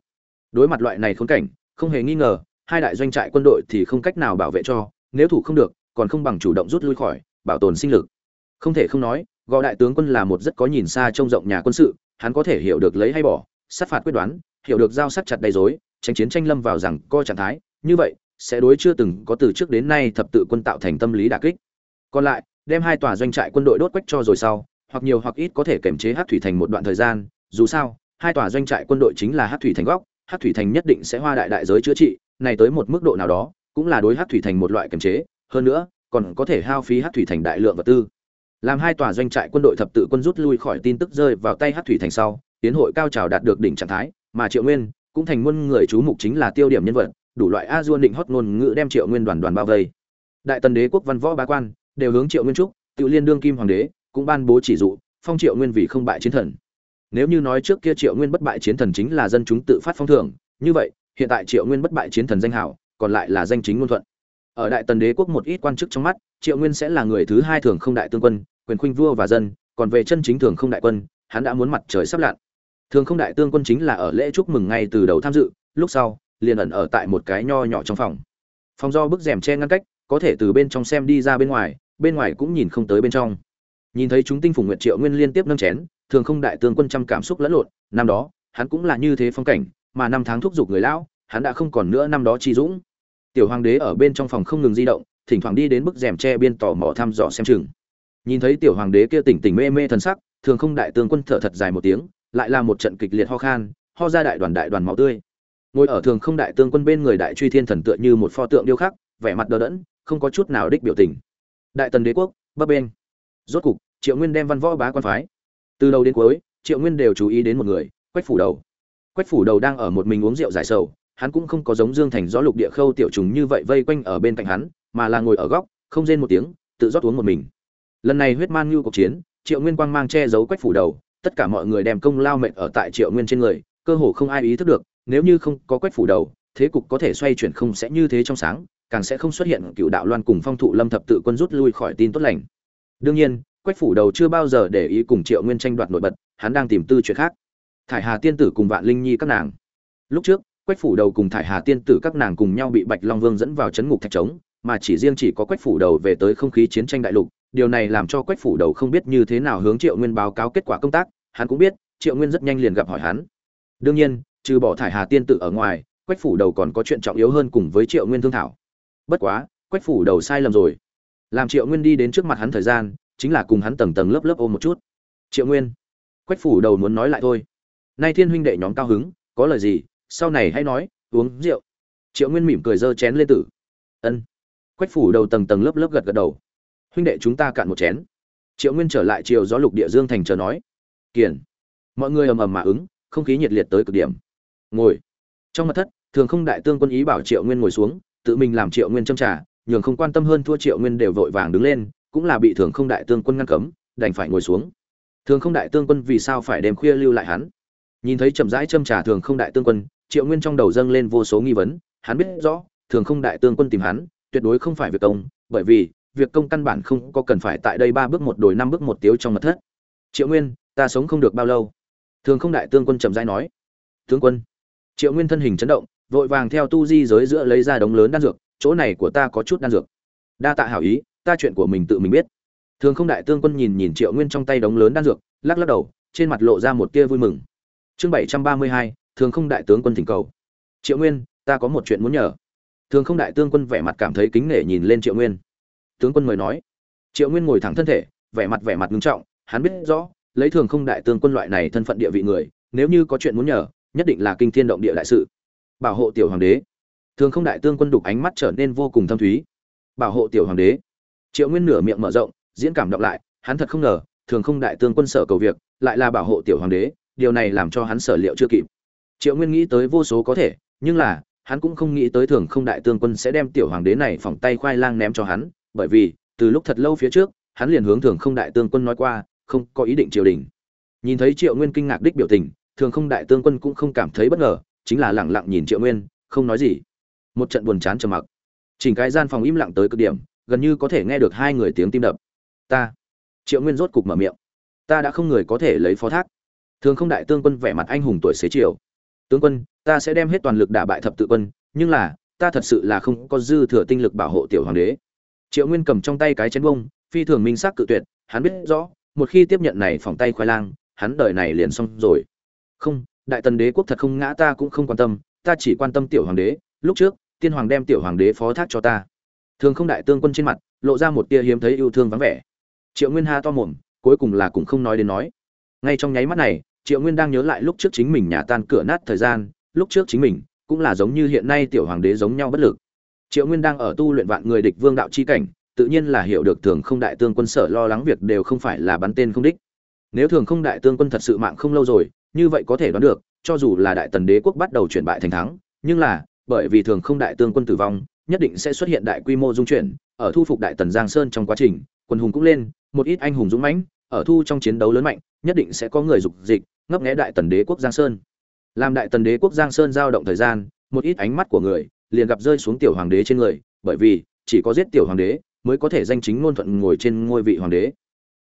Đối mặt loại này khốn cảnh, không hề nghi ngờ, hai đại doanh trại quân đội thì không cách nào bảo vệ cho, nếu thủ không được, còn không bằng chủ động rút lui khỏi, bảo tồn sinh lực. Không thể không nói, gò đại tướng quân là một rất có nhìn xa trông rộng nhà quân sự, hắn có thể hiểu được lấy hay bỏ, sát phạt quyết đoán, hiểu được giao sát chặt đầy dối tránh chiến tranh lâm vào rằng co trạng thái, như vậy, sẽ đối chưa từng có từ trước đến nay thập tự quân tạo thành tâm lý đả kích. Còn lại, đem hai tòa doanh trại quân đội đốt quách cho rồi sau hoặc nhiều hoặc ít có thể kiểm chế hát thủy thành một đoạn thời gian, dù sao, hai tòa doanh trại quân đội chính là hát thủy thành góc hát thủy thành nhất định sẽ hoa đại đại giới chữa trị, này tới một mức độ nào đó, cũng là đối hát thủy thành một loại kiểm chế, hơn nữa, còn có thể hao phí hát thủy thành đại lượng vật tư. Làm hai tòa doanh trại quân đội thập tự quân rút lui khỏi tin tức rơi vào tay hát thủy thành sau, tiến hội cao trào đạt được đỉnh trạng thái, mà triệu nguyên cũng thành muôn người chú mục chính là tiêu điểm nhân vật, đủ loại a duôn định hót ngôn ngữ đem triệu nguyên đoàn đoàn bao vây. Đại tần đế quốc văn võ bá quan đều hướng triệu nguyên trúc tự liên đương kim hoàng đế cũng ban bố chỉ dụ, phong triệu nguyên vì không bại chiến thần. Nếu như nói trước kia triệu nguyên bất bại chiến thần chính là dân chúng tự phát phong thưởng như vậy, hiện tại triệu nguyên bất bại chiến thần danh hảo, còn lại là danh chính ngôn thuận. Ở đại tần đế quốc một ít quan chức trong mắt, triệu nguyên sẽ là người thứ hai thường không đại tương quân, quyền khuynh vua và dân, còn về chân chính thường không đại quân, hắn đã muốn mặt trời sắp lặn. Thường không đại tương quân chính là ở lễ chúc mừng ngay từ đầu tham dự, lúc sau, liền ẩn ở tại một cái nho nhỏ trong phòng. Phòng do bức rèm che ngăn cách, có thể từ bên trong xem đi ra bên ngoài bên ngoài cũng nhìn không tới bên trong nhìn thấy chúng tinh phủ nguyệt triệu nguyên liên tiếp nâng chén, thường không đại tướng quân trăm cảm xúc lẫn lộn, năm đó, hắn cũng là như thế phong cảnh, mà năm tháng thúc giục người lão, hắn đã không còn nữa năm đó chi dũng. Tiểu hoàng đế ở bên trong phòng không ngừng di động, thỉnh thoảng đi đến bức rèm tre biên tò mò thăm dò xem chừng. Nhìn thấy tiểu hoàng đế kia tỉnh tỉnh mê mê thần sắc, thường không đại tướng quân thở thật dài một tiếng, lại là một trận kịch liệt ho khan, ho ra đại đoàn đại đoàn máu tươi. Ngồi ở thường không đại tướng quân bên người đại truy thiên thần tựa như một pho tượng điêu khắc, vẻ mặt đờ đẫn, không có chút nào đích biểu tình. Đại tần đế quốc, bấp bên rốt cục, triệu nguyên đem văn võ bá quan phái. Từ đầu đến cuối, triệu nguyên đều chú ý đến một người, quách phủ đầu. Quách phủ đầu đang ở một mình uống rượu giải sầu, hắn cũng không có giống dương thành gió lục địa khâu tiểu trùng như vậy vây quanh ở bên cạnh hắn, mà là ngồi ở góc, không rên một tiếng, tự rót uống một mình. Lần này huyết man như cuộc chiến, triệu nguyên quang mang che giấu quách phủ đầu, tất cả mọi người đem công lao mệnh ở tại triệu nguyên trên người, cơ hồ không ai ý thức được, nếu như không có quách phủ đầu, thế cục có thể xoay chuyển không sẽ như thế trong sáng, càng sẽ không xuất hiện cựu đạo loan cùng phong thụ lâm thập tự quân rút lui khỏi tin tốt lành đương nhiên, quách phủ đầu chưa bao giờ để ý cùng triệu nguyên tranh đoạt nổi bật, hắn đang tìm tư chuyện khác. Thải hà tiên tử cùng vạn linh nhi các nàng. Lúc trước, quách phủ đầu cùng thải hà tiên tử các nàng cùng nhau bị bạch long vương dẫn vào chấn ngục thạch trống, mà chỉ riêng chỉ có quách phủ đầu về tới không khí chiến tranh đại lục, điều này làm cho quách phủ đầu không biết như thế nào hướng triệu nguyên báo cáo kết quả công tác, hắn cũng biết, triệu nguyên rất nhanh liền gặp hỏi hắn. Đương nhiên, trừ bỏ thải hà tiên tử ở ngoài, quách phủ đầu còn có chuyện trọng yếu hơn cùng với triệu nguyên thương thảo. Bất quá, quách phủ đầu sai lầm rồi làm triệu nguyên đi đến trước mặt hắn thời gian, chính là cùng hắn tầng tầng lớp lớp ôm một chút. Triệu nguyên, quách phủ đầu muốn nói lại thôi. Nay thiên huynh đệ nhóm cao hứng, có lời gì, sau này hãy nói, uống rượu. Triệu nguyên mỉm cười giơ chén lên tử. Ân. Quách phủ đầu tầng tầng lớp lớp gật gật đầu. Huynh đệ chúng ta cạn một chén. Triệu nguyên trở lại chiều gió lục địa dương thành chờ nói. Kiền. Mọi người ầm ầm mà ứng, không khí nhiệt liệt tới cực điểm. Ngồi. Trong mặt thất, thường không đại tương quân ý bảo triệu nguyên ngồi xuống, tự mình làm triệu nguyên châm trà nhường không quan tâm hơn thua triệu nguyên đều vội vàng đứng lên, cũng là bị thường không đại tương quân ngăn cấm, đành phải ngồi xuống. Thường không đại tương quân vì sao phải đêm khuya lưu lại hắn? Nhìn thấy chậm rãi châm trả thường không đại tương quân, triệu nguyên trong đầu dâng lên vô số nghi vấn, hắn biết rõ, thường không đại tương quân tìm hắn, tuyệt đối không phải việc công, bởi vì, việc công căn bản không có cần phải tại đây ba bước một đổi năm bước một tiếu trong mật thất. Triệu nguyên, ta sống không được bao lâu? Thường không đại tương quân chậm rãi nói. Tướng quân. Triệu nguyên thân hình chấn động, vội vàng theo tu di giới giữa lấy ra đống lớn đan dược chỗ này của ta có chút đan dược. Đa tạ hảo ý, ta chuyện của mình tự mình biết. Thường không đại tương quân nhìn nhìn triệu nguyên trong tay đống lớn đan dược, lắc lắc đầu, trên mặt lộ ra một tia vui mừng. Chương bảy trăm ba mươi hai, thường không đại tướng quân thỉnh cầu. Triệu nguyên, ta có một chuyện muốn nhờ. Thường không đại tướng quân vẻ mặt cảm thấy kính nể nhìn lên triệu nguyên. Tướng quân mời nói. Triệu nguyên ngồi thẳng thân thể, vẻ mặt vẻ mặt ngưng trọng, hắn biết rõ, lấy thường không đại tướng quân loại này thân phận địa vị người, nếu như có chuyện muốn nhờ, nhất định là kinh thiên động địa đại sự. Bảo hộ tiểu hoàng đế thường không đại Tương quân đục ánh mắt trở nên vô cùng thâm thúy. Bảo hộ tiểu hoàng đế. Triệu nguyên nửa miệng mở rộng, diễn cảm đọc lại, hắn thật không ngờ, thường không đại Tương quân sở cầu việc, lại là bảo hộ tiểu hoàng đế, điều này làm cho hắn sở liệu chưa kịp. Triệu nguyên nghĩ tới vô số có thể, nhưng là, hắn cũng không nghĩ tới thường không đại Tương quân sẽ đem tiểu hoàng đế này phỏng tay khoai lang ném cho hắn, bởi vì, từ lúc thật lâu phía trước, hắn liền hướng thường không đại Tương quân nói qua, không có ý định triều đình. Nhìn thấy triệu nguyên kinh ngạc đích biểu tình, thường không đại Tương quân cũng không cảm thấy bất ngờ, chính là lẳng lặng nhìn triệu nguyên, không nói gì một trận buồn chán trầm mặc. Chỉnh cái gian phòng im lặng tới cực điểm, gần như có thể nghe được hai người tiếng tim đập. Ta, triệu nguyên rốt cục mở miệng. Ta đã không người có thể lấy phó thác. Thường không đại tướng quân vẻ mặt anh hùng tuổi xế chiều. Tướng quân, ta sẽ đem hết toàn lực đả bại thập tự quân, nhưng là, ta thật sự là không có dư thừa tinh lực bảo hộ tiểu hoàng đế. Triệu nguyên cầm trong tay cái chén bông, phi thường minh xác cự tuyệt, hắn biết rõ, một khi tiếp nhận này phòng tay khoai lang, hắn đời này liền xong rồi. Không, đại tần đế quốc thật không ngã ta cũng không quan tâm, ta chỉ quan tâm tiểu hoàng đế, lúc trước tiên hoàng đem tiểu hoàng đế phó thác cho ta. Thường không đại Tương quân trên mặt, lộ ra một tia hiếm thấy yêu thương vắng vẻ. Triệu nguyên ha to mồm, cuối cùng là cũng không nói đến nói. Ngay trong nháy mắt này, triệu nguyên đang nhớ lại lúc trước chính mình nhà tan cửa nát thời gian, lúc trước chính mình cũng là giống như hiện nay tiểu hoàng đế giống nhau bất lực. Triệu nguyên đang ở tu luyện vạn người địch vương đạo chi cảnh, tự nhiên là hiểu được thường không đại Tương quân sở lo lắng việc đều không phải là bắn tên không đích. Nếu thường không đại Tương quân thật sự mạng không lâu rồi, như vậy có thể đoán được, cho dù là đại tần đế quốc bắt đầu chuyển bại thành thắng, nhưng là bởi vì thường không đại tướng quân tử vong, nhất định sẽ xuất hiện đại quy mô dung chuyển, ở thu phục đại tần giang sơn trong quá trình, quân hùng cũng lên, một ít anh hùng dũng mãnh, ở thu trong chiến đấu lớn mạnh, nhất định sẽ có người dục dịch, ngấp nghé đại tần đế quốc giang sơn. Làm đại tần đế quốc giang sơn giao động thời gian, một ít ánh mắt của người liền gặp rơi xuống tiểu hoàng đế trên người, bởi vì chỉ có giết tiểu hoàng đế mới có thể danh chính ngôn thuận ngồi trên ngôi vị hoàng đế.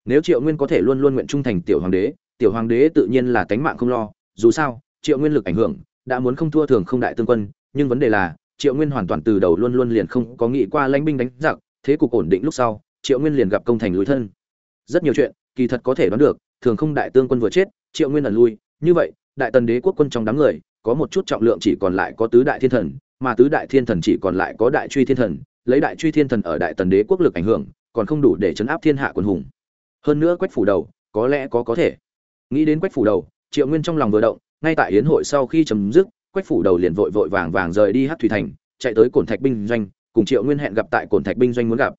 Nếu triệu nguyên có thể luôn luôn nguyện trung thành tiểu hoàng đế, tiểu hoàng đế tự nhiên là tánh mạng không lo, dù sao, triệu nguyên lực ảnh hưởng, đã muốn không thua thường không đại tương quân nhưng vấn đề là, triệu nguyên hoàn toàn từ đầu luôn luôn liền không có nghĩ qua lãnh binh đánh giặc, thế cục ổn định lúc sau, triệu nguyên liền gặp công thành lối thân. Rất nhiều chuyện, kỳ thật có thể đoán được, thường không đại tương quân vừa chết, triệu nguyên ẩn lui. Như vậy, đại tần đế quốc quân trong đám người, có một chút trọng lượng chỉ còn lại có tứ đại thiên thần, mà tứ đại thiên thần chỉ còn lại có đại truy thiên thần, lấy đại truy thiên thần ở đại tần đế quốc lực ảnh hưởng, còn không đủ để chấn áp thiên hạ quân hùng. Hơn nữa quách phủ đầu, có lẽ có có thể. Nghĩ đến quách phủ đầu, triệu nguyên trong lòng vừa động, ngay tại hiến hội sau khi chấm dứt quách phủ đầu liền vội vội vàng vàng rời đi hát thủy thành, chạy tới cổn thạch binh doanh, cùng triệu nguyên hẹn gặp tại cổn thạch binh doanh muốn gặp.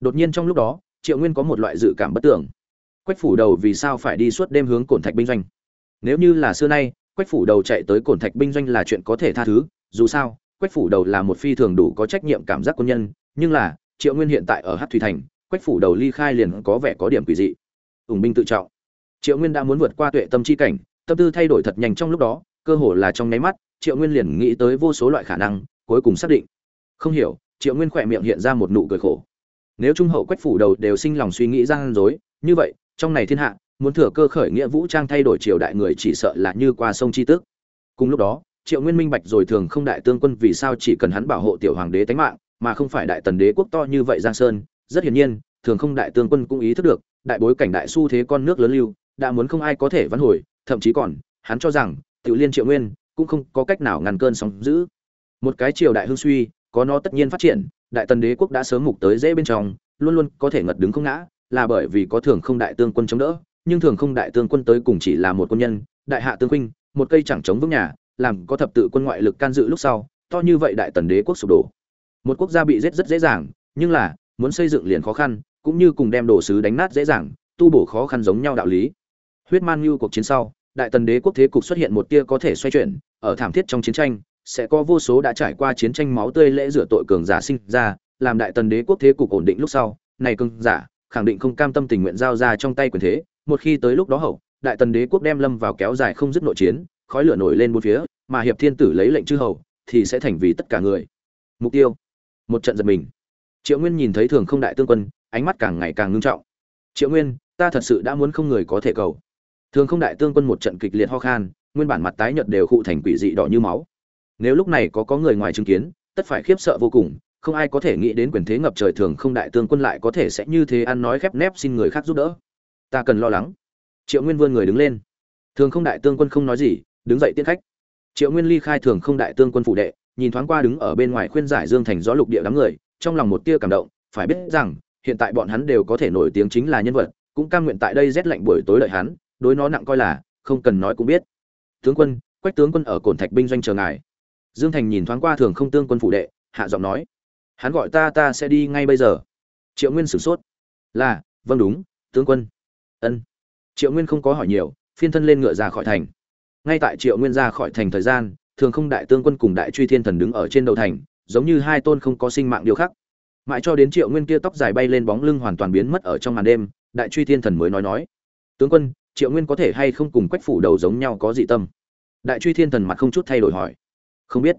Đột nhiên trong lúc đó, triệu nguyên có một loại dự cảm bất tưởng. Quách phủ đầu vì sao phải đi suốt đêm hướng cổn thạch binh doanh? Nếu như là xưa nay, quách phủ đầu chạy tới cổn thạch binh doanh là chuyện có thể tha thứ, dù sao, quách phủ đầu là một phi thường đủ có trách nhiệm cảm giác quân nhân, nhưng là, triệu nguyên hiện tại ở hát thủy thành, quách phủ đầu ly khai liền có vẻ có điểm quỷ dị. Ủng binh tự trọng. Triệu nguyên đã muốn vượt qua tuệ tâm chi cảnh, tâm tư thay đổi thật nhanh trong lúc đó, cơ hồ là trong nháy mắt triệu nguyên liền nghĩ tới vô số loại khả năng, cuối cùng xác định. Không hiểu, triệu nguyên khỏe miệng hiện ra một nụ cười khổ. Nếu trung hậu quách phủ đầu đều sinh lòng suy nghĩ gian dối, như vậy, trong này thiên hạ, muốn thừa cơ khởi nghĩa vũ trang thay đổi triều đại người chỉ sợ là như qua sông chi tước. Cùng lúc đó, triệu nguyên minh bạch rồi thường không đại tương quân vì sao chỉ cần hắn bảo hộ tiểu hoàng đế tánh mạng, mà không phải đại tần đế quốc to như vậy giang sơn, rất hiển nhiên, thường không đại tương quân cũng ý thức được, đại bối cảnh đại xu thế con nước lớn lưu, đã muốn không ai có thể vãn hồi, thậm chí còn, hắn cho rằng Tự liên triệu nguyên cũng không có cách nào ngăn cơn sóng dữ. Một cái triều đại hưng suy, có nó tất nhiên phát triển, đại tần đế quốc đã sớm mục tới dễ bên trong, luôn luôn có thể ngật đứng không ngã, là bởi vì có thường không đại tương quân chống đỡ, nhưng thường không đại tương quân tới cùng chỉ là một quân nhân, đại hạ tương huynh, một cây chẳng chống vững nhà, làm có thập tự quân ngoại lực can dự lúc sau, to như vậy đại tần đế quốc sụp đổ. Một quốc gia bị giết rất dễ dàng, nhưng là, muốn xây dựng liền khó khăn, cũng như cùng đem đồ sứ đánh nát dễ dàng, tu bổ khó khăn giống nhau đạo lý. Huyết man như cuộc chiến sau đại tần đế quốc thế cục xuất hiện một tia có thể xoay chuyển, ở thảm thiết trong chiến tranh, sẽ có vô số đã trải qua chiến tranh máu tươi lễ rửa tội cường giả sinh ra, làm đại tần đế quốc thế cục ổn định lúc sau, này cường giả, khẳng định không cam tâm tình nguyện giao ra trong tay quyền thế, một khi tới lúc đó hậu, đại tần đế quốc đem lâm vào kéo dài không dứt nội chiến, khói lửa nổi lên bốn phía, mà hiệp thiên tử lấy lệnh chư hầu, thì sẽ thành vì tất cả người. Mục tiêu, một trận giật mình. Triệu nguyên nhìn thấy thường không đại tương quân, ánh mắt càng ngày càng ngưng trọng. Triệu nguyên, ta thật sự đã muốn không người có thể cầu thường không đại tương quân một trận kịch liệt ho khan, nguyên bản mặt tái nhợt đều khụ thành quỷ dị đỏ như máu. Nếu lúc này có có người ngoài chứng kiến, tất phải khiếp sợ vô cùng, không ai có thể nghĩ đến quyền thế ngập trời thường không đại tương quân lại có thể sẽ như thế ăn nói khép nép xin người khác giúp đỡ. Ta cần lo lắng. Triệu nguyên vươn người đứng lên. Thường không đại tương quân không nói gì, đứng dậy tiết khách. Triệu nguyên ly khai thường không đại tương quân phụ đệ, nhìn thoáng qua đứng ở bên ngoài khuyên giải dương thành gió lục địa đám người, trong lòng một tia cảm động, phải biết rằng, hiện tại bọn hắn đều có thể nổi tiếng chính là nhân vật, cũng cam nguyện tại đây rét lạnh buổi tối đợi hắn đối nó nặng coi là, không cần nói cũng biết. Tướng quân, quách tướng quân ở cổn thạch binh doanh chờ ngài. Dương thành nhìn thoáng qua thường không tương quân phụ đệ, hạ giọng nói. Hắn gọi ta ta sẽ đi ngay bây giờ. Triệu nguyên sửng sốt. Là vâng đúng, tướng quân. Ân. Triệu nguyên không có hỏi nhiều, phiên thân lên ngựa ra khỏi thành. Ngay tại triệu nguyên ra khỏi thành thời gian, thường không đại tướng quân cùng đại truy thiên thần đứng ở trên đầu thành, giống như hai tôn không có sinh mạng điều khác mãi cho đến triệu nguyên kia tóc dài bay lên bóng lưng hoàn toàn biến mất ở trong màn đêm, đại truy thiên thần mới nói nói. Tướng quân triệu nguyên có thể hay không cùng quách phủ đầu giống nhau có dị tâm? Đại truy thiên thần mặt không chút thay đổi hỏi. Không biết.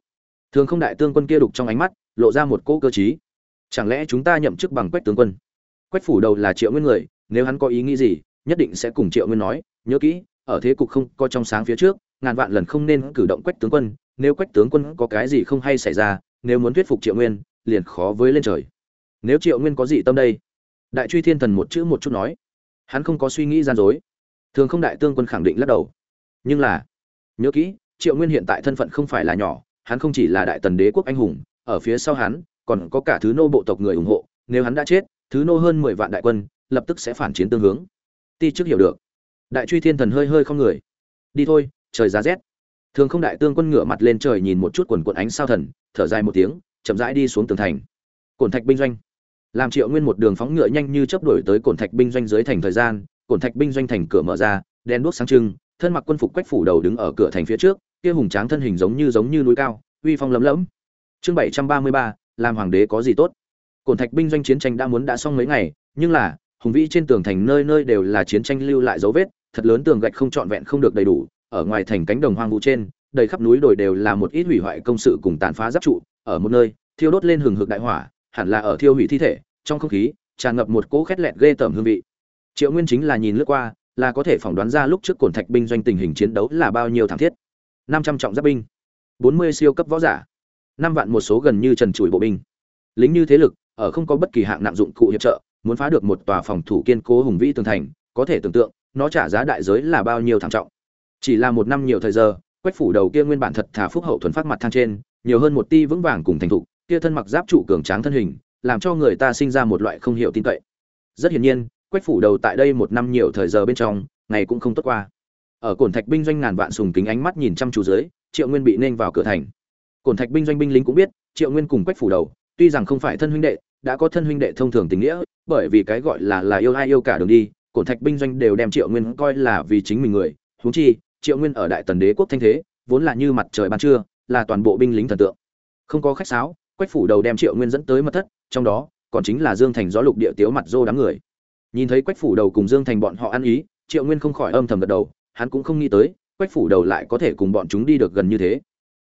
Thường không đại tướng quân kia đục trong ánh mắt, lộ ra một cỗ cơ chí chẳng lẽ chúng ta nhậm chức bằng quách tướng quân? Quách phủ đầu là triệu nguyên người, nếu hắn có ý nghĩ gì, nhất định sẽ cùng triệu nguyên nói. Nhớ kỹ, ở thế cục không có trong sáng phía trước, ngàn vạn lần không nên cử động quách tướng quân. Nếu quách tướng quân có cái gì không hay xảy ra, nếu muốn thuyết phục triệu nguyên, liền khó với lên trời. Nếu triệu nguyên có gì tâm đây, đại truy thiên thần một chữ một chút nói. Hắn không có suy nghĩ gian dối thường không đại tương quân khẳng định lắc đầu. Nhưng là, nhớ kỹ, triệu nguyên hiện tại thân phận không phải là nhỏ, hắn không chỉ là đại tần đế quốc anh hùng, ở phía sau hắn, còn có cả thứ nô bộ tộc người ủng hộ, nếu hắn đã chết, thứ nô hơn mười vạn đại quân, lập tức sẽ phản chiến tương hướng. Ti trước hiểu được. Đại truy thiên thần hơi hơi không người. Đi thôi, trời giá rét. Thường không đại tương quân ngửa mặt lên trời nhìn một chút quần quần ánh sao thần, thở dài một tiếng, chậm rãi đi xuống tường thành. Cổn thạch binh doanh. Làm triệu nguyên một đường phóng ngựa nhanh như chấp đổi tới cổn thạch binh doanh dưới thành thời gian cổn thạch binh doanh thành cửa mở ra đen đuốc sáng trưng, thân mặc quân phục quách phủ đầu đứng ở cửa thành phía trước, kia hùng tráng thân hình giống như giống như núi cao, uy phong lấm lẫm chương bảy trăm ba mươi ba, làm hoàng đế có gì tốt? Cổn thạch binh doanh chiến tranh đã muốn đã xong mấy ngày, nhưng là, hùng vĩ trên tường thành nơi nơi đều là chiến tranh lưu lại dấu vết, thật lớn tường gạch không trọn vẹn không được đầy đủ, ở ngoài thành cánh đồng hoang vu trên, đầy khắp núi đồi đều là một ít hủy hoại công sự cùng tàn phá giáp trụ, ở một nơi, thiêu đốt lên hừng hực đại hỏa, hẳn là ở thiêu hủy thi thể, trong không khí, tràn ngập một cỗ khét lẹt ghê tởm hương vị triệu nguyên chính là nhìn lướt qua, là có thể phỏng đoán ra lúc trước cổn thạch binh doanh tình hình chiến đấu là bao nhiêu thảm thiết. Năm trăm trọng giáp binh, bốn mươi siêu cấp võ giả, năm vạn một số gần như trần trụi bộ binh. Lính như thế lực, ở không có bất kỳ hạng nặng dụng cụ hiệp trợ, muốn phá được một tòa phòng thủ kiên cố hùng vĩ tường thành, có thể tưởng tượng, nó trả giá đại giới là bao nhiêu thảm trọng. Chỉ là một năm nhiều thời giờ, quách phủ đầu kia nguyên bản thật thà phúc hậu thuần phát mặt thang trên, nhiều hơn một ti vững vàng cùng thành thục, kia thân mặc giáp trụ cường tráng thân hình, làm cho người ta sinh ra một loại không hiểu tin cậy. Rất hiển nhiên quách phủ đầu tại đây một năm nhiều thời giờ bên trong, ngày cũng không tốt qua. Ở cổn thạch binh doanh ngàn vạn sùng kính ánh mắt nhìn chăm chú dưới, triệu nguyên bị nên vào cửa thành. Cổn thạch binh doanh binh lính cũng biết, triệu nguyên cùng quách phủ đầu, tuy rằng không phải thân huynh đệ, đã có thân huynh đệ thông thường tình nghĩa, bởi vì cái gọi là là yêu ai yêu cả đường đi, cổn thạch binh doanh đều đem triệu nguyên coi là vì chính mình người. Huống chi, triệu nguyên ở đại tần đế quốc thanh thế, vốn là như mặt trời ban trưa, là toàn bộ binh lính thần tượng. Không có khách sáo, quách phủ đầu đem triệu nguyên dẫn tới mật thất, trong đó, còn chính là dương thành gió lục địa tiếu mặt dô đám người nhìn thấy quách phủ đầu cùng dương thành bọn họ ăn ý, triệu nguyên không khỏi âm thầm gật đầu, hắn cũng không nghĩ tới, quách phủ đầu lại có thể cùng bọn chúng đi được gần như thế.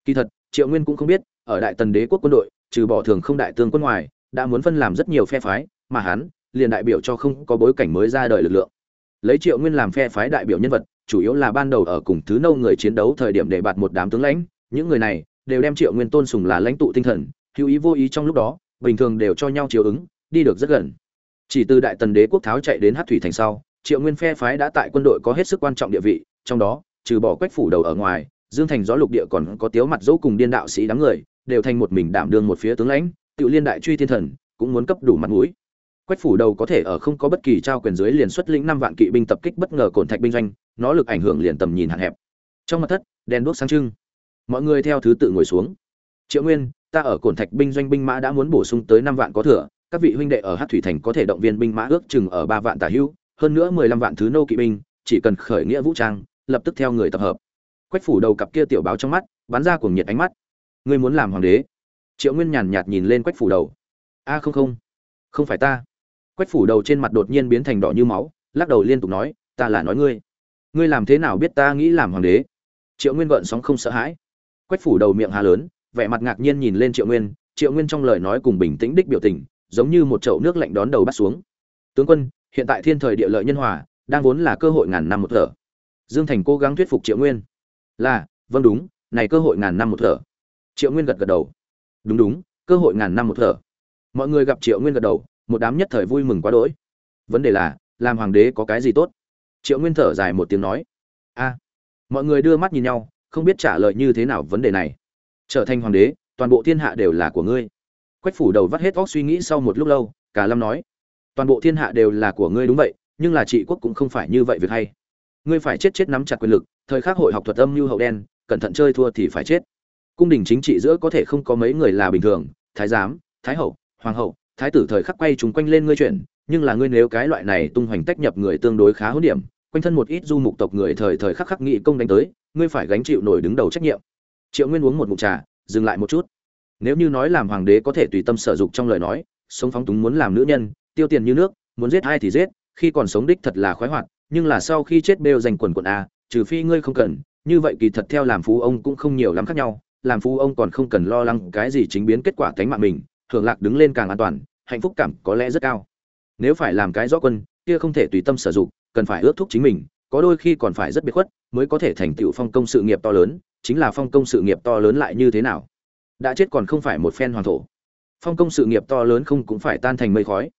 Kỳ thật, triệu nguyên cũng không biết, ở đại tần đế quốc quân đội, trừ bỏ thường không đại tướng quân ngoài, đã muốn phân làm rất nhiều phe phái, mà hắn, liền đại biểu cho không có bối cảnh mới ra đời lực lượng. Lấy triệu nguyên làm phe phái đại biểu nhân vật, chủ yếu là ban đầu ở cùng thứ nâu người chiến đấu thời điểm để bạt một đám tướng lãnh, những người này đều đem triệu nguyên tôn sùng là lãnh tụ tinh thần, hữu ý vô ý trong lúc đó, bình thường đều cho nhau chiều ứng, đi được rất gần chỉ từ đại tần đế quốc tháo chạy đến hát thủy thành sau, triệu nguyên phe phái đã tại quân đội có hết sức quan trọng địa vị, trong đó, trừ bỏ quách phủ đầu ở ngoài, dương thành gió lục địa còn có tiếu mặt dỗ cùng điên đạo sĩ đám người, đều thành một mình đảm đương một phía tướng lãnh tự liên đại truy thiên thần cũng muốn cấp đủ mặt mũi. Quách phủ đầu có thể ở không có bất kỳ trao quyền dưới liền xuất lĩnh năm vạn kỵ binh tập kích bất ngờ cổn thạch binh doanh, nó lực ảnh hưởng liền tầm nhìn hạn hẹp. Trong mặt thất, đèn đuốc sáng trưng. Mọi người theo thứ tự ngồi xuống. Triệu nguyên, ta ở cổn thạch binh doanh binh mã đã muốn bổ sung tới năm vạn có thừa các vị huynh đệ ở hát thủy thành có thể động viên binh mã ước chừng ở ba vạn tả hữu, hơn nữa mười lăm vạn thứ nô kỵ binh, chỉ cần khởi nghĩa vũ trang, lập tức theo người tập hợp. Quách phủ đầu cặp kia tiểu báo trong mắt, bắn ra cuồng nhiệt ánh mắt. Ngươi muốn làm hoàng đế? Triệu nguyên nhàn nhạt nhìn lên quách phủ đầu. A, không không. Không phải ta. Quách phủ đầu trên mặt đột nhiên biến thành đỏ như máu, lắc đầu liên tục nói, ta là nói ngươi. Ngươi làm thế nào biết ta nghĩ làm hoàng đế? Triệu nguyên gợn sóng không sợ hãi. Quách phủ đầu miệng hà lớn, vẻ mặt ngạc nhiên nhìn lên triệu nguyên. Triệu nguyên trong lời nói cùng bình tĩnh đích biểu tình giống như một chậu nước lạnh đón đầu bắt xuống. Tướng quân, hiện tại thiên thời địa lợi nhân hòa, đang vốn là cơ hội ngàn năm một thở. Dương thành cố gắng thuyết phục triệu nguyên. Là vâng đúng, này cơ hội ngàn năm một thở. Triệu nguyên gật gật đầu. Đúng đúng, cơ hội ngàn năm một thở. Mọi người gặp triệu nguyên gật đầu, một đám nhất thời vui mừng quá đỗi. Vấn đề là, làm hoàng đế có cái gì tốt? Triệu nguyên thở dài một tiếng nói. A, mọi người đưa mắt nhìn nhau, không biết trả lời như thế nào vấn đề này. Trở thành hoàng đế, toàn bộ thiên hạ đều là của ngươi quách phủ đầu vắt hết óc suy nghĩ sau một lúc lâu, cả lâm nói, toàn bộ thiên hạ đều là của ngươi đúng vậy, nhưng là trị quốc cũng không phải như vậy việc hay. Ngươi phải chết chết nắm chặt quyền lực, thời khắc hội học thuật âm như hậu đen, cẩn thận chơi thua thì phải chết. Cung đình chính trị giữa có thể không có mấy người là bình thường, thái giám, thái hậu, hoàng hậu, thái tử thời khắc quay chúng quanh lên ngươi chuyện, nhưng là ngươi nếu cái loại này tung hoành tách nhập người tương đối khá hữu điểm, quanh thân một ít du mục tộc người thời thời khắc khắc nghị công đánh tới, ngươi phải gánh chịu nổi đứng đầu trách nhiệm. Triệu nguyên uống một ngụm trà, dừng lại một chút nếu như nói làm hoàng đế có thể tùy tâm sở dục trong lời nói, sống phóng túng muốn làm nữ nhân, tiêu tiền như nước, muốn giết ai thì giết, khi còn sống đích thật là khoái hoạt, nhưng là sau khi chết bêu dành quần quần a trừ phi ngươi không cần, như vậy kỳ thật theo làm phú ông cũng không nhiều lắm khác nhau, làm phú ông còn không cần lo lắng cái gì chính biến kết quả cánh mạng mình hưởng lạc đứng lên càng an toàn, hạnh phúc cảm có lẽ rất cao. Nếu phải làm cái rõ quân, kia không thể tùy tâm sử dụng cần phải ước thúc chính mình, có đôi khi còn phải rất biệt khuất mới có thể thành tựu phong công sự nghiệp to lớn, chính là phong công sự nghiệp to lớn lại như thế nào? Đã chết còn không phải một phen hoàng thổ. Phong công sự nghiệp to lớn không cũng phải tan thành mây khói.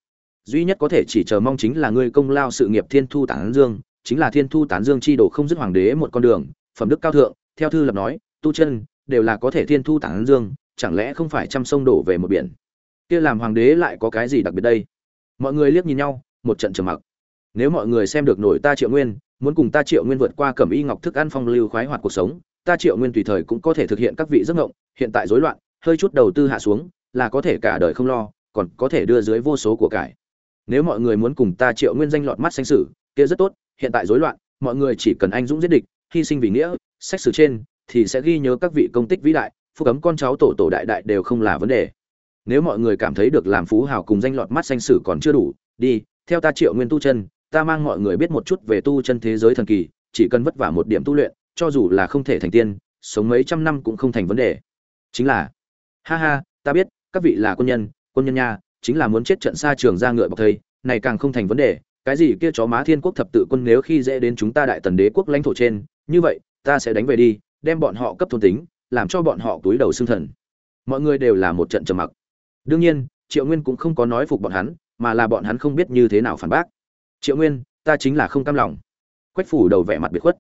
Duy nhất có thể chỉ chờ mong chính là ngươi công lao sự nghiệp thiên thu tán dương, chính là thiên thu tán dương chi đồ không dứt hoàng đế một con đường, phẩm đức cao thượng, theo thư lập nói, tu chân, đều là có thể thiên thu tán dương, chẳng lẽ không phải trăm sông đổ về một biển? Kia làm hoàng đế lại có cái gì đặc biệt đây? Mọi người liếc nhìn nhau, một trận trầm mặc. Nếu mọi người xem được nổi ta triệu nguyên, muốn cùng ta triệu nguyên vượt qua cẩm y ngọc thức ăn phong lưu khoái hoạt cuộc sống ta triệu nguyên tùy thời cũng có thể thực hiện các vị giấc ngộng, hiện tại rối loạn, hơi chút đầu tư hạ xuống, là có thể cả đời không lo, còn có thể đưa dưới vô số của cải. Nếu mọi người muốn cùng ta triệu nguyên danh lọt mắt xanh sử kia rất tốt, hiện tại rối loạn, mọi người chỉ cần anh dũng giết địch, hy sinh vì nghĩa, sách sử trên, thì sẽ ghi nhớ các vị công tích vĩ đại, phúc cấm con cháu tổ tổ đại đại đều không là vấn đề. Nếu mọi người cảm thấy được làm phú hào cùng danh lọt mắt xanh sử còn chưa đủ, đi, theo ta triệu nguyên tu chân, ta mang mọi người biết một chút về tu chân thế giới thần kỳ, chỉ cần vất vả một điểm tu luyện cho dù là không thể thành tiên, sống mấy trăm năm cũng không thành vấn đề. Chính là, ha ha, ta biết, các vị là quân nhân quân nhân nha, chính là muốn chết trận xa trường ra ngựa bọc thây, này càng không thành vấn đề. Cái gì kia chó má thiên quốc thập tự quân nếu khi dễ đến chúng ta đại tần đế quốc lãnh thổ trên, như vậy, ta sẽ đánh về đi, đem bọn họ cấp thôn tính, làm cho bọn họ túi đầu xương thần. Mọi người đều là một trận trầm mặc. Đương nhiên, triệu nguyên cũng không có nói phục bọn hắn, mà là bọn hắn không biết như thế nào phản bác. Triệu nguyên, ta chính là không cam lòng. Quách phủ đầu vẻ mặt biệt khuất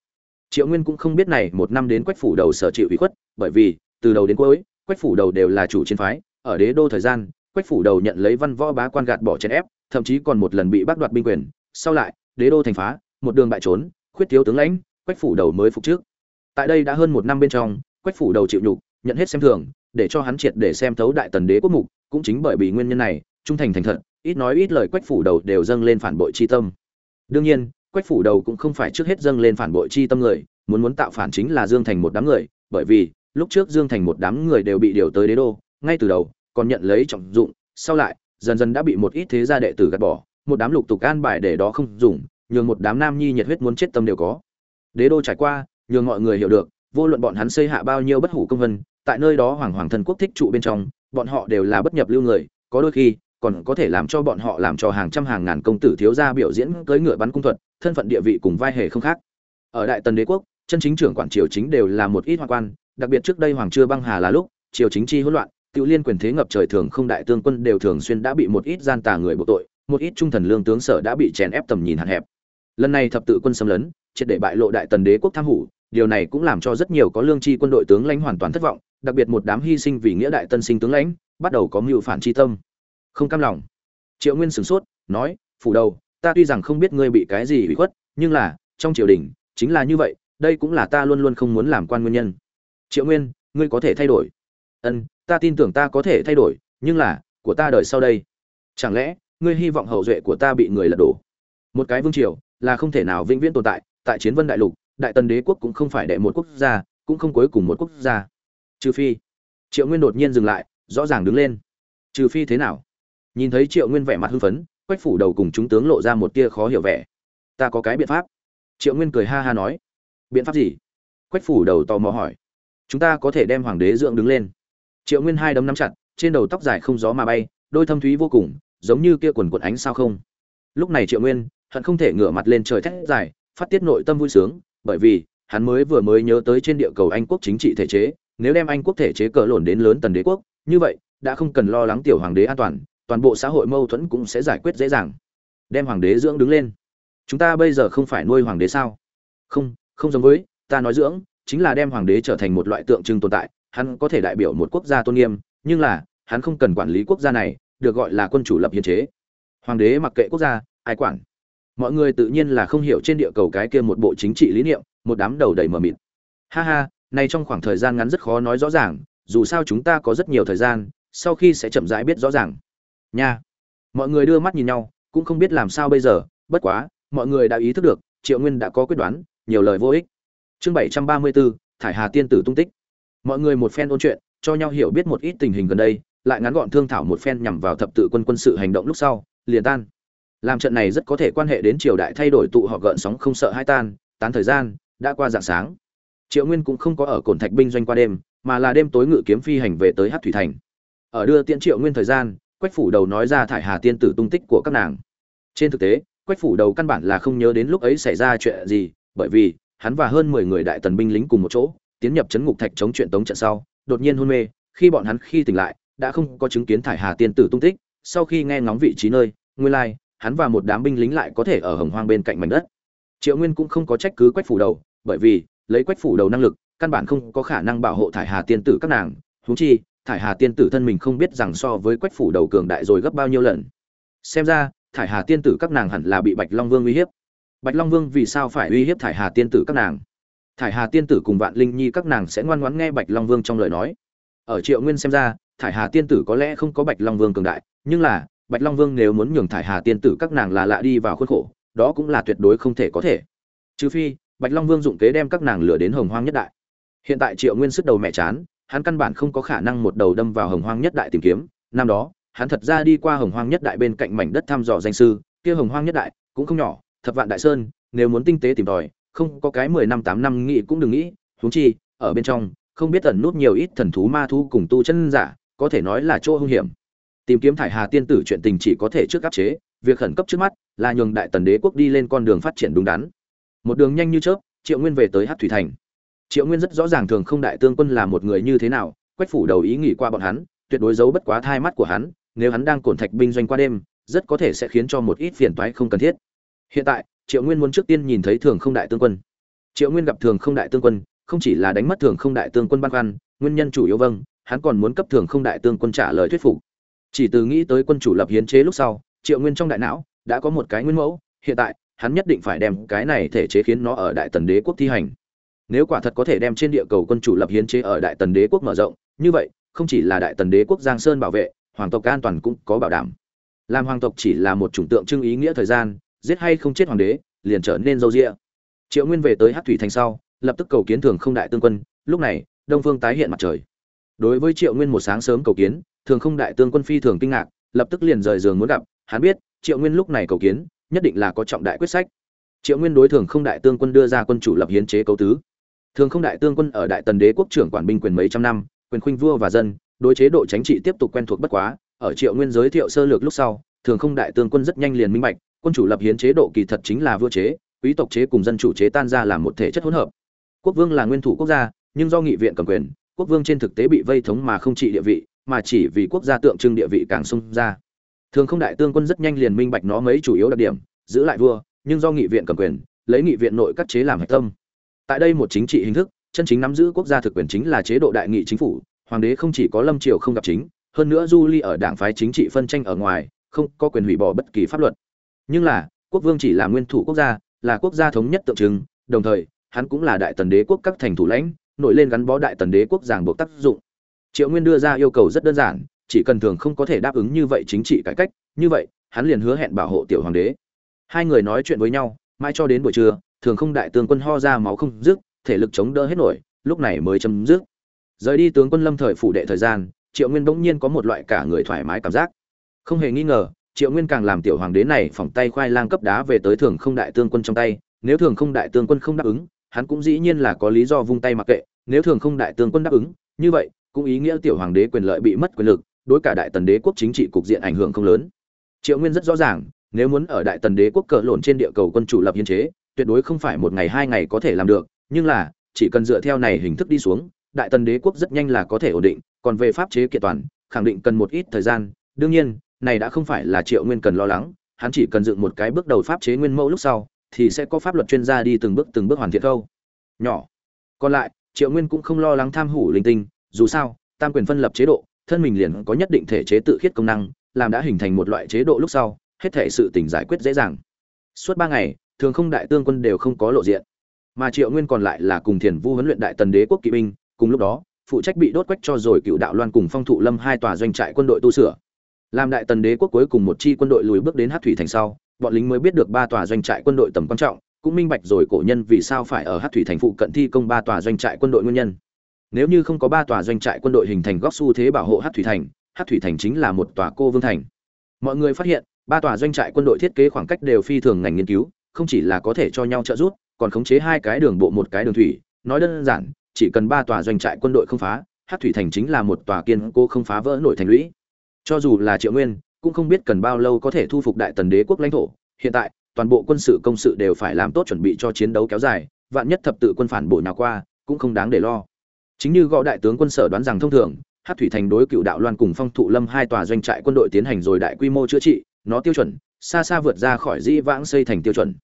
triệu nguyên cũng không biết này một năm đến quách phủ đầu sở chịu ủy khuất, bởi vì, từ đầu đến cuối, quách phủ đầu đều là chủ chiến phái, ở đế đô thời gian, quách phủ đầu nhận lấy văn võ bá quan gạt bỏ chèn ép, thậm chí còn một lần bị bác đoạt binh quyền. Sau lại, đế đô thành phá, một đường bại trốn, khuyết thiếu tướng lãnh, quách phủ đầu mới phục trước. Tại đây đã hơn một năm bên trong, quách phủ đầu chịu nhục, nhận hết xem thường, để cho hắn triệt để xem thấu đại tần đế quốc mục, cũng chính bởi vì nguyên nhân này, trung thành thành thật, ít nói ít lời quách phủ đầu đều dâng lên phản bội chi tâm. Đương nhiên quách phủ đầu cũng không phải trước hết dâng lên phản bội chi tâm người, muốn muốn tạo phản chính là dương thành một đám người, bởi vì, lúc trước dương thành một đám người đều bị điều tới đế đô, ngay từ đầu, còn nhận lấy trọng dụng, sau lại, dần dần đã bị một ít thế gia đệ tử gạt bỏ, một đám lục tục an bài để đó không dùng, nhường một đám nam nhi nhiệt huyết muốn chết tâm đều có. Đế đô trải qua, nhường mọi người hiểu được, vô luận bọn hắn xây hạ bao nhiêu bất hủ công vân, tại nơi đó hoàng hoàng thần quốc thích trụ bên trong, bọn họ đều là bất nhập lưu người, có đôi khi, còn có thể làm cho bọn họ làm cho hàng trăm hàng ngàn công tử thiếu gia biểu diễn cưỡi ngựa bắn cung thuật thân phận địa vị cùng vai hề không khác. Ở đại tần đế quốc, chân chính trưởng quản triều chính đều là một ít hoàng quan, đặc biệt trước đây hoàng chưa băng hà là lúc, triều chính chi hỗn loạn tự liên quyền thế ngập trời thường không đại tương quân đều thường xuyên đã bị một ít gian tà người buộc tội, một ít trung thần lương tướng sở đã bị chèn ép tầm nhìn hạn hẹp. Lần này thập tự quân xâm lấn, triệt để bại lộ đại tần đế quốc tham hủ, điều này cũng làm cho rất nhiều có lương tri quân đội tướng lãnh hoàn toàn thất vọng, đặc biệt một đám hy sinh vì nghĩa đại tân sinh tướng lãnh, bắt đầu có mưu phản chi tâm. Không cam lòng. Triệu nguyên sửng sốt, nói, phủ đầu ta tuy rằng không biết ngươi bị cái gì ủy khuất, nhưng là, trong triều đình, chính là như vậy, đây cũng là ta luôn luôn không muốn làm quan nguyên nhân. Triệu nguyên, ngươi có thể thay đổi. Ân, ta tin tưởng ta có thể thay đổi, nhưng là, của ta đời sau đây. Chẳng lẽ, ngươi hy vọng hậu duệ của ta bị người lật đổ? Một cái vương triều, là không thể nào vĩnh viễn tồn tại tại chiến vân đại lục, đại tần đế quốc cũng không phải đệ một quốc gia, cũng không cuối cùng một quốc gia. Trừ phi, triệu nguyên đột nhiên dừng lại, rõ ràng đứng lên. Trừ phi thế nào? Nhìn thấy triệu nguyên vẻ mặt hưng phấn quách phủ đầu cùng chúng tướng lộ ra một tia khó hiểu vẻ. Ta có cái biện pháp. Triệu nguyên cười ha ha nói. Biện pháp gì? Quách phủ đầu tò mò hỏi. Chúng ta có thể đem hoàng đế dưỡng đứng lên. Triệu nguyên hai đấm nắm chặt, trên đầu tóc dài không gió mà bay, đôi thâm thúy vô cùng, giống như kia quần quần ánh sao không. Lúc này triệu nguyên, hận không thể ngửa mặt lên trời thét dài, phát tiết nội tâm vui sướng, bởi vì, hắn mới vừa mới nhớ tới trên địa cầu anh quốc chính trị thể chế, nếu đem anh quốc thể chế cỡ lổn đến lớn tần đế quốc, như vậy, đã không cần lo lắng tiểu hoàng đế an toàn toàn bộ xã hội mâu thuẫn cũng sẽ giải quyết dễ dàng. Đem hoàng đế dưỡng đứng lên. Chúng ta bây giờ không phải nuôi hoàng đế sao? Không không giống với, ta nói dưỡng, chính là đem hoàng đế trở thành một loại tượng trưng tồn tại. Hắn có thể đại biểu một quốc gia tôn nghiêm, nhưng là, hắn không cần quản lý quốc gia này, được gọi là quân chủ lập hiến chế. Hoàng đế mặc kệ quốc gia, ai quản. Mọi người tự nhiên là không hiểu trên địa cầu cái kia một bộ chính trị lý niệm, một đám đầu đầy mờ mịt. Ha ha, này trong khoảng thời gian ngắn rất khó nói rõ ràng, dù sao chúng ta có rất nhiều thời gian, sau khi sẽ chậm rãi biết rõ ràng nha. Mọi người đưa mắt nhìn nhau, cũng không biết làm sao bây giờ, bất quá, mọi người đã ý thức được, triệu nguyên đã có quyết đoán, nhiều lời vô ích. Chương bảy trăm ba mươi bốn thải hà tiên tử tung tích. Mọi người một phen ôn chuyện, cho nhau hiểu biết một ít tình hình gần đây, lại ngắn gọn thương thảo một phen nhằm vào thập tự quân quân sự hành động lúc sau, liền tan. Làm trận này rất có thể quan hệ đến triều đại thay đổi tụ họ gợn sóng không sợ hai tan, tán thời gian, đã qua dạng sáng. Triệu nguyên cũng không có ở cổn thạch binh doanh qua đêm, mà là đêm tối ngự kiếm phi hành về tới hát thủy thành. Ở đưa tiễn triệu nguyên thời gian quách phủ đầu nói ra thải hà tiên tử tung tích của các nàng. Trên thực tế, quách phủ đầu căn bản là không nhớ đến lúc ấy xảy ra chuyện gì, bởi vì hắn và hơn mười người đại tần binh lính cùng một chỗ, tiến nhập chấn ngục thạch chống chuyện tống trận sau, đột nhiên hôn mê, khi bọn hắn khi tỉnh lại, đã không có chứng kiến thải hà tiên tử tung tích, sau khi nghe ngóng vị trí nơi, nguyên lai, hắn và một đám binh lính lại có thể ở hồng hoang bên cạnh mảnh đất. Triệu nguyên cũng không có trách cứ quách phủ đầu, bởi vì lấy quách phủ đầu năng lực, căn bản không có khả năng bảo hộ thải hà tiên tử các nàng, huống chi thải hà tiên tử thân mình không biết rằng so với quách phủ đầu cường đại rồi gấp bao nhiêu lần. Xem ra, thải hà tiên tử các nàng hẳn là bị bạch long vương uy hiếp. Bạch long vương vì sao phải uy hiếp thải hà tiên tử các nàng? Thải hà tiên tử cùng vạn linh nhi các nàng sẽ ngoan ngoãn nghe bạch long vương trong lời nói. Ở triệu nguyên xem ra, thải hà tiên tử có lẽ không có bạch long vương cường đại, nhưng là, bạch long vương nếu muốn nhường thải hà tiên tử các nàng là lạ đi vào khuôn khổ, đó cũng là tuyệt đối không thể có thể. Trừ phi, bạch long vương dụng kế đem các nàng lửa đến hồng hoang nhất đại. Hiện tại triệu nguyên sức đầu mẹ chán hắn căn bản không có khả năng một đầu đâm vào hồng hoang nhất đại tìm kiếm. Năm đó, hắn thật ra đi qua hồng hoang nhất đại bên cạnh mảnh đất thăm dò danh sư. Kia hồng hoang nhất đại cũng không nhỏ, thập vạn đại sơn, nếu muốn tinh tế tìm tòi, không có cái mười năm tám năm nghĩ cũng đừng nghĩ. Huống chi, ở bên trong, không biết tẩn nút nhiều ít thần thú ma thú cùng tu chân giả, có thể nói là chỗ hung hiểm. Tìm kiếm thải hà tiên tử chuyện tình chỉ có thể trước áp chế, việc khẩn cấp trước mắt là nhường đại tần đế quốc đi lên con đường phát triển đúng đắn. Một đường nhanh như chớp, triệu nguyên về tới hát thủy thành triệu nguyên rất rõ ràng thường không đại tương quân là một người như thế nào, quách phủ đầu ý nghĩ qua bọn hắn, tuyệt đối giấu bất quá thai mắt của hắn, nếu hắn đang cổn thạch binh doanh qua đêm, rất có thể sẽ khiến cho một ít phiền toái không cần thiết. Hiện tại, triệu nguyên muốn trước tiên nhìn thấy thường không đại tương quân. Triệu nguyên gặp thường không đại tương quân, không chỉ là đánh mất thường không đại tương quân băn khoăn, nguyên nhân chủ yếu vâng hắn còn muốn cấp thường không đại tương quân trả lời thuyết phục. Chỉ từ nghĩ tới quân chủ lập hiến chế lúc sau, triệu nguyên trong đại não, đã có một cái nguyên mẫu, hiện tại, hắn nhất định phải đem cái này thể chế khiến nó ở đại tần đế quốc thi hành nếu quả thật có thể đem trên địa cầu quân chủ lập hiến chế ở đại tần đế quốc mở rộng, như vậy, không chỉ là đại tần đế quốc giang sơn bảo vệ, hoàng tộc an toàn cũng có bảo đảm. Làm hoàng tộc chỉ là một chủng tượng trưng ý nghĩa thời gian, giết hay không chết hoàng đế, liền trở nên dâu rĩa triệu nguyên về tới hát thủy thành sau, lập tức cầu kiến thường không đại tương quân, lúc này, đông phương tái hiện mặt trời. Đối với triệu nguyên một sáng sớm cầu kiến, thường không đại tương quân phi thường kinh ngạc, lập tức liền rời giường muốn gặp, hắn biết, triệu nguyên lúc này cầu kiến, nhất định là có trọng đại quyết sách. Triệu nguyên đối thường không đại tương quân đưa ra quân chủ lập hiến chế cấu tứ thường không đại tương quân ở đại tần đế quốc trưởng quản binh quyền mấy trăm năm, quyền khuynh vua và dân, đối chế độ chính trị tiếp tục quen thuộc bất quá, ở triệu nguyên giới thiệu sơ lược lúc sau, thường không đại tương quân rất nhanh liền minh bạch, quân chủ lập hiến chế độ kỳ thật chính là vua chế, quý tộc chế cùng dân chủ chế tan ra làm một thể chất hỗn hợp. Quốc vương là nguyên thủ quốc gia, nhưng do nghị viện cầm quyền, quốc vương trên thực tế bị vây thống mà không trị địa vị, mà chỉ vì quốc gia tượng trưng địa vị càng sung ra. Thường không đại tương quân rất nhanh liền minh bạch nó mấy chủ yếu đặc điểm, giữ lại vua, nhưng do nghị viện cầm quyền, lấy nghị viện nội các chế làm hạch tâm tại đây một chính trị hình thức, chân chính nắm giữ quốc gia thực quyền chính là chế độ đại nghị chính phủ, hoàng đế không chỉ có lâm triều không gặp chính, hơn nữa du ly ở đảng phái chính trị phân tranh ở ngoài, không có quyền hủy bỏ bất kỳ pháp luật. Nhưng là, quốc vương chỉ là nguyên thủ quốc gia, là quốc gia thống nhất tượng trưng, đồng thời, hắn cũng là đại tần đế quốc các thành thủ lãnh, nổi lên gắn bó đại tần đế quốc giảng buộc tác dụng. Triệu nguyên đưa ra yêu cầu rất đơn giản, chỉ cần thường không có thể đáp ứng như vậy chính trị cải cách, như vậy, hắn liền hứa hẹn bảo hộ tiểu hoàng đế. Hai người nói chuyện với nhau, mãi cho đến buổi trưa thường không đại tướng quân ho ra máu không dứt, thể lực chống đỡ hết nổi, lúc này mới chấm dứt. Rời đi tướng quân lâm thời phủ đệ thời gian, triệu nguyên bỗng nhiên có một loại cả người thoải mái cảm giác. Không hề nghi ngờ, triệu nguyên càng làm tiểu hoàng đế này phỏng tay khoai lang cấp đá về tới thường không đại tướng quân trong tay, nếu thường không đại tướng quân không đáp ứng, hắn cũng dĩ nhiên là có lý do vung tay mặc kệ, nếu thường không đại tướng quân đáp ứng, như vậy, cũng ý nghĩa tiểu hoàng đế quyền lợi bị mất quyền lực, đối cả đại tần đế quốc chính trị cục diện ảnh hưởng không lớn. Triệu nguyên rất rõ ràng, nếu muốn ở đại tần đế quốc cờ lộn trên địa cầu quân chủ lập hiến chế tuyệt đối không phải một ngày hai ngày có thể làm được, nhưng là, chỉ cần dựa theo này hình thức đi xuống, đại tần đế quốc rất nhanh là có thể ổn định, còn về pháp chế kiện toàn, khẳng định cần một ít thời gian. Đương nhiên, này đã không phải là triệu nguyên cần lo lắng, hắn chỉ cần dựng một cái bước đầu pháp chế nguyên mẫu lúc sau, thì sẽ có pháp luật chuyên gia đi từng bước từng bước hoàn thiện câu. Nhỏ. Còn lại, triệu nguyên cũng không lo lắng tham hủ linh tinh, dù sao, tam quyền phân lập chế độ, thân mình liền có nhất định thể chế tự khiết công năng, làm đã hình thành một loại chế độ lúc sau, hết thể sự tình giải quyết dễ dàng. Suốt ba ngày thường không đại tương quân đều không có lộ diện. Mà triệu nguyên còn lại là cùng thiền vu huấn luyện đại tần đế quốc kỵ binh, cùng lúc đó, phụ trách bị đốt quách cho rồi cựu đạo loan cùng phong thụ lâm hai tòa doanh trại quân đội tu sửa. Làm đại tần đế quốc cuối cùng một chi quân đội lùi bước đến hát thủy thành sau, bọn lính mới biết được ba tòa doanh trại quân đội tầm quan trọng, cũng minh bạch rồi cổ nhân vì sao phải ở hát thủy thành phụ cận thi công ba tòa doanh trại quân đội nguyên nhân. Nếu như không có ba tòa doanh trại quân đội hình thành góc xu thế bảo hộ hát thủy thành hát thủy thành chính là một tòa cô vương thành. Mọi người phát hiện, ba tòa doanh trại quân đội thiết kế khoảng cách đều phi thường ngành nghiên cứu không chỉ là có thể cho nhau trợ giúp, còn khống chế hai cái đường bộ một cái đường thủy. Nói đơn giản, chỉ cần ba tòa doanh trại quân đội không phá, hát thủy thành chính là một tòa kiên cố không phá vỡ nổi thành lũy. Cho dù là triệu nguyên, cũng không biết cần bao lâu có thể thu phục đại tần đế quốc lãnh thổ. Hiện tại, toàn bộ quân sự công sự đều phải làm tốt chuẩn bị cho chiến đấu kéo dài, vạn nhất thập tự quân phản bội nào qua, cũng không đáng để lo. Chính như gõ đại tướng quân sở đoán rằng thông thường, hát thủy thành đối cựu đạo loan cùng phong thụ lâm hai tòa doanh trại quân đội tiến hành rồi đại quy mô chữa trị, nó tiêu chuẩn xa xa vượt ra khỏi dĩ vãng xây thành tiêu chuẩn.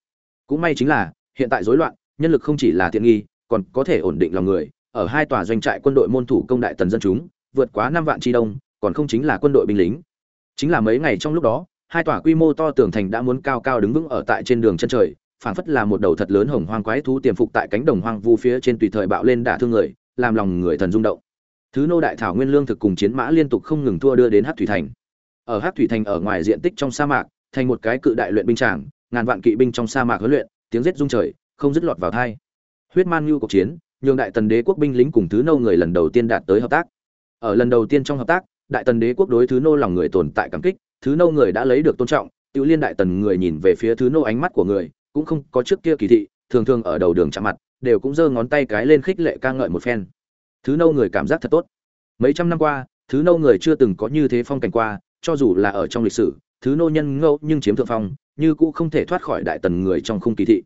Cũng may chính là, hiện tại rối loạn, nhân lực không chỉ là tiện nghi, còn có thể ổn định lòng người. Ở hai tòa doanh trại quân đội môn thủ công đại tần dân chúng, vượt quá năm vạn tri đông, còn không chính là quân đội binh lính. Chính là mấy ngày trong lúc đó, hai tòa quy mô to tường thành đã muốn cao cao đứng vững ở tại trên đường chân trời, phảng phất là một đầu thật lớn hồng hoang quái thú tiềm phục tại cánh đồng hoang vu phía trên tùy thời bạo lên đả thương người, làm lòng người thần rung động. Thứ nô đại thảo nguyên lương thực cùng chiến mã liên tục không ngừng thua đưa đến hát thủy thành. Ở hát thủy thành ở ngoài diện tích trong sa mạc thành một cái cự đại luyện binh tràng ngàn vạn kỵ binh trong sa mạc huấn luyện tiếng giết rung trời không dứt lọt vào tai. huyết man nhu cuộc chiến nhường đại tần đế quốc binh lính cùng thứ nô người lần đầu tiên đạt tới hợp tác ở lần đầu tiên trong hợp tác đại tần đế quốc đối thứ nô lòng người tồn tại cảm kích thứ nô người đã lấy được tôn trọng Tiểu Liên đại tần người nhìn về phía thứ nô ánh mắt của người, cũng không có trước kia kỳ thị, thường thường ở đầu đường chạm mặt, đều cũng giơ ngón tay cái lên khích lệ ca ngợi một phen. Thứ nô người cảm giác thật tốt. Mấy trăm năm qua, thứ nô người chưa từng có như thế phong cảnh qua, cho dù là ở trong lịch sử, thứ nô nhân ngẫu nhưng chiếm thượng phong, như cũng không thể thoát khỏi đại tần người trong khung kỳ thị.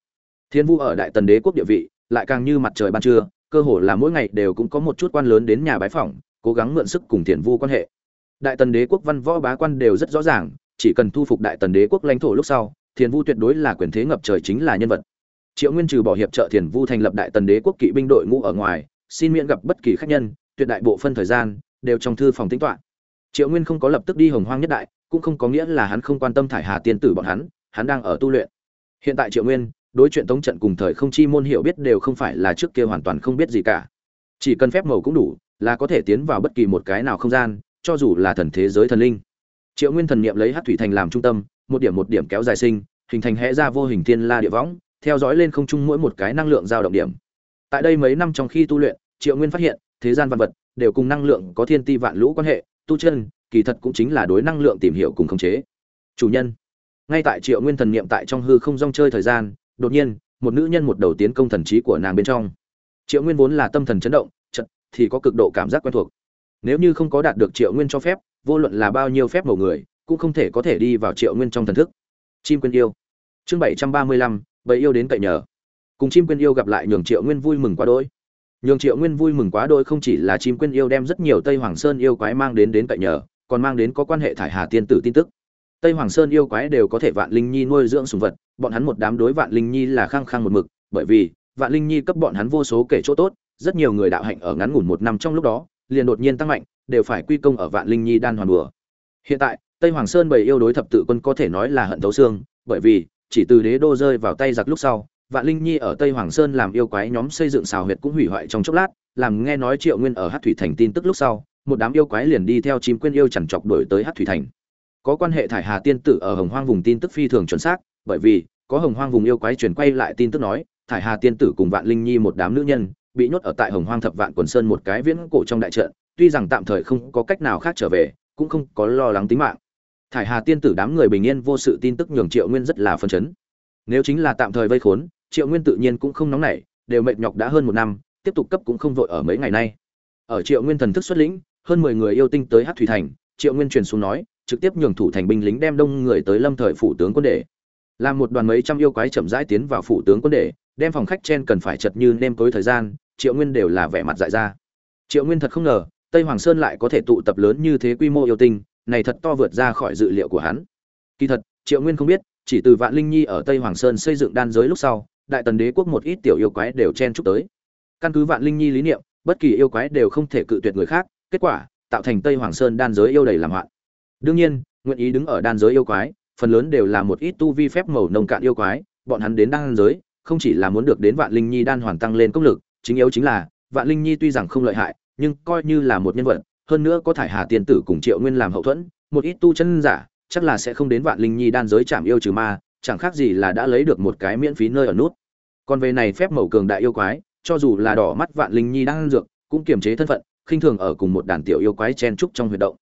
Thiên Vu ở đại tần đế quốc địa vị, lại càng như mặt trời ban trưa, cơ hồ là mỗi ngày đều cũng có một chút quan lớn đến nhà bái phỏng, cố gắng mượn sức cùng Thiên Vu quan hệ. Đại tần đế quốc văn võ bá quan đều rất rõ ràng, chỉ cần thu phục đại tần đế quốc lãnh thổ lúc sau, Thiên Vu tuyệt đối là quyền thế ngập trời chính là nhân vật. Triệu Nguyên trừ bỏ hiệp trợ Thiên Vu thành lập đại tần đế quốc kỵ binh đội ngũ ở ngoài, xin miễn gặp bất kỳ khách nhân, tuyệt đại bộ phân thời gian đều trong thư phòng tính toán. Triệu Nguyên không có lập tức đi Hồng Hoang nhất đại, cũng không có nghĩa là hắn không quan tâm thải Hà tiên tử bọn hắn, hắn đang ở tu luyện. Hiện tại Triệu Nguyên, đối chuyện tống trận cùng thời không chi môn hiểu biết đều không phải là trước kia hoàn toàn không biết gì cả. Chỉ cần phép màu cũng đủ, là có thể tiến vào bất kỳ một cái nào không gian, cho dù là thần thế giới thần linh. Triệu Nguyên thần niệm lấy Hắc thủy thành làm trung tâm, một điểm một điểm kéo dài sinh, hình thành hẽ ra vô hình thiên la địa võng, theo dõi lên không trung mỗi một cái năng lượng dao động điểm. Tại đây mấy năm trong khi tu luyện, Triệu Nguyên phát hiện, thế gian văn vật đều cùng năng lượng có thiên ti vạn lũ quan hệ, tu chân, kỳ thật cũng chính là đối năng lượng tìm hiểu cùng khống chế. Chủ nhân. Ngay tại Triệu Nguyên thần niệm tại trong hư không rong chơi thời gian, đột nhiên, một nữ nhân một đầu tiến công thần trí của nàng bên trong. Triệu Nguyên vốn là tâm thần chấn động, chợt thì có cực độ cảm giác quen thuộc. Nếu như không có đạt được Triệu Nguyên cho phép, vô luận là bao nhiêu phép màu người, cũng không thể có thể đi vào Triệu Nguyên trong thần thức. Chim quên yêu. Chương bảy trăm ba mươi lăm bầy yêu đến cậy nhờ. Cùng chim quên yêu gặp lại nhường Triệu Nguyên vui mừng quá đỗi. Nhường Triệu Nguyên vui mừng quá đỗi không chỉ là chim quên yêu đem rất nhiều Tây Hoàng Sơn yêu quái mang đến đến cậy nhờ, còn mang đến có quan hệ thải Hà tiên tử tin tức. Tây Hoàng Sơn yêu quái đều có thể Vạn Linh Nhi nuôi dưỡng sùng vật, bọn hắn một đám đối Vạn Linh Nhi là khăng khăng một mực, bởi vì Vạn Linh Nhi cấp bọn hắn vô số kể chỗ tốt, rất nhiều người đạo hạnh ở ngắn ngủn một năm trong lúc đó, liền đột nhiên tăng mạnh, đều phải quy công ở Vạn Linh Nhi đan hoàn bừa Hiện tại, Tây Hoàng Sơn bày yêu đối thập tự quân có thể nói là hận thấu xương, bởi vì chỉ từ đế đô rơi vào tay giặc lúc sau, Vạn Linh Nhi ở Tây Hoàng Sơn làm yêu quái nhóm xây dựng xào huyệt cũng hủy hoại trong chốc lát, làm nghe nói Triệu Nguyên ở Hắc Thủy Thành tin tức lúc sau, một đám yêu quái liền đi theo chim quên yêu chằn chọc đuổi tới Hắc Thủy Thành. Có quan hệ thải Hà tiên tử ở Hồng Hoang vùng tin tức phi thường chuẩn xác, bởi vì có Hồng Hoang vùng yêu quái truyền quay lại tin tức nói, thải Hà tiên tử cùng Vạn Linh Nhi một đám nữ nhân, bị nhốt ở tại Hồng Hoang Thập Vạn Quần Sơn một cái viễn cổ trong đại trận, tuy rằng tạm thời không có cách nào khác trở về, cũng không có lo lắng tính mạng. Thải Hà tiên tử đám người bình yên vô sự tin tức nhường Triệu Nguyên rất là phấn chấn. Nếu chính là tạm thời vây khốn, Triệu Nguyên tự nhiên cũng không nóng nảy, đều mệt nhọc đã hơn một năm, tiếp tục cấp cũng không vội ở mấy ngày nay. Ở Triệu Nguyên thần thức xuất lĩnh, hơn mười người yêu tinh tới Hắc Thủy Thành, Triệu Nguyên truyền xuống nói, trực tiếp nhường thủ thành binh lính đem đông người tới Lâm Thời phủ tướng quân để. Làm một đoàn mấy trăm yêu quái chậm rãi tiến vào phủ tướng quân để, đem phòng khách trên cần phải chật như nêm tối thời gian, Triệu Nguyên đều là vẻ mặt dại ra. Triệu Nguyên thật không ngờ, Tây Hoàng Sơn lại có thể tụ tập lớn như thế quy mô yêu tinh, này thật to vượt ra khỏi dự liệu của hắn. Kỳ thật, Triệu Nguyên không biết, chỉ từ Vạn Linh Nhi ở Tây Hoàng Sơn xây dựng đan giới lúc sau, Đại Tần Đế quốc một ít tiểu yêu quái đều chen chúc tới. Căn cứ Vạn Linh Nhi lý niệm, bất kỳ yêu quái đều không thể cự tuyệt người khác, kết quả, tạo thành Tây Hoàng Sơn đan giới yêu đầy làm hoạn. Đương nhiên, nguyện ý đứng ở đan giới yêu quái, phần lớn đều là một ít tu vi phép màu nông cạn yêu quái, bọn hắn đến đan giới, không chỉ là muốn được đến Vạn Linh Nhi đan hoàn tăng lên công lực, chính yếu chính là, Vạn Linh Nhi tuy rằng không lợi hại, nhưng coi như là một nhân vật, hơn nữa có thải Hà tiền tử cùng Triệu Nguyên làm hậu thuẫn, một ít tu chân giả, chắc là sẽ không đến Vạn Linh Nhi đan giới chạm yêu trừ ma, chẳng khác gì là đã lấy được một cái miễn phí nơi ở nút. Còn về này phép màu cường đại yêu quái, cho dù là đỏ mắt Vạn Linh Nhi đang dược, cũng kiềm chế thân phận, khinh thường ở cùng một đàn tiểu yêu quái chen trúc trong huyệt động.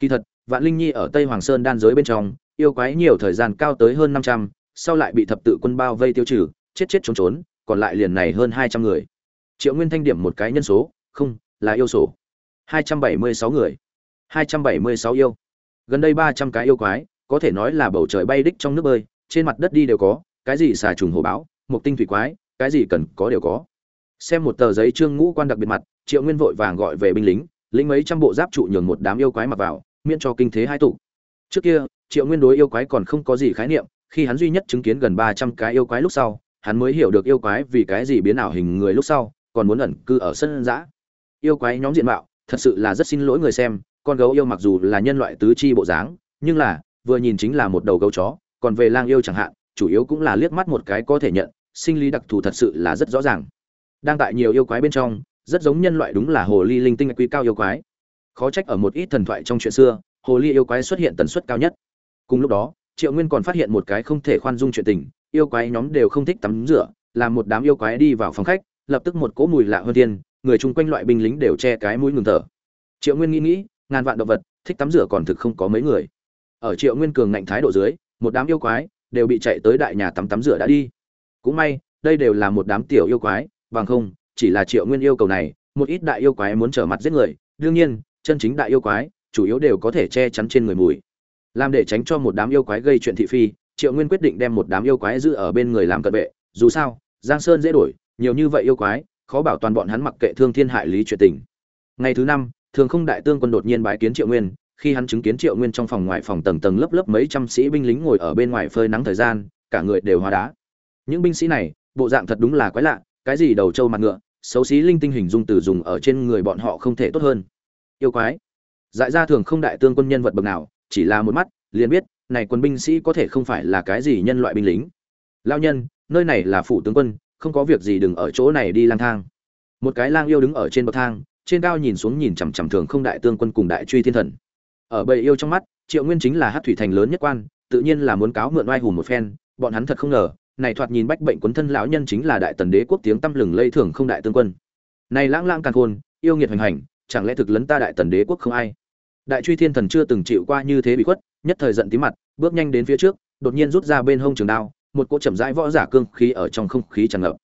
Kỳ thật, Vạn Linh Nhi ở Tây Hoàng Sơn đan giới bên trong, yêu quái nhiều thời gian cao tới hơn 500, sau lại bị thập tự quân bao vây tiêu trừ, chết chết trốn trốn, còn lại liền này hơn 200 người. Triệu Nguyên thanh điểm một cái nhân số, không, là yêu sổ. 276 người. 276 yêu. Gần đây 300 cái yêu quái, có thể nói là bầu trời bay đích trong nước bơi, trên mặt đất đi đều có, cái gì xà trùng hổ báo, một tinh thủy quái, cái gì cần có đều có. Xem một tờ giấy trương ngũ quan đặc biệt mặt, Triệu Nguyên vội vàng gọi về binh lính, lính mấy trăm bộ giáp trụ nhường một đám yêu quái mặc vào, miễn cho kinh thế hai tụ. Trước kia, Triệu Nguyên đối yêu quái còn không có gì khái niệm, khi hắn duy nhất chứng kiến gần 300 cái yêu quái lúc sau, hắn mới hiểu được yêu quái vì cái gì biến ảo hình người lúc sau, còn muốn ẩn cư ở sân giã Yêu quái nhóm diện mạo, thật sự là rất xin lỗi người xem, con gấu yêu mặc dù là nhân loại tứ chi bộ dáng, nhưng là, vừa nhìn chính là một đầu gấu chó, còn về lang yêu chẳng hạn, chủ yếu cũng là liếc mắt một cái có thể nhận, sinh lý đặc thù thật sự là rất rõ ràng. Đang tại nhiều yêu quái bên trong, rất giống nhân loại đúng là hồ ly linh tinh quý cao yêu quái. Khó trách ở một ít thần thoại trong chuyện xưa, hồ ly yêu quái xuất hiện tần suất cao nhất. Cùng lúc đó, Triệu Nguyên còn phát hiện một cái không thể khoan dung chuyện tình, yêu quái nhóm đều không thích tắm rửa, làm một đám yêu quái đi vào phòng khách, lập tức một cỗ mùi lạ hơn thiên, người chung quanh loại binh lính đều che cái mũi ngừng thở. Triệu Nguyên nghĩ nghĩ, ngàn vạn động vật, thích tắm rửa còn thực không có mấy người. Ở Triệu Nguyên cường ngạnh thái độ dưới, một đám yêu quái đều bị chạy tới đại nhà tắm tắm rửa đã đi cũng may đây đều là một đám tiểu yêu quái bằng không chỉ là triệu nguyên yêu cầu này, một ít đại yêu quái muốn trở mặt giết người. Đương nhiên, chân chính đại yêu quái, chủ yếu đều có thể che chắn trên người mùi. Làm để tránh cho một đám yêu quái gây chuyện thị phi, triệu nguyên quyết định đem một đám yêu quái giữ ở bên người làm cận vệ. Dù sao, giang sơn dễ đổi, nhiều như vậy yêu quái, khó bảo toàn bọn hắn mặc kệ thương thiên hại lý chuyện tình. Ngày thứ năm, thường không đại tướng quân đột nhiên bái kiến triệu nguyên. Khi hắn chứng kiến triệu nguyên trong phòng ngoài phòng tầng tầng lớp lớp mấy trăm sĩ binh lính ngồi ở bên ngoài phơi nắng thời gian, cả người đều hóa đá. Những binh sĩ này, bộ dạng thật đúng là quái lạ cái gì đầu trâu mặt ngựa, xấu xí linh tinh hình dung từ dùng ở trên người bọn họ không thể tốt hơn. Yêu quái. Dại ra thường không đại tương quân nhân vật bậc nào, chỉ là một mắt, liền biết, này quân binh sĩ có thể không phải là cái gì nhân loại binh lính. Lao nhân, nơi này là phủ tướng quân, không có việc gì đừng ở chỗ này đi lang thang. Một cái lang yêu đứng ở trên bậc thang, trên cao nhìn xuống nhìn chằm chằm thường không đại tương quân cùng đại truy thiên thần. Ở bầy yêu trong mắt, triệu nguyên chính là hát thủy thành lớn nhất quan, tự nhiên là muốn cáo mượn oai hùm một phen, bọn hắn thật không ngờ này thoạt nhìn bách bệnh quấn thân lão nhân chính là đại tần đế quốc tiếng tăm lừng lây thường không đại tương quân. Này lãng lãng càn khôn, yêu nghiệt hoành hành, chẳng lẽ thực lấn ta đại tần đế quốc không ai? Đại truy thiên thần chưa từng chịu qua như thế bị khuất, nhất thời giận tí mặt, bước nhanh đến phía trước, đột nhiên rút ra bên hông trường đao, một cỗ chậm rãi võ giả cương khí ở trong không khí tràn ngập.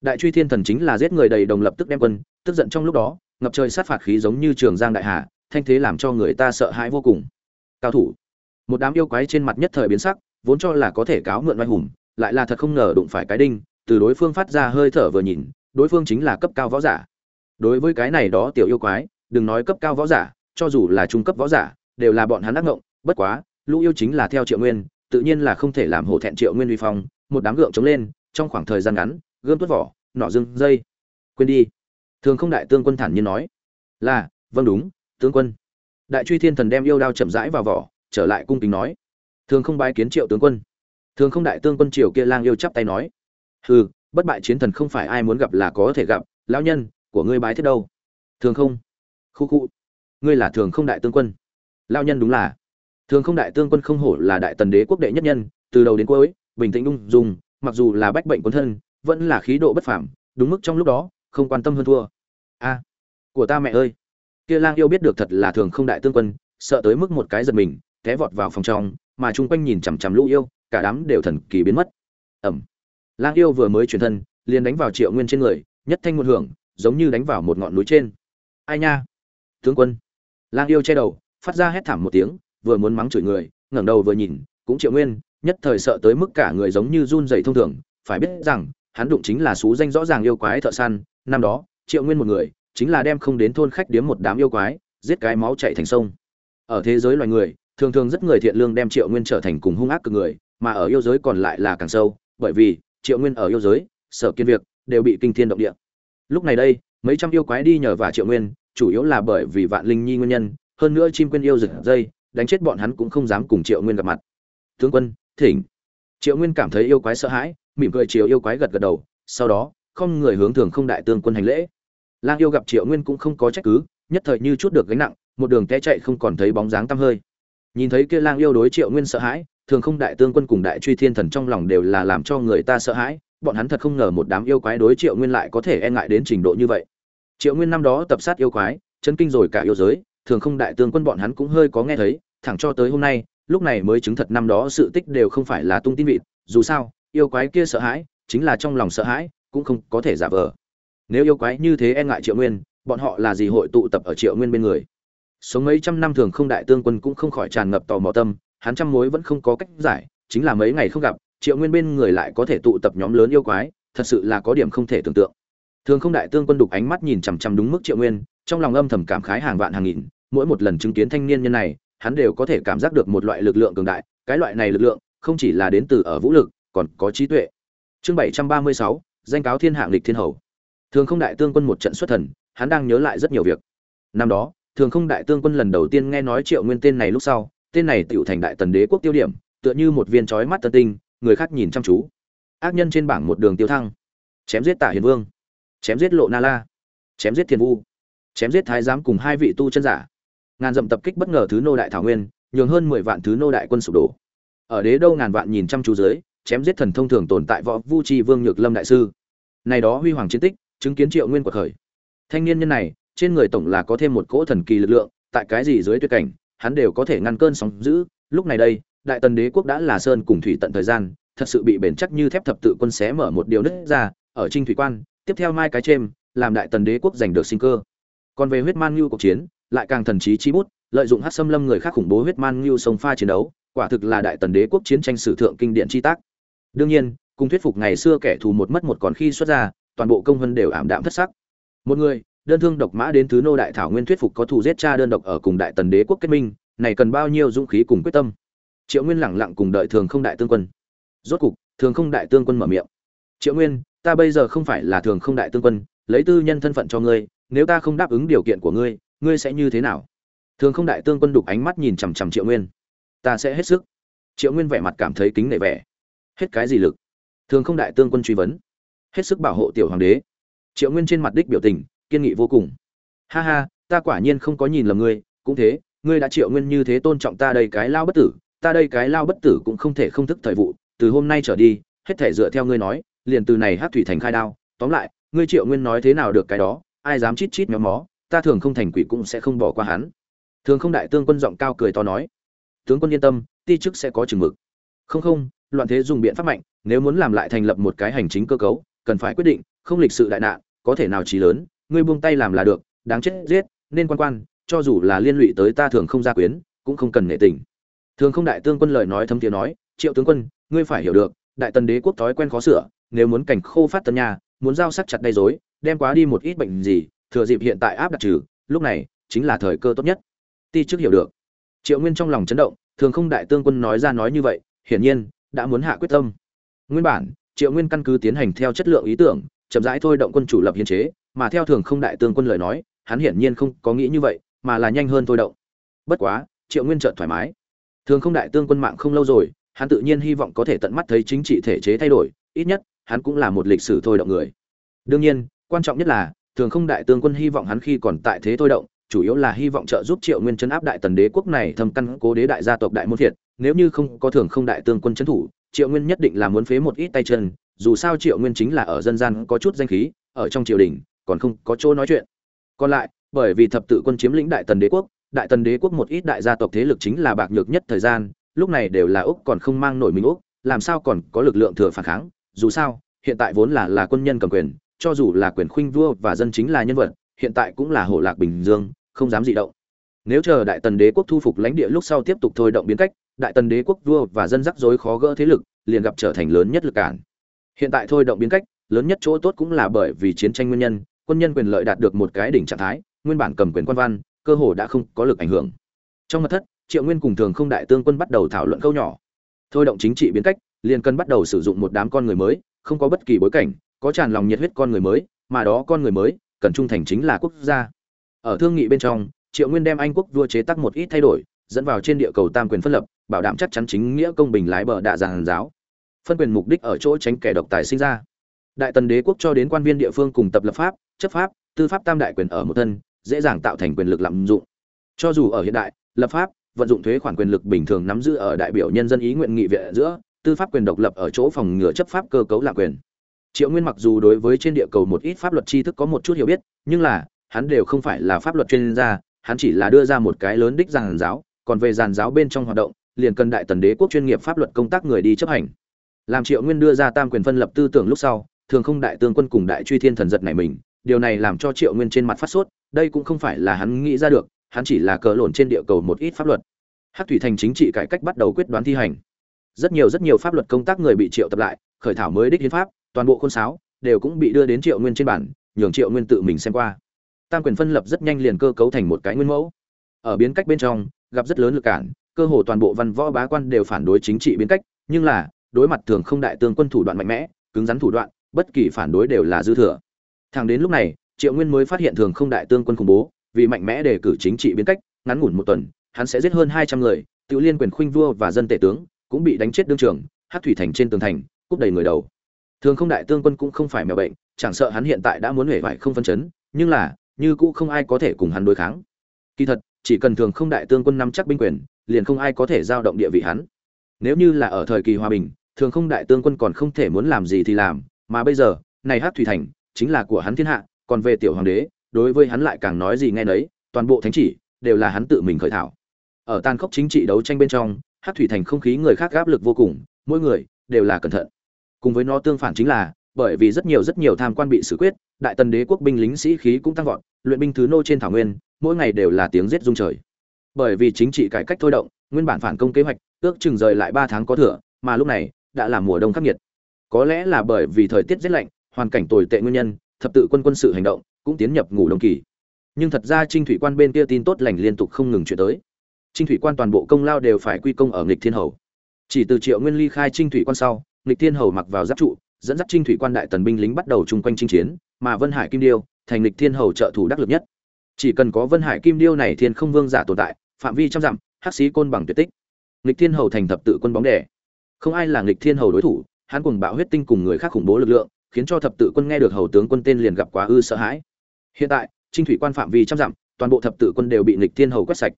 Đại truy thiên thần chính là giết người đầy đồng lập tức đem quân, tức giận trong lúc đó, ngập trời sát phạt khí giống như trường giang đại hà, thanh thế làm cho người ta sợ hãi vô cùng. Cao thủ. Một đám yêu quái trên mặt nhất thời biến sắc, vốn cho là có thể cáo mượn oai hùng lại là thật không ngờ đụng phải cái đinh, từ đối phương phát ra hơi thở vừa nhìn, đối phương chính là cấp cao võ giả. Đối với cái này đó tiểu yêu quái, đừng nói cấp cao võ giả, cho dù là trung cấp võ giả, đều là bọn hắn ác ngộng, bất quá, lũ yêu chính là theo triệu nguyên, tự nhiên là không thể làm hổ thẹn triệu nguyên uy phong, một đám gượng chống lên, trong khoảng thời gian ngắn, gươm tuốt vỏ nọ dưng dây. Quên đi. Thường không đại tương quân thản nhiên nói. Là vâng đúng tướng quân. Đại truy thiên thần đem yêu đao chậm rãi vào vỏ, trở lại cung kính nói. Thường không bái kiến triệu tướng quân thường không đại tương quân triều kia lang yêu chắp tay nói, hừ, bất bại chiến thần không phải ai muốn gặp là có thể gặp, lão nhân, của ngươi bái thiết đâu? Thường không. Khu khu, ngươi là thường không đại tương quân. Lão nhân đúng là. Thường không đại tương quân không hổ là đại tần đế quốc đệ nhất nhân, từ đầu đến cuối, bình tĩnh ung dung, mặc dù là bách bệnh quân thân, vẫn là khí độ bất phàm, đúng mức trong lúc đó, không quan tâm hơn thua. A, của ta mẹ ơi. Kia lang yêu biết được thật là thường không đại tương quân, sợ tới mức một cái giật mình, té vọt vào phòng trong, mà chung quanh nhìn chằm chằm lũ yêu cả đám đều thần kỳ biến mất. Ẩm. Lang yêu vừa mới chuyển thân, liền đánh vào triệu nguyên trên người, nhất thanh một hưởng, giống như đánh vào một ngọn núi trên. Ai nha? Tướng quân. Lang yêu che đầu, phát ra hét thảm một tiếng, vừa muốn mắng chửi người, ngẩng đầu vừa nhìn, cũng triệu nguyên, nhất thời sợ tới mức cả người giống như run rẩy thông thường, phải biết rằng, hắn đụng chính là xú danh rõ ràng yêu quái thợ săn, năm đó, triệu nguyên một người, chính là đem không đến thôn khách điếm một đám yêu quái, giết cái máu chạy thành sông. Ở thế giới loài người, thường thường rất người thiện lương đem triệu nguyên trở thành cùng hung ác cực người mà ở yêu giới còn lại là càng sâu, bởi vì triệu nguyên ở yêu giới, sở kiên việc đều bị kinh thiên động địa. Lúc này đây, mấy trăm yêu quái đi nhờ và triệu nguyên, chủ yếu là bởi vì vạn linh nhi nguyên nhân, hơn nữa chim quên yêu rực dây đánh chết bọn hắn cũng không dám cùng triệu nguyên gặp mặt. Tướng quân, thỉnh. Triệu nguyên cảm thấy yêu quái sợ hãi, mỉm cười chiều yêu quái gật gật đầu, sau đó, không người hướng thường không đại tương quân hành lễ. Lang yêu gặp triệu nguyên cũng không có trách cứ, nhất thời như chút được gánh nặng, một đường té chạy không còn thấy bóng dáng tăm hơi. Nhìn thấy kia lang yêu đối triệu nguyên sợ hãi thường không đại tương quân cùng đại truy thiên thần trong lòng đều là làm cho người ta sợ hãi, bọn hắn thật không ngờ một đám yêu quái đối triệu nguyên lại có thể e ngại đến trình độ như vậy. Triệu nguyên năm đó tập sát yêu quái, chấn kinh rồi cả yêu giới, thường không đại tương quân bọn hắn cũng hơi có nghe thấy, thẳng cho tới hôm nay, lúc này mới chứng thật năm đó sự tích đều không phải là tung tin vịt, dù sao, yêu quái kia sợ hãi, chính là trong lòng sợ hãi, cũng không có thể giả vờ. Nếu yêu quái như thế e ngại triệu nguyên, bọn họ là gì hội tụ tập ở triệu nguyên bên người? Sống mấy trăm năm thường không đại tương quân cũng không khỏi tràn ngập tò mò tâm hắn trăm mối vẫn không có cách giải, chính là mấy ngày không gặp, triệu nguyên bên người lại có thể tụ tập nhóm lớn yêu quái, thật sự là có điểm không thể tưởng tượng. Thường không đại tương quân đục ánh mắt nhìn chằm chằm đúng mức triệu nguyên, trong lòng âm thầm cảm khái hàng vạn hàng nghìn, mỗi một lần chứng kiến thanh niên nhân này, hắn đều có thể cảm giác được một loại lực lượng cường đại, cái loại này lực lượng, không chỉ là đến từ ở vũ lực, còn có trí tuệ. Chương bảy trăm ba mươi sáu, danh cáo thiên hạng lịch thiên hầu. Thường không đại tương quân một trận xuất thần, hắn đang nhớ lại rất nhiều việc. Năm đó, thường không đại tương quân lần đầu tiên nghe nói triệu nguyên tên này lúc sau tên này tựu thành đại tần đế quốc tiêu điểm, tựa như một viên trói mắt tân tinh, người khác nhìn chăm chú. Ác nhân trên bảng một đường tiêu thăng. Chém giết tả hiền vương. Chém giết lộ na la. Chém giết thiền vu. Chém giết thái giám cùng hai vị tu chân giả. Ngàn dậm tập kích bất ngờ thứ nô đại thảo nguyên, nhường hơn mười vạn thứ nô đại quân sụp đổ. Ở đế đâu ngàn vạn nhìn chăm chú dưới, chém giết thần thông thường tồn tại võ vu tri vương nhược lâm đại sư. Này đó huy hoàng chiến tích, chứng kiến triệu nguyên cuộc khởi. Thanh niên nhân này, trên người tổng là có thêm một cỗ thần kỳ lực lượng, tại cái gì dưới tuyệt cảnh hắn đều có thể ngăn cơn sóng dữ. Lúc này đây, đại tần đế quốc đã là sơn cùng thủy tận thời gian, thật sự bị bền chắc như thép thập tự quân xé mở một điều nứt ra, ở trinh thủy quan, tiếp theo mai cái chêm làm đại tần đế quốc giành được sinh cơ. Còn về huyết man ngưu cuộc chiến, lại càng thần trí chi bút, lợi dụng hát xâm lâm người khác khủng bố huyết man ngưu sông pha chiến đấu, quả thực là đại tần đế quốc chiến tranh sử thượng kinh điển chi tác. Đương nhiên, cùng thuyết phục ngày xưa kẻ thù một mất một còn khi xuất ra, toàn bộ công vân đều ảm đạm thất sắc. Một người đơn thương độc mã đến thứ nô đại thảo nguyên thuyết phục có thù giết cha đơn độc ở cùng đại tần đế quốc kết minh, này cần bao nhiêu dũng khí cùng quyết tâm? Triệu nguyên lẳng lặng cùng đợi thường không đại tương quân. Rốt cục, thường không đại tương quân mở miệng. Triệu nguyên, ta bây giờ không phải là thường không đại tương quân, lấy tư nhân thân phận cho ngươi, nếu ta không đáp ứng điều kiện của ngươi ngươi sẽ như thế nào? Thường không đại tương quân đục ánh mắt nhìn chằm chằm triệu nguyên. Ta sẽ hết sức. Triệu nguyên vẻ mặt cảm thấy kính nể vẻ. Hết cái gì lực? Thường không đại tương quân truy vấn. Hết sức bảo hộ tiểu hoàng đế. Triệu nguyên trên mặt đích biểu tình kiên nghị vô cùng. Ha ha, ta quả nhiên không có nhìn lầm ngươi, cũng thế, ngươi đã triệu nguyên như thế tôn trọng ta đây cái lao bất tử, ta đây cái lao bất tử cũng không thể không thức thời vụ, từ hôm nay trở đi, hết thể dựa theo ngươi nói, liền từ này hát thủy thành khai đao, tóm lại, ngươi triệu nguyên nói thế nào được cái đó, ai dám chít chít méo mó, ta thường không thành quỷ cũng sẽ không bỏ qua hắn. Thường không đại tướng quân giọng cao cười to nói, tướng quân yên tâm, ti chức sẽ có chừng mực. Không không, loạn thế dùng biện pháp mạnh, nếu muốn làm lại thành lập một cái hành chính cơ cấu, cần phải quyết định, không lịch sự đại nạn, có thể nào trí lớn ngươi buông tay làm là được, đáng chết giết, nên quan quan, cho dù là liên lụy tới ta thường không gia quyến, cũng không cần nể tình. Thường không đại tương quân lời nói thấm tiếng nói, triệu tướng quân, ngươi phải hiểu được, đại tần đế quốc thói quen khó sửa, nếu muốn cảnh khô phát tân nhà, muốn giao sắc chặt đầy dối đem quá đi một ít bệnh gì, thừa dịp hiện tại áp đặt trừ, lúc này chính là thời cơ tốt nhất. Ti trước hiểu được. Triệu nguyên trong lòng chấn động, thường không đại tương quân nói ra nói như vậy, hiển nhiên, đã muốn hạ quyết tâm. Nguyên bản, triệu nguyên căn cứ tiến hành theo chất lượng ý tưởng, chậm rãi thôi động quân chủ lập hiến chế mà theo thường không đại tương quân lời nói, hắn hiển nhiên không có nghĩ như vậy, mà là nhanh hơn thôi động. Bất quá, triệu nguyên chợt thoải mái. Thường không đại tương quân mạng không lâu rồi, hắn tự nhiên hy vọng có thể tận mắt thấy chính trị thể chế thay đổi, ít nhất, hắn cũng là một lịch sử thôi động người. Đương nhiên, quan trọng nhất là, thường không đại tương quân hy vọng hắn khi còn tại thế thôi động, chủ yếu là hy vọng trợ giúp triệu nguyên chấn áp đại tần đế quốc này thâm căn cố đế đại gia tộc đại môn thiệt nếu như không có thường không đại tương quân chấn thủ, triệu nguyên nhất định là muốn phế một ít tay chân, dù sao triệu nguyên chính là ở dân gian có chút danh khí, ở trong triều đình còn không có chỗ nói chuyện. Còn lại, bởi vì thập tự quân chiếm lĩnh đại tần đế quốc, đại tần đế quốc một ít đại gia tộc thế lực chính là bạc nhược nhất thời gian, lúc này đều là úc còn không mang nổi mình úc, làm sao còn có lực lượng thừa phản kháng? Dù sao, hiện tại vốn là là quân nhân cầm quyền, cho dù là quyền khuynh vua và dân chính là nhân vật, hiện tại cũng là hổ lạc bình dương, không dám dị động. Nếu chờ đại tần đế quốc thu phục lãnh địa lúc sau tiếp tục thôi động biến cách, đại tần đế quốc vua và dân rắc rối khó gỡ thế lực, liền gặp trở thành lớn nhất lực cản. Hiện tại thôi động biến cách, lớn nhất chỗ tốt cũng là bởi vì chiến tranh nguyên nhân quân nhân quyền lợi đạt được một cái đỉnh trạng thái, nguyên bản cầm quyền quan văn, cơ hồ đã không có lực ảnh hưởng. Trong mật thất, triệu nguyên cùng thường không đại tương quân bắt đầu thảo luận câu nhỏ. Thôi động chính trị biến cách, liền cần bắt đầu sử dụng một đám con người mới, không có bất kỳ bối cảnh, có tràn lòng nhiệt huyết con người mới, mà đó con người mới, cần trung thành chính là quốc gia. Ở thương nghị bên trong, triệu nguyên đem anh quốc vua chế tắc một ít thay đổi, dẫn vào trên địa cầu tam quyền phân lập, bảo đảm chắc chắn chính nghĩa công bình lái bờ đạ giàn giáo. Phân quyền mục đích ở chỗ tránh kẻ độc tài sinh ra. Đại tần đế quốc cho đến quan viên địa phương cùng tập lập pháp chấp pháp, tư pháp tam đại quyền ở một thân, dễ dàng tạo thành quyền lực lạm dụng. Cho dù ở hiện đại, lập pháp, vận dụng thuế khoản quyền lực bình thường nắm giữ ở đại biểu nhân dân ý nguyện nghị viện giữa, tư pháp quyền độc lập ở chỗ phòng ngừa chấp pháp cơ cấu là quyền. Triệu nguyên mặc dù đối với trên địa cầu một ít pháp luật tri thức có một chút hiểu biết, nhưng là, hắn đều không phải là pháp luật chuyên gia, hắn chỉ là đưa ra một cái lớn đích giàn giáo, còn về giàn giáo bên trong hoạt động, liền cần đại tần đế quốc chuyên nghiệp pháp luật công tác người đi chấp hành. Làm triệu nguyên đưa ra tam quyền phân lập tư tưởng lúc sau, thường không đại tướng quân cùng đại truy thiên thần giật này mình điều này làm cho triệu nguyên trên mặt phát sốt, đây cũng không phải là hắn nghĩ ra được, hắn chỉ là cờ lộn trên địa cầu một ít pháp luật. Hát thủy thành chính trị cải cách bắt đầu quyết đoán thi hành. Rất nhiều rất nhiều pháp luật công tác người bị triệu tập lại, khởi thảo mới đích hiến pháp, toàn bộ khôn sáo, đều cũng bị đưa đến triệu nguyên trên bản, nhường triệu nguyên tự mình xem qua. Tam quyền phân lập rất nhanh liền cơ cấu thành một cái nguyên mẫu. Ở biến cách bên trong, gặp rất lớn lực cản, cơ hồ toàn bộ văn võ bá quan đều phản đối chính trị biến cách, nhưng là, đối mặt thường không đại tướng quân thủ đoạn mạnh mẽ, cứng rắn thủ đoạn, bất kỳ phản đối đều là dư thừa thẳng đến lúc này, triệu nguyên mới phát hiện thường không đại tương quân khủng bố, vì mạnh mẽ đề cử chính trị biến cách, ngắn ngủn một tuần, hắn sẽ giết hơn hai trăm người tự liên quyền khuynh vua và dân tể tướng, cũng bị đánh chết đương trường, hát thủy thành trên tường thành, cúp đầy người đầu. Thường không đại tương quân cũng không phải mèo bệnh, chẳng sợ hắn hiện tại đã muốn hể vải không phân chấn, nhưng là, như cũ không ai có thể cùng hắn đối kháng. Kỳ thật, chỉ cần thường không đại tương quân nắm chắc binh quyền, liền không ai có thể giao động địa vị hắn. Nếu như là ở thời kỳ hòa bình, thường không đại tương quân còn không thể muốn làm gì thì làm, mà bây giờ, này hát thủy thành chính là của hắn thiên hạ, còn về tiểu hoàng đế, đối với hắn lại càng nói gì nghe nấy, toàn bộ thánh chỉ, đều là hắn tự mình khởi thảo. Ở tàn khốc chính trị đấu tranh bên trong, hát thủy thành không khí người khác áp lực vô cùng, mỗi người, đều là cẩn thận. Cùng với nó tương phản chính là, bởi vì rất nhiều rất nhiều tham quan bị xử quyết, đại tần đế quốc binh lính sĩ khí cũng tăng vọt, luyện binh thứ nô trên thảo nguyên, mỗi ngày đều là tiếng giết rung trời. Bởi vì chính trị cải cách thôi động, nguyên bản phản công kế hoạch, ước chừng rời lại ba tháng có thừa, mà lúc này, đã là mùa đông khắc nghiệt. Có lẽ là bởi vì thời tiết rét lạnh hoàn cảnh tồi tệ nguyên nhân, thập tự quân quân sự hành động cũng tiến nhập ngủ đông kỳ. Nhưng thật ra trinh thủy quan bên kia tin tốt lành liên tục không ngừng chuyển tới. Trinh thủy quan toàn bộ công lao đều phải quy công ở nghịch thiên hầu. Chỉ từ triệu nguyên ly khai trinh thủy quan sau, nghịch thiên hầu mặc vào giáp trụ, dẫn dắt trinh thủy quan đại tần binh lính bắt đầu chung quanh chinh chiến, mà vân hải kim điêu thành nghịch thiên hầu trợ thủ đắc lực nhất. Chỉ cần có vân hải kim điêu này thiên không vương giả tồn tại, phạm vi trăm dặm, hắc sĩ côn bằng tuyệt tích. Nghịch thiên hầu thành thập tự quân bóng đẻ. Không ai là nghịch thiên hầu đối thủ, hắn cùng bạo huyết tinh cùng người khác khủng bố lực lượng khiến cho thập tự quân nghe được hầu tướng quân tên liền gặp quá ư sợ hãi. Hiện tại, trinh thủy quan phạm vi trăm dặm, toàn bộ thập tự quân đều bị nghịch thiên hầu quét sạch.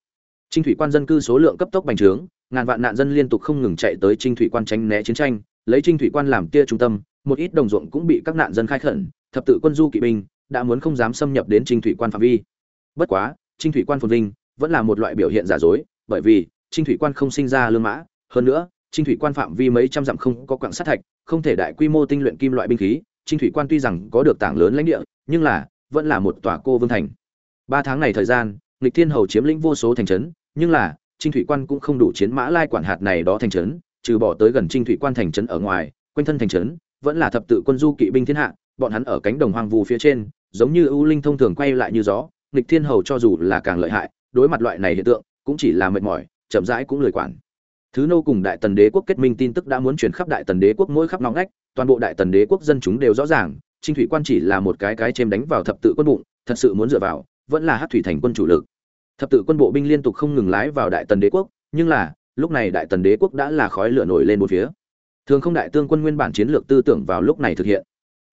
Trinh thủy quan dân cư số lượng cấp tốc bành trướng, ngàn vạn nạn dân liên tục không ngừng chạy tới trinh thủy quan tránh né chiến tranh, lấy trinh thủy quan làm tia trung tâm, một ít đồng ruộng cũng bị các nạn dân khai khẩn, thập tự quân du kỵ binh đã muốn không dám xâm nhập đến trinh thủy quan phạm vi. Bất quá, trinh thủy quan phồn vinh vẫn là một loại biểu hiện giả dối, bởi vì trinh thủy quan không sinh ra lương mã, hơn nữa, trinh thủy quan phạm vi mấy trăm dặm không có quặng sát thạch không thể đại quy mô tinh luyện kim loại binh khí trinh thủy quan tuy rằng có được tảng lớn lãnh địa, nhưng là, vẫn là một tòa cô vương thành. Ba tháng này thời gian, nghịch thiên hầu chiếm lĩnh vô số thành trấn, nhưng là trinh thủy quan cũng không đủ chiến mã lai quản hạt này đó thành trấn, trừ bỏ tới gần trinh thủy quan thành trấn ở ngoài, quanh thân thành trấn, vẫn là thập tự quân du kỵ binh thiên hạ, bọn hắn ở cánh đồng hoang vu phía trên, giống như ưu linh thông thường quay lại như gió, nghịch thiên hầu cho dù là càng lợi hại, đối mặt loại này hiện tượng, cũng chỉ là mệt mỏi, chậm rãi cũng lười quản thứ nô cùng đại tần đế quốc kết minh tin tức đã muốn chuyển khắp đại tần đế quốc mỗi khắp nóng ngách, toàn bộ đại tần đế quốc dân chúng đều rõ ràng, trinh thủy quan chỉ là một cái cái chém đánh vào thập tự quân bụng, thật sự muốn dựa vào, vẫn là hát thủy thành quân chủ lực. Thập tự quân bộ binh liên tục không ngừng lái vào đại tần đế quốc, nhưng là, lúc này đại tần đế quốc đã là khói lửa nổi lên một phía. Thường không đại tương quân nguyên bản chiến lược tư tưởng vào lúc này thực hiện.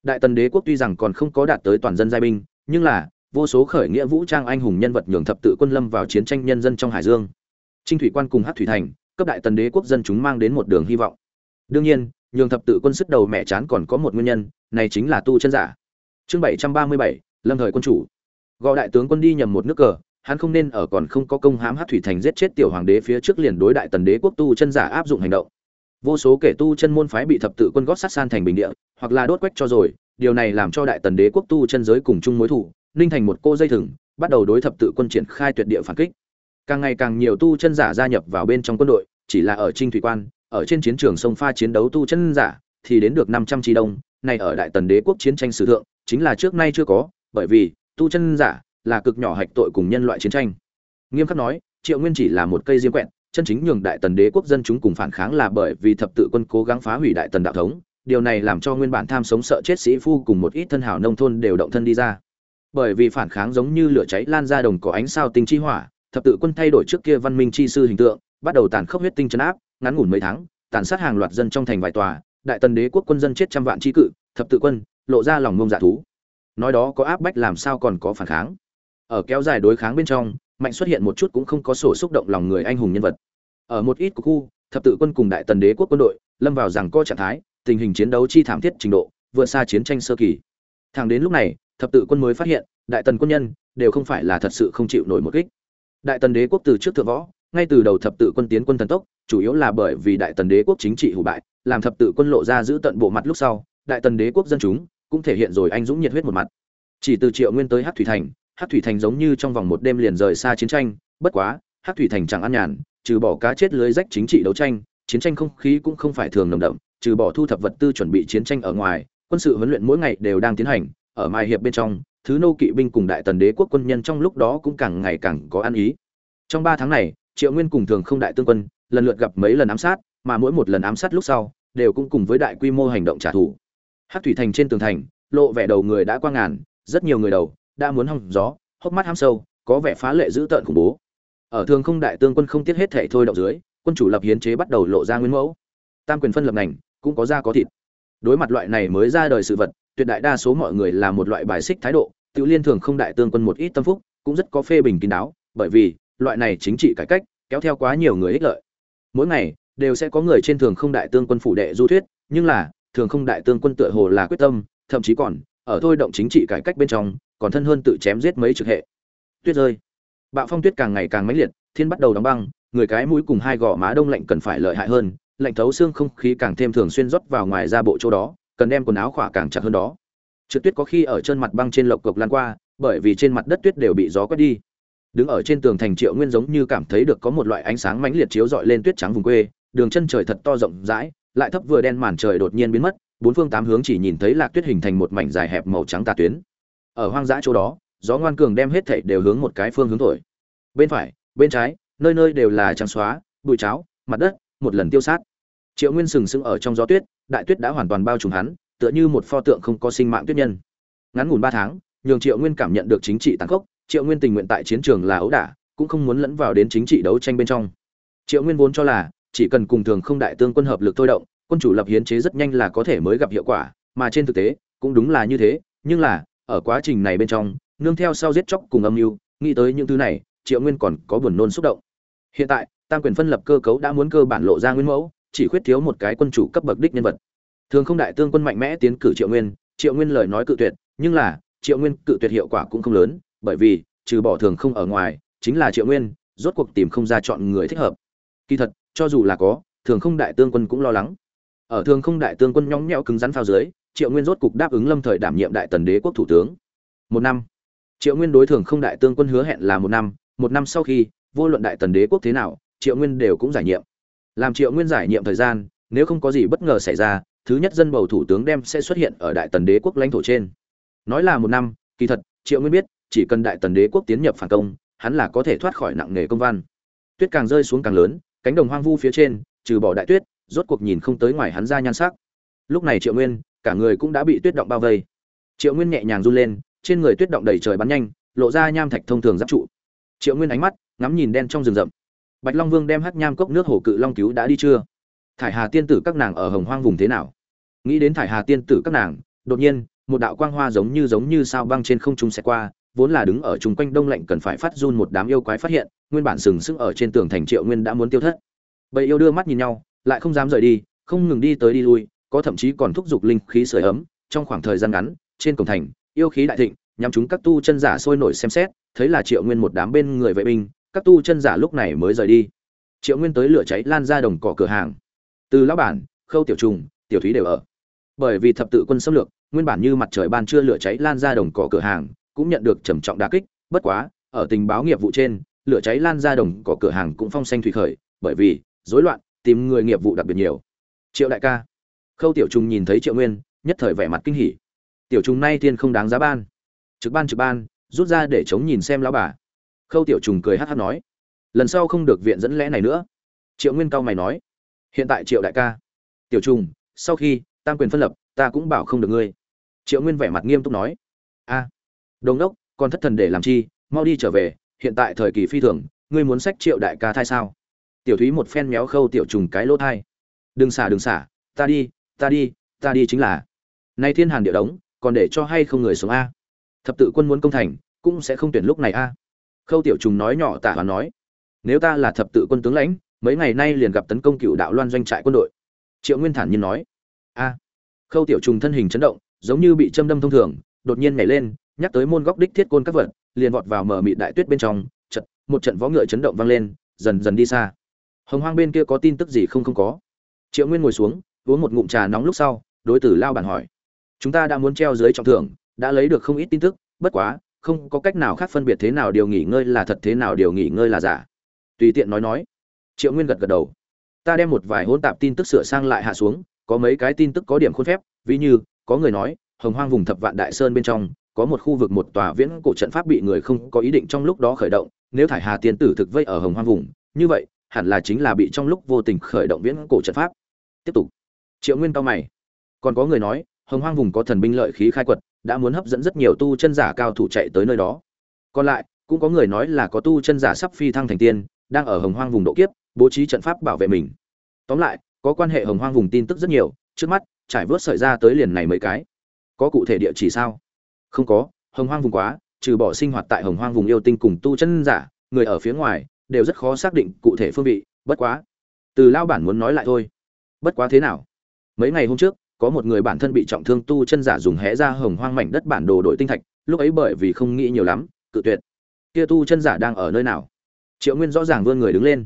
Đại tần đế quốc tuy rằng còn không có đạt tới toàn dân giai binh, nhưng là, vô số khởi nghĩa vũ trang anh hùng nhân vật nhường thập tự quân lâm vào chiến tranh nhân dân trong hải dương. Trinh thủy quan cùng hát thủy thành cấp đại tần đế quốc dân chúng mang đến một đường hy vọng. Đương nhiên, nhường thập tự quân sức đầu mẹ chán còn có một nguyên nhân, này chính là tu chân giả. Chương bảy trăm ba mươi bảy, lâm thời quân chủ. Gọi đại tướng quân đi nhầm một nước cờ, hắn không nên ở còn không có công hãm hát thủy thành giết chết tiểu hoàng đế phía trước liền đối đại tần đế quốc tu chân giả áp dụng hành động. Vô số kẻ tu chân môn phái bị thập tự quân gót sát san thành bình địa, hoặc là đốt quách cho rồi, điều này làm cho đại tần đế quốc tu chân giới cùng chung mối thủ, ninh thành một cô dây thừng, bắt đầu đối thập tự quân triển khai tuyệt địa phản kích càng ngày càng nhiều tu chân giả gia nhập vào bên trong quân đội, chỉ là ở trinh thủy quan, ở trên chiến trường sông pha chiến đấu tu chân giả, thì đến được năm trăm tri đông này ở đại tần đế quốc chiến tranh sử thượng, chính là trước nay chưa có, bởi vì, tu chân giả là cực nhỏ hạch tội cùng nhân loại chiến tranh. Nghiêm khắc nói, triệu nguyên chỉ là một cây diêm quẹn chân chính nhường đại tần đế quốc dân chúng cùng phản kháng là bởi vì thập tự quân cố gắng phá hủy đại tần đạo thống, điều này làm cho nguyên bản tham sống sợ chết sĩ phu cùng một ít thân hảo nông thôn đều động thân đi ra. Bởi vì phản kháng giống như lửa cháy lan ra đồng có ánh sao tinh chi hỏa thập tự quân thay đổi trước kia văn minh chi sư hình tượng, bắt đầu tàn khốc huyết tinh trấn áp, ngắn ngủn mấy tháng, tàn sát hàng loạt dân trong thành vài tòa, đại tần đế quốc quân dân chết trăm vạn chi cự, thập tự quân, lộ ra lòng ngông dạ thú. Nói đó có áp bách làm sao còn có phản kháng. Ở kéo dài đối kháng bên trong, mạnh xuất hiện một chút cũng không có sổ xúc động lòng người anh hùng nhân vật. Ở một ít khu, thập tự quân cùng đại tần đế quốc quân đội, lâm vào rằng co trạng thái, tình hình chiến đấu chi thảm thiết trình độ, vượt xa chiến tranh sơ kỳ. Thẳng đến lúc này, thập tự quân mới phát hiện, đại tần quân nhân đều không phải là thật sự không chịu nổi một kích đại tần đế quốc từ trước thượng võ, ngay từ đầu thập tự quân tiến quân thần tốc, chủ yếu là bởi vì đại tần đế quốc chính trị hủ bại, làm thập tự quân lộ ra giữ tận bộ mặt lúc sau, đại tần đế quốc dân chúng cũng thể hiện rồi anh dũng nhiệt huyết một mặt. Chỉ từ triệu nguyên tới hát thủy thành hát thủy thành giống như trong vòng một đêm liền rời xa chiến tranh, bất quá hát thủy thành chẳng ăn nhàn, trừ bỏ cá chết lưới rách chính trị đấu tranh, chiến tranh không khí cũng không phải thường nồng đậm, trừ bỏ thu thập vật tư chuẩn bị chiến tranh ở ngoài, quân sự huấn luyện mỗi ngày đều đang tiến hành, ở mai hiệp bên trong thứ nô kỵ binh cùng đại tần đế quốc quân nhân trong lúc đó cũng càng ngày càng có ăn ý. Trong ba tháng này, triệu nguyên cùng thường không đại tương quân, lần lượt gặp mấy lần ám sát, mà mỗi một lần ám sát lúc sau, đều cũng cùng với đại quy mô hành động trả thù. Hát thủy thành trên tường thành, lộ vẻ đầu người đã qua ngàn, rất nhiều người đầu đã muốn hong gió, hốc mắt ham sâu, có vẻ phá lệ dữ tợn khủng bố. Ở thường không đại tương quân không tiếc hết thể thôi động dưới, quân chủ lập hiến chế bắt đầu lộ ra nguyên mẫu. Tam quyền phân lập ngành, cũng có da có thịt. Đối mặt loại này mới ra đời sự vật tuyệt đại đa số mọi người là một loại bài xích thái độ, tự liên thường không đại tương quân một ít tâm phúc, cũng rất có phê bình kín đáo, bởi vì, loại này chính trị cải cách, kéo theo quá nhiều người ích lợi. Mỗi ngày, đều sẽ có người trên thường không đại tương quân phủ đệ du thuyết, nhưng là, thường không đại tương quân tựa hồ là quyết tâm, thậm chí còn, ở thôi động chính trị cải cách bên trong, còn thân hơn tự chém giết mấy trực hệ. Tuyết rơi. Bạo phong tuyết càng ngày càng mãnh liệt, thiên bắt đầu đóng băng, người cái mũi cùng hai gò má đông lạnh cần phải lợi hại hơn, lạnh thấu xương không khí càng thêm thường xuyên rót vào ngoài ra bộ chỗ đó cần đem quần áo khỏa càng chặt hơn đó. Trượt tuyết có khi ở trên mặt băng trên lộc cộc lan qua, bởi vì trên mặt đất tuyết đều bị gió quét đi. Đứng ở trên tường thành triệu nguyên giống như cảm thấy được có một loại ánh sáng mãnh liệt chiếu rọi lên tuyết trắng vùng quê, đường chân trời thật to rộng rãi, lại thấp vừa đen màn trời đột nhiên biến mất, bốn phương tám hướng chỉ nhìn thấy lạc tuyết hình thành một mảnh dài hẹp màu trắng tà tuyến. Ở hoang dã chỗ đó, gió ngoan cường đem hết thảy đều hướng một cái phương hướng thổi. Bên phải, bên trái, nơi nơi đều là trắng xóa, bụi cháo, mặt đất, một lần tiêu sát triệu nguyên sừng sững ở trong gió tuyết, đại tuyết đã hoàn toàn bao trùm hắn, tựa như một pho tượng không có sinh mạng tuyết nhân. Ngắn ngủn ba tháng, nhường triệu nguyên cảm nhận được chính trị tàn khốc, triệu nguyên tình nguyện tại chiến trường là ấu đả, cũng không muốn lẫn vào đến chính trị đấu tranh bên trong. Triệu nguyên vốn cho là, chỉ cần cùng thường không đại tương quân hợp lực thôi động, quân chủ lập hiến chế rất nhanh là có thể mới gặp hiệu quả, mà trên thực tế, cũng đúng là như thế, nhưng là, ở quá trình này bên trong, nương theo sau giết chóc cùng âm mưu, nghĩ tới những thứ này, triệu nguyên còn có buồn nôn xúc động. Hiện tại, tam quyền phân lập cơ cấu đã muốn cơ bản lộ ra nguyên mẫu chỉ khuyết thiếu một cái quân chủ cấp bậc đích nhân vật. Thường không đại tương quân mạnh mẽ tiến cử triệu nguyên triệu nguyên lời nói cự tuyệt, nhưng là, triệu nguyên cự tuyệt hiệu quả cũng không lớn, bởi vì, trừ bỏ thường không ở ngoài, chính là triệu nguyên, rốt cuộc tìm không ra chọn người thích hợp. Kỳ thật, cho dù là có, thường không đại tương quân cũng lo lắng. Ở thường không đại tương quân nhõng nhẽo cứng rắn phao dưới, triệu nguyên rốt cục đáp ứng lâm thời đảm nhiệm đại tần đế quốc thủ tướng. Một năm. Triệu nguyên đối thường không đại tương quân hứa hẹn là một năm một năm sau khi, vô luận đại tần đế quốc thế nào, triệu nguyên đều cũng giải nhiệm làm triệu nguyên giải nhiệm thời gian, nếu không có gì bất ngờ xảy ra, thứ nhất dân bầu thủ tướng đem sẽ xuất hiện ở đại tần đế quốc lãnh thổ trên. Nói là một năm, kỳ thật, triệu nguyên biết, chỉ cần đại tần đế quốc tiến nhập phản công, hắn là có thể thoát khỏi nặng nề công văn. Tuyết càng rơi xuống càng lớn, cánh đồng hoang vu phía trên, trừ bỏ đại tuyết, rốt cuộc nhìn không tới ngoài hắn ra nhan sắc. Lúc này triệu nguyên, cả người cũng đã bị tuyết động bao vây. Triệu nguyên nhẹ nhàng run lên, trên người tuyết động đầy trời bắn nhanh, lộ ra nham thạch thông thường giáp trụ. Triệu nguyên ánh mắt, ngắm nhìn đen trong rừng rậm bạch long vương đem hắc nham cốc nước hồ cự long cứu đã đi chưa? Thải hà tiên tử các nàng ở hồng hoang vùng thế nào? Nghĩ đến thải hà tiên tử các nàng, đột nhiên, một đạo quang hoa giống như giống như sao băng trên không trung sẽ qua, vốn là đứng ở chung quanh đông lạnh cần phải phát run một đám yêu quái phát hiện, nguyên bản sừng sững ở trên tường thành triệu nguyên đã muốn tiêu thất. Bầy yêu đưa mắt nhìn nhau, lại không dám rời đi, không ngừng đi tới đi lui, có thậm chí còn thúc giục linh khí sưởi ấm, trong khoảng thời gian ngắn, trên cổng thành, yêu khí đại thịnh nhằm chúng các tu chân giả sôi nổi xem xét, thấy là triệu nguyên một đám bên người vệ binh các tu chân giả lúc này mới rời đi. Triệu nguyên tới lửa cháy lan ra đồng cỏ cửa hàng. Từ lão bản, khâu tiểu trùng, tiểu thúy đều ở. Bởi vì thập tự quân xâm lược, nguyên bản như mặt trời ban trưa lửa cháy lan ra đồng cỏ cửa hàng, cũng nhận được trầm trọng đả kích, bất quá, ở tình báo nghiệp vụ trên, lửa cháy lan ra đồng cỏ cửa hàng cũng phong xanh thủy khởi, bởi vì, rối loạn, tìm người nghiệp vụ đặc biệt nhiều. Triệu đại ca. Khâu tiểu trùng nhìn thấy triệu nguyên, nhất thời vẻ mặt kinh hỉ. Tiểu trùng nay tiên không đáng giá ban. Trực ban trực ban, rút ra để chống nhìn xem lão bà khâu tiểu trùng cười hát hát nói lần sau không được viện dẫn lẽ này nữa. Triệu nguyên cao mày nói hiện tại triệu đại ca. Tiểu trùng sau khi tam quyền phân lập ta cũng bảo không được ngươi. Triệu nguyên vẻ mặt nghiêm túc nói a à, đốc còn thất thần để làm chi mau đi trở về hiện tại thời kỳ phi thường ngươi muốn sách triệu đại ca thai sao? Tiểu thúy một phen méo khâu tiểu trùng cái lỗ thai đừng xả đừng xả ta đi ta đi ta đi chính là nay thiên hàn địa đống còn để cho hay không người sống a? Thập tự quân muốn công thành cũng sẽ không tuyển lúc này a khâu tiểu trùng nói nhỏ tả hoàn nói, nếu ta là thập tự quân tướng lãnh, mấy ngày nay liền gặp tấn công cựu đạo loan doanh trại quân đội. Triệu nguyên thản nhiên nói, a. Khâu tiểu trùng thân hình chấn động, giống như bị châm đâm thông thường, đột nhiên nhảy lên, nhắc tới môn góc đích thiết côn các vật, liền vọt vào mở mịt đại tuyết bên trong trận một trận võ ngựa chấn động vang lên, dần dần đi xa. Hồng hoang bên kia có tin tức gì không không có. Triệu nguyên ngồi xuống, uống một ngụm trà nóng lúc sau, đối tử lao bản hỏi, chúng ta đã muốn treo dưới trọng thưởng, đã lấy được không ít tin tức, bất quá không có cách nào khác phân biệt thế nào điều nghỉ ngơi là thật, thế nào điều nghỉ ngơi là giả. Tùy tiện nói nói. Triệu nguyên gật gật đầu. Ta đem một vài hỗn tạp tin tức sửa sang lại hạ xuống, có mấy cái tin tức có điểm khuôn phép, ví như, có người nói, hồng hoang vùng thập vạn đại sơn bên trong, có một khu vực một tòa viễn cổ trận pháp bị người không có ý định trong lúc đó khởi động, nếu thải hà tiên tử thực vây ở hồng hoang vùng, như vậy, hẳn là chính là bị trong lúc vô tình khởi động viễn cổ trận pháp. Tiếp tục. Triệu nguyên cao mày. Còn có người nói, hồng hoang vùng có thần binh lợi khí khai quật đã muốn hấp dẫn rất nhiều tu chân giả cao thủ chạy tới nơi đó. Còn lại, cũng có người nói là có tu chân giả sắp phi thăng thành tiên, đang ở hồng hoang vùng độ kiếp, bố trí trận pháp bảo vệ mình. Tóm lại, có quan hệ hồng hoang vùng tin tức rất nhiều, trước mắt, trải vớt sợi ra tới liền này mấy cái. Có cụ thể địa chỉ sao? Không có, hồng hoang vùng quá, trừ bỏ sinh hoạt tại hồng hoang vùng yêu tinh cùng tu chân giả, người ở phía ngoài, đều rất khó xác định cụ thể phương vị, bất quá. Từ lao bản muốn nói lại thôi. Bất quá thế nào? Mấy ngày hôm trước có một người bản thân bị trọng thương tu chân giả dùng hẽ ra hồng hoang mảnh đất bản đồ đổi tinh thạch, lúc ấy bởi vì không nghĩ nhiều lắm, cự tuyệt. Kia tu chân giả đang ở nơi nào? Triệu nguyên rõ ràng vươn người đứng lên.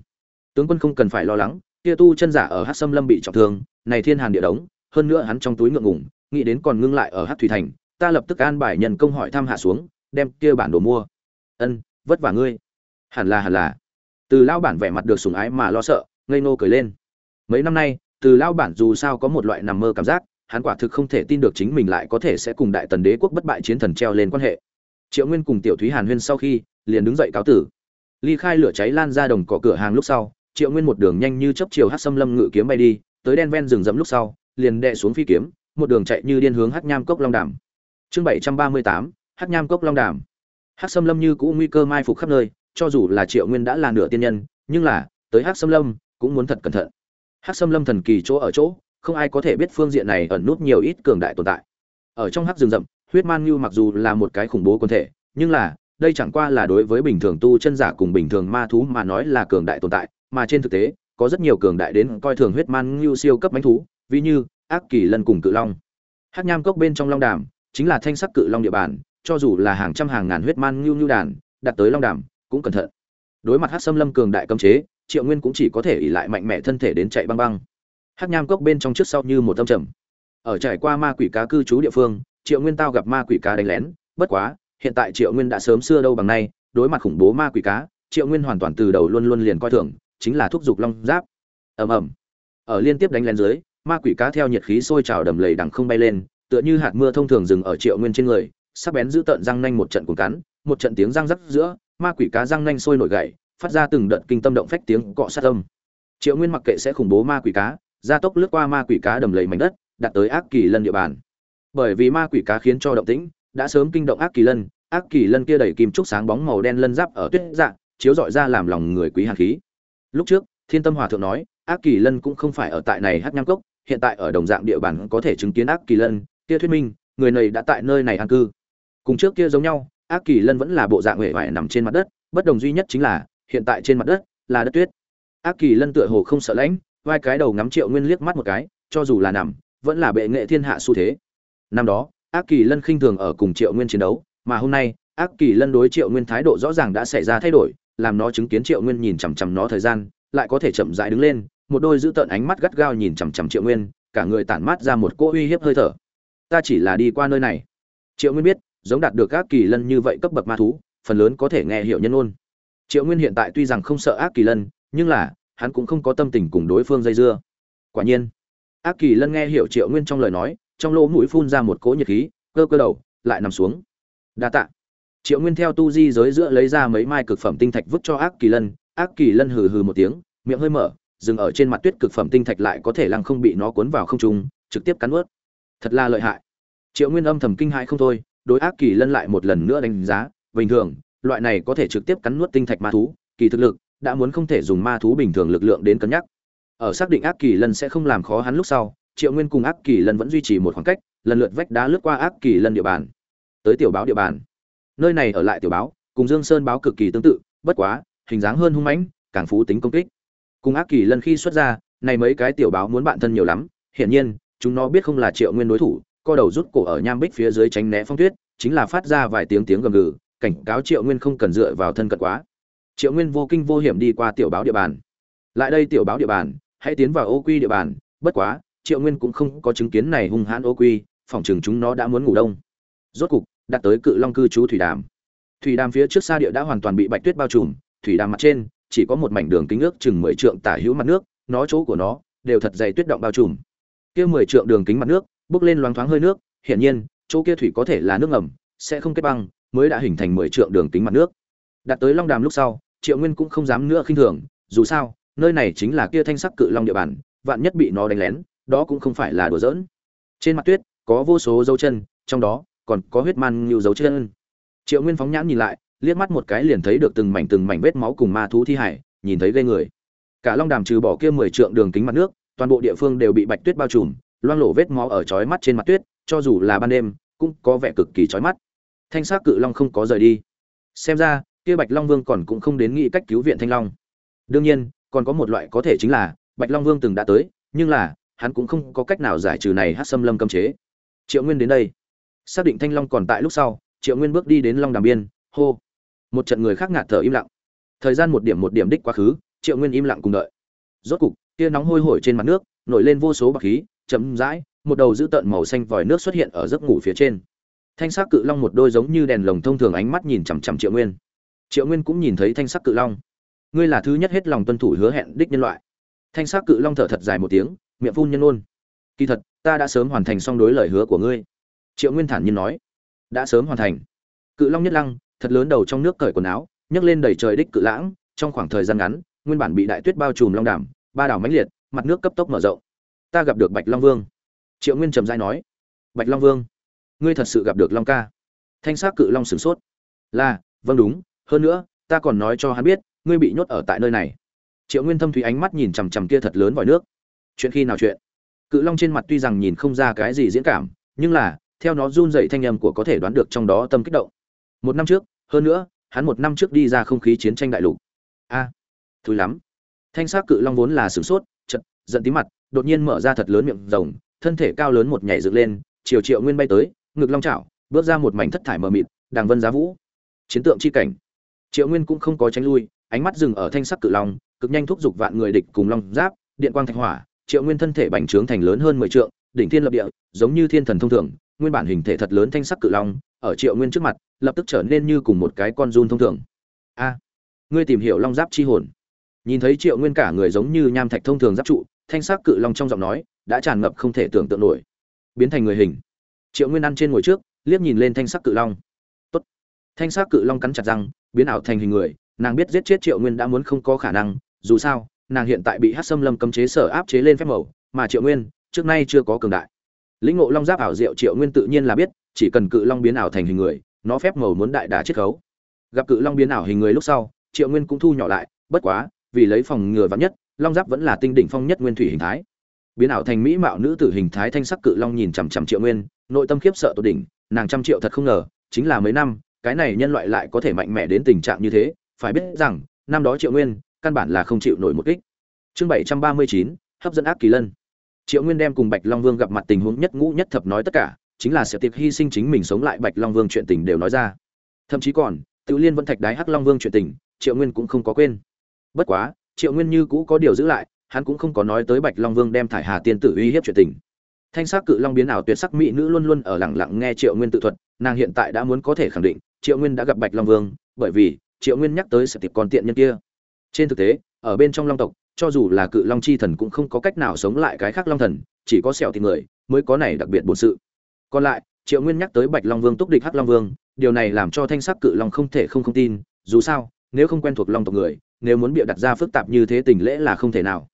Tướng quân không cần phải lo lắng, kia tu chân giả ở hát xâm lâm bị trọng thương, này thiên hàn địa đống, hơn nữa hắn trong túi ngượng ngủng nghĩ đến còn ngưng lại ở hát thủy thành, ta lập tức an bài nhân công hỏi thăm hạ xuống, đem kia bản đồ mua. Ân, vất vả ngươi. Hẳn là hẳn là. Từ lao bản vẻ mặt được sùng ái mà lo sợ, ngây nô cười lên. Mấy năm nay từ lao bản dù sao có một loại nằm mơ cảm giác, hắn quả thực không thể tin được chính mình lại có thể sẽ cùng đại tần đế quốc bất bại chiến thần treo lên quan hệ. Triệu nguyên cùng tiểu thúy hàn huyên sau khi, liền đứng dậy cáo tử. Ly khai lửa cháy lan ra đồng cỏ cửa hàng lúc sau, triệu nguyên một đường nhanh như chấp chiều hát xâm lâm ngự kiếm bay đi, tới đen ven rừng rậm lúc sau, liền đệ xuống phi kiếm, một đường chạy như điên hướng hát nham cốc long đàm. Chương bảy trăm ba mươi tám hát nham cốc long đàm. Hát xâm lâm như cũ nguy cơ mai phục khắp nơi, cho dù là triệu nguyên đã là nửa tiên nhân, nhưng là, tới hát xâm lâm, cũng muốn thật cẩn thận. Hắc xâm lâm thần kỳ chỗ ở chỗ, không ai có thể biết phương diện này ẩn nút nhiều ít cường đại tồn tại. Ở trong hắc rừng rậm, huyết man như mặc dù là một cái khủng bố quân thể, nhưng là, đây chẳng qua là đối với bình thường tu chân giả cùng bình thường ma thú mà nói là cường đại tồn tại, mà trên thực tế, có rất nhiều cường đại đến coi thường huyết man như siêu cấp bánh thú, ví như ác kỳ lân cùng cự long. Hắc nham cốc bên trong long đàm, chính là thanh sắc cự long địa bàn, cho dù là hàng trăm hàng ngàn huyết man như như đàn, đặt tới long đàm, cũng cẩn thận. Đối mặt Hắc xâm lâm cường đại cấm chế triệu nguyên cũng chỉ có thể ỉ lại mạnh mẽ thân thể đến chạy băng băng. Hát nham cốc bên trong trước sau như một tâm trầm. Ở trải qua ma quỷ cá cư trú địa phương, triệu nguyên tao gặp ma quỷ cá đánh lén, bất quá, hiện tại triệu nguyên đã sớm xưa đâu bằng nay, đối mặt khủng bố ma quỷ cá, triệu nguyên hoàn toàn từ đầu luôn luôn liền coi thường, chính là thúc giục long giáp. Ầm ầm. Ở liên tiếp đánh lén dưới, ma quỷ cá theo nhiệt khí sôi trào đầm lầy đằng không bay lên, tựa như hạt mưa thông thường dừng ở triệu nguyên trên người, sắc bén giữ tợn răng nanh một trận cuồng cắn, một trận tiếng răng rắc giữa, ma quỷ cá răng nanh sôi nổi gậy phát ra từng đợt kinh tâm động phách tiếng cọ sát âm. Triệu nguyên mặc kệ sẽ khủng bố ma quỷ cá, gia tốc lướt qua ma quỷ cá đầm lầy mảnh đất đặt tới ác kỳ lân địa bàn. Bởi vì ma quỷ cá khiến cho động tĩnh, đã sớm kinh động ác kỳ lân, ác kỳ lân kia đẩy kim trúc sáng bóng màu đen lân giáp ở tuyết dạng chiếu dọi ra làm lòng người quý hàn khí. Lúc trước, thiên tâm hòa thượng nói, ác kỳ lân cũng không phải ở tại này hát nham cốc, hiện tại ở đồng dạng địa bàn có thể chứng kiến ác kỳ lân, kia thuyết minh, người này đã tại nơi này an cư. Cùng trước kia giống nhau, ác kỳ lân vẫn là bộ dạng huệ vải nằm trên mặt đất, bất đồng duy nhất chính là hiện tại trên mặt đất là đất tuyết. Ác kỳ lân tựa hồ không sợ lãnh, vai cái đầu ngắm triệu nguyên liếc mắt một cái, cho dù là nằm, vẫn là bệ nghệ thiên hạ xu thế. Năm đó, ác kỳ lân khinh thường ở cùng triệu nguyên chiến đấu, mà hôm nay, ác kỳ lân đối triệu nguyên thái độ rõ ràng đã xảy ra thay đổi, làm nó chứng kiến triệu nguyên nhìn chằm chằm nó thời gian, lại có thể chậm rãi đứng lên, một đôi dữ tợn ánh mắt gắt gao nhìn chằm chằm triệu nguyên, cả người tản mát ra một cỗ uy hiếp hơi thở. Ta chỉ là đi qua nơi này. Triệu nguyên biết, giống đạt được các kỳ lân như vậy cấp bậc ma thú, phần lớn có thể nghe hiểu nhân ôn triệu nguyên hiện tại tuy rằng không sợ ác kỳ lân, nhưng là, hắn cũng không có tâm tình cùng đối phương dây dưa. Quả nhiên, ác kỳ lân nghe hiểu triệu nguyên trong lời nói, trong lỗ mũi phun ra một cỗ nhiệt khí, cơ cơ đầu, lại nằm xuống. Đa tạ. Triệu nguyên theo tu di giới giữa lấy ra mấy mai cực phẩm tinh thạch vứt cho ác kỳ lân. Ác kỳ lân hừ hừ một tiếng, miệng hơi mở, dừng ở trên mặt tuyết cực phẩm tinh thạch lại có thể lăng không bị nó cuốn vào không trung, trực tiếp cắn ướt thật là lợi hại. Triệu nguyên âm thầm kinh hãi không thôi, đối ác kỳ lân lại một lần nữa đánh giá, bình thường loại này có thể trực tiếp cắn nuốt tinh thạch ma thú, kỳ thực lực, đã muốn không thể dùng ma thú bình thường lực lượng đến cân nhắc. Ở xác định ác kỳ lân sẽ không làm khó hắn lúc sau, triệu nguyên cùng ác kỳ lân vẫn duy trì một khoảng cách, lần lượt vách đá lướt qua ác kỳ lân địa bàn, tới tiểu báo địa bàn. Nơi này ở lại tiểu báo, cùng dương sơn báo cực kỳ tương tự, bất quá, hình dáng hơn hung mãnh, càng phú tính công kích. Cùng ác kỳ lân khi xuất ra, này mấy cái tiểu báo muốn bạn thân nhiều lắm, hiển nhiên, chúng nó biết không là triệu nguyên đối thủ, co đầu rút cổ ở nham bích phía dưới tránh né phong tuyết, chính là phát ra vài tiếng tiếng gầm gừ cảnh cáo triệu nguyên không cần dựa vào thân cận quá. Triệu nguyên vô kinh vô hiểm đi qua tiểu báo địa bàn. Lại đây tiểu báo địa bàn, hãy tiến vào ô quy địa bàn. Bất quá, triệu nguyên cũng không có chứng kiến này hung hãn ô quy, phòng chừng chúng nó đã muốn ngủ đông. Rốt cục, đặt tới cự long cư trú thủy đàm. Thủy đàm phía trước xa địa đã hoàn toàn bị bạch tuyết bao trùm, thủy đàm mặt trên, chỉ có một mảnh đường kính ước chừng mười trượng tả hữu mặt nước, nó chỗ của nó đều thật dày tuyết động bao trùm. Kia mười trượng đường kính mặt nước, bốc lên loáng thoáng hơi nước, hiển nhiên, chỗ kia thủy có thể là nước ngầm, sẽ không kết băng mới đã hình thành mười trượng đường kính mặt nước. Đặt tới long đàm lúc sau, triệu nguyên cũng không dám nữa khinh thường, dù sao, nơi này chính là kia thanh sắc cự long địa bàn, vạn nhất bị nó đánh lén, đó cũng không phải là đùa giỡn. Trên mặt tuyết, có vô số dấu chân, trong đó, còn có huyết man nhiều dấu chân. Triệu nguyên phóng nhãn nhìn lại, liếc mắt một cái liền thấy được từng mảnh từng mảnh vết máu cùng ma thú thi hải, nhìn thấy ghê người. Cả long đàm trừ bỏ kia mười trượng đường kính mặt nước, toàn bộ địa phương đều bị bạch tuyết bao trùm, loang lổ vết máu ở chói mắt trên mặt tuyết, cho dù là ban đêm, cũng có vẻ cực kỳ chói mắt thanh sắc cự long không có rời đi. Xem ra, kia bạch long vương còn cũng không đến nghĩ cách cứu viện thanh long. Đương nhiên, còn có một loại có thể chính là, bạch long vương từng đã tới, nhưng là, hắn cũng không có cách nào giải trừ này hát xâm lâm cấm chế. Triệu nguyên đến đây. Xác định thanh long còn tại lúc sau, triệu nguyên bước đi đến long đàm biên, hô. Một trận người khác ngạt thở im lặng. Thời gian một điểm một điểm đích quá khứ, triệu nguyên im lặng cùng đợi. Rốt cục, kia nóng hôi hổi trên mặt nước, nổi lên vô số bạc khí chấm dãi một đầu dữ tợn màu xanh vòi nước xuất hiện ở giấc ngủ phía trên thanh sắc cự long một đôi giống như đèn lồng thông thường ánh mắt nhìn chằm chằm triệu nguyên. Triệu nguyên cũng nhìn thấy thanh sắc cự long. Ngươi là thứ nhất hết lòng tuân thủ hứa hẹn đích nhân loại. Thanh sắc cự long thở thật dài một tiếng, miệng phun nhân ôn. Kỳ thật, ta đã sớm hoàn thành xong đối lời hứa của ngươi. Triệu nguyên thản nhiên nói. Đã sớm hoàn thành. Cự long nhất lăng, thật lớn đầu trong nước cởi quần áo, nhấc lên đầy trời đích cự lãng, trong khoảng thời gian ngắn, nguyên bản bị đại tuyết bao trùm long đàm, ba đảo mãnh liệt, mặt nước cấp tốc mở rộng. Ta gặp được bạch long vương. Triệu nguyên trầm dai nói. Bạch long vương ngươi thật sự gặp được long ca. Thanh s á c cự long sửng sốt. Là vâng đúng hơn nữa ta còn nói cho hắn biết ngươi bị nhốt ở tại nơi này. Triệu nguyên thâm thúy ánh mắt nhìn chằm chằm kia thật lớn vòi nước. Chuyện khi nào chuyện? Cự long trên mặt tuy rằng nhìn không ra cái gì diễn cảm nhưng là theo nó run dậy thanh âm của có thể đoán được trong đó tâm kích động. Một năm trước hơn nữa hắn một năm trước đi ra không khí chiến tranh đại lục. A à, thúi lắm. Thanh s á c cự long vốn là sửng sốt chật giận tí mặt đột nhiên mở ra thật lớn miệng rồng thân thể cao lớn một nhảy dựng lên chiều triệu nguyên bay tới ngực long chảo, bước ra một mảnh thất thải mờ mịt đàng vân giá vũ. Chiến tượng chi cảnh. Triệu nguyên cũng không có tránh lui, ánh mắt dừng ở thanh sắc cự long, cực nhanh thúc giục vạn người địch cùng long giáp, điện quang thạch hỏa, triệu nguyên thân thể bành trướng thành lớn hơn mười trượng, đỉnh thiên lập địa, giống như thiên thần thông thường, nguyên bản hình thể thật lớn thanh sắc cự long, ở triệu nguyên trước mặt, lập tức trở nên như cùng một cái con run thông thường. A, ngươi tìm hiểu long giáp chi hồn. Nhìn thấy triệu nguyên cả người giống như nham thạch thông thường giáp trụ, thanh sắc cự long trong giọng nói đã tràn ngập không thể tưởng tượng nổi. Biến thành người hình triệu nguyên ăn trên ngồi trước, liếc nhìn lên thanh sắc cự long. Tốt. thanh sắc cự long cắn chặt răng, biến ảo thành hình người, nàng biết giết chết triệu nguyên đã muốn không có khả năng, dù sao, nàng hiện tại bị hát xâm lâm cấm chế sở áp chế lên phép màu, mà triệu nguyên, trước nay chưa có cường đại. Lĩnh ngộ long giáp ảo diệu triệu nguyên tự nhiên là biết, chỉ cần cự long biến ảo thành hình người, nó phép màu muốn đại đà chiết khấu. Gặp cự long biến ảo hình người lúc sau, triệu nguyên cũng thu nhỏ lại, bất quá, vì lấy phòng ngừa vắn nhất, long giáp vẫn là tinh đỉnh phong nhất nguyên thủy hình thái biến ảo thành mỹ mạo nữ tử hình thái thanh sắc cự long nhìn chằm chằm triệu nguyên, nội tâm khiếp sợ tột đỉnh, nàng trăm triệu thật không ngờ, chính là mấy năm, cái này nhân loại lại có thể mạnh mẽ đến tình trạng như thế, phải biết rằng, năm đó triệu nguyên, căn bản là không chịu nổi một kích. Chương bảy trăm ba mươi chín, hấp dẫn ác kỳ lân. Triệu nguyên đem cùng bạch long vương gặp mặt tình huống nhất ngũ nhất thập nói tất cả, chính là sẽ tiệp hy sinh chính mình sống lại bạch long vương chuyện tình đều nói ra. Thậm chí còn tự liên vẫn thạch đái hắc long vương chuyện tình, triệu nguyên cũng không có quên. Bất quá, triệu nguyên như cũ có điều giữ lại hắn cũng không có nói tới bạch long vương đem thải hà tiên tử uy hiếp chuyện tình. Thanh sắc cự long biến ảo tuyệt sắc mỹ nữ luôn luôn ở lặng lặng nghe triệu nguyên tự thuật, nàng hiện tại đã muốn có thể khẳng định, triệu nguyên đã gặp bạch long vương, bởi vì triệu nguyên nhắc tới sẽ tiệp con tiện nhân kia. Trên thực tế, ở bên trong long tộc, cho dù là cự long chi thần cũng không có cách nào sống lại cái khác long thần, chỉ có sẹo thì người mới có này đặc biệt bổn sự. Còn lại, triệu nguyên nhắc tới bạch long vương túc địch hắc long vương, điều này làm cho thanh sắc cự long không thể không không tin, dù sao, nếu không quen thuộc long tộc người, nếu muốn bịa đặt ra phức tạp như thế tình lễ là không thể nào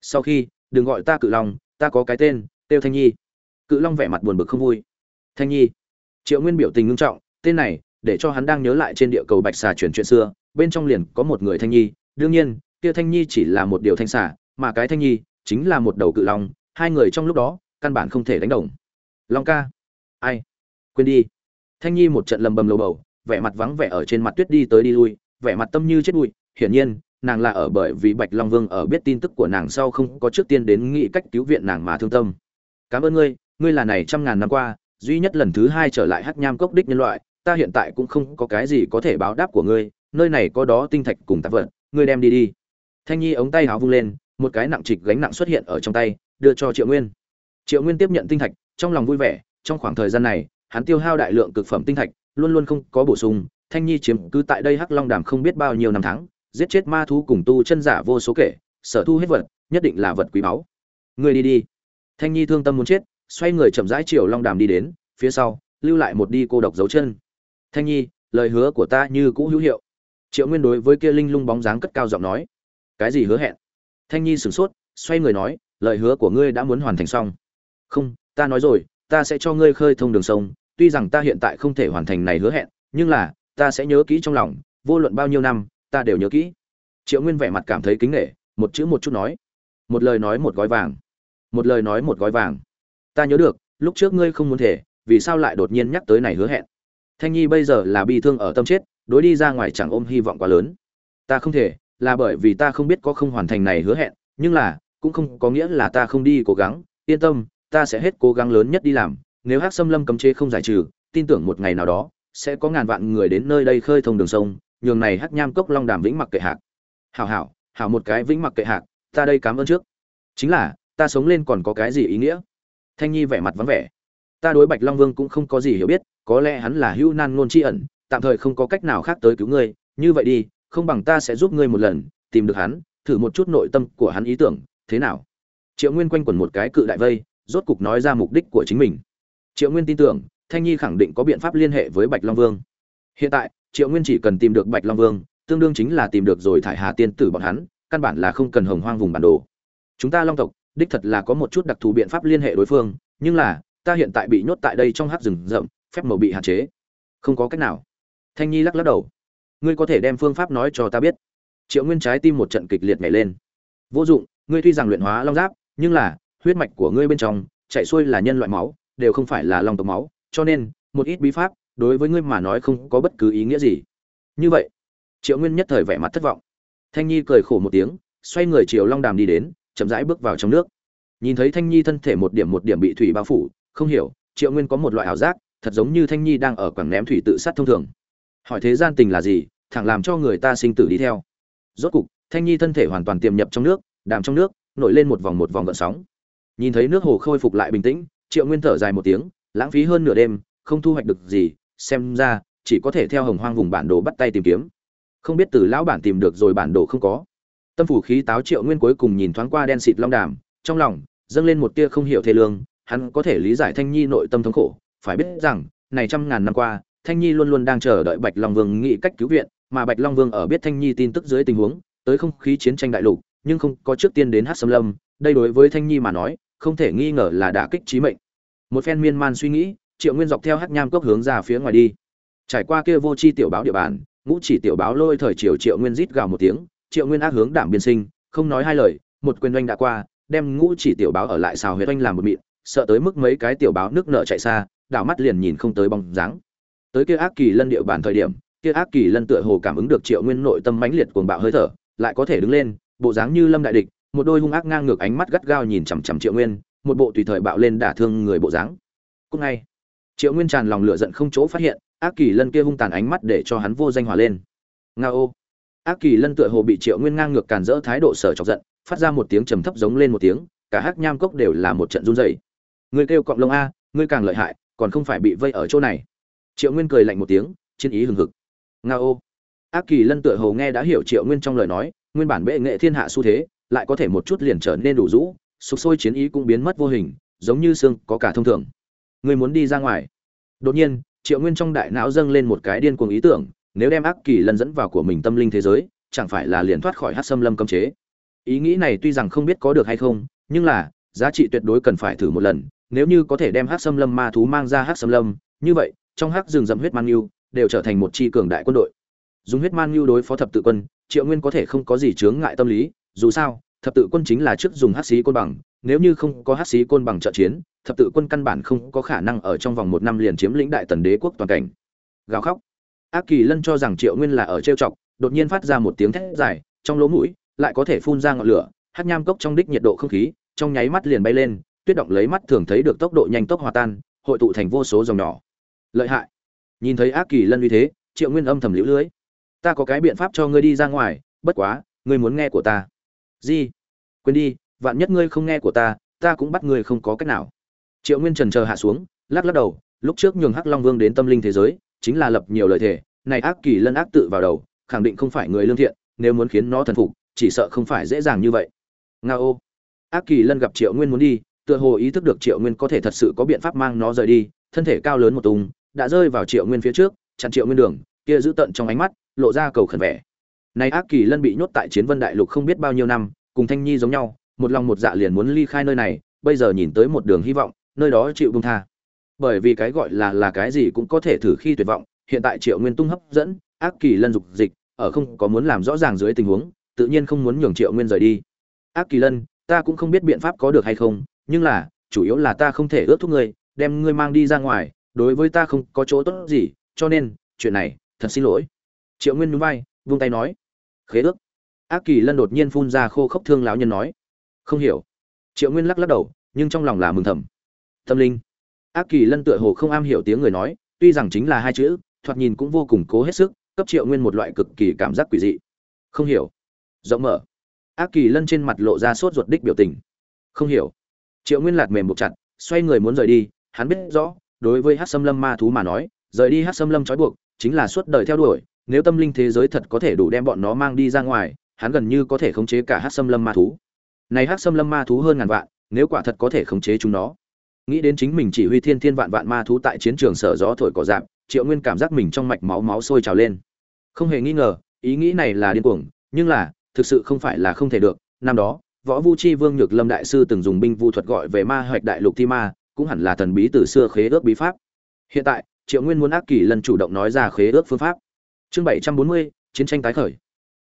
sau khi, đừng gọi ta cự long, ta có cái tên, tiêu thanh nhi. Cự long vẻ mặt buồn bực không vui. Thanh nhi. Triệu nguyên biểu tình ngưng trọng, tên này, để cho hắn đang nhớ lại trên địa cầu bạch xà chuyển chuyện xưa, bên trong liền có một người thanh nhi. Đương nhiên kia thanh nhi chỉ là một điều thanh xà, mà cái thanh nhi chính là một đầu cự long, hai người trong lúc đó, căn bản không thể đánh đồng. Long ca. Ai? Quên đi. Thanh nhi một trận lầm bầm lầu bầu, vẻ mặt vắng vẻ ở trên mặt tuyết đi tới đi lui, vẻ mặt tâm như chết bụi. Hiển nhiên nàng là ở bởi vì bạch long vương ở biết tin tức của nàng sau không có trước tiên đến nghĩ cách cứu viện nàng mà thương tâm. Cảm ơn ngươi ngươi là này trăm ngàn năm qua, duy nhất lần thứ hai trở lại hắc nham cốc đích nhân loại, ta hiện tại cũng không có cái gì có thể báo đáp của ngươi, nơi này có đó tinh thạch cùng tạp vật, ngươi đem đi đi. Thanh nhi ống tay háo vung lên, một cái nặng trịch gánh nặng xuất hiện ở trong tay, đưa cho triệu nguyên. Triệu nguyên tiếp nhận tinh thạch, trong lòng vui vẻ, trong khoảng thời gian này, hắn tiêu hao đại lượng cực phẩm tinh thạch, luôn luôn không có bổ sung, thanh nhi chiếm cứ tại đây hắc long đàm không biết bao nhiêu năm tháng giết chết ma thú cùng tu chân giả vô số kể, sở thu hết vật, nhất định là vật quý báu. Ngươi đi đi. Thanh nhi thương tâm muốn chết, xoay người chậm rãi chiều long đàm đi đến, phía sau, lưu lại một đi cô độc dấu chân. Thanh nhi, lời hứa của ta như cũ hữu hiệu. Triệu nguyên đối với kia linh lung bóng dáng cất cao giọng nói. Cái gì hứa hẹn? Thanh nhi sửng sốt, xoay người nói, lời hứa của ngươi đã muốn hoàn thành xong. Không, ta nói rồi, ta sẽ cho ngươi khơi thông đường sông, tuy rằng ta hiện tại không thể hoàn thành này hứa hẹn, nhưng là, ta sẽ nhớ kỹ trong lòng, vô luận bao nhiêu năm ta đều nhớ kỹ. Triệu nguyên vẻ mặt cảm thấy kính nghệ một chữ một chút nói. Một lời nói một gói vàng. Một lời nói một gói vàng. Ta nhớ được, lúc trước ngươi không muốn thể, vì sao lại đột nhiên nhắc tới này hứa hẹn? Thanh nhi bây giờ là bi thương ở tâm chết, đối đi ra ngoài chẳng ôm hy vọng quá lớn. Ta không thể, là bởi vì ta không biết có không hoàn thành này hứa hẹn, nhưng là, cũng không có nghĩa là ta không đi cố gắng. Yên tâm, ta sẽ hết cố gắng lớn nhất đi làm. Nếu hắc xâm lâm cấm chế không giải trừ, tin tưởng một ngày nào đó, sẽ có ngàn vạn người đến nơi đây khơi thông đường sông nhường này hắc nham cốc long đàm vĩnh mặc kệ hạc. Hảo hảo hảo một cái vĩnh mặc kệ hạc, ta đây cảm ơn trước. Chính là, ta sống lên còn có cái gì ý nghĩa? Thanh nhi vẻ mặt vắng vẻ. Ta đối bạch long vương cũng không có gì hiểu biết, có lẽ hắn là hữu nan ngôn tri ẩn, tạm thời không có cách nào khác tới cứu ngươi. Như vậy đi, không bằng ta sẽ giúp ngươi một lần, tìm được hắn, thử một chút nội tâm của hắn ý tưởng, thế nào? Triệu nguyên quanh quẩn một cái cự đại vây, rốt cục nói ra mục đích của chính mình. Triệu nguyên tin tưởng, thanh nhi khẳng định có biện pháp liên hệ với bạch long vương. Hiện tại triệu nguyên chỉ cần tìm được bạch long vương, tương đương chính là tìm được rồi thải hà tiên tử bọn hắn, căn bản là không cần hồng hoang vùng bản đồ. Chúng ta long tộc, đích thật là có một chút đặc thù biện pháp liên hệ đối phương, nhưng là, ta hiện tại bị nhốt tại đây trong hát rừng rậm, phép màu bị hạn chế. Không có cách nào. Thanh nhi lắc lắc đầu. Ngươi có thể đem phương pháp nói cho ta biết. Triệu nguyên trái tim một trận kịch liệt nhảy lên. Vô dụng, ngươi tuy rằng luyện hóa long giáp, nhưng là, huyết mạch của ngươi bên trong, chạy xuôi là nhân loại máu, đều không phải là long tộc máu, cho nên, một ít bí pháp đối với ngươi mà nói không có bất cứ ý nghĩa gì. Như vậy, triệu nguyên nhất thời vẻ mặt thất vọng. Thanh nhi cười khổ một tiếng, xoay người chiều long đàm đi đến, chậm rãi bước vào trong nước. Nhìn thấy thanh nhi thân thể một điểm một điểm bị thủy bao phủ, không hiểu, triệu nguyên có một loại ảo giác, thật giống như thanh nhi đang ở quảng ném thủy tự sát thông thường. Hỏi thế gian tình là gì, thẳng làm cho người ta sinh tử đi theo. Rốt cục, thanh nhi thân thể hoàn toàn tiềm nhập trong nước, đàm trong nước, nổi lên một vòng một vòng gợn sóng. Nhìn thấy nước hồ khôi phục lại bình tĩnh, triệu nguyên thở dài một tiếng, lãng phí hơn nửa đêm, không thu hoạch được gì xem ra, chỉ có thể theo hồng hoang vùng bản đồ bắt tay tìm kiếm. Không biết từ lão bản tìm được rồi bản đồ không có. Tâm phủ khí táo triệu nguyên cuối cùng nhìn thoáng qua đen xịt long đàm, trong lòng dâng lên một tia không hiểu thê lương, hắn có thể lý giải thanh nhi nội tâm thống khổ, phải biết rằng, này trăm ngàn năm qua, thanh nhi luôn luôn đang chờ đợi bạch long vương nghĩ cách cứu viện, mà bạch long vương ở biết thanh nhi tin tức dưới tình huống, tới không khí chiến tranh đại lục, nhưng không có trước tiên đến hát xâm lâm, đây đối với thanh nhi mà nói, không thể nghi ngờ là đả kích trí mệnh. Một phen miên man suy nghĩ triệu nguyên dọc theo hát nham cốc hướng ra phía ngoài đi. Trải qua kia vô c h i tiểu báo địa bàn, ngũ chỉ tiểu báo lôi thời triều triệu nguyên rít gào một tiếng, triệu nguyên ác hướng đảm biên sinh, không nói hai lời, một quyền oanh đã qua, đem ngũ chỉ tiểu báo ở lại xào huyết oanh làm một mịn, sợ tới mức mấy cái tiểu báo nước nợ chạy xa, đảo mắt liền nhìn không tới bóng dáng. Tới kia ác kỳ lân địa bàn thời điểm, kia ác kỳ lân tựa hồ cảm ứng được triệu nguyên nội tâm mãnh liệt cuồng bạo hơi thở, lại có thể đứng lên, bộ dáng như lâm đại địch, một đôi hung ác ngang ngược ánh mắt gắt gao nhìn chằm chằm triệu nguyên, một bộ tùy thời bạo lên đả thương người bộ dáng. Cúc ngay triệu nguyên tràn lòng lửa giận không chỗ phát hiện, ác kỳ lân kia hung tàn ánh mắt để cho hắn vô danh hòa lên. Nga ô. Ác kỳ lân tựa hồ bị triệu nguyên ngang ngược càn rỡ thái độ sở chọc giận, phát ra một tiếng trầm thấp giống lên một tiếng, cả hắc nham cốc đều là một trận run rẩy. Người kêu cọng lông a, ngươi càng lợi hại, còn không phải bị vây ở chỗ này. Triệu nguyên cười lạnh một tiếng, chiến ý hừng hực. Nga ô. Ác kỳ lân tựa hồ nghe đã hiểu triệu nguyên trong lời nói, nguyên bản bệ nghệ thiên hạ xu thế, lại có thể một chút liền trở nên đủ rũ, sục sôi chiến ý cũng biến mất vô hình, giống như xương có cả thông thường ngươi muốn đi ra ngoài. Đột nhiên, triệu nguyên trong đại não dâng lên một cái điên cuồng ý tưởng, nếu đem ác kỳ lân dẫn vào của mình tâm linh thế giới, chẳng phải là liền thoát khỏi hát xâm lâm cấm chế. Ý nghĩ này tuy rằng không biết có được hay không, nhưng là, giá trị tuyệt đối cần phải thử một lần, nếu như có thể đem hát xâm lâm ma thú mang ra hát xâm lâm, như vậy, trong hát rừng rậm huyết man yêu đều trở thành một chi cường đại quân đội. Dùng huyết man yêu đối phó thập tự quân, triệu nguyên có thể không có gì chướng ngại tâm lý, dù sao, thập tự quân chính là trước dùng hát xí côn bằng nếu như không có hát xí côn bằng trợ chiến, thập tự quân căn bản không có khả năng ở trong vòng một năm liền chiếm lĩnh đại tần đế quốc toàn cảnh. Gào khóc. Ác kỳ lân cho rằng triệu nguyên là ở trêu chọc, đột nhiên phát ra một tiếng thét dài, trong lỗ mũi lại có thể phun ra ngọn lửa, hát nham cốc trong đích nhiệt độ không khí, trong nháy mắt liền bay lên, tuyết động lấy mắt thường thấy được tốc độ nhanh tốc hòa tan, hội tụ thành vô số dòng nhỏ. Lợi hại. Nhìn thấy ác kỳ lân như thế, triệu nguyên âm thầm liễu lưới. Ta có cái biện pháp cho ngươi đi ra ngoài, bất quá, ngươi muốn nghe của ta. Gì quên đi vạn nhất ngươi không nghe của ta ta cũng bắt ngươi không có cách nào. Triệu nguyên trần chờ hạ xuống, lắc lắc đầu, lúc trước nhường hắc long vương đến tâm linh thế giới, chính là lập nhiều lời thề, này ác kỳ lân ác tự vào đầu, khẳng định không phải người lương thiện, nếu muốn khiến nó thần phục, chỉ sợ không phải dễ dàng như vậy. Nga ô. Ác kỳ lân gặp triệu nguyên muốn đi, tựa hồ ý thức được triệu nguyên có thể thật sự có biện pháp mang nó rời đi, thân thể cao lớn một tùng, đã rơi vào triệu nguyên phía trước, chặn triệu nguyên đường, kia giữ tận trong ánh mắt, lộ ra cầu khẩn vẻ. Này ác kỳ lân bị nhốt tại chiến vân đại lục không biết bao nhiêu năm, cùng thanh nhi giống nhau một lòng một dạ liền muốn ly khai nơi này, bây giờ nhìn tới một đường hy vọng, nơi đó chịu bung tha. Bởi vì cái gọi là là cái gì cũng có thể thử khi tuyệt vọng, hiện tại triệu nguyên tung hấp dẫn, ác kỳ lân dục dịch, ở không có muốn làm rõ ràng dưới tình huống, tự nhiên không muốn nhường triệu nguyên rời đi. Ác kỳ lân, ta cũng không biết biện pháp có được hay không, nhưng là, chủ yếu là ta không thể ước thúc ngươi, đem ngươi mang đi ra ngoài, đối với ta không có chỗ tốt gì, cho nên, chuyện này, thật xin lỗi. Triệu nguyên núi bay vung tay nói, khế ước. Ác kỳ lân đột nhiên phun ra khô khốc thương lão nhân nói không hiểu. Triệu nguyên lắc lắc đầu, nhưng trong lòng là mừng thầm. Tâm linh. Ác kỳ lân tựa hồ không am hiểu tiếng người nói, tuy rằng chính là hai chữ, thoạt nhìn cũng vô cùng cố hết sức, cấp triệu nguyên một loại cực kỳ cảm giác quỷ dị. Không hiểu. Rộng mở. Ác kỳ lân trên mặt lộ ra sốt ruột đích biểu tình. Không hiểu. Triệu nguyên lạt mềm buộc chặt, xoay người muốn rời đi, hắn biết rõ, đối với hát xâm lâm ma thú mà nói, rời đi hát xâm lâm trói buộc, chính là suốt đời theo đuổi, nếu tâm linh thế giới thật có thể đủ đem bọn nó mang đi ra ngoài, hắn gần như có thể khống chế cả hát xâm lâm ma thú này hắc xâm lâm ma thú hơn ngàn vạn, nếu quả thật có thể khống chế chúng nó. Nghĩ đến chính mình chỉ huy thiên thiên vạn vạn ma thú tại chiến trường sở gió thổi cỏ dạp triệu nguyên cảm giác mình trong mạch máu máu sôi trào lên. Không hề nghi ngờ, ý nghĩ này là điên cuồng, nhưng là, thực sự không phải là không thể được. Năm đó, võ vu chi vương nhược lâm đại sư từng dùng binh vu thuật gọi về ma hoạch đại lục thi ma, cũng hẳn là thần bí từ xưa khế ước bí pháp. Hiện tại, triệu nguyên muốn ác kỳ lần chủ động nói ra khế ước phương pháp. Chương bảy trăm bốn mươi, chiến tranh tái khởi.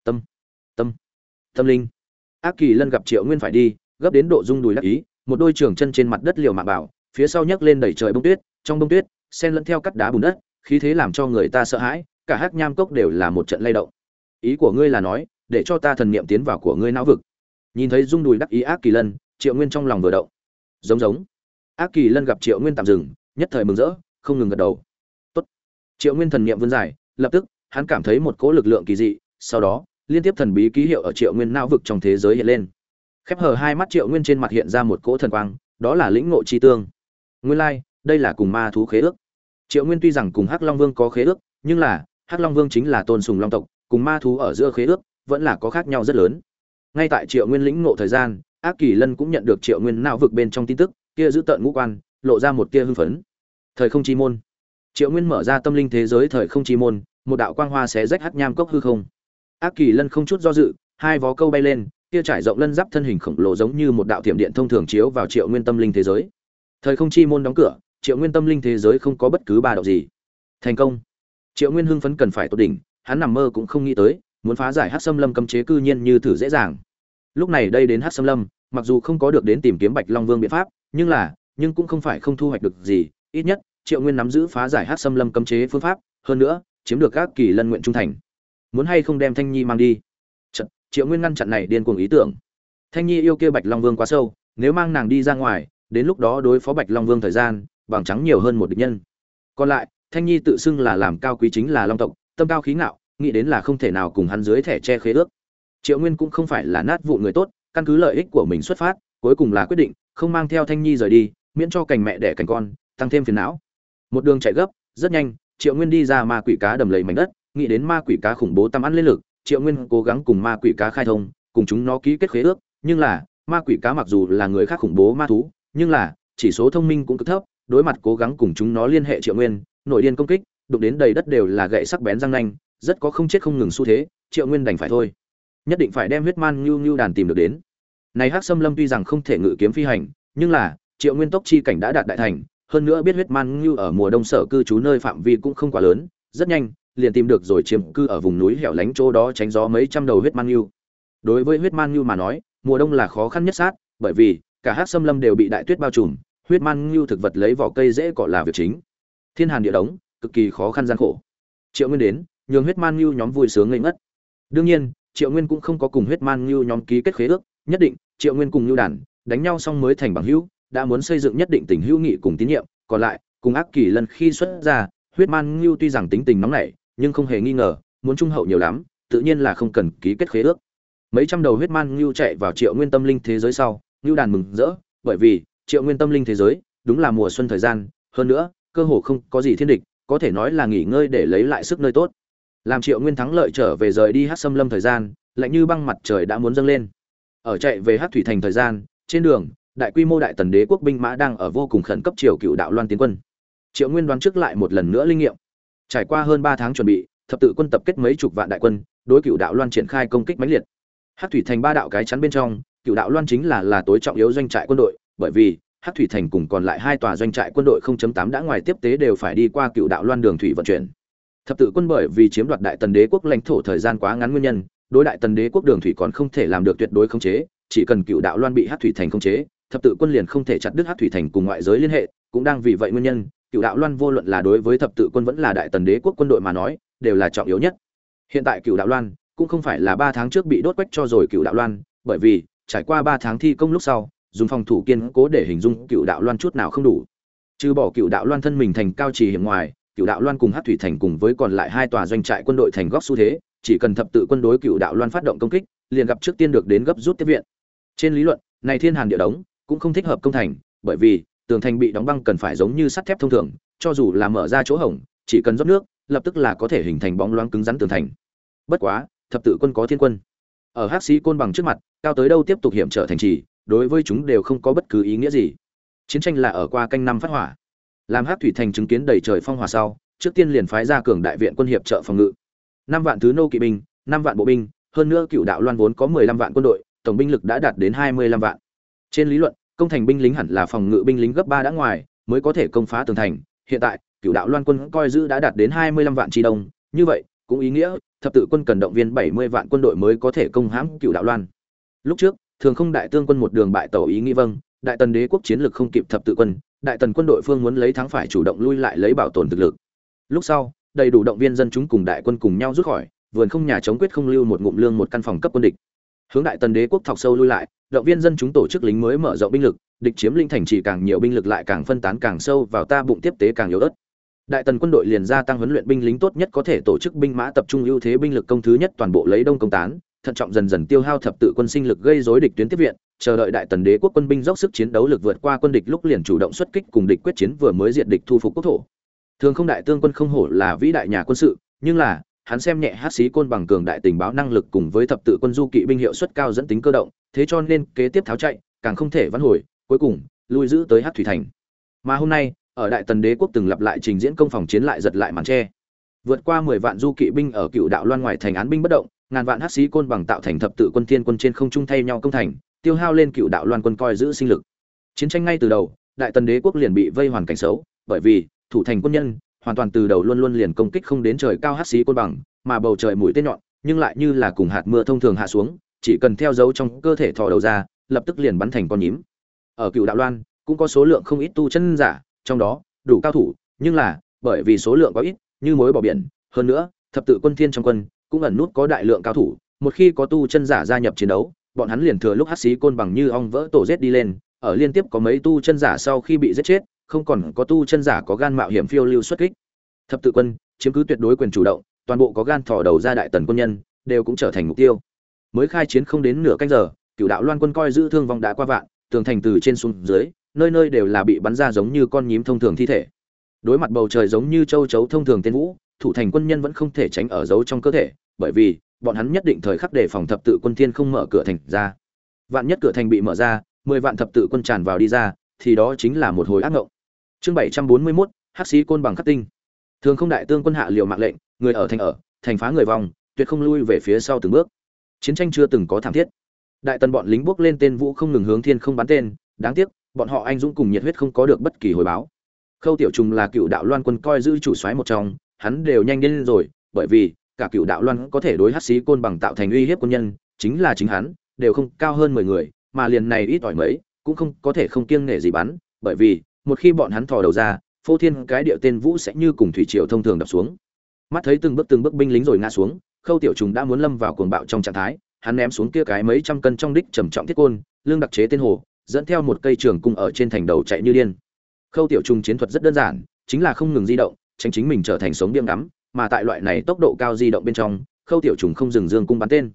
Tâm. Tâm. Tâm linh ác kỳ lân gặp triệu nguyên phải đi, gấp đến độ rung đùi lắc ý, một đôi trường chân trên mặt đất liều mạng bảo, phía sau nhấc lên đẩy trời bông tuyết, trong bông tuyết, sen lẫn theo cắt đá bùn đất, khí thế làm cho người ta sợ hãi, cả hát nham cốc đều là một trận lay động. Ý của ngươi là nói, để cho ta thần niệm tiến vào của ngươi não vực. Nhìn thấy rung đùi đắc ý ác kỳ lân, triệu nguyên trong lòng vừa động. Giống giống. Ác kỳ lân gặp triệu nguyên tạm dừng, nhất thời mừng rỡ, không ngừng gật đầu. Tốt. triệu nguyên thần niệm vươn dài, lập tức, hắn cảm thấy một cỗ lực lượng kỳ dị, sau đó liên tiếp thần bí ký hiệu ở triệu nguyên não vực trong thế giới hiện lên. Khép hờ hai mắt triệu nguyên trên mặt hiện ra một cỗ thần quang đó là lĩnh ngộ chi tương. Nguyên lai、like, đây là cùng ma thú khế ước. Triệu nguyên tuy rằng cùng hắc long vương có khế ước nhưng là hắc long vương chính là tôn sùng long tộc cùng ma thú ở giữa khế ước vẫn là có khác nhau rất lớn. Ngay tại triệu nguyên lĩnh ngộ thời gian ác kỳ lân cũng nhận được triệu nguyên não vực bên trong tin tức kia giữ tợn ngũ quan lộ ra một kia hưng phấn. Thời không chi môn. Triệu nguyên mở ra tâm linh thế giới thời không chi môn một đạo quang hoa xé rách hắc nham cốc hư không ác kỳ lân không chút do dự, hai vó câu bay lên, kia trải rộng lân giáp thân hình khổng lồ giống như một đạo thiểm điện thông thường chiếu vào triệu nguyên tâm linh thế giới. Thời không chi môn đóng cửa, triệu nguyên tâm linh thế giới không có bất cứ ba động gì. Thành công. Triệu nguyên hưng phấn cần phải tốt đỉnh, hắn nằm mơ cũng không nghĩ tới, muốn phá giải hát xâm lâm cấm chế cư nhiên như thử dễ dàng. Lúc này đây đến hát xâm lâm, mặc dù không có được đến tìm kiếm bạch long vương biện pháp, nhưng là, nhưng cũng không phải không thu hoạch được gì, ít nhất, triệu nguyên nắm giữ phá giải hát xâm lâm cấm chế phương pháp, hơn nữa, chiếm được các kỳ lân nguyện trung thành muốn hay không đem thanh nhi mang đi? Chật, triệu nguyên ngăn chặn này điên cuồng ý tưởng. Thanh nhi yêu kia bạch long vương quá sâu nếu mang nàng đi ra ngoài đến lúc đó đối phó bạch long vương thời gian bằng trắng nhiều hơn một địch nhân. Còn lại thanh nhi tự xưng là làm cao quý chính là long tộc tâm cao khí ngạo nghĩ đến là không thể nào cùng hắn dưới thẻ che khế ước. Triệu nguyên cũng không phải là nát vụ người tốt căn cứ lợi ích của mình xuất phát cuối cùng là quyết định không mang theo thanh nhi rời đi miễn cho cành mẹ đẻ cành con tăng thêm phiền não. Một đường chạy gấp rất nhanh triệu nguyên đi ra ma quỷ cá đầm lầy mảnh đất nghĩ đến ma quỷ cá khủng bố tăm ăn lên lực, triệu nguyên cố gắng cùng ma quỷ cá khai thông, cùng chúng nó ký kết khế ước, nhưng là, ma quỷ cá mặc dù là người khác khủng bố ma thú, nhưng là, chỉ số thông minh cũng cực thấp, đối mặt cố gắng cùng chúng nó liên hệ triệu nguyên, nội điên công kích, đụng đến đầy đất đều là gậy sắc bén răng nanh, rất có không chết không ngừng xu thế, triệu nguyên đành phải thôi. Nhất định phải đem huyết man ngưu ngưu đàn tìm được đến. Này hắc xâm lâm tuy rằng không thể ngự kiếm phi hành, nhưng là, triệu nguyên tốc chi cảnh đã đạt đại thành, hơn nữa biết huyết man ngưu ở mùa đông sở cư trú nơi phạm vi cũng không quá lớn, rất nhanh liền tìm được rồi chiếm cư ở vùng núi hẻo lánh chỗ đó tránh gió mấy trăm đầu huyết man ngưu đối với huyết man ngưu mà nói, mùa đông là khó khăn nhất sát, bởi vì, cả hắc xâm lâm đều bị đại tuyết bao trùm, huyết man ngưu thực vật lấy vỏ cây dễ cọ là việc chính. Thiên hàn địa đống, cực kỳ khó khăn gian khổ. Triệu nguyên đến, nhường huyết man ngưu nhóm vui sướng ngây ngất. Đương nhiên, triệu nguyên cũng không có cùng huyết man ngưu nhóm ký kết khế ước, nhất định, triệu nguyên cùng ngưu đàn đánh nhau xong mới thành bằng hữu, đã muốn xây dựng nhất định tình hữu nghị cùng tín nhiệm. Còn lại, cùng ác kỳ lần khi xuất ra, huyết man ngưu tuy rằng tính tình nóng nảy nhưng không hề nghi ngờ, muốn trung hậu nhiều lắm, tự nhiên là không cần ký kết khế ước. Mấy trăm đầu huyết man lưu chạy vào triệu nguyên tâm linh thế giới sau, ngưu đàn mừng rỡ, bởi vì, triệu nguyên tâm linh thế giới, đúng là mùa xuân thời gian, hơn nữa, cơ hồ không có gì thiên địch, có thể nói là nghỉ ngơi để lấy lại sức nơi tốt. Làm triệu nguyên thắng lợi trở về rời đi Hắc xâm lâm thời gian, lạnh như băng mặt trời đã muốn dâng lên. Ở chạy về Hắc thủy thành thời gian, trên đường, đại quy mô đại tần đế quốc binh mã đang ở vô cùng khẩn cấp triều cựu đạo loan tiến quân. Triệu nguyên đoán trước lại một lần nữa linh nghiệm trải qua hơn ba tháng chuẩn bị, thập tự quân tập kết mấy chục vạn đại quân, đối cựu đạo loan triển khai công kích mãnh liệt. Hắc thủy thành ba đạo cái chắn bên trong, cựu đạo loan chính là là tối trọng yếu doanh trại quân đội, bởi vì hắc thủy thành cùng còn lại hai tòa doanh trại quân đội 0.8 đã ngoài tiếp tế đều phải đi qua cựu đạo loan đường thủy vận chuyển. Thập tự quân bởi vì chiếm đoạt đại tần đế quốc lãnh thổ thời gian quá ngắn nguyên nhân, đối đại tần đế quốc đường thủy còn không thể làm được tuyệt đối khống chế, chỉ cần cựu đạo loan bị hắc thủy thành khống chế, thập tự quân liền không thể chặt đứt hắc thủy thành cùng ngoại giới liên hệ, cũng đang vì vậy nguyên nhân cựu đạo loan vô luận là đối với thập tự quân vẫn là đại tần đế quốc quân đội mà nói, đều là trọng yếu nhất. Hiện tại cựu đạo loan cũng không phải là ba tháng trước bị đốt quách cho rồi cựu đạo loan, bởi vì trải qua ba tháng thi công lúc sau, dùng phòng thủ kiên cố để hình dung cựu đạo loan chút nào không đủ. Trừ bỏ cựu đạo loan thân mình thành cao trì hiểm ngoài cựu đạo loan cùng hát thủy thành cùng với còn lại hai tòa doanh trại quân đội thành góc xu thế, chỉ cần thập tự quân đối cựu đạo loan phát động công kích, liền gặp trước tiên được đến gấp rút tiếp viện. Trên lý luận, này thiên hàn địa đóng cũng không thích hợp công thành, bởi vì tường thành bị đóng băng cần phải giống như sắt thép thông thường, cho dù là mở ra chỗ hổng, chỉ cần rót nước, lập tức là có thể hình thành bóng loáng cứng rắn tường thành. Bất quá, thập tự quân có thiên quân. Ở hắc sĩ côn bằng trước mặt, cao tới đâu tiếp tục hiểm trở thành trì, đối với chúng đều không có bất cứ ý nghĩa gì. Chiến tranh là ở qua canh năm phát hỏa. Làm hắc thủy thành chứng kiến đầy trời phong hỏa sau, trước tiên liền phái ra cường đại viện quân hiệp trợ phòng ngự. Năm vạn thứ nô kỵ binh, năm vạn bộ binh, hơn nữa cựu đạo loan vốn có mười lăm vạn quân đội, tổng binh lực đã đạt đến hai mươi lăm vạn. Trên lý luận công thành binh lính hẳn là phòng ngự binh lính gấp ba đã ngoài, mới có thể công phá tường thành. Hiện tại cựu đạo loan quân coi giữ đã đạt đến hai mươi lăm vạn tri đông. Như vậy, cũng ý nghĩa, thập tự quân cần động viên bảy mươi vạn quân đội mới có thể công hãm cựu đạo loan. Lúc trước, thường không đại tương quân một đường bại tẩu ý nghĩ vâng đại tần đế quốc chiến lược không kịp thập tự quân, đại tần quân đội phương muốn lấy thắng phải chủ động lui lại lấy bảo tồn thực lực. Lúc sau, đầy đủ động viên dân chúng cùng đại quân cùng nhau rút khỏi, vườn không nhà chống quyết không lưu một ngụm lương một căn phòng cấp quân địch hướng đại tần đế quốc thọc sâu lui lại, động viên dân chúng tổ chức lính mới mở rộng binh lực, địch chiếm linh thành chỉ càng nhiều binh lực lại càng phân tán càng sâu vào ta bụng tiếp tế càng yếu ớt. Đại tần quân đội liền gia tăng huấn luyện binh lính tốt nhất có thể tổ chức binh mã tập trung ưu thế binh lực công thứ nhất toàn bộ lấy đông công tán, thận trọng dần dần tiêu hao thập tự quân sinh lực gây rối địch tuyến tiếp viện, chờ đợi đại tần đế quốc quân binh dốc sức chiến đấu lực vượt qua quân địch lúc liền chủ động xuất kích cùng địch quyết chiến vừa mới diện địch thu phục quốc thổ. Thường không đại tương quân không hổ là vĩ đại nhà quân sự, nhưng là hắn xem nhẹ hát xí côn bằng cường đại tình báo năng lực cùng với thập tự quân du kỵ binh hiệu suất cao dẫn tính cơ động, thế cho nên kế tiếp tháo chạy, càng không thể vãn hồi, cuối cùng, lui giữ tới hát thủy thành. Mà hôm nay, ở đại tần đế quốc từng lặp lại trình diễn công phòng chiến lại giật lại màn tre. Vượt qua mười vạn du kỵ binh ở cựu đạo loan ngoài thành án binh bất động, ngàn vạn hát xí côn bằng tạo thành thập tự quân thiên quân trên không trung thay nhau công thành, tiêu hao lên cựu đạo loan quân coi giữ sinh lực. Chiến tranh ngay từ đầu, đại tần đế quốc liền bị vây hoàn cảnh xấu, bởi vì thủ thành quân nhân hoàn toàn từ đầu luôn luôn liền công kích không đến trời cao hắc xí côn bằng, mà bầu trời mũi tên nhọn, nhưng lại như là cùng hạt mưa thông thường hạ xuống, chỉ cần theo dấu trong cơ thể thò đầu ra, lập tức liền bắn thành con nhím. Ở cựu đạo loan, cũng có số lượng không ít tu chân giả, trong đó, đủ cao thủ, nhưng là, bởi vì số lượng quá ít, như mối bỏ biển, hơn nữa, thập tự quân thiên trong quân, cũng ẩn nút có đại lượng cao thủ, một khi có tu chân giả gia nhập chiến đấu, bọn hắn liền thừa lúc hắc xí côn bằng như ong vỡ tổ giết đi lên, ở liên tiếp có mấy tu chân giả sau khi bị giết chết không còn có tu chân giả có gan mạo hiểm phiêu lưu xuất kích. Thập tự quân, chiếm cứ tuyệt đối quyền chủ động, toàn bộ có gan thò đầu ra đại tần quân nhân, đều cũng trở thành mục tiêu. Mới khai chiến không đến nửa canh giờ cựu đạo loan quân coi giữ thương vong đã qua vạn, tường thành từ trên xuống dưới, nơi nơi đều là bị bắn ra giống như con nhím thông thường thi thể. Đối mặt bầu trời giống như châu chấu thông thường tên vũ, thủ thành quân nhân vẫn không thể tránh ở giấu trong cơ thể, bởi vì, bọn hắn nhất định thời khắc để phòng thập tự quân thiên không mở cửa thành ra. Vạn nhất cửa thành bị mở ra, mười vạn thập tự quân tràn vào đi ra thì đó chính là một hồi ác ngộng. Chương 741, hắc sĩ côn bằng khắc tinh. Thường không đại tương quân hạ liều mạng lệnh người ở thành ở thành phá người vòng tuyệt không lui về phía sau từng bước. Chiến tranh chưa từng có thảm thiết. Đại tần bọn lính bước lên tên vũ không ngừng hướng thiên không bắn tên đáng tiếc bọn họ anh dũng cùng nhiệt huyết không có được bất kỳ hồi báo. Khâu tiểu trùng là cựu đạo loan quân coi giữ chủ soái một trong hắn đều nhanh đến rồi bởi vì cả cựu đạo loan có thể đối hắc sĩ côn bằng tạo thành uy hiếp quân nhân chính là chính hắn đều không cao hơn mười người mà liền này ít ỏi mấy cũng không có thể không kiêng nể gì bắn, bởi vì, một khi bọn hắn thò đầu ra, phô thiên cái điệu tên vũ sẽ như cùng thủy triều thông thường đập xuống. Mắt thấy từng bước từng bước binh lính rồi ngã xuống, khâu tiểu trùng đã muốn lâm vào cuồng bạo trong trạng thái, hắn ném xuống kia cái mấy trăm cân trong đích trầm trọng thiết côn lương đặc chế tên hồ, dẫn theo một cây trường cung ở trên thành đầu chạy như điên. Khâu tiểu trùng chiến thuật rất đơn giản, chính là không ngừng di động, tránh chính mình trở thành sống điểm ngắm, mà tại loại này tốc độ cao di động bên trong, khâu tiểu trùng không dừng dương cung bắn tên.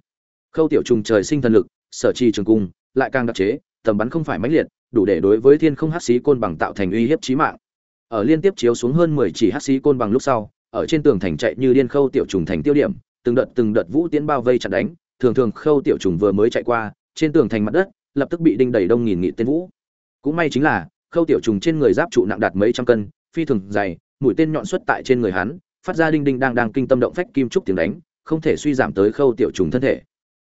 Khâu tiểu trùng trời sinh thần lực, sở trì trường cung, lại càng đặc chế tầm bắn không phải mãnh liệt, đủ để đối với thiên không hắc xí côn bằng tạo thành uy hiếp chí mạng. Ở liên tiếp chiếu xuống hơn mười chỉ hắc xí côn bằng lúc sau, ở trên tường thành chạy như điên khâu tiểu trùng thành tiêu điểm, từng đợt từng đợt vũ tiến bao vây chặn đánh, thường thường khâu tiểu trùng vừa mới chạy qua, trên tường thành mặt đất, lập tức bị đinh đầy đông nghìn nghị tên vũ. Cũng may chính là, khâu tiểu trùng trên người giáp trụ nặng đạt mấy trăm cân, phi thường dày, mũi tên nhọn xuất tại trên người hắn, phát ra đinh đinh đang đang kinh tâm động phách kim trúc tiếng đánh, không thể suy giảm tới khâu tiểu trùng thân thể.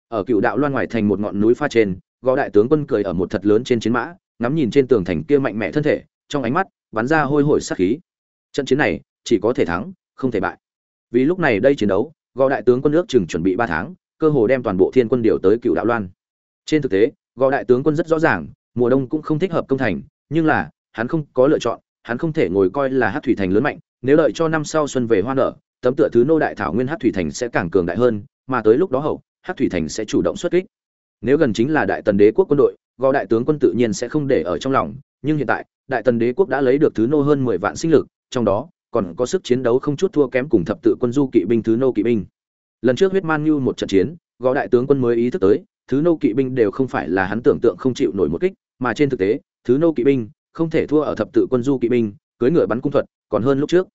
Ở cựu đạo loan ngoài thành một ngọn núi pha trên gò đại tướng quân cười ở một thật lớn trên chiến mã, ngắm nhìn trên tường thành kia mạnh mẽ thân thể, trong ánh mắt bắn ra hôi hổi sát khí. Trận chiến này, chỉ có thể thắng, không thể bại. Vì lúc này đây chiến đấu, gò đại tướng quân nước chừng chuẩn bị ba tháng, cơ hồ đem toàn bộ thiên quân điều tới cựu đạo loan. Trên thực tế, gò đại tướng quân rất rõ ràng, mùa đông cũng không thích hợp công thành, nhưng là, hắn không có lựa chọn, hắn không thể ngồi coi là hát thủy thành lớn mạnh, nếu đợi cho năm sau xuân về hoa nở, tấm tựa thứ nô đại thảo nguyên hát thủy thành sẽ càng cường đại hơn, mà tới lúc đó hậu, hát thủy thành sẽ chủ động xuất kích nếu gần chính là đại tần đế quốc quân đội, gò đại tướng quân tự nhiên sẽ không để ở trong lòng, nhưng hiện tại, đại tần đế quốc đã lấy được thứ nô hơn mười vạn sinh lực, trong đó, còn có sức chiến đấu không chút thua kém cùng thập tự quân du kỵ binh thứ nô kỵ binh. Lần trước huyết man như một trận chiến, gò đại tướng quân mới ý thức tới, thứ nô kỵ binh đều không phải là hắn tưởng tượng không chịu nổi một kích, mà trên thực tế, thứ nô kỵ binh không thể thua ở thập tự quân du kỵ binh cưới ngựa bắn cung thuật, còn hơn lúc trước.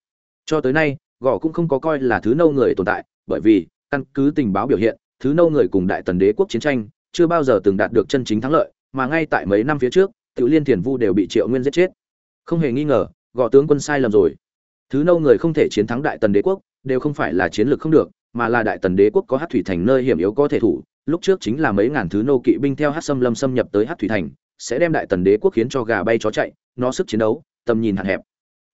Cho tới nay, gò cũng không có coi là thứ nô người tồn tại, bởi vì, căn cứ tình báo biểu hiện, thứ nô người cùng đại tần đế quốc chiến tranh chưa bao giờ từng đạt được chân chính thắng lợi, mà ngay tại mấy năm phía trước tự liên thiền vu đều bị triệu nguyên giết chết. Không hề nghi ngờ gọ tướng quân sai lầm rồi. Thứ nô người không thể chiến thắng đại tần đế quốc, đều không phải là chiến lược không được, mà là đại tần đế quốc có Hắc thủy thành nơi hiểm yếu có thể thủ, lúc trước chính là mấy ngàn thứ nô kỵ binh theo Hắc Sâm lâm xâm nhập tới Hắc thủy thành, sẽ đem đại tần đế quốc khiến cho gà bay chó chạy, nó sức chiến đấu, tầm nhìn hạn hẹp.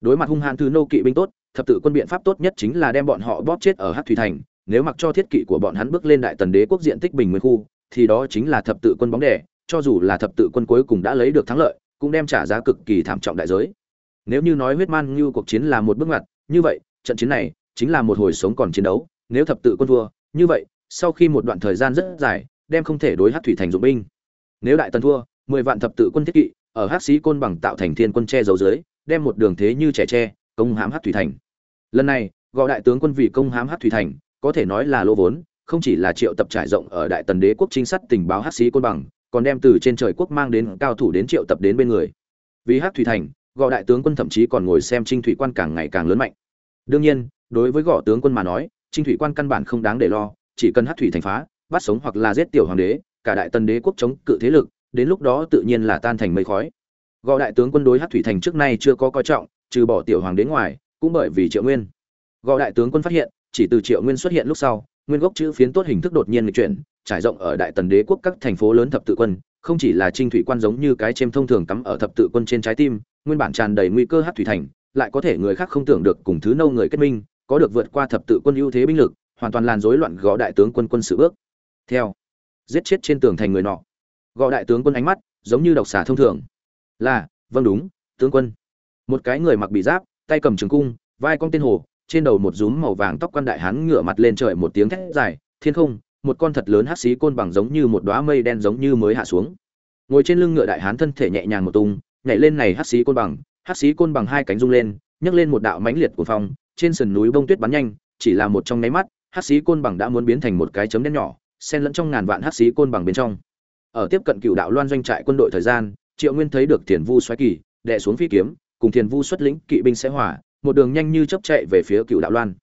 Đối mặt hung hãn thứ nô kỵ binh tốt, thập tự quân biện pháp tốt nhất chính là đem bọn họ bóp chết ở Hắc thủy thành, nếu mặc cho thiết kỵ của bọn hắn bước lên đại tần đế quốc diện tích bình nguyên khu thì đó chính là thập tự quân bóng đẻ, cho dù là thập tự quân cuối cùng đã lấy được thắng lợi, cũng đem trả giá cực kỳ thảm trọng đại giới. Nếu như nói huyết man như cuộc chiến là một bước ngoặt, như vậy, trận chiến này chính là một hồi sống còn chiến đấu, nếu thập tự quân thua, như vậy, sau khi một đoạn thời gian rất dài, đem không thể đối Hắc thủy thành dụng binh. Nếu đại tần thua, mười vạn thập tự quân thiết kỵ, ở hắc sĩ côn bằng tạo thành thiên quân che giấu dưới, đem một đường thế như trẻ tre, công hãm Hắc thủy thành. Lần này, gọi đại tướng quân vì công hãm Hắc thủy thành, có thể nói là lỗ vốn không chỉ là triệu tập trải rộng ở đại tần đế quốc trinh sát tình báo hắc sĩ côn bằng, còn đem từ trên trời quốc mang đến cao thủ đến triệu tập đến bên người. Vì hắc thủy thành, gò đại tướng quân thậm chí còn ngồi xem trinh thủy quan càng ngày càng lớn mạnh. Đương nhiên, đối với gõ tướng quân mà nói, trinh thủy quan căn bản không đáng để lo, chỉ cần hắc thủy thành phá, bắt sống hoặc là giết tiểu hoàng đế, cả đại tần đế quốc chống cự thế lực, đến lúc đó tự nhiên là tan thành mây khói. Gõ đại tướng quân đối hắc thủy thành trước nay chưa có coi trọng, trừ bỏ tiểu hoàng đế ngoài, cũng bởi vì triệu nguyên. Gõ đại tướng quân phát hiện, chỉ từ triệu nguyên xuất hiện lúc sau nguyên gốc chữ phiến tốt hình thức đột nhiên lịch chuyển, trải rộng ở đại tần đế quốc các thành phố lớn thập tự quân, không chỉ là trinh thủy quan giống như cái chêm thông thường cắm ở thập tự quân trên trái tim, nguyên bản tràn đầy nguy cơ hát thủy thành, lại có thể người khác không tưởng được cùng thứ nâu người kết minh, có được vượt qua thập tự quân ưu thế binh lực, hoàn toàn làn rối loạn gõ đại tướng quân quân sự bước. Theo, giết chết trên tường thành người nọ. Gõ đại tướng quân ánh mắt, giống như độc xà thông thường. Là vâng đúng, tướng quân. Một cái người mặc bị giáp, tay cầm trường cung, vai con tên hồ trên đầu một rúm màu vàng tóc quan đại hán ngửa mặt lên trời một tiếng thét dài, thiên không, một con thật lớn hắc xí côn bằng giống như một đóa mây đen giống như mới hạ xuống. Ngồi trên lưng ngựa đại hán thân thể nhẹ nhàng một tung, nhảy lên này hắc xí côn bằng, hắc xí côn bằng hai cánh rung lên, nhấc lên một đạo mãnh liệt của phong, trên sườn núi bông tuyết bắn nhanh, chỉ là một trong nháy mắt, hắc xí côn bằng đã muốn biến thành một cái chấm đen nhỏ, xen lẫn trong ngàn vạn hắc xí côn bằng bên trong. Ở tiếp cận cựu đạo loan doanh trại quân đội thời gian, triệu nguyên thấy được thiền vu xoáy kỳ đè xuống phi kiếm, cùng thiền vu xuất lĩnh kỵ binh sẽ hỏa một đường nhanh như chấp chạy về phía cựu đạo loan.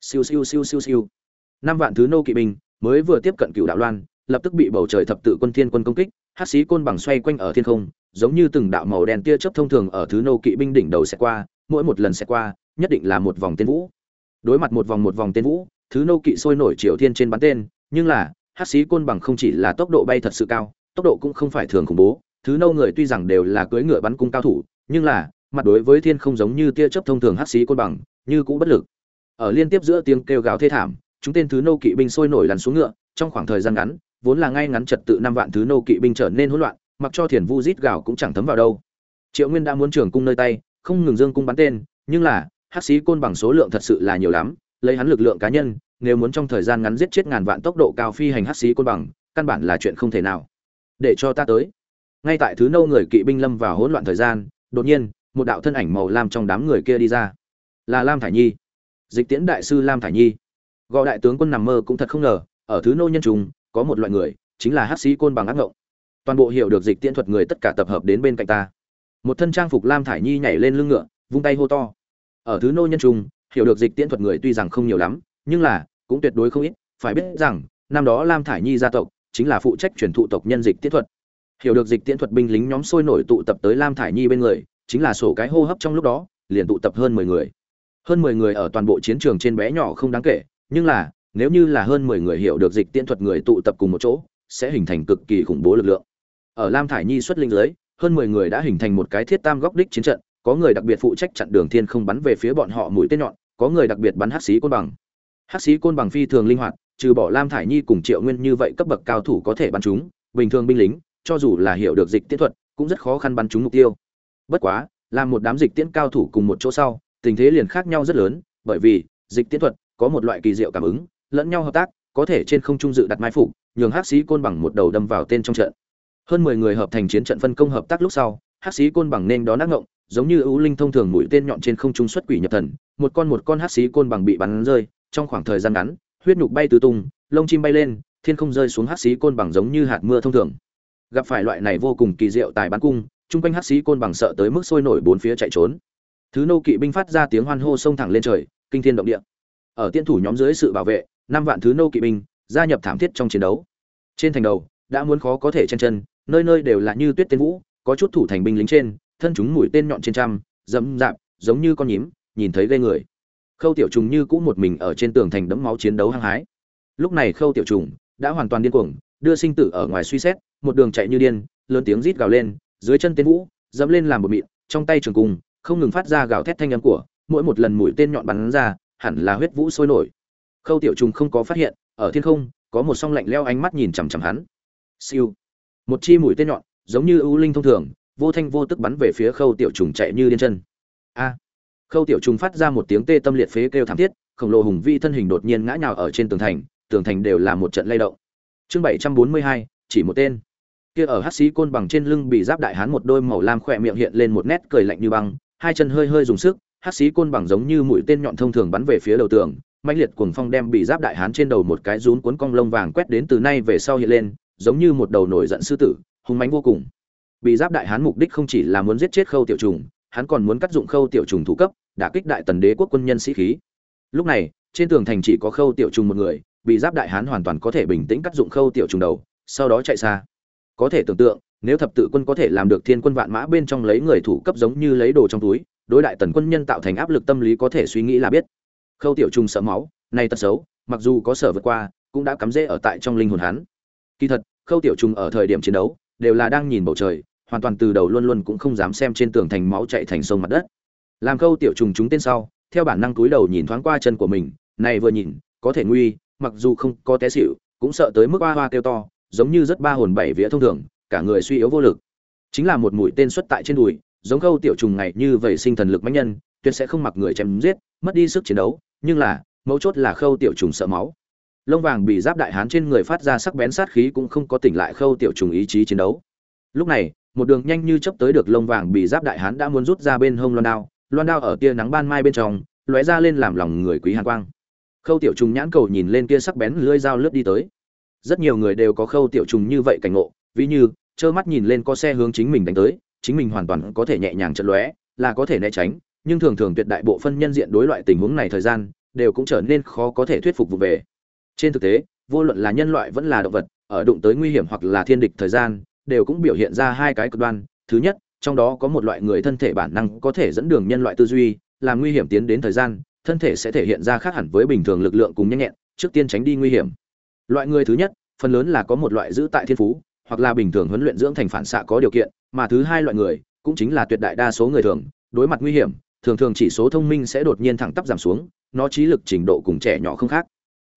Siêu siêu siêu siêu siêu. Năm vạn thứ nô kỵ binh mới vừa tiếp cận cựu đạo loan, lập tức bị bầu trời thập tự quân thiên quân công kích, hát xí côn bằng xoay quanh ở thiên không, giống như từng đạo màu đen tia chớp thông thường ở thứ nô kỵ binh đỉnh đầu sẽ qua, mỗi một lần sẽ qua, nhất định là một vòng tên vũ. Đối mặt một vòng một vòng tên vũ, thứ nô kỵ sôi nổi triều thiên trên bắn tên, nhưng là, hát xí côn bằng không chỉ là tốc độ bay thật sự cao, tốc độ cũng không phải thường khủng bố, thứ nô người tuy rằng đều là cưỡi ngựa bắn cung cao thủ, nhưng là mặt đối với thiên không giống như tia chớp thông thường hắc xí côn bằng, như cũ bất lực. Ở liên tiếp giữa tiếng kêu gào thê thảm, chúng tên thứ nô kỵ binh sôi nổi lăn xuống ngựa, trong khoảng thời gian ngắn, vốn là ngay ngắn trật tự năm vạn thứ nô kỵ binh trở nên hỗn loạn, mặc cho thiền vu rít gào cũng chẳng thấm vào đâu. Triệu nguyên đã muốn trưởng cung nơi tay, không ngừng dương cung bắn tên, nhưng là, hắc xí côn bằng số lượng thật sự là nhiều lắm, lấy hắn lực lượng cá nhân, nếu muốn trong thời gian ngắn giết chết ngàn vạn tốc độ cao phi hành hắc xí côn bằng, căn bản là chuyện không thể nào. Để cho ta tới. Ngay tại thứ nô người kỵ binh lâm vào hỗn loạn thời gian, đột nhiên một đạo thân ảnh màu lam trong đám người kia đi ra. Là lam thải nhi. Dịch tiễn đại sư lam thải nhi. Gọi đại tướng quân nằm mơ cũng thật không ngờ, ở thứ nô nhân trùng, có một loại người, chính là hát sĩ côn bằng ác ngộng. Toàn bộ hiểu được dịch tiễn thuật người tất cả tập hợp đến bên cạnh ta. Một thân trang phục lam thải nhi nhảy lên lưng ngựa, vung tay hô to. Ở thứ nô nhân trung hiểu được dịch tiễn thuật người tuy rằng không nhiều lắm, nhưng là, cũng tuyệt đối không ít. Phải biết rằng, năm đó lam thải nhi gia tộc, chính là phụ trách truyền thụ tộc nhân dịch tiễn thuật. Hiểu được dịch tiễn thuật binh lính nhóm sôi nổi tụ tập tới lam thải nhi bên người chính là sổ cái hô hấp trong lúc đó, liền tụ tập hơn mười người. Hơn mười người ở toàn bộ chiến trường trên bé nhỏ không đáng kể, nhưng là, nếu như là hơn mười người hiểu được dịch tiễn thuật người tụ tập cùng một chỗ, sẽ hình thành cực kỳ khủng bố lực lượng. Ở lam thải nhi xuất linh giới, hơn mười người đã hình thành một cái thiết tam góc đích chiến trận, có người đặc biệt phụ trách chặn đường thiên không bắn về phía bọn họ mũi tên nhọn, có người đặc biệt bắn hắc xí côn bằng. Hắc xí côn bằng phi thường linh hoạt, trừ bỏ lam thải nhi cùng triệu nguyên như vậy cấp bậc cao thủ có thể bắn chúng, bình thường binh lính, cho dù là hiểu được dịch tiễn thuật, cũng rất khó khăn bắn chúng mục tiêu bất quá làm một đám dịch tiễn cao thủ cùng một chỗ sau, tình thế liền khác nhau rất lớn, bởi vì, dịch tiễn thuật có một loại kỳ diệu cảm ứng, lẫn nhau hợp tác, có thể trên không trung dự đặt mai phục, nhường hắc sĩ côn bằng một đầu đâm vào tên trong trận. Hơn mười người hợp thành chiến trận phân công hợp tác lúc sau, hắc sĩ côn bằng nên đó nát ngộng, giống như ưu linh thông thường mũi tên nhọn trên không trung xuất quỷ nhập thần, một con một con hắc sĩ côn bằng bị bắn rơi, trong khoảng thời gian ngắn, huyết nhục bay tứ tung, lông chim bay lên, thiên không rơi xuống hắc sĩ côn bằng giống như hạt mưa thông thường. Gặp phải loại này vô cùng kỳ diệu tài bắn cung chung quanh hắc sĩ côn bằng sợ tới mức sôi nổi bốn phía chạy trốn. Thứ nô kỵ binh phát ra tiếng hoan hô xông thẳng lên trời, kinh thiên động địa. Ở tiên thủ nhóm dưới sự bảo vệ, năm vạn thứ nô kỵ binh gia nhập thảm thiết trong chiến đấu. Trên thành đầu, đã muốn khó có thể chen chân, nơi nơi đều là như tuyết tên vũ, có chút thủ thành binh lính trên, thân chúng mũi tên nhọn trên trăm dẫm dạp giống như con nhím, nhìn thấy ghê người. Khâu tiểu trùng như cũ một mình ở trên tường thành đẫm máu chiến đấu hăng hái. Lúc này khâu tiểu trùng đã hoàn toàn điên cuồng, đưa sinh tử ở ngoài suy xét, một đường chạy như điên, lớn tiếng rít gào lên dưới chân tên vũ, dẫm lên làm một mịn, trong tay trường cung, không ngừng phát ra gào thét thanh âm của, mỗi một lần mũi tên nhọn bắn ra, hẳn là huyết vũ sôi nổi. Khâu tiểu trùng không có phát hiện, ở thiên không, có một song lạnh leo ánh mắt nhìn chằm chằm hắn. Siêu. Một chi mũi tên nhọn, giống như ưu linh thông thường, vô thanh vô tức bắn về phía khâu tiểu trùng chạy như điên chân. A. Khâu tiểu trùng phát ra một tiếng tê tâm liệt phế kêu thảm thiết, khổng lồ hùng vi thân hình đột nhiên ngã nhào ở trên tường thành tường thành đều là một trận lay động. Chương bảy trăm bốn mươi hai, chỉ một tên kia ở hắc sĩ côn bằng trên lưng bị giáp đại hán một đôi màu lam khỏe miệng hiện lên một nét cười lạnh như băng, hai chân hơi hơi dùng sức hắc sĩ côn bằng giống như mũi tên nhọn thông thường bắn về phía đầu tường mạnh liệt cuồng phong đem bị giáp đại hán trên đầu một cái rún cuốn cong lông vàng quét đến từ nay về sau hiện lên, giống như một đầu nổi giận sư tử, hung mãnh vô cùng. Bị giáp đại hán mục đích không chỉ là muốn giết chết khâu tiểu trùng, hắn còn muốn cắt dụng khâu tiểu trùng thủ cấp, đả kích đại tần đế quốc quân nhân sĩ khí. Lúc này, trên tường thành chỉ có khâu tiểu trùng một người, bị giáp đại hán hoàn toàn có thể bình tĩnh cắt dụng khâu tiểu trùng đầu, sau đó chạy xa có thể tưởng tượng, nếu thập tự quân có thể làm được thiên quân vạn mã bên trong lấy người thủ cấp giống như lấy đồ trong túi, đối đại tần quân nhân tạo thành áp lực tâm lý có thể suy nghĩ là biết. Khâu tiểu trùng sợ máu nay tật xấu, mặc dù có sở vượt qua, cũng đã cắm rễ ở tại trong linh hồn hắn. Kỳ thật, khâu tiểu trùng ở thời điểm chiến đấu, đều là đang nhìn bầu trời, hoàn toàn từ đầu luôn luôn cũng không dám xem trên tường thành máu chạy thành sông mặt đất. Làm khâu tiểu trùng chúng tên sau, theo bản năng túi đầu nhìn thoáng qua chân của mình, này vừa nhìn, có thể nguy, mặc dù không có té xịu cũng sợ tới mức hoa hoa kêu to giống như rất ba hồn bảy vía thông thường, cả người suy yếu vô lực. Chính là một mũi tên xuất tại trên đùi, giống khâu tiểu trùng ngày như vậy sinh thần lực mãnh nhân, tuyệt sẽ không mặc người chém giết, mất đi sức chiến đấu, nhưng là, mấu chốt là khâu tiểu trùng sợ máu. Lông vàng bị giáp đại hán trên người phát ra sắc bén sát khí cũng không có tỉnh lại khâu tiểu trùng ý chí chiến đấu. Lúc này, một đường nhanh như chấp tới được lông vàng bị giáp đại hán đã muốn rút ra bên hông loan đao loan đao ở tia nắng ban mai bên trong, lóe ra lên làm lòng người quý hàn quang. Khâu tiểu trùng nhãn cầu nhìn lên kia sắc bén lưỡi dao lướt đi tới rất nhiều người đều có khâu tiểu trùng như vậy cảnh ngộ, ví như, trơ mắt nhìn lên có xe hướng chính mình đánh tới, chính mình hoàn toàn có thể nhẹ nhàng chật lóe, là có thể né tránh, nhưng thường thường tuyệt đại bộ phân nhân diện đối loại tình huống này thời gian, đều cũng trở nên khó có thể thuyết phục vụ về. Trên thực tế, vô luận là nhân loại vẫn là động vật, ở đụng tới nguy hiểm hoặc là thiên địch thời gian, đều cũng biểu hiện ra hai cái cực đoan. Thứ nhất, trong đó có một loại người thân thể bản năng có thể dẫn đường nhân loại tư duy, làm nguy hiểm tiến đến thời gian, thân thể sẽ thể hiện ra khác hẳn với bình thường lực lượng cùng nhanh nhẹn, trước tiên tránh đi nguy hiểm loại người thứ nhất, phần lớn là có một loại giữ tại thiên phú, hoặc là bình thường huấn luyện dưỡng thành phản xạ có điều kiện, mà thứ hai loại người, cũng chính là tuyệt đại đa số người thường, đối mặt nguy hiểm, thường thường chỉ số thông minh sẽ đột nhiên thẳng tắp giảm xuống, nó trí lực trình độ cùng trẻ nhỏ không khác.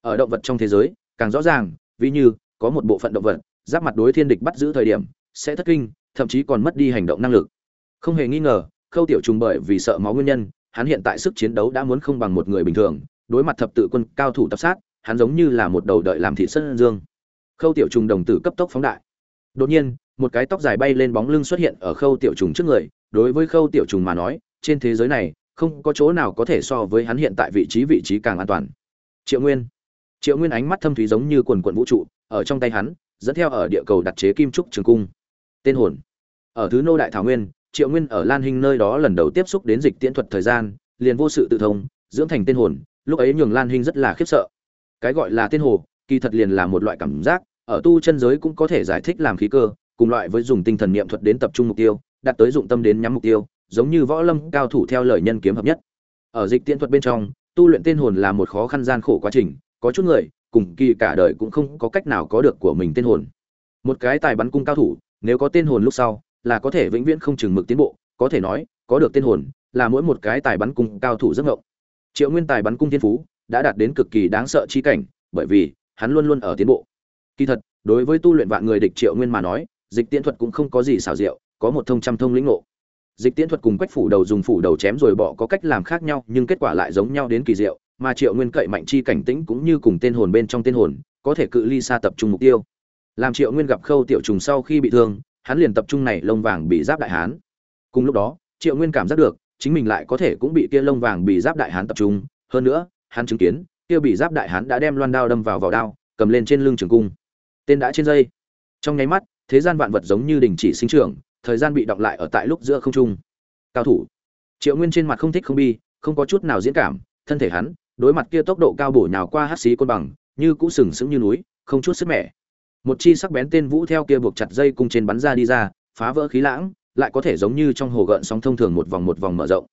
Ở động vật trong thế giới, càng rõ ràng, ví như, có một bộ phận động vật, giáp mặt đối thiên địch bắt giữ thời điểm, sẽ thất kinh, thậm chí còn mất đi hành động năng lực. Không hề nghi ngờ, khâu tiểu trùng bởi vì sợ máu nguyên nhân, hắn hiện tại sức chiến đấu đã muốn không bằng một người bình thường, đối mặt thập tự quân cao thủ tập sát hắn giống như là một đầu đợi làm thị sân dương. Khâu tiểu trùng đồng tử cấp tốc phóng đại. Đột nhiên, một cái tóc dài bay lên bóng lưng xuất hiện ở khâu tiểu trùng trước người, đối với khâu tiểu trùng mà nói, trên thế giới này, không có chỗ nào có thể so với hắn hiện tại vị trí vị trí càng an toàn. Triệu nguyên. Triệu nguyên ánh mắt thâm thúy giống như quần quận vũ trụ, ở trong tay hắn, dẫn theo ở địa cầu đặt chế kim trúc trường cung. Tên hồn. Ở thứ nô đại thảo nguyên, triệu nguyên ở lan hình nơi đó lần đầu tiếp xúc đến dịch tiễn thuật thời gian, liền vô sự tự thông, dưỡng thành tên hồn, lúc ấy nhường lan hình rất là khiếp sợ cái gọi là tên hồ, kỳ thật liền là một loại cảm giác, ở tu chân giới cũng có thể giải thích làm khí cơ, cùng loại với dùng tinh thần niệm thuật đến tập trung mục tiêu, đạt tới dụng tâm đến nhắm mục tiêu, giống như võ lâm cao thủ theo lời nhân kiếm hợp nhất. Ở dịch tiễn thuật bên trong, tu luyện tên hồn là một khó khăn gian khổ quá trình, có chút người, cùng kỳ cả đời cũng không có cách nào có được của mình tên hồn. Một cái tài bắn cung cao thủ, nếu có tên hồn lúc sau, là có thể vĩnh viễn không chừng mực tiến bộ, có thể nói, có được tên hồn, là mỗi một cái tài bắn cung cao thủ rất ngộng triệu nguyên tài bắn cung thiên phú đã đạt đến cực kỳ đáng sợ chi cảnh, bởi vì hắn luôn luôn ở tiến bộ. Kỳ thật, đối với tu luyện vạn người địch triệu nguyên mà nói, dịch tiễn thuật cũng không có gì xảo diệu, có một thông trăm thông lĩnh ngộ. Dịch tiễn thuật cùng quách phủ đầu dùng phủ đầu chém rồi bỏ có cách làm khác nhau, nhưng kết quả lại giống nhau đến kỳ diệu, mà triệu nguyên cậy mạnh chi cảnh tĩnh cũng như cùng tên hồn bên trong tên hồn, có thể cự ly xa tập trung mục tiêu. Làm triệu nguyên gặp khâu tiểu trùng sau khi bị thương, hắn liền tập trung này lông vàng bị giáp đại hán. Cùng lúc đó, triệu nguyên cảm giác được, chính mình lại có thể cũng bị kia lông vàng bị giáp đại hán tập trung. Hơn nữa hắn chứng kiến, kia bị giáp đại hán đã đem loan đao đâm vào vào đao, cầm lên trên lưng trường cung. Tên đã trên dây. Trong nháy mắt, thế gian vạn vật giống như đình chỉ sinh trưởng, thời gian bị đọng lại ở tại lúc giữa không trung. Cao thủ. Triệu nguyên trên mặt không thích không bi, không có chút nào diễn cảm, thân thể hắn, đối mặt kia tốc độ cao bổ nhào qua hát xí côn bằng, như cũ sừng sững như núi, không chút sức mẻ. Một chi sắc bén tên vũ theo kia buộc chặt dây cung trên bắn ra đi ra, phá vỡ khí lãng, lại có thể giống như trong hồ gợn sóng thông thường một vòng một vòng mở rộng.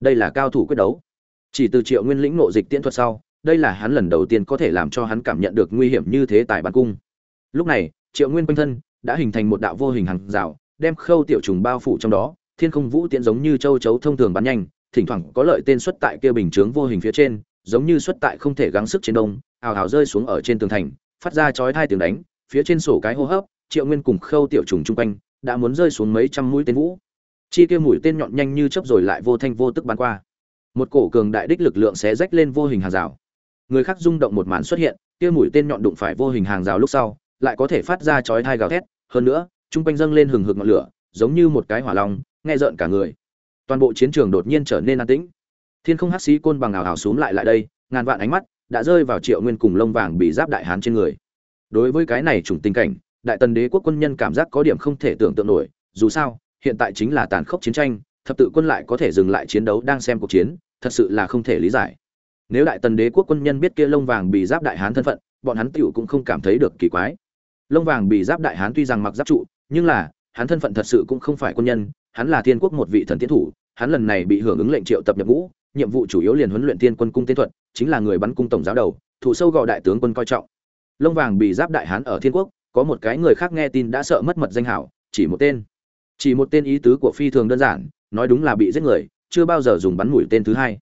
Đây là cao thủ quyết đấu chỉ từ triệu nguyên lĩnh nộ dịch tiễn thuật sau, đây là hắn lần đầu tiên có thể làm cho hắn cảm nhận được nguy hiểm như thế tại bắn cung. Lúc này, triệu nguyên quanh thân đã hình thành một đạo vô hình hàng rào, đem khâu tiểu trùng bao phủ trong đó, thiên không vũ tiễn giống như châu chấu thông thường bắn nhanh, thỉnh thoảng có lợi tên xuất tại kia bình chướng vô hình phía trên, giống như xuất tại không thể gắng sức trên đông, ào ào rơi xuống ở trên tường thành, phát ra chói tai tiếng đánh, phía trên sổ cái hô hấp, triệu nguyên cùng khâu tiểu trùng chung quanh đã muốn rơi xuống mấy trăm mũi tên vũ. Chi kia mũi tên nhọn nhanh như chớp rồi lại vô thanh vô tức bắn qua một cổ cường đại đích lực lượng sẽ rách lên vô hình hàng rào. Người khác rung động một màn xuất hiện, kia mũi tên nhọn đụng phải vô hình hàng rào lúc sau, lại có thể phát ra chói thai gào thét, hơn nữa chung quanh dâng lên hừng hực ngọn lửa, giống như một cái hỏa long, nghe rợn cả người. Toàn bộ chiến trường đột nhiên trở nên an tĩnh. Thiên không hắc xí côn bằng ảo ảo xuống lại lại đây, ngàn vạn ánh mắt đã rơi vào triệu nguyên cùng lông vàng bị giáp đại hán trên người. Đối với cái này chủng tình cảnh, đại tần đế quốc quân nhân cảm giác có điểm không thể tưởng tượng nổi, dù sao, hiện tại chính là tàn khốc chiến tranh thập tự quân lại có thể dừng lại chiến đấu đang xem cuộc chiến, thật sự là không thể lý giải. Nếu đại tần đế quốc quân nhân biết kia lông vàng bị giáp đại hán thân phận, bọn hắn tựu cũng không cảm thấy được kỳ quái. Lông vàng bị giáp đại hán tuy rằng mặc giáp trụ, nhưng là, hắn thân phận thật sự cũng không phải quân nhân, hắn là thiên quốc một vị thần tiến thủ, hắn lần này bị hưởng ứng lệnh triệu tập nhập ngũ, nhiệm vụ chủ yếu liền huấn luyện thiên quân cung tiên thuật, chính là người bắn cung tổng giáo đầu, thủ sâu gọi đại tướng quân coi trọng. Lông vàng bị giáp đại hán ở thiên quốc, có một cái người khác nghe tin đã sợ mất mật danh hảo, chỉ một tên. Chỉ một tên ý tứ của phi thường đơn giản nói đúng là bị giết người chưa bao giờ dùng bắn mũi tên thứ hai.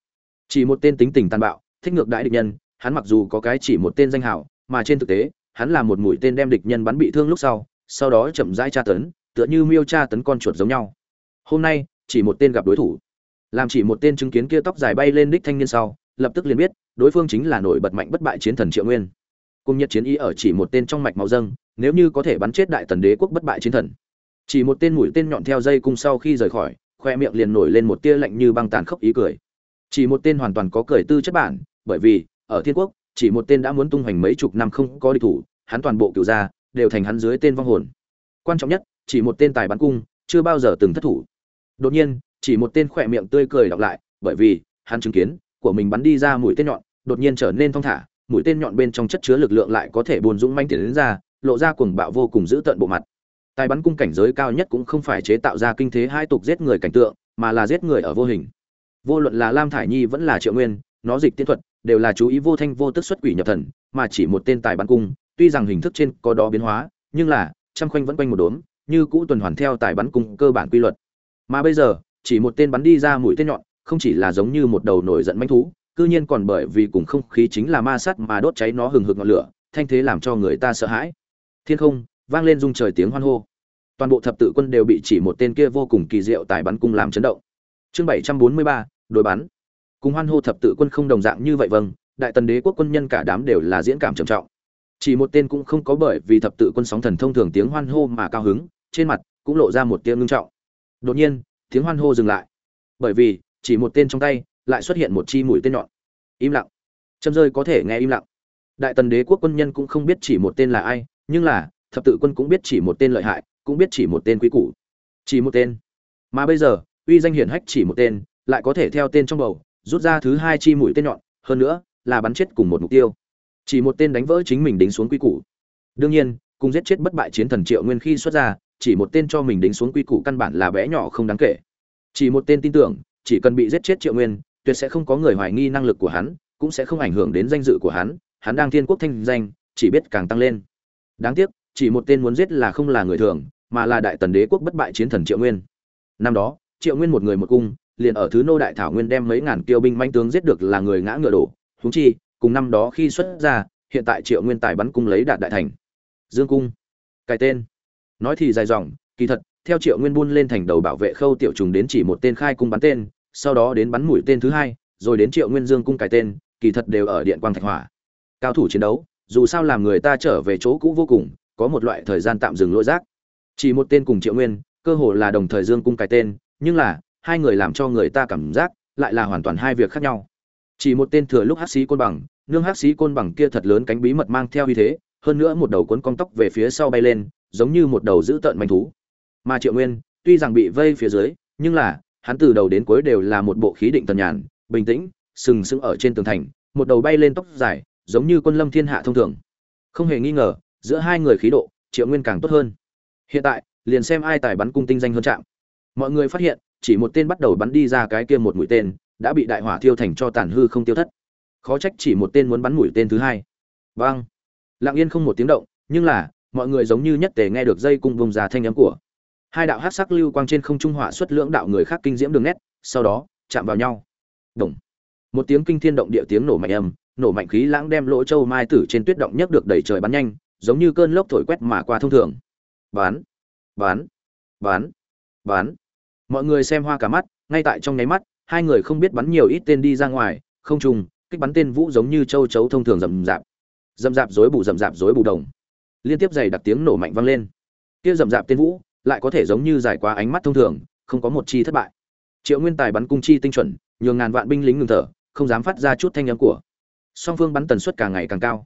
Chỉ một tên tính tình tàn bạo thích ngược đãi địch nhân hắn mặc dù có cái chỉ một tên danh hào, mà trên thực tế hắn là một mũi tên đem địch nhân bắn bị thương lúc sau sau đó chậm rãi tra tấn tựa như miêu tra tấn con chuột giống nhau. Hôm nay chỉ một tên gặp đối thủ. Làm chỉ một tên chứng kiến kia tóc dài bay lên đích thanh niên sau lập tức liền biết đối phương chính là nổi bật mạnh bất bại chiến thần triệu nguyên. Cùng nhật chiến ý ở chỉ một tên trong mạch máu dâng nếu như có thể bắn chết đại tần đế quốc bất bại chiến thần. Chỉ một tên mũi tên nhọn theo dây cung sau khi rời khỏi khoe miệng liền nổi lên một tia lạnh như băng tàn khốc ý cười. Chỉ một tên hoàn toàn có cười tư chất bản, bởi vì, ở thiên quốc, chỉ một tên đã muốn tung hoành mấy chục năm không có địch thủ, hắn toàn bộ cựu gia, đều thành hắn dưới tên vong hồn. Quan trọng nhất, chỉ một tên tài bắn cung, chưa bao giờ từng thất thủ. Đột nhiên, chỉ một tên khỏe miệng tươi cười đọc lại, bởi vì, hắn chứng kiến, của mình bắn đi ra mũi tên nhọn, đột nhiên trở nên thong thả, mũi tên nhọn bên trong chất chứa lực lượng lại có thể buồn dũng manh tiến đến ra, lộ ra cuồng bạo vô cùng dữ tợn bộ mặt tài bắn cung cảnh giới cao nhất cũng không phải chế tạo ra kinh thế hai tục giết người cảnh tượng, mà là giết người ở vô hình. Vô luận là lam thải nhi vẫn là triệu nguyên, nó dịch tiên thuật, đều là chú ý vô thanh vô tức xuất quỷ nhập thần, mà chỉ một tên tài bắn cung, tuy rằng hình thức trên có đó biến hóa, nhưng là, trăm khoanh vẫn quanh một đốm, như cũ tuần hoàn theo tài bắn cung cơ bản quy luật. Mà bây giờ, chỉ một tên bắn đi ra mũi tên nhọn, không chỉ là giống như một đầu nổi giận manh thú, cư nhiên còn bởi vì cùng không khí chính là ma sát mà đốt cháy nó hừng hực ngọn lửa, thanh thế làm cho người ta sợ hãi. Thiên không vang lên rung trời tiếng hoan hô. Toàn bộ thập tự quân đều bị chỉ một tên kia vô cùng kỳ diệu tài bắn cung làm chấn động. Chương bảy trăm bốn mươi ba, đối bắn. Cùng hoan hô thập tự quân không đồng dạng như vậy vâng đại tần đế quốc quân nhân cả đám đều là diễn cảm trầm trọng. Chỉ một tên cũng không có bởi vì thập tự quân sóng thần thông thường tiếng hoan hô mà cao hứng, trên mặt cũng lộ ra một tiếng ngưng trọng. Đột nhiên, tiếng hoan hô dừng lại. Bởi vì, chỉ một tên trong tay lại xuất hiện một chi mũi tên nhọn. Im lặng. Châm rơi có thể nghe im lặng. Đại tần đế quốc quân nhân cũng không biết chỉ một tên là ai, nhưng là thập tự quân cũng biết chỉ một tên lợi hại, cũng biết chỉ một tên quý củ. Chỉ một tên. Mà bây giờ, uy danh hiển hách chỉ một tên, lại có thể theo tên trong bầu, rút ra thứ hai chi mũi tên nhọn, hơn nữa, là bắn chết cùng một mục tiêu. Chỉ một tên đánh vỡ chính mình đính xuống quy củ. Đương nhiên, cùng giết chết bất bại chiến thần triệu nguyên khi xuất ra, chỉ một tên cho mình đính xuống quy củ căn bản là bé nhỏ không đáng kể. Chỉ một tên tin tưởng, chỉ cần bị giết chết triệu nguyên, tuyệt sẽ không có người hoài nghi năng lực của hắn, cũng sẽ không ảnh hưởng đến danh dự của hắn hắn đang thiên quốc thanh danh, chỉ biết càng tăng lên. Đáng tiếc chỉ một tên muốn giết là không là người thường, mà là đại tần đế quốc bất bại chiến thần triệu nguyên. Năm đó, triệu nguyên một người một cung, liền ở thứ nô đại thảo nguyên đem mấy ngàn kiêu binh manh tướng giết được là người ngã ngựa đổ. Huống chi, cùng năm đó khi xuất ra, hiện tại triệu nguyên tài bắn cung lấy đạt đại thành. Dương cung, cái tên. Nói thì dài dòng, kỳ thật, theo triệu nguyên buôn lên thành đầu bảo vệ khâu tiểu trùng đến chỉ một tên khai cung bắn tên, sau đó đến bắn mũi tên thứ hai, rồi đến triệu nguyên dương cung cái tên, kỳ thật đều ở điện quang thạch hỏa. Cao thủ chiến đấu, dù sao làm người ta trở về chỗ cũ vô cùng có một loại thời gian tạm dừng lỗi rác chỉ một tên cùng triệu nguyên, cơ hồ là đồng thời dương cung cái tên, nhưng là, hai người làm cho người ta cảm giác, lại là hoàn toàn hai việc khác nhau. Chỉ một tên thừa lúc hát xí côn bằng, nương hắc xí côn bằng kia thật lớn cánh bí mật mang theo uy thế, hơn nữa một đầu cuốn cong tóc về phía sau bay lên, giống như một đầu dữ tợn manh thú. Mà triệu nguyên, tuy rằng bị vây phía dưới, nhưng là, hắn từ đầu đến cuối đều là một bộ khí định tần nhàn, bình tĩnh, sừng sững ở trên tường thành, một đầu bay lên tóc dài, giống như quân lâm thiên hạ thông thường. Không hề nghi ngờ giữa hai người khí độ, triệu nguyên càng tốt hơn. Hiện tại, liền xem ai tài bắn cung tinh danh hơn chạm mọi người phát hiện, chỉ một tên bắt đầu bắn đi ra cái kia một mũi tên, đã bị đại hỏa thiêu thành cho tàn hư không tiêu thất. Khó trách chỉ một tên muốn bắn mũi tên thứ hai. Vang lặng yên không một tiếng động, nhưng là, mọi người giống như nhất tề nghe được dây cung vùng ra thanh âm của. Hai đạo hát sắc lưu quang trên không trung hỏa xuất lưỡng đạo người khác kinh diễm đường nét, sau đó, chạm vào nhau. Đồng một tiếng kinh thiên động địa tiếng nổ mạnh âm nổ mạnh khí lãng đem lỗ châu mai tử trên tuyết động nhấc được đẩy trời bắn nhanh giống như cơn lốc thổi quét mà qua thông thường. Bán bán bán bán. Mọi người xem hoa cả mắt, ngay tại trong nháy mắt, hai người không biết bắn nhiều ít tên đi ra ngoài, không trùng, kích bắn tên vũ giống như châu chấu thông thường rầm rạp. Rầm rạp rối bù rầm rạp rối bù đồng. Liên tiếp dày đặc tiếng nổ mạnh vang lên. Kia rầm rạp tên vũ, lại có thể giống như giải qua ánh mắt thông thường, không có một chi thất bại. Triệu nguyên tài bắn cung chi tinh chuẩn, nhường ngàn vạn binh lính ngừng thở, không dám phát ra chút thanh âm của. Song phương bắn tần suất càng ngày càng cao.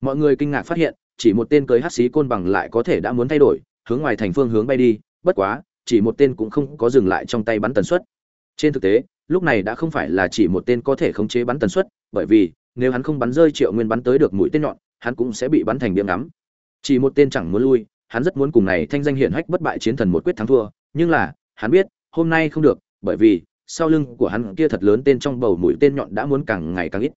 Mọi người kinh ngạc phát hiện chỉ một tên cưới hát xí côn bằng lại có thể đã muốn thay đổi, hướng ngoài thành phương hướng bay đi, bất quá, chỉ một tên cũng không có dừng lại trong tay bắn tần suất. Trên thực tế, lúc này đã không phải là chỉ một tên có thể khống chế bắn tần suất, bởi vì, nếu hắn không bắn rơi triệu nguyên bắn tới được mũi tên nhọn, hắn cũng sẽ bị bắn thành điểm ngắm. Chỉ một tên chẳng muốn lui, hắn rất muốn cùng này thanh danh hiển hách bất bại chiến thần một quyết thắng thua, nhưng là, hắn biết, hôm nay không được, bởi vì, sau lưng của hắn kia thật lớn tên trong bầu mũi tên nhọn đã muốn càng ngày càng ít.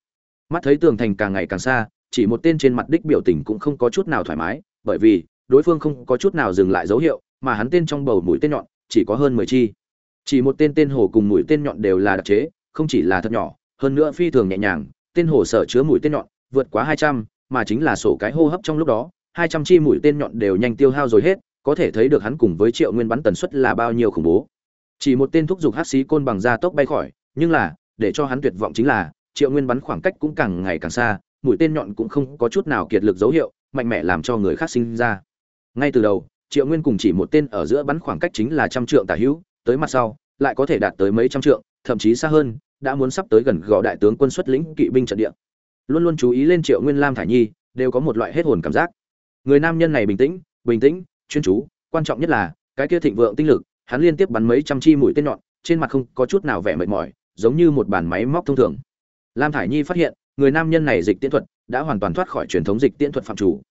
Mắt thấy tường thành càng ngày càng xa chỉ một tên trên mặt đích biểu tình cũng không có chút nào thoải mái, bởi vì đối phương không có chút nào dừng lại dấu hiệu, mà hắn tên trong bầu mũi tên nhọn chỉ có hơn mười chi. Chỉ một tên tên hổ cùng mũi tên nhọn đều là đặc chế, không chỉ là thật nhỏ, hơn nữa phi thường nhẹ nhàng, tên hổ sở chứa mũi tên nhọn vượt quá hai trăm, mà chính là sổ cái hô hấp trong lúc đó, hai trăm chi mũi tên nhọn đều nhanh tiêu hao rồi hết, có thể thấy được hắn cùng với triệu nguyên bắn tần suất là bao nhiêu khủng bố. Chỉ một tên thúc dục hắc xí côn bằng da tốc bay khỏi, nhưng là, để cho hắn tuyệt vọng chính là, triệu nguyên bắn khoảng cách cũng càng ngày càng xa mũi tên nhọn cũng không có chút nào kiệt lực dấu hiệu, mạnh mẽ làm cho người khác sinh ra. Ngay từ đầu, triệu nguyên cùng chỉ một tên ở giữa bắn khoảng cách chính là trăm trượng tả hữu, tới mặt sau, lại có thể đạt tới mấy trăm trượng, thậm chí xa hơn, đã muốn sắp tới gần gò đại tướng quân xuất lĩnh kỵ binh trận địa. Luôn luôn chú ý lên triệu nguyên lam thải nhi, đều có một loại hết hồn cảm giác. Người nam nhân này bình tĩnh bình tĩnh, chuyên chú, quan trọng nhất là, cái kia thịnh vượng tinh lực, hắn liên tiếp bắn mấy trăm chi mũi tên nhọn, trên mặt không có chút nào vẻ mệt mỏi, giống như một bản máy móc thông thường. Lam thải nhi phát hiện người nam nhân này dịch tiễn thuật đã hoàn toàn thoát khỏi truyền thống dịch tiễn thuật phạm chủ.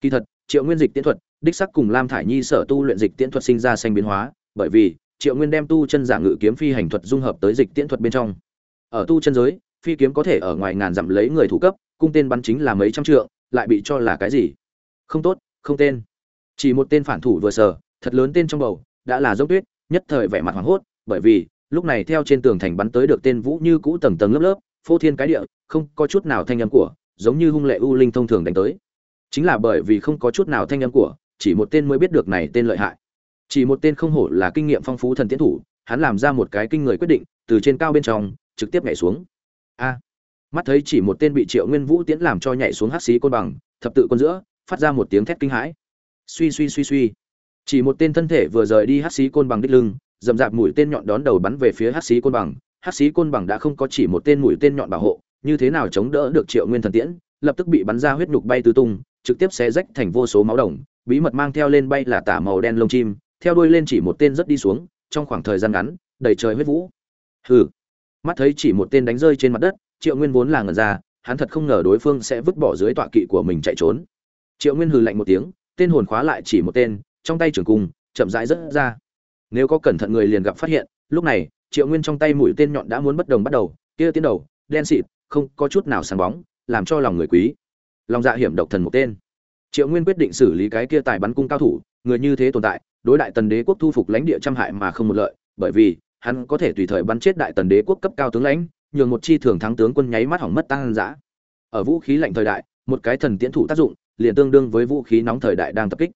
Kỳ thật, triệu nguyên dịch tiễn thuật, đích sắc cùng lam thải nhi sở tu luyện dịch tiễn thuật sinh ra xanh biến hóa, bởi vì triệu nguyên đem tu chân giả ngự kiếm phi hành thuật dung hợp tới dịch tiễn thuật bên trong. Ở tu chân giới, phi kiếm có thể ở ngoài ngàn dặm lấy người thủ cấp, cung tên bắn chính là mấy trăm trượng, lại bị cho là cái gì? Không tốt, không tên. Chỉ một tên phản thủ vừa sờ, thật lớn tên trong bầu, đã là dốc tuyết, nhất thời vẻ mặt hoảng hốt, bởi vì lúc này theo trên tường thành bắn tới được tên vũ như cũ tầng tầng lớp lớp phô thiên cái địa, không có chút nào thanh âm của, giống như hung lệ u linh thông thường đánh tới. Chính là bởi vì không có chút nào thanh âm của, chỉ một tên mới biết được này tên lợi hại. Chỉ một tên không hổ là kinh nghiệm phong phú thần tiến thủ, hắn làm ra một cái kinh người quyết định, từ trên cao bên trong, trực tiếp nhảy xuống. A. Mắt thấy chỉ một tên bị triệu nguyên vũ tiến làm cho nhảy xuống hắc xí côn bằng, thập tự con giữa, phát ra một tiếng thét kinh hãi. Suy suy suy suy. Chỉ một tên thân thể vừa rời đi hắc xí côn bằng đích lưng dầm dạp mũi tên nhọn đón đầu bắn về phía hắc xí côn bằng hắc xí côn bằng đã không có chỉ một tên mũi tên nhọn bảo hộ, như thế nào chống đỡ được triệu nguyên thần tiễn, lập tức bị bắn ra huyết nhục bay tứ tung, trực tiếp xé rách thành vô số máu đồng, bí mật mang theo lên bay là tả màu đen lông chim, theo đuôi lên chỉ một tên rất đi xuống, trong khoảng thời gian ngắn, đầy trời huyết vũ. Hừ. Mắt thấy chỉ một tên đánh rơi trên mặt đất, triệu nguyên vốn là ngần ra, hắn thật không ngờ đối phương sẽ vứt bỏ dưới tọa kỵ của mình chạy trốn. Triệu nguyên hừ lạnh một tiếng, tên hồn khóa lại chỉ một tên, trong tay trường cung, chậm rãi rớt ra. Nếu có cẩn thận người liền gặp phát hiện, lúc này triệu nguyên trong tay mũi tên nhọn đã muốn bất đồng bắt đầu, kia tiến đầu, đen xịt, không có chút nào sáng bóng, làm cho lòng người quý. Lòng dạ hiểm độc thần một tên. Triệu nguyên quyết định xử lý cái kia tài bắn cung cao thủ, người như thế tồn tại, đối đại tần đế quốc thu phục lãnh địa trăm hại mà không một lợi, bởi vì, hắn có thể tùy thời bắn chết đại tần đế quốc cấp cao tướng lãnh, nhường một chi thường thắng tướng quân nháy mắt hỏng mất tăng dã ở vũ khí lạnh thời đại, một cái thần tiễn thủ tác dụng, liền tương đương với vũ khí nóng thời đại đang tập kích.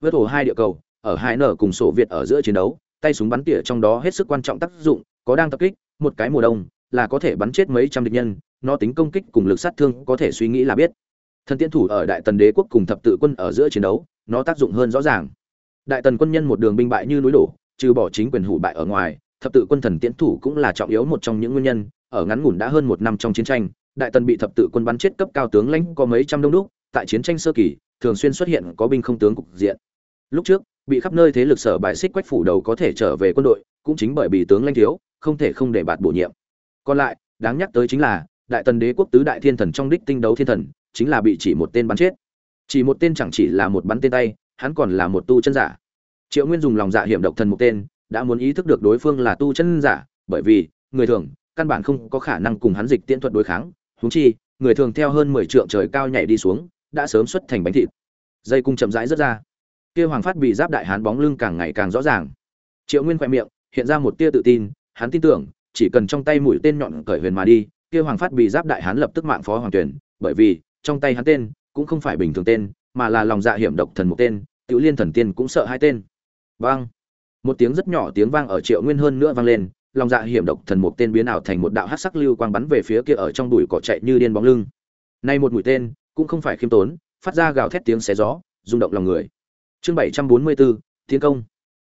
Vớt ổ hai địa cầu, ở hai nở cùng sổ việt ở giữa chiến đấu tay súng bắn tỉa trong đó hết sức quan trọng tác dụng, có đang tập kích, một cái mùa đông, là có thể bắn chết mấy trăm địch nhân, nó tính công kích cùng lực sát thương có thể suy nghĩ là biết. Thần tiễn thủ ở đại tần đế quốc cùng thập tự quân ở giữa chiến đấu, nó tác dụng hơn rõ ràng. Đại tần quân nhân một đường binh bại như núi đổ, trừ bỏ chính quyền hủ bại ở ngoài, thập tự quân thần tiễn thủ cũng là trọng yếu một trong những nguyên nhân, ở ngắn ngủn đã hơn một năm trong chiến tranh, đại tần bị thập tự quân bắn chết cấp cao tướng lãnh có mấy trăm đông đúc, tại chiến tranh sơ kỳ, thường xuyên xuất hiện có binh không tướng cục diện. Lúc trước bị khắp nơi thế lực sở bài xích quách phủ đầu có thể trở về quân đội, cũng chính bởi bị tướng lanh thiếu, không thể không để bạt bổ nhiệm. Còn lại, đáng nhắc tới chính là, đại tần đế quốc tứ đại thiên thần trong đích tinh đấu thiên thần, chính là bị chỉ một tên bắn chết. Chỉ một tên chẳng chỉ là một bắn tên tay, hắn còn là một tu chân giả. Triệu nguyên dùng lòng dạ hiểm độc thần một tên, đã muốn ý thức được đối phương là tu chân giả, bởi vì, người thường, căn bản không có khả năng cùng hắn dịch tiễn thuật đối kháng. Húng chi, người thường theo hơn mười trượng trời cao nhảy đi xuống, đã sớm xuất thành bánh thịt. Dây cung chậm rãi rất ra kia hoàng phát bị giáp đại hán bóng lưng càng ngày càng rõ ràng. Triệu nguyên khoe miệng, hiện ra một tia tự tin, hắn tin tưởng, chỉ cần trong tay mũi tên nhọn cởi huyền mà đi, kia hoàng phát bị giáp đại hán lập tức mạng phó hoàng tuyển, bởi vì, trong tay hắn tên, cũng không phải bình thường tên, mà là lòng dạ hiểm độc thần một tên, tiểu liên thần tiên cũng sợ hai tên. Vang! Một tiếng rất nhỏ tiếng vang ở triệu nguyên hơn nữa vang lên, lòng dạ hiểm độc thần một tên biến ảo thành một đạo hắc sắc lưu quang bắn về phía kia ở trong bụi cỏ chạy như điên bóng lưng. Nay một mũi tên, cũng không phải khiêm tốn, phát ra gào thét tiếng xé gió, rung động lòng người chương bảy trăm bốn mươi bốn tiến công.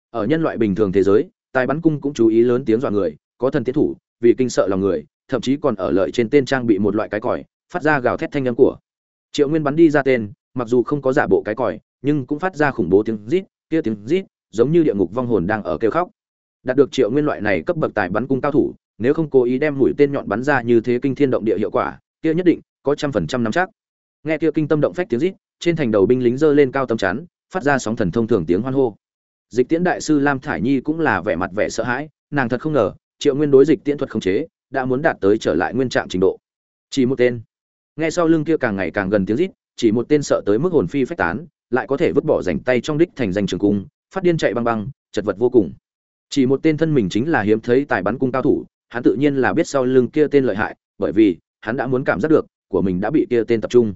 Ở nhân loại bình thường thế giới, tài bắn cung cũng chú ý lớn tiếng dọa người, có thần tiến thủ, vì kinh sợ lòng người, thậm chí còn ở lợi trên tên trang bị một loại cái còi, phát ra gào thét thanh âm của. Triệu nguyên bắn đi ra tên, mặc dù không có giả bộ cái còi, nhưng cũng phát ra khủng bố tiếng rít, kia tiếng rít, giống như địa ngục vong hồn đang ở kêu khóc. Đạt được triệu nguyên loại này cấp bậc tài bắn cung cao thủ, nếu không cố ý đem mũi tên nhọn bắn ra như thế kinh thiên động địa hiệu quả, kia nhất định có trăm phần trăm nắm chắc. Nghe kia kinh tâm động phách tiếng rít, trên thành đầu binh lính giơ lên cao tâm chắn phát ra sóng thần thông thường tiếng hoan hô. Dịch tiễn đại sư lam thải nhi cũng là vẻ mặt vẻ sợ hãi, nàng thật không ngờ, triệu nguyên đối dịch tiễn thuật khống chế đã muốn đạt tới trở lại nguyên trạng trình độ. Chỉ một tên. Nghe sau lưng kia càng ngày càng gần tiếng rít, chỉ một tên sợ tới mức hồn phi phách tán, lại có thể vứt bỏ rảnh tay trong đích thành danh trường cung, phát điên chạy băng băng, chật vật vô cùng. Chỉ một tên thân mình chính là hiếm thấy tài bắn cung cao thủ, hắn tự nhiên là biết sau lưng kia tên lợi hại, bởi vì hắn đã muốn cảm giác được của mình đã bị kia tên tập trung.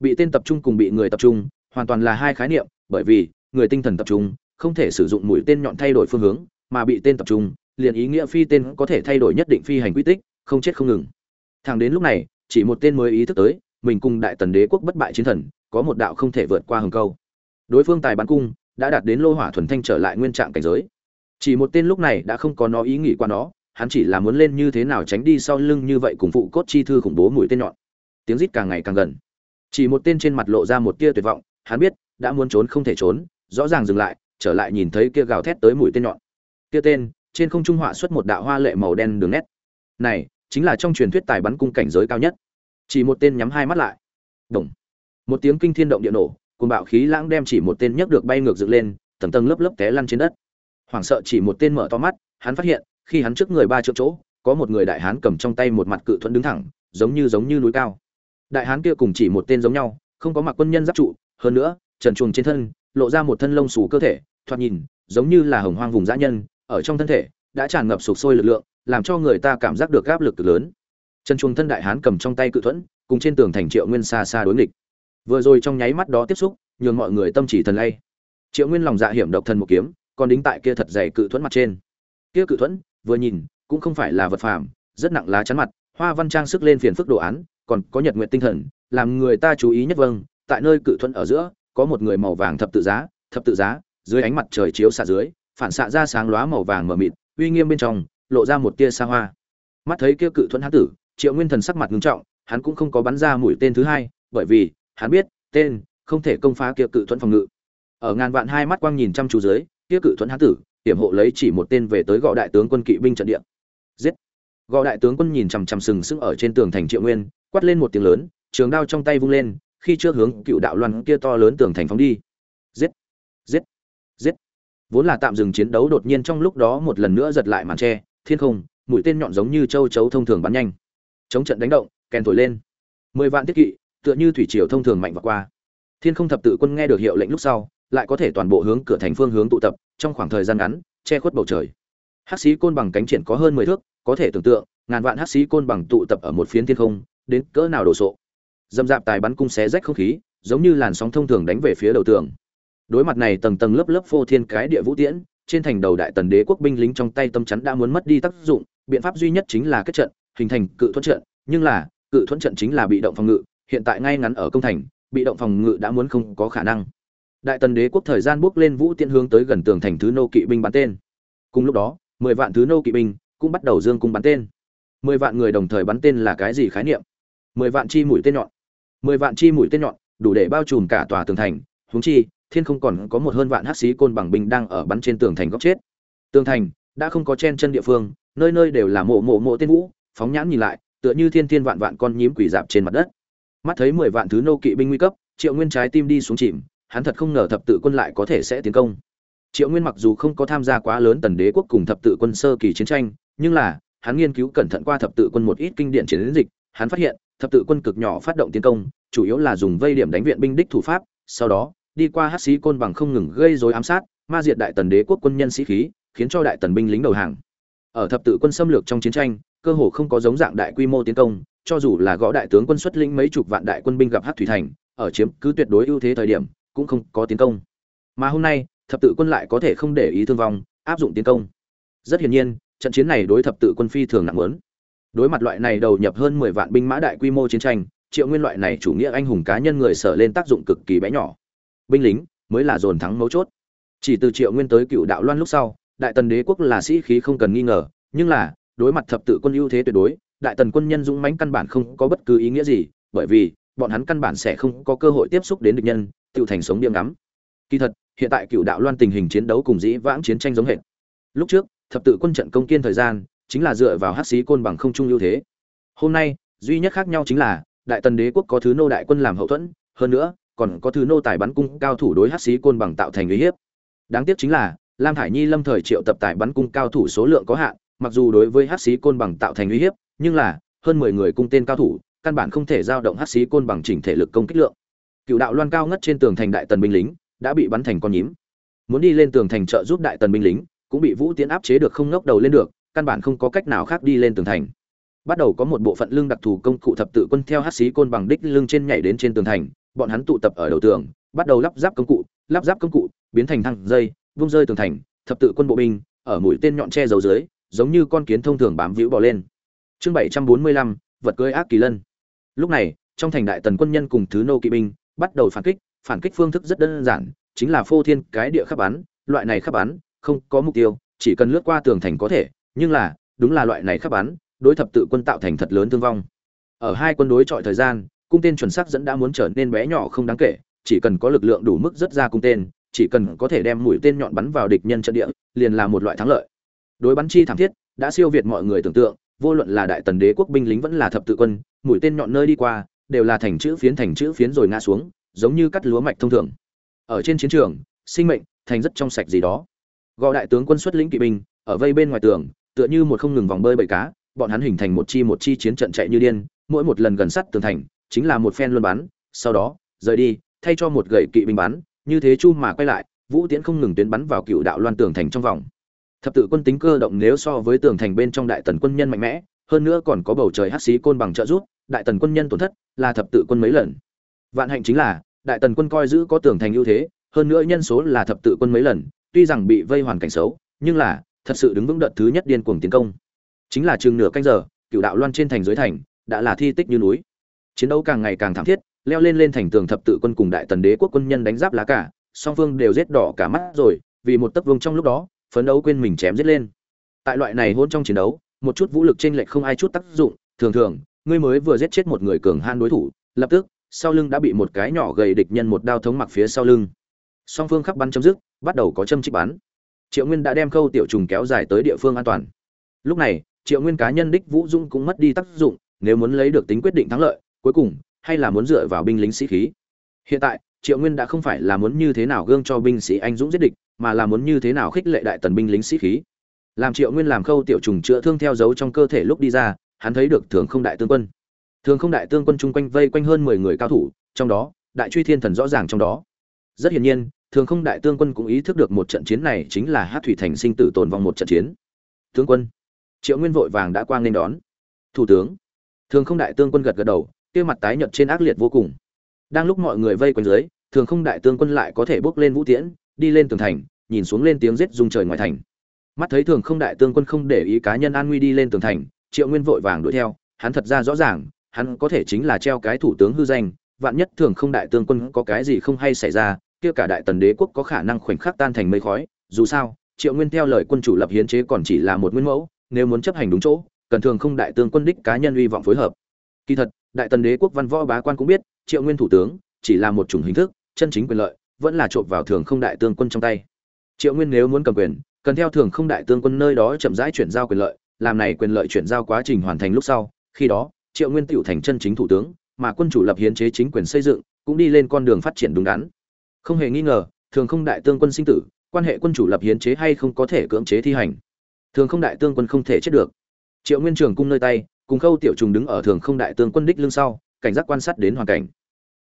Bị tên tập trung cùng bị người tập trung, hoàn toàn là hai khái niệm bởi vì, người tinh thần tập trung, không thể sử dụng mũi tên nhọn thay đổi phương hướng, mà bị tên tập trung, liền ý nghĩa phi tên có thể thay đổi nhất định phi hành quy tích, không chết không ngừng. Thẳng đến lúc này, chỉ một tên mới ý thức tới, mình cùng đại tần đế quốc bất bại chiến thần, có một đạo không thể vượt qua hừng câu. Đối phương tài bắn cung, đã đạt đến lô hỏa thuần thanh trở lại nguyên trạng cảnh giới. Chỉ một tên lúc này đã không có nó ý nghĩ qua nó, hắn chỉ là muốn lên như thế nào tránh đi sau lưng như vậy cùng phụ cốt chi thư khủng bố mũi tên nhọn. Tiếng rít càng ngày càng gần. Chỉ một tên trên mặt lộ ra một tia tuyệt vọng, hắn biết đã muốn trốn không thể trốn, rõ ràng dừng lại, trở lại nhìn thấy kia gào thét tới mũi tên nhọn. Kia tên, trên không trung họa xuất một đạo hoa lệ màu đen đường nét. Này, chính là trong truyền thuyết tài bắn cung cảnh giới cao nhất. Chỉ một tên nhắm hai mắt lại. Đồng một tiếng kinh thiên động địa nổ cùng bạo khí lãng đem chỉ một tên nhấc được bay ngược dựng lên, tầng tầng lớp lớp té lăn trên đất. Hoảng sợ chỉ một tên mở to mắt, hắn phát hiện, khi hắn trước người ba triệu chỗ, có một người đại hán cầm trong tay một mặt cự thuẫn đứng thẳng, giống như giống như núi cao. Đại hán kia cùng chỉ một tên giống nhau, không có mặc quân nhân giáp trụ, hơn nữa trần chuồng trên thân, lộ ra một thân lông xù cơ thể, thoạt nhìn, giống như là hồng hoang vùng dã nhân, ở trong thân thể, đã tràn ngập sục sôi lực lượng, làm cho người ta cảm giác được áp lực cực lớn. Trần chuồng thân đại hán cầm trong tay cự thuẫn, cùng trên tường thành triệu nguyên xa xa đối nghịch. Vừa rồi trong nháy mắt đó tiếp xúc, nhường mọi người tâm chỉ thần lay triệu nguyên lòng dạ hiểm độc thần một kiếm, còn đính tại kia thật dày cự thuẫn mặt trên. Kia cự thuẫn, vừa nhìn, cũng không phải là vật phàm, rất nặng lá chắn mặt, hoa văn trang sức lên phiền phức đồ án, còn có nhật nguyện tinh thần, làm người ta chú ý nhất vâng tại nơi cự thuẫn ở giữa có một người màu vàng thập tự giá, thập tự giá, dưới ánh mặt trời chiếu xạ dưới, phản xạ ra sáng lóa màu vàng mờ mịt, uy nghiêm bên trong, lộ ra một tia xa hoa. Mắt thấy kia cự thuẫn hán tử, triệu nguyên thần sắc mặt ngưng trọng, hắn cũng không có bắn ra mũi tên thứ hai, bởi vì, hắn biết, tên, không thể công phá kia cự thuẫn phòng ngự. Ở ngàn vạn hai mắt quang nhìn chăm chú dưới, kia cự thuẫn hán tử, hiểm hộ lấy chỉ một tên về tới gọi đại tướng quân kỵ binh trận địa. Giết! Gọi đại tướng quân nhìn chằm chằm sừng sững ở trên tường thành triệu nguyên, quát lên một tiếng lớn, trường đao trong tay vung lên khi trước hướng cựu đạo loan kia to lớn tường thành phóng đi. Giết giết giết. Vốn là tạm dừng chiến đấu đột nhiên trong lúc đó một lần nữa giật lại màn tre, thiên không, mũi tên nhọn giống như châu chấu thông thường bắn nhanh. Chống trận đánh động, kèn thổi lên. Mười vạn tiết kỵ, tựa như thủy triều thông thường mạnh và qua. Thiên không thập tự quân nghe được hiệu lệnh lúc sau, lại có thể toàn bộ hướng cửa thành phương hướng tụ tập, trong khoảng thời gian ngắn, che khuất bầu trời. Hắc sĩ côn bằng cánh triển có hơn mười thước, có thể tưởng tượng, ngàn vạn hắc sĩ côn bằng tụ tập ở một phiến thiên không, đến cỡ nào đồ sộ dầm dạp tài bắn cung xé rách không khí, giống như làn sóng thông thường đánh về phía đầu tường. Đối mặt này tầng tầng lớp lớp phô thiên cái địa vũ tiễn, trên thành đầu đại tần đế quốc binh lính trong tay tâm chắn đã muốn mất đi tác dụng, biện pháp duy nhất chính là kết trận, hình thành cự thuẫn trận, nhưng là, cự thuẫn trận chính là bị động phòng ngự, hiện tại ngay ngắn ở công thành, bị động phòng ngự đã muốn không có khả năng. Đại tần đế quốc thời gian bước lên vũ tiễn hướng tới gần tường thành thứ nô kỵ binh bắn tên. Cùng lúc đó, mười vạn thứ nô kỵ binh cũng bắt đầu dương cung bắn tên. Mười vạn người đồng thời bắn tên là cái gì khái niệm? Mười vạn chi mũi tên nhọn mười vạn chi mũi tên nhọn, đủ để bao trùm cả tòa tường thành. Huống chi, thiên không còn có một hơn vạn hắc sĩ côn bằng binh đang ở bắn trên tường thành góc chết. Tường thành đã không có chen chân địa phương, nơi nơi đều là mộ mộ mộ tên vũ. Phóng nhãn nhìn lại, tựa như thiên thiên vạn vạn con nhím quỷ dạp trên mặt đất. Mắt thấy mười vạn thứ nô kỵ binh nguy cấp, triệu nguyên trái tim đi xuống chìm, hắn thật không ngờ thập tự quân lại có thể sẽ tiến công. Triệu nguyên mặc dù không có tham gia quá lớn tần đế quốc cùng thập tự quân sơ kỳ chiến tranh, nhưng là, hắn nghiên cứu cẩn thận qua thập tự quân một ít kinh điển chiến dịch, hắn phát hiện thập tự quân cực nhỏ phát động tiến công, chủ yếu là dùng vây điểm đánh viện binh đích thủ pháp, sau đó, đi qua hắc sĩ côn bằng không ngừng gây rối ám sát, ma diệt đại tần đế quốc quân nhân sĩ khí, khiến cho đại tần binh lính đầu hàng. Ở thập tự quân xâm lược trong chiến tranh, cơ hồ không có giống dạng đại quy mô tiến công, cho dù là gõ đại tướng quân xuất lĩnh mấy chục vạn đại quân binh gặp hắc thủy thành, ở chiếm cứ tuyệt đối ưu thế thời điểm, cũng không có tiến công. Mà hôm nay, thập tự quân lại có thể không để ý thương vong, áp dụng tiến công. Rất hiển nhiên, trận chiến này đối thập tự quân phi thường nặng muốn đối mặt loại này đầu nhập hơn mười vạn binh mã đại quy mô chiến tranh, triệu nguyên loại này chủ nghĩa anh hùng cá nhân người sở lên tác dụng cực kỳ bé nhỏ. Binh lính mới là dồn thắng mấu chốt. Chỉ từ triệu nguyên tới cựu đạo loan lúc sau, đại tần đế quốc là sĩ khí không cần nghi ngờ, nhưng là, đối mặt thập tự quân ưu thế tuyệt đối, đại tần quân nhân dũng mãnh căn bản không có bất cứ ý nghĩa gì, bởi vì, bọn hắn căn bản sẽ không có cơ hội tiếp xúc đến địch nhân, tự thành sống điềm ngắm kỳ thật, hiện tại cựu đạo loan tình hình chiến đấu cùng dĩ vãng chiến tranh giống hệt. Lúc trước, thập tự quân trận công kiên thời gian chính là dựa vào hắc sĩ côn bằng không trung ưu thế. Hôm nay, duy nhất khác nhau chính là, đại tần đế quốc có thứ nô đại quân làm hậu thuẫn, hơn nữa, còn có thứ nô tài bắn cung cao thủ đối hắc sĩ côn bằng tạo thành uy hiếp. Đáng tiếc chính là, lam thải nhi lâm thời triệu tập tài bắn cung cao thủ số lượng có hạn, mặc dù đối với hắc sĩ côn bằng tạo thành uy hiếp, nhưng là, hơn mười người cung tên cao thủ, căn bản không thể giao động hắc sĩ côn bằng chỉnh thể lực công kích lượng. Cựu đạo loan cao ngất trên tường thành đại tần binh lính, đã bị bắn thành con nhím. Muốn đi lên tường thành trợ giúp đại tần binh lính, cũng bị vũ tiến áp chế được không ngóc đầu lên được căn bản không có cách nào khác đi lên tường thành. Bắt đầu có một bộ phận lương đặc thù công cụ thập tự quân theo hát xí côn bằng đích lưng trên nhảy đến trên tường thành bọn hắn tụ tập ở đầu tường bắt đầu lắp ráp công cụ lắp ráp công cụ biến thành thăng, dây vung rơi tường thành thập tự quân bộ binh ở mũi tên nhọn che dầu dưới giống như con kiến thông thường bám víu bò lên. Chương bảy trăm bốn mươi lăm vật cưới ác kỳ lân. Lúc này trong thành đại tần quân nhân cùng thứ nô kỵ binh bắt đầu phản kích phản kích phương thức rất đơn giản chính là phô thiên cái địa khắp bắn loại này khắp bắn không có mục tiêu chỉ cần lướt qua tường thành có thể nhưng là, đúng là loại này khắp bắn đối thập tự quân tạo thành thật lớn thương vong. Ở hai quân đối chọi thời gian, cung tên chuẩn xác dẫn đã muốn trở nên bé nhỏ không đáng kể, chỉ cần có lực lượng đủ mức rất ra cung tên, chỉ cần có thể đem mũi tên nhọn bắn vào địch nhân trận địa, liền là một loại thắng lợi. Đối bắn chi thảm thiết, đã siêu việt mọi người tưởng tượng, vô luận là đại tần đế quốc binh lính vẫn là thập tự quân, mũi tên nhọn nơi đi qua, đều là thành chữ phiến thành chữ phiến rồi ngã xuống, giống như cắt lúa mạch thông thường. Ở trên chiến trường, sinh mệnh, thành rất trong sạch gì đó. Gọi đại tướng quân xuất lĩnh kỵ binh, ở vây bên ngoài tường tựa như một không ngừng vòng bơi bầy cá, bọn hắn hình thành một chi một chi chiến trận chạy như điên, mỗi một lần gần sát tường thành, chính là một phen luân bắn, sau đó, rời đi, thay cho một gậy kỵ binh bắn, như thế chu mà quay lại, vũ tiễn không ngừng tuyến bắn vào cựu đạo loan tường thành trong vòng. Thập tự quân tính cơ động nếu so với tường thành bên trong đại tần quân nhân mạnh mẽ, hơn nữa còn có bầu trời hắc xí côn bằng trợ giúp, đại tần quân nhân tổn thất là thập tự quân mấy lần. Vạn hạnh chính là, đại tần quân coi giữ có tường thành ưu thế, hơn nữa nhân số là thập tự quân mấy lần, tuy rằng bị vây hoàn cảnh xấu, nhưng là thật sự đứng vững đợt thứ nhất điên cuồng tiến công. Chính là chừng nửa canh giờ, cựu đạo loan trên thành dưới thành, đã là thi tích như núi. Chiến đấu càng ngày càng thảm thiết, leo lên lên thành tường thập tự quân cùng đại tần đế quốc quân nhân đánh giáp lá cả song phương đều giết đỏ cả mắt rồi, vì một tấc vương trong lúc đó, phấn đấu quên mình chém giết lên. Tại loại này hôn trong chiến đấu, một chút vũ lực trên lệch không ai chút tác dụng, thường thường, ngươi mới vừa giết chết một người cường han đối thủ, lập tức, sau lưng đã bị một cái nhỏ gầy địch nhân một đao thống mặc phía sau lưng. Song phương khắp bắn chấm dứt, bắt đầu có châm trích bắn triệu nguyên đã đem khâu tiểu trùng kéo dài tới địa phương an toàn. Lúc này, triệu nguyên cá nhân đích vũ dung cũng mất đi tác dụng, nếu muốn lấy được tính quyết định thắng lợi, cuối cùng, hay là muốn dựa vào binh lính sĩ khí. Hiện tại, triệu nguyên đã không phải là muốn như thế nào gương cho binh sĩ anh dũng giết địch, mà là muốn như thế nào khích lệ đại tần binh lính sĩ khí. Làm triệu nguyên làm khâu tiểu trùng chữa thương theo dấu trong cơ thể lúc đi ra, hắn thấy được thường không đại tương quân. Thường không đại tương quân chung quanh vây quanh hơn mười người cao thủ, trong đó, đại truy thiên thần rõ ràng trong đó. Rất hiển nhiên thường không đại tương quân cũng ý thức được một trận chiến này chính là hát thủy thành sinh tử tồn vong một trận chiến. Tướng quân, triệu nguyên vội vàng đã quang nên đón. Thủ tướng, thường không đại tương quân gật gật đầu, kia mặt tái nhợt trên ác liệt vô cùng. Đang lúc mọi người vây quanh dưới, thường không đại tương quân lại có thể bước lên vũ tiễn, đi lên tường thành, nhìn xuống lên tiếng rết rung trời ngoài thành. Mắt thấy thường không đại tương quân không để ý cá nhân an nguy đi lên tường thành, triệu nguyên vội vàng đuổi theo, hắn thật ra rõ ràng, hắn có thể chính là treo cái thủ tướng hư danh, vạn nhất thường không đại tương quân có cái gì không hay xảy ra kia cả đại tần đế quốc có khả năng khoảnh khắc tan thành mây khói, dù sao, triệu nguyên theo lời quân chủ lập hiến chế còn chỉ là một nguyên mẫu, nếu muốn chấp hành đúng chỗ, cần thường không đại tương quân đích cá nhân uy vọng phối hợp. Kỳ thật, đại tần đế quốc văn võ bá quan cũng biết, triệu nguyên thủ tướng chỉ là một chủng hình thức, chân chính quyền lợi, vẫn là trộm vào thường không đại tương quân trong tay. Triệu nguyên nếu muốn cầm quyền, cần theo thường không đại tương quân nơi đó chậm rãi chuyển giao quyền lợi, làm này quyền lợi chuyển giao quá trình hoàn thành lúc sau, khi đó, triệu nguyên tựu thành chân chính thủ tướng, mà quân chủ lập hiến chế chính quyền xây dựng, cũng đi lên con đường phát triển đúng đắn không hề nghi ngờ, thường không đại tương quân sinh tử, quan hệ quân chủ lập hiến chế hay không có thể cưỡng chế thi hành. Thường không đại tương quân không thể chết được. Triệu nguyên trường cung nơi tay, cùng khâu tiểu trùng đứng ở thường không đại tương quân đích lưng sau, cảnh giác quan sát đến hoàn cảnh.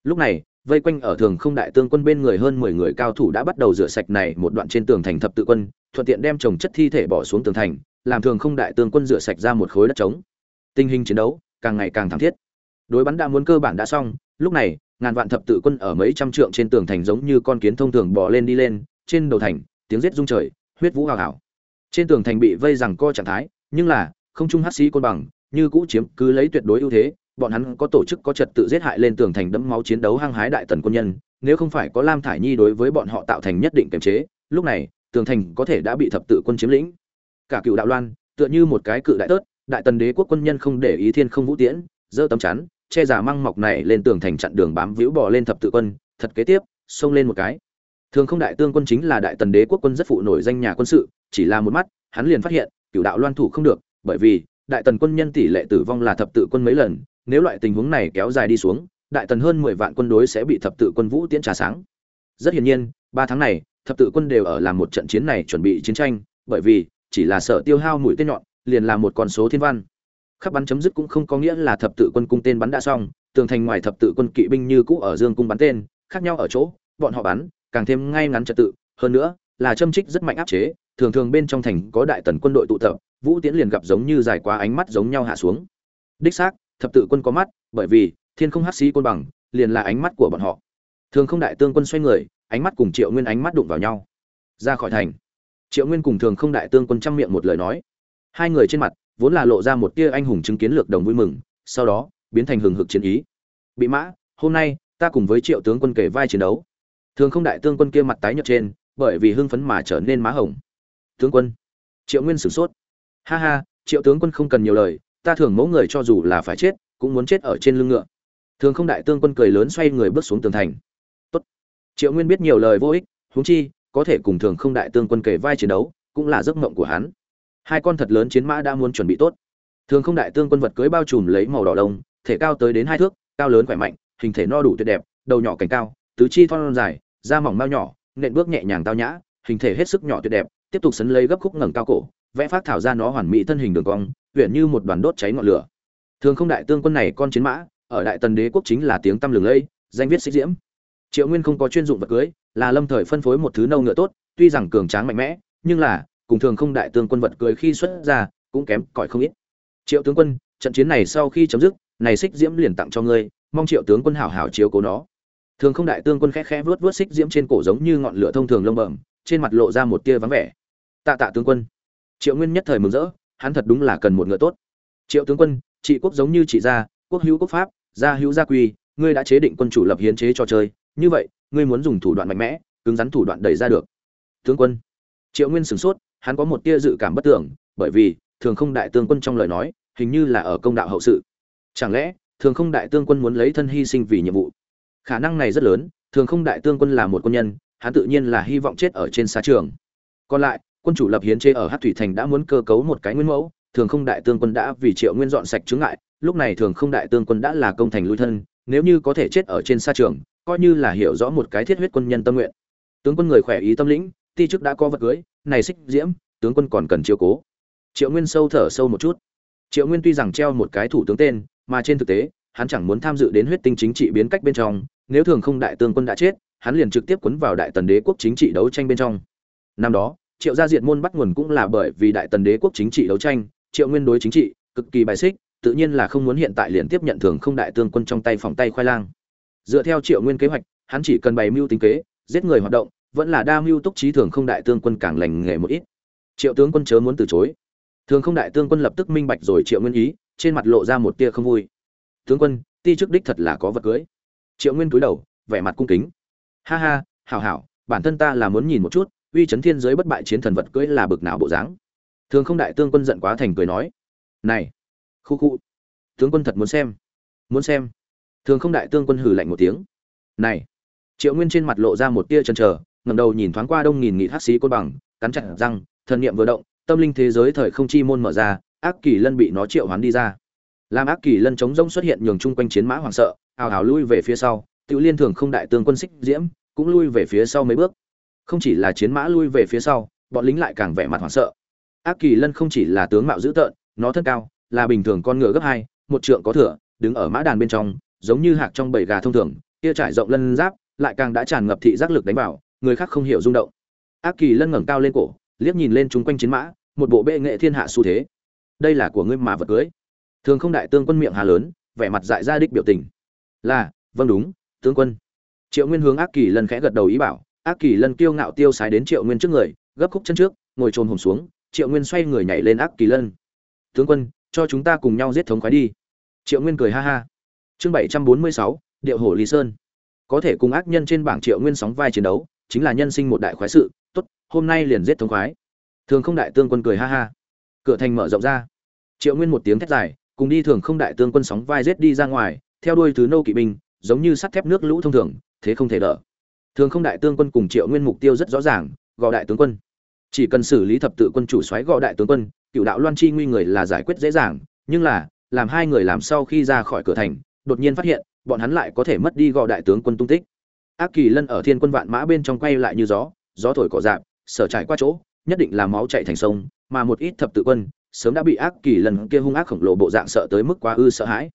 Lúc này, vây quanh ở thường không đại tương quân bên người hơn mười người cao thủ đã bắt đầu rửa sạch này một đoạn trên tường thành thập tự quân, thuận tiện đem trồng chất thi thể bỏ xuống tường thành, làm thường không đại tương quân rửa sạch ra một khối đất trống. Tình hình chiến đấu càng ngày càng thảm thiết. Đối bắn đã muốn cơ bản đã xong, lúc này ngàn vạn thập tự quân ở mấy trăm trượng trên tường thành giống như con kiến thông thường bò lên đi lên, trên đầu thành, tiếng giết rung trời, huyết vũ hào hào. Trên tường thành bị vây rằng co trạng thái, nhưng là, không trung hắc sĩ côn bằng, như cũ chiếm cứ lấy tuyệt đối ưu thế, bọn hắn có tổ chức có trật tự giết hại lên tường thành đẫm máu chiến đấu hăng hái đại tần quân nhân, nếu không phải có lam thải nhi đối với bọn họ tạo thành nhất định kiềm chế, lúc này, tường thành có thể đã bị thập tự quân chiếm lĩnh. Cả cựu đạo loan, tựa như một cái cự đại tớt, đại tần đế quốc quân nhân không để ý thiên không vũ tiễn dơ tấm chắn che giả măng mọc này lên tường thành chặn đường bám víu bò lên thập tự quân, thật kế tiếp, xông lên một cái. Thường không đại tương quân chính là đại tần đế quốc quân rất phụ nổi danh nhà quân sự, chỉ là một mắt, hắn liền phát hiện cựu đạo loan thủ không được, bởi vì, đại tần quân nhân tỷ lệ tử vong là thập tự quân mấy lần, nếu loại tình huống này kéo dài đi xuống, đại tần hơn mười vạn quân đối sẽ bị thập tự quân vũ tiễn trà sáng. Rất hiển nhiên, ba tháng này, thập tự quân đều ở làm một trận chiến này chuẩn bị chiến tranh, bởi vì, chỉ là sợ tiêu hao mũi tên nhọn, liền là một con số thiên văn khắp bắn chấm dứt cũng không có nghĩa là thập tự quân cung tên bắn đã xong, tường thành ngoài thập tự quân kỵ binh như cũ ở dương cung bắn tên, khác nhau ở chỗ, bọn họ bắn, càng thêm ngay ngắn trật tự, hơn nữa, là châm trích rất mạnh áp chế, thường thường bên trong thành có đại tần quân đội tụ tập, vũ tiễn liền gặp giống như dài quá ánh mắt giống nhau hạ xuống. Đích xác, thập tự quân có mắt, bởi vì, thiên không hắc sĩ côn bằng, liền là ánh mắt của bọn họ. Thường không đại tương quân xoay người, ánh mắt cùng triệu nguyên ánh mắt đụng vào nhau. Ra khỏi thành. Triệu nguyên cùng thường không đại tương quân chăm miệng một lời nói hai người trên mặt vốn là lộ ra một tia anh hùng chứng kiến lược đồng vui mừng, sau đó biến thành hừng hực chiến ý. Bị mã, hôm nay ta cùng với triệu tướng quân kể vai chiến đấu. Thường không đại tướng quân kia mặt tái nhợt trên, bởi vì hưng phấn mà trở nên má hồng. Tướng quân. Triệu nguyên sửng sốt. Ha ha, triệu tướng quân không cần nhiều lời, ta thường mẫu người cho dù là phải chết, cũng muốn chết ở trên lưng ngựa. Thường không đại tướng quân cười lớn xoay người bước xuống tường thành. Tốt. triệu nguyên biết nhiều lời vô ích, huống chi, có thể cùng thường không đại tướng quân kể vai chiến đấu, cũng là giấc mộng của hắn hai con thật lớn chiến mã đã muốn chuẩn bị tốt. Thường không đại tương quân vật cưới bao trùm lấy màu đỏ đông thể cao tới đến hai thước, cao lớn khỏe mạnh, hình thể no đủ tuyệt đẹp, đầu nhỏ cành cao, tứ chi thon dài, da mỏng mao nhỏ, nện bước nhẹ nhàng tao nhã, hình thể hết sức nhỏ tuyệt đẹp, tiếp tục sấn lấy gấp khúc ngẩng cao cổ, vẽ phát thảo ra nó hoàn mỹ thân hình đường cong huyện như một đoàn đốt cháy ngọn lửa. Thường không đại tương quân này con chiến mã, ở đại tần đế quốc chính là tiếng tăm lừng lây danh viết xích diễm. Triệu nguyên không có chuyên dụng vật cưới, là lâm thời phân phối một thứ nâu ngựa tốt, tuy rằng cường tráng mạnh mẽ, nhưng là cùng thường không đại tướng quân vật cười khi xuất ra, cũng kém cỏi không ít. Triệu tướng quân, trận chiến này sau khi chấm dứt, này xích diễm liền tặng cho ngươi, mong triệu tướng quân hảo hảo chiếu cố nó. Thường không đại tướng quân khẽ khẽ vuốt vuốt xích diễm trên cổ giống như ngọn lửa thông thường lông bẩm, trên mặt lộ ra một tia vắng vẻ. Tạ tạ tướng quân. Triệu nguyên nhất thời mừng rỡ, hắn thật đúng là cần một ngựa tốt. Triệu tướng quân, trị quốc giống như trị gia, quốc hữu quốc pháp, gia hữu gia quy, ngươi đã chế định quân chủ lập hiến chế cho chơi như vậy, ngươi muốn dùng thủ đoạn mạnh mẽ, cứng rắn thủ đoạn đẩy ra được. Tướng quân. Triệu nguyên sửng sốt hắn có một tia dự cảm bất tưởng, bởi vì, thường không đại tướng quân trong lời nói, hình như là ở công đạo hậu sự. Chẳng lẽ, thường không đại tướng quân muốn lấy thân hy sinh vì nhiệm vụ? Khả năng này rất lớn, thường không đại tướng quân là một quân nhân, hắn tự nhiên là hy vọng chết ở trên xa trường. Còn lại, quân chủ lập hiến chế ở hát thủy thành đã muốn cơ cấu một cái nguyên mẫu, thường không đại tướng quân đã vì triệu nguyên dọn sạch chướng ngại, lúc này thường không đại tướng quân đã là công thành lui thân, nếu như có thể chết ở trên xa trường, coi như là hiểu rõ một cái thiết huyết quân nhân tâm nguyện. Tướng quân người khỏe ý tâm lĩnh, ti chức đã có vật cưới này xích diễm, tướng quân còn cần chiêu cố. Triệu nguyên sâu thở sâu một chút. Triệu nguyên tuy rằng treo một cái thủ tướng tên, mà trên thực tế, hắn chẳng muốn tham dự đến huyết tinh chính trị biến cách bên trong, nếu thường không đại tướng quân đã chết, hắn liền trực tiếp quấn vào đại tần đế quốc chính trị đấu tranh bên trong. Năm đó, triệu gia diệt môn bắt nguồn cũng là bởi vì đại tần đế quốc chính trị đấu tranh, triệu nguyên đối chính trị, cực kỳ bài xích, tự nhiên là không muốn hiện tại liền tiếp nhận thường không đại tướng quân trong tay phòng tay khoai lang. Dựa theo triệu nguyên kế hoạch, hắn chỉ cần bày mưu tính kế, giết người hoạt động vẫn là đa mưu túc trí thường không đại tướng quân càng lành nghề một ít. Triệu tướng quân chớ muốn từ chối. Thường không đại tướng quân lập tức minh bạch rồi triệu nguyên ý, trên mặt lộ ra một tia không vui. Tướng quân, ti chức đích thật là có vật cưới. Triệu nguyên cúi đầu, vẻ mặt cung kính. Ha ha, hảo hảo, bản thân ta là muốn nhìn một chút, uy chấn thiên giới bất bại chiến thần vật cưỡi là bực nào bộ dáng. Thường không đại tướng quân giận quá thành cười nói. Này, khu khu, tướng quân thật muốn xem muốn xem. Thường không đại tương quân hừ lạnh một tiếng. Này, triệu nguyên trên mặt lộ ra một tia chần chờ ngẩng đầu nhìn thoáng qua đông nghìn nghị hắc sĩ côn bằng, cắn chặt răng, thần niệm vừa động, tâm linh thế giới thời không chi môn mở ra, ác kỳ lân bị nó triệu hoán đi ra. Làm ác kỳ lân chống rông xuất hiện nhường chung quanh chiến mã hoảng sợ, ào ào lui về phía sau tự liên thường không đại tương quân xích diễm, cũng lui về phía sau mấy bước. Không chỉ là chiến mã lui về phía sau, bọn lính lại càng vẻ mặt hoảng sợ. Ác kỳ lân không chỉ là tướng mạo dữ tợn, nó thân cao, là bình thường con ngựa gấp hai, một trượng có thửa, đứng ở mã đàn bên trong, giống như hạc trong bầy gà thông thường, kia trải rộng lân giáp, lại càng đã tràn ngập thị giác lực đánh vào người khác không hiểu rung động. Ác kỳ lân ngẩng cao lên cổ, liếc nhìn lên chung quanh chiến mã, một bộ bệ nghệ thiên hạ xu thế. Đây là của ngươi mà vật cưới. Thường không đại tương quân miệng hà lớn, vẻ mặt dại ra đích biểu tình. Là vâng đúng tướng quân. Triệu nguyên hướng ác kỳ lân khẽ gật đầu ý bảo, ác kỳ lân kiêu ngạo tiêu sái đến triệu nguyên trước người, gấp khúc chân trước, ngồi trồn hồn xuống, triệu nguyên xoay người nhảy lên ác kỳ lân. Tướng quân, cho chúng ta cùng nhau giết thống khoái đi. Triệu nguyên cười ha ha. Chương bảy trăm bốn mươi sáu, điệu hổ lý sơn. Có thể cùng ác nhân trên bảng triệu nguyên sóng vai chiến đấu chính là nhân sinh một đại khoái sự, tốt, hôm nay liền giết thống khoái. Thường không đại tương quân cười ha ha. Cửa thành mở rộng ra. Triệu nguyên một tiếng thét dài, cùng đi thường không đại tương quân sóng vai giết đi ra ngoài, theo đuôi thứ nâu kỵ binh, giống như sắt thép nước lũ thông thường, thế không thể đỡ. Thường không đại tương quân cùng triệu nguyên mục tiêu rất rõ ràng, gò đại tướng quân. Chỉ cần xử lý thập tự quân chủ xoáy gò đại tướng quân, cựu đạo loan chi nguy người là giải quyết dễ dàng, nhưng là, làm hai người làm sau khi ra khỏi cửa thành, đột nhiên phát hiện, bọn hắn lại có thể mất đi gò đại tướng quân tung tích ác kỳ lân ở thiên quân vạn mã bên trong quay lại như gió gió thổi cỏ dạp, sở trải qua chỗ, nhất định là máu chạy thành sông, mà một ít thập tự quân, sớm đã bị ác kỳ lần kia hung ác khổng lồ bộ dạng sợ tới mức quá ư sợ hãi.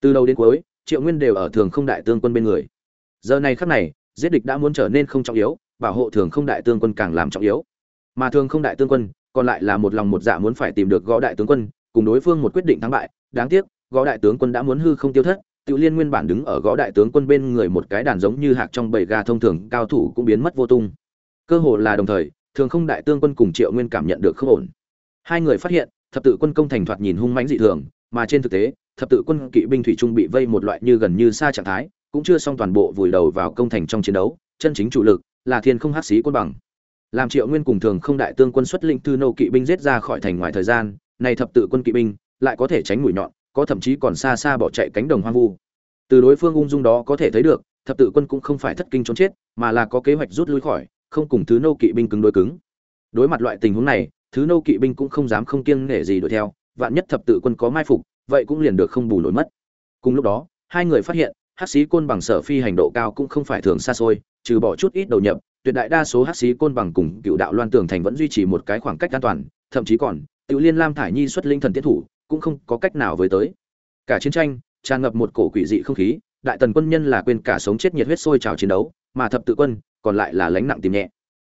Từ đầu đến cuối, triệu nguyên đều ở thường không đại tương quân bên người. Giờ này khắc này, giết địch đã muốn trở nên không trọng yếu, bảo hộ thường không đại tương quân càng làm trọng yếu. Mà thường không đại tương quân, còn lại là một lòng một dạ muốn phải tìm được gõ đại tướng quân, cùng đối phương một quyết định thắng bại, đáng tiếc, gõ đại tướng quân đã muốn hư không tiêu thất tự liên nguyên bản đứng ở gõ đại tướng quân bên người một cái đàn giống như hạc trong bầy gà thông thường, cao thủ cũng biến mất vô tung. Cơ hồ là đồng thời, thường không đại tương quân cùng triệu nguyên cảm nhận được không ổn. Hai người phát hiện, thập tự quân công thành thoạt nhìn hung mãnh dị thường, mà trên thực tế, thập tự quân kỵ binh thủy trung bị vây một loại như gần như xa trạng thái, cũng chưa xong toàn bộ vùi đầu vào công thành trong chiến đấu, chân chính chủ lực là thiên không hắc sĩ quân bằng. Làm triệu nguyên cùng thường không đại tương quân xuất lĩnh thư nô kỵ binh giết ra khỏi thành ngoài thời gian này thập tự quân kỵ binh lại có thể tránh mũi nhọn có thậm chí còn xa xa bỏ chạy cánh đồng hoang vu. Từ đối phương ung dung đó có thể thấy được, thập tự quân cũng không phải thất kinh trốn chết, mà là có kế hoạch rút lui khỏi, không cùng thứ nô kỵ binh cứng đối cứng. Đối mặt loại tình huống này, thứ nô kỵ binh cũng không dám không kiêng nể gì đuổi theo, vạn nhất thập tự quân có mai phục, vậy cũng liền được không bù nổi mất. Cùng lúc đó, hai người phát hiện, hắc sĩ côn bằng sở phi hành độ cao cũng không phải thường xa xôi, trừ bỏ chút ít đầu nhập, tuyệt đại đa số hắc sĩ côn bằng cùng cựu đạo loan tường thành vẫn duy trì một cái khoảng cách an toàn, thậm chí còn tự liên lam thải nhi xuất linh thần tiết thủ cũng không có cách nào với tới. Cả chiến tranh, tràn ngập một cổ quỷ dị không khí, đại tần quân nhân là quên cả sống chết nhiệt huyết sôi trào chiến đấu, mà thập tự quân còn lại là lánh nặng tìm nhẹ.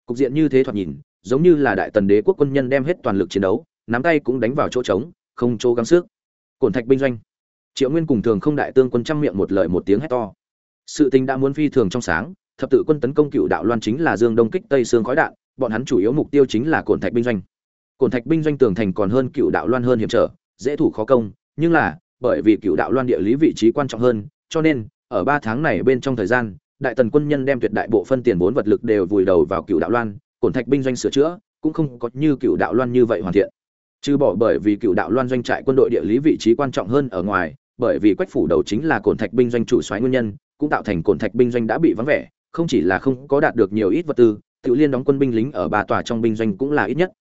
Cục diện như thế thoạt nhìn, giống như là đại tần đế quốc quân nhân đem hết toàn lực chiến đấu, nắm tay cũng đánh vào chỗ trống, không chỗ gắng sức. Cổn thạch binh doanh. Triệu nguyên cùng thường không đại tương quân trăm miệng một lời một tiếng hét to. Sự tình đã muốn phi thường trong sáng, thập tự quân tấn công cựu đạo loan chính là dương đông kích tây xương khói đạn, bọn hắn chủ yếu mục tiêu chính là cổn thạch binh doanh. Cổn thạch binh doanh tường thành còn hơn cựu đạo loan hơn hiểm trở dễ thủ khó công, nhưng là, bởi vì cựu đạo loan địa lý vị trí quan trọng hơn, cho nên, ở ba tháng này bên trong thời gian, đại tần quân nhân đem tuyệt đại bộ phân tiền bốn vật lực đều vùi đầu vào cựu đạo loan, cổn thạch binh doanh sửa chữa, cũng không có như cựu đạo loan như vậy hoàn thiện. Trừ bỏ bởi vì cựu đạo loan doanh trại quân đội địa lý vị trí quan trọng hơn ở ngoài, bởi vì quách phủ đầu chính là cổn thạch binh doanh chủ soái nguyên nhân, cũng tạo thành cổn thạch binh doanh đã bị vắng vẻ, không chỉ là không có đạt được nhiều ít vật tư, tự liên đóng quân binh lính ở ba tòa trong binh doanh cũng là ít nhất.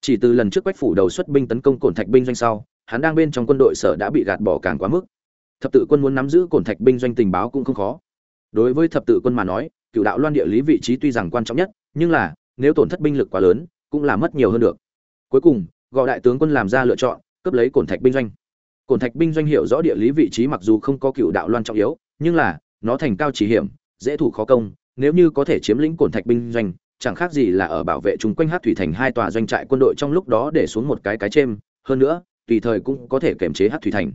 Chỉ từ lần trước quách phủ đầu xuất binh tấn công cổn thạch binh doanh sau hắn đang bên trong quân đội sở đã bị gạt bỏ càng quá mức. Thập tự quân muốn nắm giữ cổn thạch binh doanh tình báo cũng không khó. Đối với thập tự quân mà nói, cựu đạo loan địa lý vị trí tuy rằng quan trọng nhất, nhưng là, nếu tổn thất binh lực quá lớn, cũng là mất nhiều hơn được. Cuối cùng gọi đại tướng quân làm ra lựa chọn, cướp lấy cổn thạch binh doanh. Cổn thạch binh doanh hiểu rõ địa lý vị trí mặc dù không có cựu đạo loan trọng yếu, nhưng là, nó thành cao chỉ hiểm, dễ thủ khó công, nếu như có thể chiếm lĩnh cổn thạch binh doanh, chẳng khác gì là ở bảo vệ chúng quanh hát thủy thành hai tòa doanh trại quân đội trong lúc đó để xuống một cái cái chêm. Hơn nữa tùy thời cũng có thể kiểm chế hát thủy thành.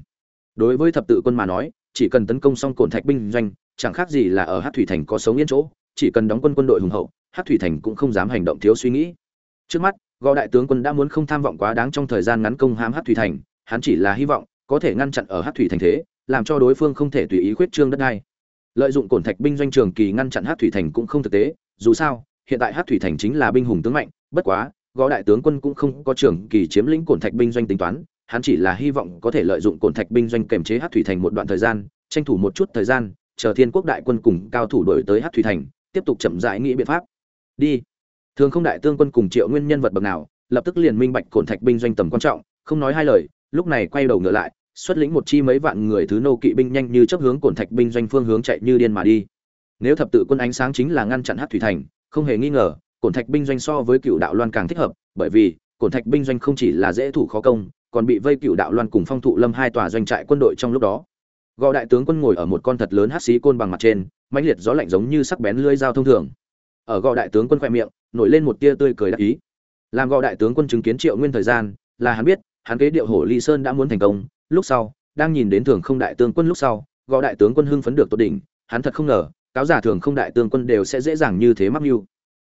Đối với thập tự quân mà nói, chỉ cần tấn công xong cổn thạch binh doanh, chẳng khác gì là ở hát thủy thành có sống yên chỗ, chỉ cần đóng quân quân đội hùng hậu, hát thủy thành cũng không dám hành động thiếu suy nghĩ. Trước mắt, gò đại tướng quân đã muốn không tham vọng quá đáng trong thời gian ngắn công hãm hát thủy thành, hắn chỉ là hy vọng, có thể ngăn chặn ở hát thủy thành thế, làm cho đối phương không thể tùy ý khuyết trương đất đai. Lợi dụng cổn thạch binh doanh trường kỳ ngăn chặn hát thủy thành cũng không thực tế, dù sao, hiện tại hát thủy thành chính là binh hùng tướng mạnh, bất quá, gò đại tướng quân cũng không có trường kỳ chiếm lĩnh cổn thạch binh doanh tính toán hắn chỉ là hy vọng có thể lợi dụng cổn thạch binh doanh kềm chế hát thủy thành một đoạn thời gian, tranh thủ một chút thời gian, chờ thiên quốc đại quân cùng cao thủ đổi tới hát thủy thành, tiếp tục chậm rãi nghĩ biện pháp. Đi. Thường không đại tương quân cùng triệu nguyên nhân vật bậc nào, lập tức liền minh bạch cổn thạch binh doanh tầm quan trọng, không nói hai lời, lúc này quay đầu ngựa lại, xuất lĩnh một chi mấy vạn người thứ nô kỵ binh nhanh như chấp hướng cổn thạch binh doanh phương hướng chạy như điên mà đi. Nếu thập tự quân ánh sáng chính là ngăn chặn hát thủy thành, không hề nghi ngờ, cổn thạch binh doanh so với cựu đạo loan càng thích hợp, bởi vì cổn thạch binh doanh không chỉ là dễ thủ khó công còn bị vây cựu đạo loan cùng phong thụ lâm hai tòa doanh trại quân đội trong lúc đó. Gò đại tướng quân ngồi ở một con thật lớn hát xí côn bằng mặt trên, mãnh liệt gió lạnh giống như sắc bén lưỡi dao thông thường. Ở gò đại tướng quân khoe miệng, nổi lên một tia tươi cười đắc ý. Làm gò đại tướng quân chứng kiến triệu nguyên thời gian, là hắn biết, hắn kế điệu hổ ly sơn đã muốn thành công. Lúc sau, đang nhìn đến thường không đại tướng quân lúc sau, gò đại tướng quân hưng phấn được tốt đỉnh. Hắn thật không ngờ, cáo giả thường không đại tướng quân đều sẽ dễ dàng như thế mắc mưu.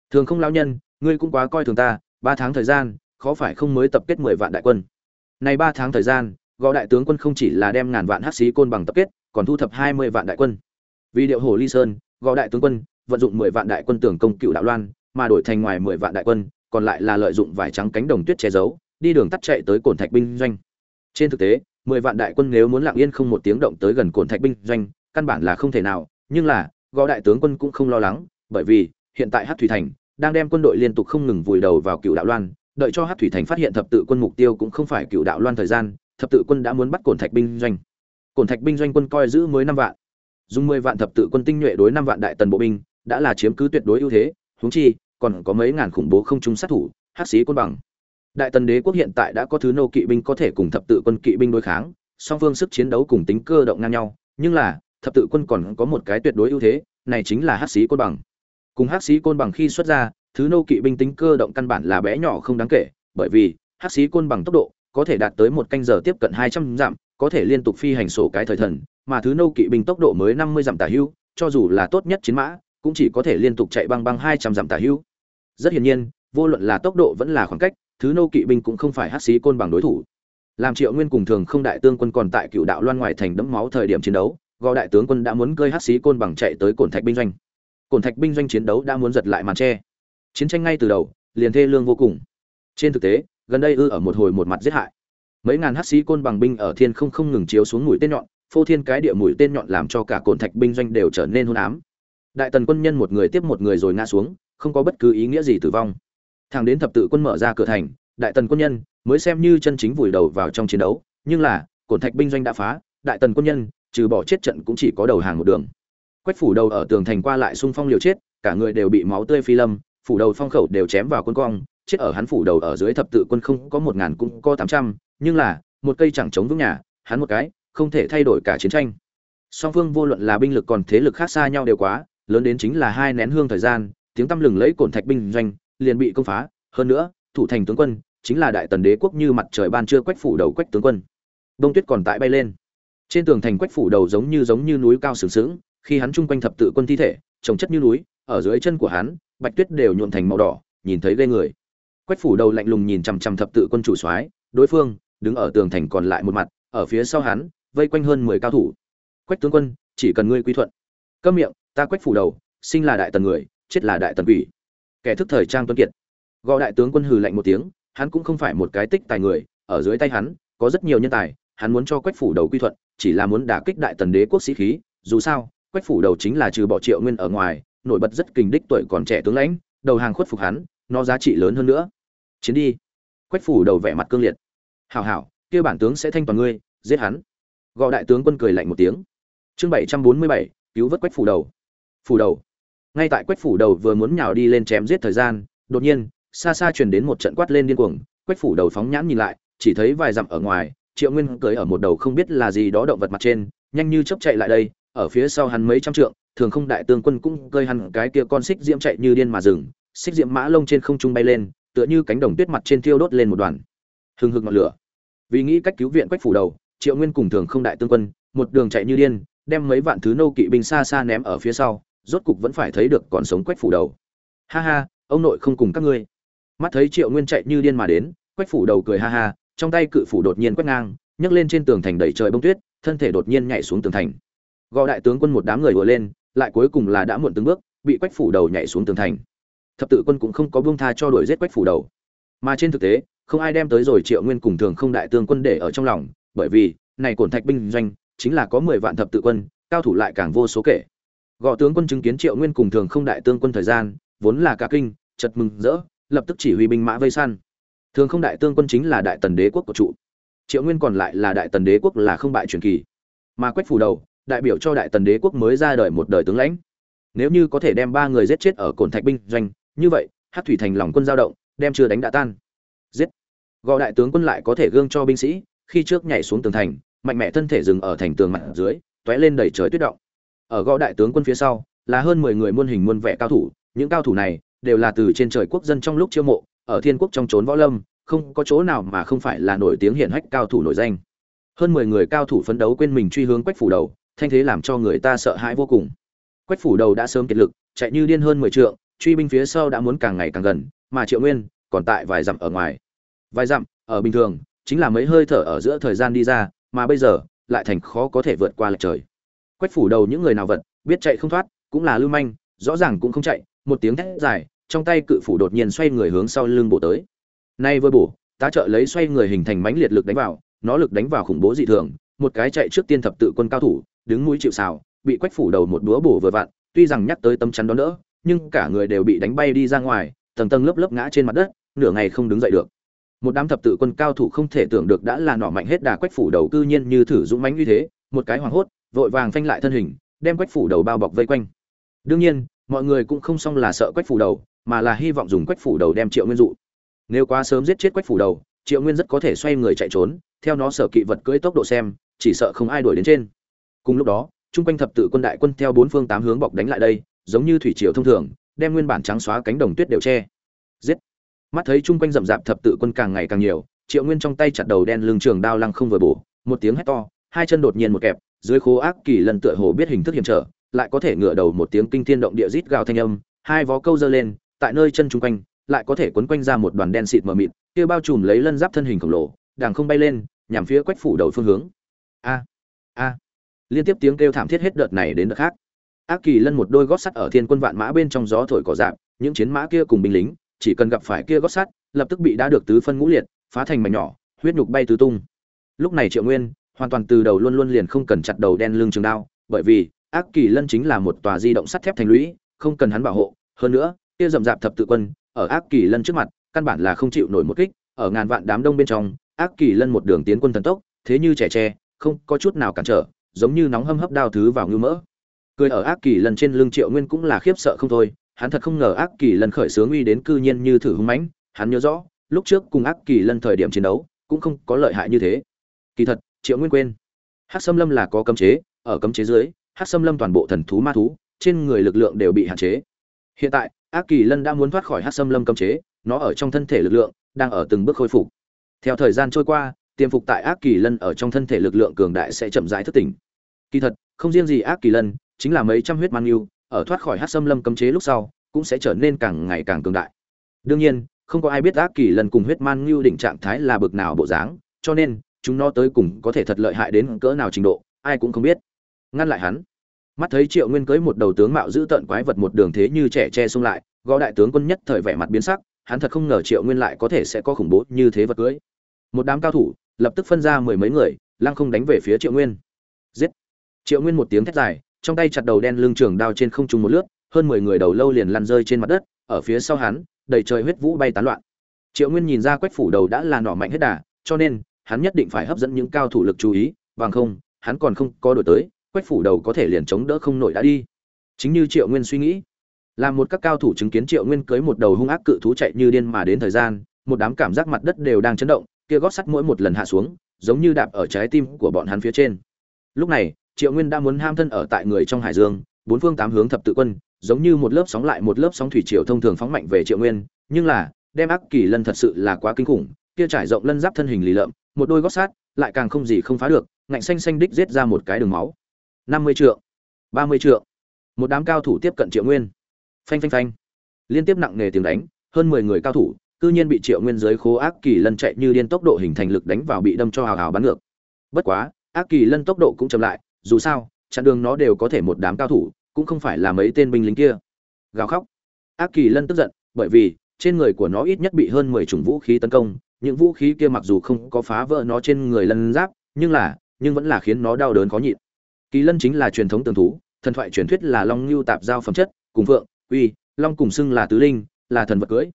Thường không lão nhân, ngươi cũng quá coi thường ta, ba tháng thời gian, khó phải không mới tập kết mười vạn đại quân này ba tháng thời gian gò đại tướng quân không chỉ là đem ngàn vạn hắc sĩ côn bằng tập kết, còn thu thập hai mươi vạn đại quân. Vì điệu hồ ly sơn gò đại tướng quân vận dụng mười vạn đại quân tưởng công cựu đạo loan, mà đổi thành ngoài mười vạn đại quân, còn lại là lợi dụng vải trắng cánh đồng tuyết che giấu, đi đường tắt chạy tới cổn thạch binh doanh. Trên thực tế, mười vạn đại quân nếu muốn lặng yên không một tiếng động tới gần cổn thạch binh doanh, căn bản là không thể nào, nhưng là gò đại tướng quân cũng không lo lắng, bởi vì, hiện tại hắc thủy thành đang đem quân đội liên tục không ngừng vùi đầu vào cựu đạo loan đợi cho hát thủy thành phát hiện thập tự quân mục tiêu cũng không phải cựu đạo loan thời gian, thập tự quân đã muốn bắt cổn thạch binh doanh. Cổn thạch binh doanh quân coi giữ mới năm vạn, dùng mười vạn thập tự quân tinh nhuệ đối năm vạn đại tần bộ binh, đã là chiếm cứ tuyệt đối ưu thế, huống chi, còn có mấy ngàn khủng bố không trung sát thủ, hát sĩ quân bằng. Đại tần đế quốc hiện tại đã có thứ nô kỵ binh có thể cùng thập tự quân kỵ binh đối kháng, song phương sức chiến đấu cùng tính cơ động ngang nhau, nhưng là, thập tự quân còn có một cái tuyệt đối ưu thế, này chính là hát sĩ quân bằng. Cùng hát sĩ côn bằng khi xuất ra thứ nô kỵ binh tính cơ động căn bản là bé nhỏ không đáng kể, bởi vì, hắc sĩ côn bằng tốc độ, có thể đạt tới một canh giờ tiếp cận hai trăm dặm, có thể liên tục phi hành sổ cái thời thần, mà thứ nô kỵ binh tốc độ mới năm mươi dặm tả hưu, cho dù là tốt nhất chiến mã, cũng chỉ có thể liên tục chạy băng băng hai trăm dặm tả hưu. Rất hiển nhiên, vô luận là tốc độ vẫn là khoảng cách, thứ nô kỵ binh cũng không phải hắc sĩ côn bằng đối thủ. Làm triệu nguyên cùng thường không đại tướng quân còn tại cựu đạo loan ngoài thành đẫm máu thời điểm chiến đấu, gò đại tướng quân đã muốn cơi hắc sĩ côn bằng chạy tới cổn thạch binh doanh. Cổn thạch binh doanh chiến đấu đã muốn giật lại màn tre chiến tranh ngay từ đầu, liền thê lương vô cùng. Trên thực tế, gần đây ư ở một hồi một mặt giết hại. Mấy ngàn hắc sĩ côn bằng binh ở thiên không không ngừng chiếu xuống mũi tên nhọn, phô thiên cái địa mũi tên nhọn làm cho cả cồn thạch binh doanh đều trở nên hôn ám. Đại tần quân nhân một người tiếp một người rồi ngã xuống, không có bất cứ ý nghĩa gì tử vong. Thằng đến thập tự quân mở ra cửa thành, đại tần quân nhân mới xem như chân chính vùi đầu vào trong chiến đấu, nhưng là cồn thạch binh doanh đã phá, đại tần quân nhân, trừ bỏ chết trận cũng chỉ có đầu hàng một đường. Quách phủ đầu ở tường thành qua lại xung phong liều chết, cả người đều bị máu tươi phi lâm phủ đầu phong khẩu đều chém vào quân cong, chết ở hắn phủ đầu ở dưới thập tự quân không có một ngàn cũng có tám trăm, nhưng là, một cây chẳng chống vững nhà, hắn một cái, không thể thay đổi cả chiến tranh. Song phương vô luận là binh lực còn thế lực khác xa nhau đều quá, lớn đến chính là hai nén hương thời gian, tiếng tăm lừng lẫy cổn thạch binh doanh, liền bị công phá. Hơn nữa, thủ thành tướng quân, chính là đại tần đế quốc như mặt trời ban trưa quách phủ đầu quách tướng quân. Đông tuyết còn tại bay lên. Trên tường thành quách phủ đầu giống như giống như núi cao sừng sững, khi hắn chung quanh thập tự quân thi thể, trồng chất như núi, ở dưới chân của hắn bạch tuyết đều nhuộn thành màu đỏ, nhìn thấy ghê người. Quách phủ đầu lạnh lùng nhìn chằm chằm thập tự quân chủ soái, đối phương đứng ở tường thành còn lại một mặt, ở phía sau hắn, vây quanh hơn mười cao thủ. Quách tướng quân, chỉ cần ngươi quy thuận. Câm miệng, ta quách phủ đầu, sinh là đại tần người, chết là đại tần quỷ. Kẻ thức thời trang tuấn kiệt. Gọi đại tướng quân hừ lạnh một tiếng, hắn cũng không phải một cái tích tài người, ở dưới tay hắn, có rất nhiều nhân tài, hắn muốn cho quách phủ đầu quy thuận, chỉ là muốn đả kích đại tần đế quốc sĩ khí, dù sao, quách phủ đầu chính là trừ bỏ triệu nguyên ở ngoài nổi bật rất kình đích tuổi còn trẻ tướng lãnh, đầu hàng khuất phục hắn, nó giá trị lớn hơn nữa. Chiến đi. Quách phủ đầu vẻ mặt cương liệt. Hảo hảo, kia bản tướng sẽ thanh toàn ngươi, giết hắn. Gò đại tướng quân cười lạnh một tiếng. Chương bảy trăm bốn mươi bảy, cứu vớt quách phủ đầu. Phủ đầu. Ngay tại quách phủ đầu vừa muốn nhào đi lên chém giết thời gian, đột nhiên, xa xa truyền đến một trận quát lên điên cuồng. Quách phủ đầu phóng nhãn nhìn lại, chỉ thấy vài dặm ở ngoài, triệu nguyên cưỡi ở một đầu không biết là gì đó động vật mặt trên, nhanh như chớp chạy lại đây, ở phía sau hắn mấy trăm trượng thường không đại tướng quân cũng cơi hẳn cái kia con xích diễm chạy như điên mà dừng, xích diễm mã lông trên không trung bay lên, tựa như cánh đồng tuyết mặt trên thiêu đốt lên một đoàn. Hừng hực ngọn lửa. Vì nghĩ cách cứu viện quách phủ đầu, triệu nguyên cùng thường không đại tướng quân, một đường chạy như điên, đem mấy vạn thứ nô kỵ binh xa xa ném ở phía sau, rốt cục vẫn phải thấy được còn sống quách phủ đầu. Ha ha, ông nội không cùng các ngươi. Mắt thấy triệu nguyên chạy như điên mà đến, quách phủ đầu cười ha ha, trong tay cự phủ đột nhiên quét ngang, nhấc lên trên tường thành đầy trời bông tuyết, thân thể đột nhiên nhảy xuống tường thành. Gọi đại tướng quân một đám người vừa lên lại cuối cùng là đã muộn từng bước, bị quách phủ đầu nhảy xuống tường thành. Thập tự quân cũng không có buông tha cho đuổi giết quách phủ đầu. Mà trên thực tế, không ai đem tới rồi triệu nguyên cùng thường không đại tướng quân để ở trong lòng, bởi vì, này cổn thạch binh doanh, chính là có mười vạn thập tự quân, cao thủ lại càng vô số kể. Gõ tướng quân chứng kiến triệu nguyên cùng thường không đại tướng quân thời gian, vốn là cả kinh, chật mừng rỡ, lập tức chỉ huy binh mã vây săn. Thường không đại tướng quân chính là đại tần đế quốc của trụ. Triệu nguyên còn lại là đại tần đế quốc là không bại truyền kỳ. Mà quách phủ đầu đại biểu cho đại tần đế quốc mới ra đời một đời tướng lãnh. Nếu như có thể đem ba người giết chết ở cồn thạch binh doanh, như vậy hát thủy thành lòng quân giao động, đem chưa đánh đã tan. Giết. Gò đại tướng quân lại có thể gương cho binh sĩ, khi trước nhảy xuống tường thành, mạnh mẽ thân thể dừng ở thành tường mặt dưới t ó é lên đẩy trời tuyết động. Ở gò đại tướng quân phía sau, là hơn mười người muôn hình muôn vẻ cao thủ, những cao thủ này đều là từ trên trời quốc dân trong lúc chiêu mộ, ở thiên quốc trong trốn võ lâm, không có chỗ nào mà không phải là nổi tiếng hiển hách cao thủ nổi danh. Hơn mười người cao thủ phấn đấu quên mình truy hướng quách phủ đầu thanh thế làm cho người ta sợ hãi vô cùng. Quách phủ đầu đã sớm kiệt lực, chạy như điên hơn mười trượng, truy binh phía sau đã muốn càng ngày càng gần, mà triệu nguyên còn tại vài dặm ở ngoài. Vài dặm, ở bình thường, chính là mấy hơi thở ở giữa thời gian đi ra, mà bây giờ, lại thành khó có thể vượt qua lệch trời. Quách phủ đầu những người nào vật, biết chạy không thoát, cũng là lưu manh, rõ ràng cũng không chạy, một tiếng thét dài, trong tay cự phủ đột nhiên xoay người hướng sau lưng bổ tới. Nay vừa bổ, tá trợ lấy xoay người hình thành mãnh liệt lực đánh vào, nó lực đánh vào khủng bố dị thường một cái chạy trước tiên thập tự quân cao thủ, đứng mũi chịu sào, bị quách phủ đầu một đũa bổ vừa vặn, tuy rằng nhắc tới tâm chắn đó nữa, nhưng cả người đều bị đánh bay đi ra ngoài, tầng tầng lớp lớp ngã trên mặt đất, nửa ngày không đứng dậy được. Một đám thập tự quân cao thủ không thể tưởng được đã là nỏ mạnh hết đà quách phủ đầu cư nhiên như thử dũng mãnh như thế, một cái hoảng hốt, vội vàng phanh lại thân hình, đem quách phủ đầu bao bọc vây quanh. Đương nhiên, mọi người cũng không xong là sợ quách phủ đầu, mà là hy vọng dùng quách phủ đầu đem triệu nguyên dụ. Nếu quá sớm giết chết quách phủ đầu, triệu nguyên rất có thể xoay người chạy trốn, theo nó sở kỵ vật cưỡi tốc độ xem chỉ sợ không ai đuổi đến trên. Cùng lúc đó, chung quanh thập tự quân đại quân theo bốn phương tám hướng bọc đánh lại đây, giống như thủy triều thông thường, đem nguyên bản trắng xóa cánh đồng tuyết đều che. Giết! Mắt thấy chung quanh rậm rạp thập tự quân càng ngày càng nhiều, triệu nguyên trong tay chặt đầu đen lưng trường đao lăng không vừa bổ, một tiếng hét to, hai chân đột nhiên một kẹp, dưới khố ác kỳ lần tựa hồ biết hình thức hiểm trở, lại có thể ngửa đầu một tiếng kinh thiên động địa rít gào thanh âm, hai vó câu giơ lên, tại nơi chân chung quanh, lại có thể quấn quanh ra một đoàn đen xịt mờ mịt, kia bao trùm lấy lân giáp thân hình khổng lồ đàng không bay lên, nhằm phía quách phủ đầu phương hướng a a. Liên tiếp tiếng kêu thảm thiết hết đợt này đến đợt khác. Ác kỳ lân một đôi gót sắt ở thiên quân vạn mã bên trong gió thổi cỏ dạp, những chiến mã kia cùng binh lính, chỉ cần gặp phải kia gót sắt, lập tức bị đã được tứ phân ngũ liệt, phá thành mảnh nhỏ, huyết nhục bay tứ tung. Lúc này triệu nguyên, hoàn toàn từ đầu luôn luôn liền không cần chặt đầu đen lưng trường đao, bởi vì ác kỳ lân chính là một tòa di động sắt thép thành lũy, không cần hắn bảo hộ. Hơn nữa, kia rậm rạp thập tự quân, ở ác kỳ lân trước mặt, căn bản là không chịu nổi một kích, ở ngàn vạn đám đông bên trong, ác kỳ lân một đường tiến quân thần tốc, thế như trẻ tre không có chút nào cản trở, giống như nóng hâm hấp đao thứ vào ngư mỡ. Cười ở ác kỳ Lần trên lưng triệu nguyên cũng là khiếp sợ không thôi, hắn thật không ngờ ác kỳ Lần khởi sướng uy đến cư nhiên như thử hung mãnh, hắn nhớ rõ, lúc trước cùng ác kỳ Lần thời điểm chiến đấu, cũng không có lợi hại như thế. Kỳ thật, triệu nguyên quên. Hát xâm lâm là có cấm chế, ở cấm chế dưới hát xâm lâm toàn bộ thần thú ma thú, trên người lực lượng đều bị hạn chế. Hiện tại, ác kỳ lân đã muốn thoát khỏi hát xâm lâm cấm chế, nó ở trong thân thể lực lượng, đang ở từng bước khôi phục. Theo thời gian trôi qua tiềm phục tại ác kỳ lân ở trong thân thể lực lượng cường đại sẽ chậm rãi thức tỉnh. Kỳ thật, không riêng gì ác kỳ lân, chính là mấy trăm huyết man yêu, ở thoát khỏi hát xâm lâm cấm chế lúc sau, cũng sẽ trở nên càng ngày càng cường đại. Đương nhiên, không có ai biết ác kỳ lân cùng huyết man ngưu đỉnh trạng thái là bực nào bộ dáng, cho nên, chúng nó tới cùng có thể thật lợi hại đến cỡ nào trình độ, ai cũng không biết. Ngăn lại hắn. Mắt thấy triệu nguyên cưới một đầu tướng mạo giữ tợn quái vật một đường thế như trẻ che xung lại gõ đại tướng quân nhất thời vẻ mặt biến sắc, hắn thật không ngờ triệu nguyên lại có thể sẽ có khủng bố như thế vật cưới. Một đám cao thủ lập tức phân ra mười mấy người, lăng không đánh về phía triệu nguyên. Giết! Triệu nguyên một tiếng thét dài, trong tay chặt đầu đen lưng trường đao trên không trung một lướt, hơn mười người đầu lâu liền lăn rơi trên mặt đất, ở phía sau hắn, đầy trời huyết vũ bay tán loạn. Triệu nguyên nhìn ra quách phủ đầu đã là nỏ mạnh hết đà, cho nên, hắn nhất định phải hấp dẫn những cao thủ lực chú ý, bằng không, hắn còn không có đổi tới, quách phủ đầu có thể liền chống đỡ không nổi đã đi. Chính như triệu nguyên suy nghĩ làm một các cao thủ chứng kiến triệu nguyên cưới một đầu hung ác cự thú chạy như điên mà đến thời gian, một đám cảm giác mặt đất đều đang chấn động kia gót sắt mỗi một lần hạ xuống, giống như đạp ở trái tim của bọn hắn phía trên. Lúc này, triệu nguyên đã muốn ham thân ở tại người trong hải dương, bốn phương tám hướng thập tự quân, giống như một lớp sóng lại một lớp sóng thủy triều thông thường phóng mạnh về triệu nguyên, nhưng là, đem ác kỳ lân thật sự là quá kinh khủng, kia trải rộng lân giáp thân hình lì lợm, một đôi gót sát lại càng không gì không phá được, ngạnh xanh xanh đích giết ra một cái đường máu. Năm mươi trượng, ba mươi trượng. Một đám cao thủ tiếp cận triệu nguyên. Phanh phanh phanh. Liên tiếp nặng nề tiếng đánh, hơn mười người cao thủ cư nhiên bị triệu nguyên giới khố ác kỳ lân chạy như điên tốc độ hình thành lực đánh vào bị đâm cho hào hào bắn ngược. Bất quá, ác kỳ lân tốc độ cũng chậm lại, dù sao, chặn đường nó đều có thể một đám cao thủ, cũng không phải là mấy tên binh lính kia. Gào khóc. Ác kỳ lân tức giận, bởi vì, trên người của nó ít nhất bị hơn mười chủng vũ khí tấn công, những vũ khí kia mặc dù không có phá vỡ nó trên người lân giáp, nhưng là, nhưng vẫn là khiến nó đau đớn khó nhịn. Kỳ lân chính là truyền thống tường thú, thần thoại truyền thuyết là long lưu tạp giao phẩm chất, cùng vượng uy, long cùng xưng là tứ linh, là thần vật cưỡi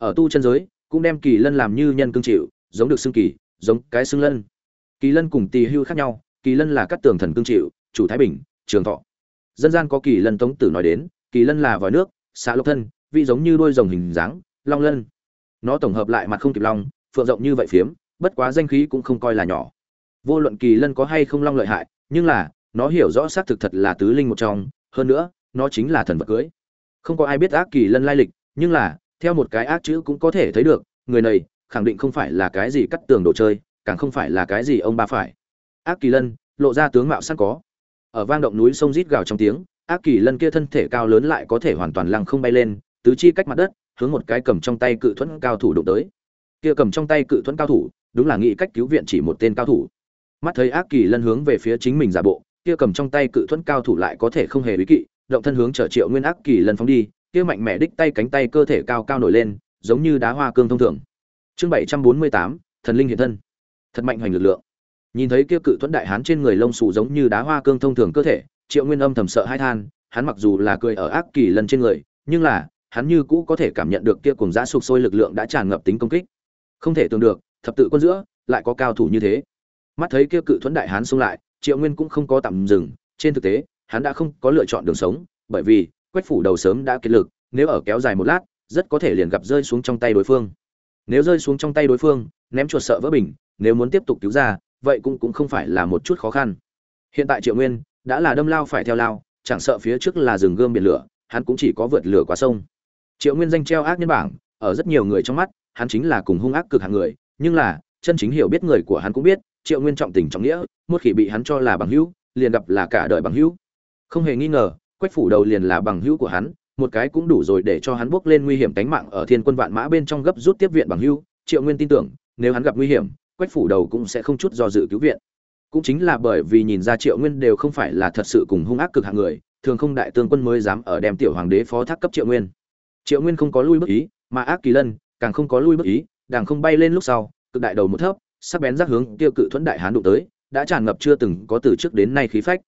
ở tu chân giới, cũng đem kỳ lân làm như nhân cương chịu, giống được xưng kỳ, giống cái xưng lân. Kỳ lân cùng tỳ hưu khác nhau, kỳ lân là các tường thần cương chịu, chủ thái bình, trường thọ. Dân gian có kỳ lân tống tử nói đến, kỳ lân là vòi nước, xạ lộc thân, vị giống như đôi rồng hình dáng, long lân. Nó tổng hợp lại mặt không kịp long, phượng rộng như vậy phiếm, bất quá danh khí cũng không coi là nhỏ. Vô luận kỳ lân có hay không long lợi hại, nhưng là, nó hiểu rõ xác thực thật là tứ linh một trong, hơn nữa, nó chính là thần vật cưới. Không có ai biết ác kỳ lân lai lịch, nhưng là theo một cái ác chữ cũng có thể thấy được, người này khẳng định không phải là cái gì cắt tường đồ chơi, càng không phải là cái gì ông ba phải. Ác kỳ lân lộ ra tướng mạo sẵn có. Ở vang động núi sông rít gào trong tiếng, ác kỳ lân kia thân thể cao lớn lại có thể hoàn toàn lăng không bay lên, tứ chi cách mặt đất, hướng một cái cầm trong tay cự thuẫn cao thủ đụng tới. Kia cầm trong tay cự thuẫn cao thủ, đúng là nghĩ cách cứu viện chỉ một tên cao thủ. Mắt thấy ác kỳ lân hướng về phía chính mình giả bộ, kia cầm trong tay cự thuẫn cao thủ lại có thể không hề bí kỵ, động thân hướng trở triệu nguyên ác kỳ lân phóng đi kia mạnh mẽ đích tay cánh tay cơ thể cao cao nổi lên, giống như đá hoa cương thông thường. Chương bảy trăm bốn mươi tám, thần linh hiện thân. Thật mạnh hoành lực lượng. Nhìn thấy kia cự thuẫn đại hán trên người lông xù giống như đá hoa cương thông thường cơ thể, triệu nguyên âm thầm sợ hai than, hắn mặc dù là cười ở ác kỳ lần trên người, nhưng là, hắn như cũ có thể cảm nhận được kia cùng dã sụp sôi lực lượng đã tràn ngập tính công kích. Không thể tưởng được, thập tự quân giữa, lại có cao thủ như thế. Mắt thấy kia cự thuẫn đại hán xông lại, triệu nguyên cũng không có tạm dừng, trên thực tế, hắn đã không có lựa chọn đường sống, bởi vì quách phủ đầu sớm đã kiệt lực, nếu ở kéo dài một lát, rất có thể liền gặp rơi xuống trong tay đối phương. Nếu rơi xuống trong tay đối phương, ném chuột sợ vỡ bình, nếu muốn tiếp tục cứu ra, vậy cũng cũng không phải là một chút khó khăn. Hiện tại triệu nguyên đã là đâm lao phải theo lao, chẳng sợ phía trước là rừng gươm biển lửa, hắn cũng chỉ có vượt lửa qua sông. Triệu nguyên danh treo ác nhân bảng, ở rất nhiều người trong mắt, hắn chính là cùng hung ác cực hạng người, nhưng là, chân chính hiểu biết người của hắn cũng biết, triệu nguyên trọng tình trọng nghĩa, một khi bị hắn cho là bằng hữu, liền gặp là cả đời bằng hữu. Không hề nghi ngờ quách phủ đầu liền là bằng hữu của hắn, một cái cũng đủ rồi để cho hắn bước lên nguy hiểm tính mạng ở thiên quân vạn mã bên trong gấp rút tiếp viện bằng hữu. Triệu nguyên tin tưởng, nếu hắn gặp nguy hiểm, quách phủ đầu cũng sẽ không chút do dự cứu viện. Cũng chính là bởi vì nhìn ra triệu nguyên đều không phải là thật sự cùng hung ác cực hạng người, thường không đại tướng quân mới dám ở đem tiểu hoàng đế phó thác cấp triệu nguyên. Triệu nguyên không có lui bước ý, mà ác kỳ lân, càng không có lui bước ý, đàng không bay lên lúc sau, cực đại đầu một thấp, sắc bén rác hướng tiêu cự thuẫn đại hán đụng tới, đã tràn ngập chưa từng có từ trước đến nay khí phách.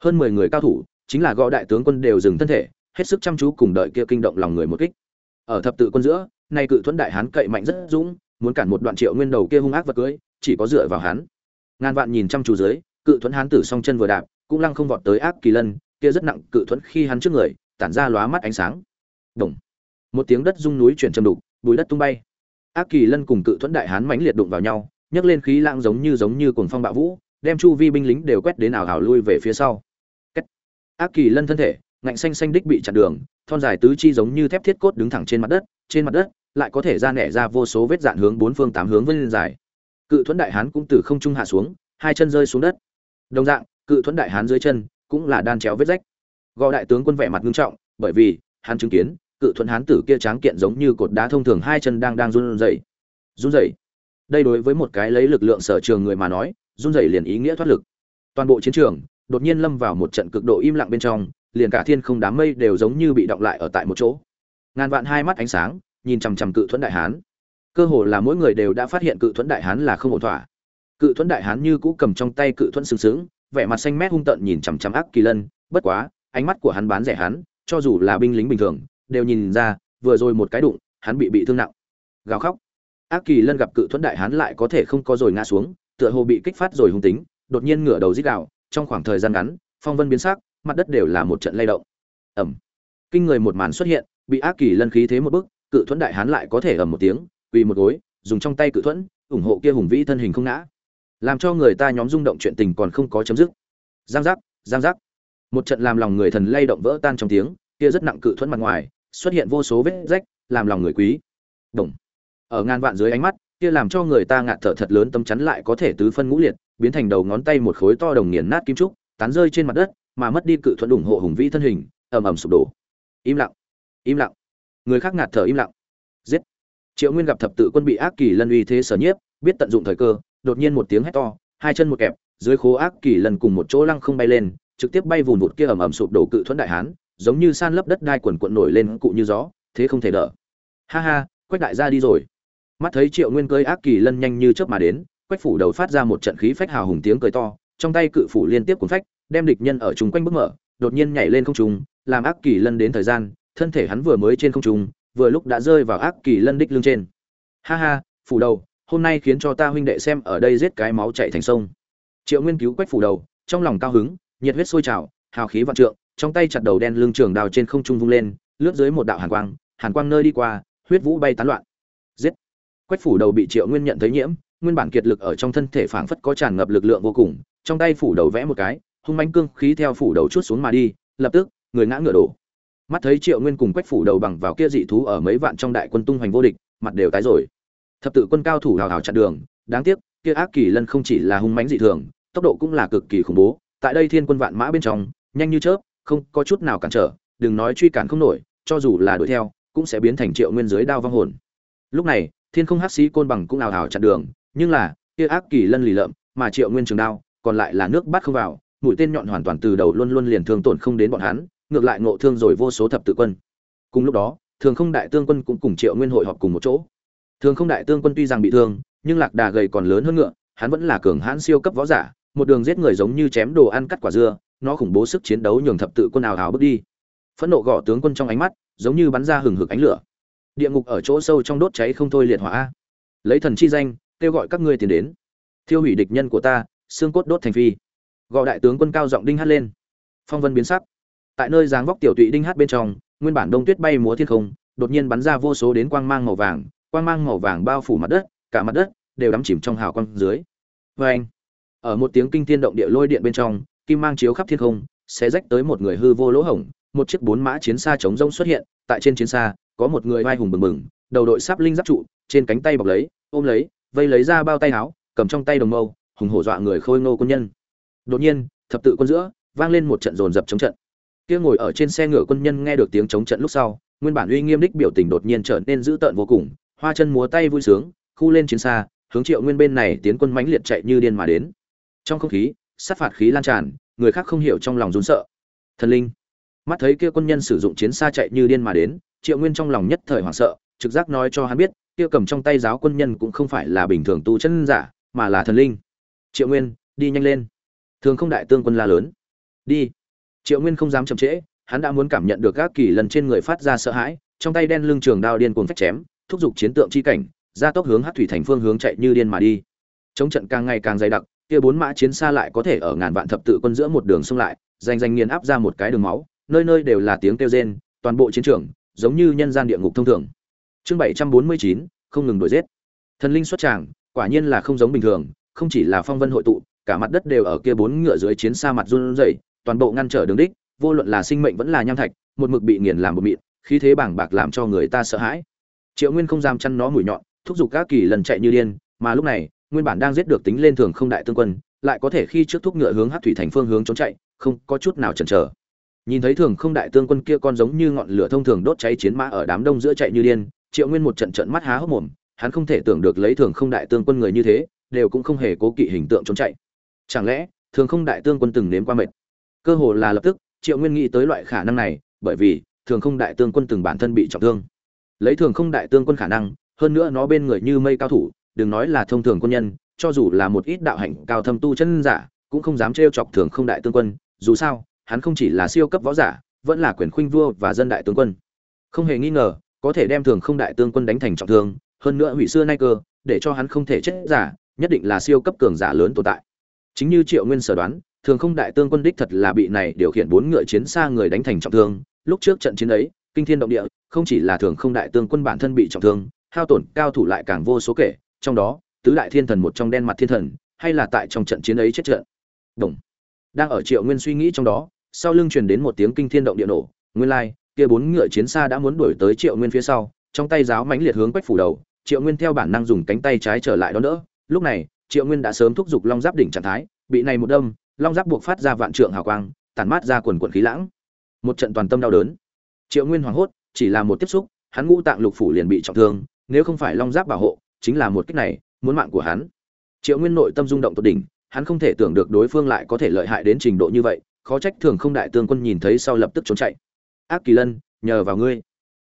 Hơn mười người cao thủ chính là gõ đại tướng quân đều dừng thân thể, hết sức chăm chú cùng đợi kia kinh động lòng người một kích. Ở thập tự quân giữa, nay cự thuẫn đại hán cậy mạnh rất dũng, muốn cản một đoạn triệu nguyên đầu kia hung ác vật cưới, chỉ có dựa vào hán. ngàn vạn nhìn chăm chú dưới, cự thuẫn hán tử song chân vừa đạp, cũng lăng không vọt tới ác kỳ lân, kia rất nặng cự thuẫn khi hắn trước người, tản ra lóa mắt ánh sáng. Đồng một tiếng đất rung núi chuyển châm đục, bùi đất tung bay. Ác kỳ lân cùng cự thuẫn đại hán mãnh liệt đụng vào nhau, nhấc lên khí lãng giống như giống như cuồng phong bạo vũ, đem chu vi binh lính đều quét đến ảo ảo lui về phía sau ác kỳ lân thân thể, ngạnh xanh xanh đích bị chặn đường, thon dài tứ chi giống như thép thiết cốt đứng thẳng trên mặt đất, trên mặt đất lại có thể ra nẻ ra vô số vết dạn hướng bốn phương tám hướng vân dài. Cự thuẫn đại hán cũng từ không trung hạ xuống, hai chân rơi xuống đất. Đồng dạng, cự thuẫn đại hán dưới chân cũng là đan chéo vết rách. Gò đại tướng quân vẻ mặt nghiêm trọng, bởi vì hắn chứng kiến, cự thuẫn hán tử kia tráng kiện giống như cột đá thông thường hai chân đang đang run rẩy run rẩy. Đây đối với một cái lấy lực lượng sở trường người mà nói, run rẩy liền ý nghĩa thoát lực. Toàn bộ chiến trường đột nhiên lâm vào một trận cực độ im lặng bên trong, liền cả thiên không đám mây đều giống như bị động lại ở tại một chỗ. Ngàn vạn hai mắt ánh sáng, nhìn chằm chằm cự thuẫn đại hán. Cơ hồ là mỗi người đều đã phát hiện cự thuẫn đại hán là không ổn thỏa. Cự thuẫn đại hán như cũ cầm trong tay cự thuẫn sừng sững, vẻ mặt xanh mét hung tợn nhìn chằm chằm ác kỳ lân, bất quá, ánh mắt của hắn bán rẻ hắn, cho dù là binh lính bình thường, đều nhìn ra, vừa rồi một cái đụng, hắn bị bị thương nặng. Gào khóc. Ác kỳ lân gặp cự thuẫn đại hán lại có thể không có rồi ngã xuống, tựa hồ bị kích phát rồi hung tính, đột nhiên ngửa đầu rít gào trong khoảng thời gian ngắn, phong vân biến sắc, mặt đất đều là một trận lay động. Ẩm kinh người một màn xuất hiện, bị ác kỳ lân khí thế một bức, cự thuẫn đại hán lại có thể ầm một tiếng, quỳ một gối, dùng trong tay cự thuẫn, ủng hộ kia hùng vĩ thân hình không ngã. Làm cho người ta nhóm rung động chuyện tình còn không có chấm dứt. Giang giác giang giác. Một trận làm lòng người thần lay động vỡ tan trong tiếng, kia rất nặng cự thuẫn mặt ngoài, xuất hiện vô số vết rách, làm lòng người quý. Đồng. Ở ngàn vạn dưới ánh mắt kia làm cho người ta ngạt thở thật lớn tâm chắn lại có thể tứ phân ngũ liệt, biến thành đầu ngón tay một khối to đồng nghiền nát kim trúc, tán rơi trên mặt đất, mà mất đi cự thuận ủng hộ hùng vĩ thân hình, ầm ầm sụp đổ. Im lặng im lặng. Người khác ngạt thở im lặng. Giết. Triệu nguyên gặp thập tự quân bị ác kỳ lân uy thế sở nhiếp, biết tận dụng thời cơ, đột nhiên một tiếng hét to, hai chân một kẹp, dưới khố ác kỳ lần cùng một chỗ lăng không bay lên, trực tiếp bay vùn vụt kia ầm ầm sụp đổ cự thuẫn đại hán, giống như san lấp đất đai quần quận nổi lên cụ như gió, thế không thể đỡ. Ha ha, quách đại gia đi rồi mắt thấy triệu nguyên cơi ác kỳ lân nhanh như chớp mà đến, quách phủ đầu phát ra một trận khí phách hào hùng tiếng cười to, trong tay cự phủ liên tiếp cuốn phách, đem địch nhân ở chung quanh bức mở, đột nhiên nhảy lên không trung, làm ác kỳ lân đến thời gian, thân thể hắn vừa mới trên không trung, vừa lúc đã rơi vào ác kỳ lân đích lưng trên. Ha ha, phủ đầu, hôm nay khiến cho ta huynh đệ xem ở đây giết cái máu chảy thành sông. Triệu nguyên cứu quách phủ đầu, trong lòng cao hứng, nhiệt huyết sôi trào, hào khí vạn trượng, trong tay chặt đầu đen lưng trường đào trên không trung vung lên, lướt dưới một đạo hàn quang hàn quang nơi đi qua, huyết vũ bay tán loạn. Giết! Quách phủ đầu bị triệu nguyên nhận thấy nhiễm, nguyên bản kiệt lực ở trong thân thể phảng phất có tràn ngập lực lượng vô cùng, trong tay phủ đầu vẽ một cái, hung manh cương khí theo phủ đầu chút xuống mà đi, lập tức, người ngã ngựa đổ. Mắt thấy triệu nguyên cùng quách phủ đầu bằng vào kia dị thú ở mấy vạn trong đại quân tung hoành vô địch, mặt đều tái rồi. Thập tự quân cao thủ hào hào chặn đường, đáng tiếc, kia ác kỳ lân không chỉ là hung mãnh dị thường, tốc độ cũng là cực kỳ khủng bố, tại đây thiên quân vạn mã bên trong, nhanh như chớp, không có chút nào cản trở, đừng nói truy cản không nổi, cho dù là đuổi theo, cũng sẽ biến thành triệu nguyên dưới đao vong hồn. Lúc này thiên không hắc sĩ côn bằng cũng ào ào chặn đường, nhưng là, kia ác kỳ lân lì lợm, mà triệu nguyên trường đao, còn lại là nước bắt không vào, mũi tên nhọn hoàn toàn từ đầu luôn luôn liền thương tổn không đến bọn hắn, ngược lại ngộ thương rồi vô số thập tự quân. Cùng lúc đó, thường không đại tương quân cũng cùng triệu nguyên hội họp cùng một chỗ. Thường không đại tương quân tuy rằng bị thương, nhưng lạc đà gầy còn lớn hơn ngựa, hắn vẫn là cường hãn siêu cấp võ giả, một đường giết người giống như chém đồ ăn cắt quả dưa, nó khủng bố sức chiến đấu nhường thập tự quân ào ào bước đi. Phẫn nộ gõ tướng quân trong ánh mắt, giống như bắn ra hừng hực ánh lửa địa ngục ở chỗ sâu trong đốt cháy không thôi liệt hỏa lấy thần chi danh, kêu gọi các ngươi tiến đến. Thiêu hủy địch nhân của ta, xương cốt đốt thành phi. Gọi đại tướng quân cao giọng đinh hát lên. Phong vân biến sắc. Tại nơi dáng vóc tiểu tụy đinh hát bên trong, nguyên bản đông tuyết bay múa thiên không, đột nhiên bắn ra vô số đến quang mang màu vàng, quang mang màu vàng bao phủ mặt đất, cả mặt đất đều đắm chìm trong hào quang dưới. Vê anh, ở một tiếng kinh thiên động địa lôi điện bên trong, kim mang chiếu khắp thiên không sẽ rách tới một người hư vô lỗ hổng, một chiếc bốn mã chiến xa chống rông xuất hiện, tại trên chiến xa có một người vai hùng bừng bừng, đầu đội sáp linh giáp trụ, trên cánh tay bọc lấy, ôm lấy, vây lấy ra bao tay áo, cầm trong tay đồng mâu, hùng hổ dọa người khôi ngô quân nhân. Đột nhiên, thập tự quân giữa, vang lên một trận dồn dập chống trận. Kia ngồi ở trên xe ngựa quân nhân nghe được tiếng chống trận lúc sau, nguyên bản uy nghiêm đích biểu tình đột nhiên trở nên dữ tợn vô cùng, hoa chân múa tay vui sướng, khu lên chiến xa, hướng triệu nguyên bên này tiến quân mãnh liệt chạy như điên mà đến. Trong không khí, sát phạt khí lan tràn, người khác không hiểu trong lòng run sợ. Thần linh. Mắt thấy kia quân nhân sử dụng chiến xa chạy như điên mà đến triệu nguyên trong lòng nhất thời hoảng sợ, trực giác nói cho hắn biết, kia cầm trong tay giáo quân nhân cũng không phải là bình thường tu chân giả, mà là thần linh. Triệu nguyên, đi nhanh lên. Thường không đại tương quân la lớn. Đi. Triệu nguyên không dám chậm trễ, hắn đã muốn cảm nhận được các kỳ lần trên người phát ra sợ hãi, trong tay đen lưng trường đao điên cuồng phách chém, thúc giục chiến tượng chi cảnh, ra tốc hướng hát thủy thành phương hướng chạy như điên mà đi. Chống trận càng ngày càng dày đặc, kia bốn mã chiến xa lại có thể ở ngàn vạn thập tự quân giữa một đường xông lại giành giành nghiền áp ra một cái đường máu, nơi nơi đều là tiếng kêu rên, toàn bộ chiến trường giống như nhân gian địa ngục thông thường. Chương bảy trăm bốn mươi chín, không ngừng đuổi giết. Thần linh xuất tràng, quả nhiên là không giống bình thường, không chỉ là phong vân hội tụ, cả mặt đất đều ở kia bốn ngựa dưới chiến xa mặt run rẩy, toàn bộ ngăn trở đường đích, vô luận là sinh mệnh vẫn là nham thạch, một mực bị nghiền làm một mịn, khí thế bảng bạc làm cho người ta sợ hãi. Triệu nguyên không dám chăn nó mũi nhọn, thúc giục các kỳ lần chạy như điên, mà lúc này, nguyên bản đang giết được tính lên thường không đại tương quân, lại có thể khi trước thúc ngựa hướng Hắc thủy thành phương hướng trốn chạy, không có chút nào chần chờ nhìn thấy thường không đại tương quân kia con giống như ngọn lửa thông thường đốt cháy chiến mã ở đám đông giữa chạy như điên, triệu nguyên một trận trận mắt há hốc mồm, hắn không thể tưởng được lấy thường không đại tương quân người như thế, đều cũng không hề cố kỵ hình tượng trốn chạy. Chẳng lẽ, thường không đại tương quân từng nếm qua mệt? Cơ hồ là lập tức, triệu nguyên nghĩ tới loại khả năng này, bởi vì, thường không đại tương quân từng bản thân bị trọng thương. Lấy thường không đại tương quân khả năng, hơn nữa nó bên người như mây cao thủ, đừng nói là thông thường quân nhân, cho dù là một ít đạo hạnh cao thâm tu chân giả, cũng không dám trêu chọc thường không đại tương quân, dù sao hắn không chỉ là siêu cấp võ giả, vẫn là quyền khuynh vua và dân đại tướng quân. Không hề nghi ngờ, có thể đem thường không đại Tướng quân đánh thành trọng thương, hơn nữa hủy xưa nay cơ, để cho hắn không thể chết giả, nhất định là siêu cấp cường giả lớn tồn tại. Chính như triệu nguyên sở đoán, thường không đại Tướng quân đích thật là bị này điều khiển bốn ngựa chiến xa người đánh thành trọng thương. Lúc trước trận chiến ấy, kinh thiên động địa, không chỉ là thường không đại Tướng quân bản thân bị trọng thương, hao tổn cao thủ lại càng vô số kể, trong đó, tứ đại thiên thần một trong đen mặt thiên thần, hay là tại trong trận chiến ấy chết trận. Đồng. Đang ở triệu nguyên suy nghĩ trong đó sau lưng truyền đến một tiếng kinh thiên động địa nổ, nguyên lai, kia bốn ngựa chiến xa đã muốn đuổi tới triệu nguyên phía sau, trong tay giáo mãnh liệt hướng quách phủ đầu, triệu nguyên theo bản năng dùng cánh tay trái trở lại đó nữa. Lúc này, triệu nguyên đã sớm thúc giục long giáp đỉnh trạng thái, bị này một đâm, long giáp buộc phát ra vạn trượng hào quang, tản mát ra quần quần khí lãng. Một trận toàn tâm đau đớn. Triệu nguyên hoảng hốt, chỉ là một tiếp xúc, hắn ngũ tạng lục phủ liền bị trọng thương, nếu không phải long giáp bảo hộ, chính là một cách này, muốn mạng của hắn. Triệu nguyên nội tâm rung động tột đỉnh, hắn không thể tưởng được đối phương lại có thể lợi hại đến trình độ như vậy khó trách thường không đại tướng quân nhìn thấy sau lập tức trốn chạy. Ác kỳ lân, nhờ vào ngươi.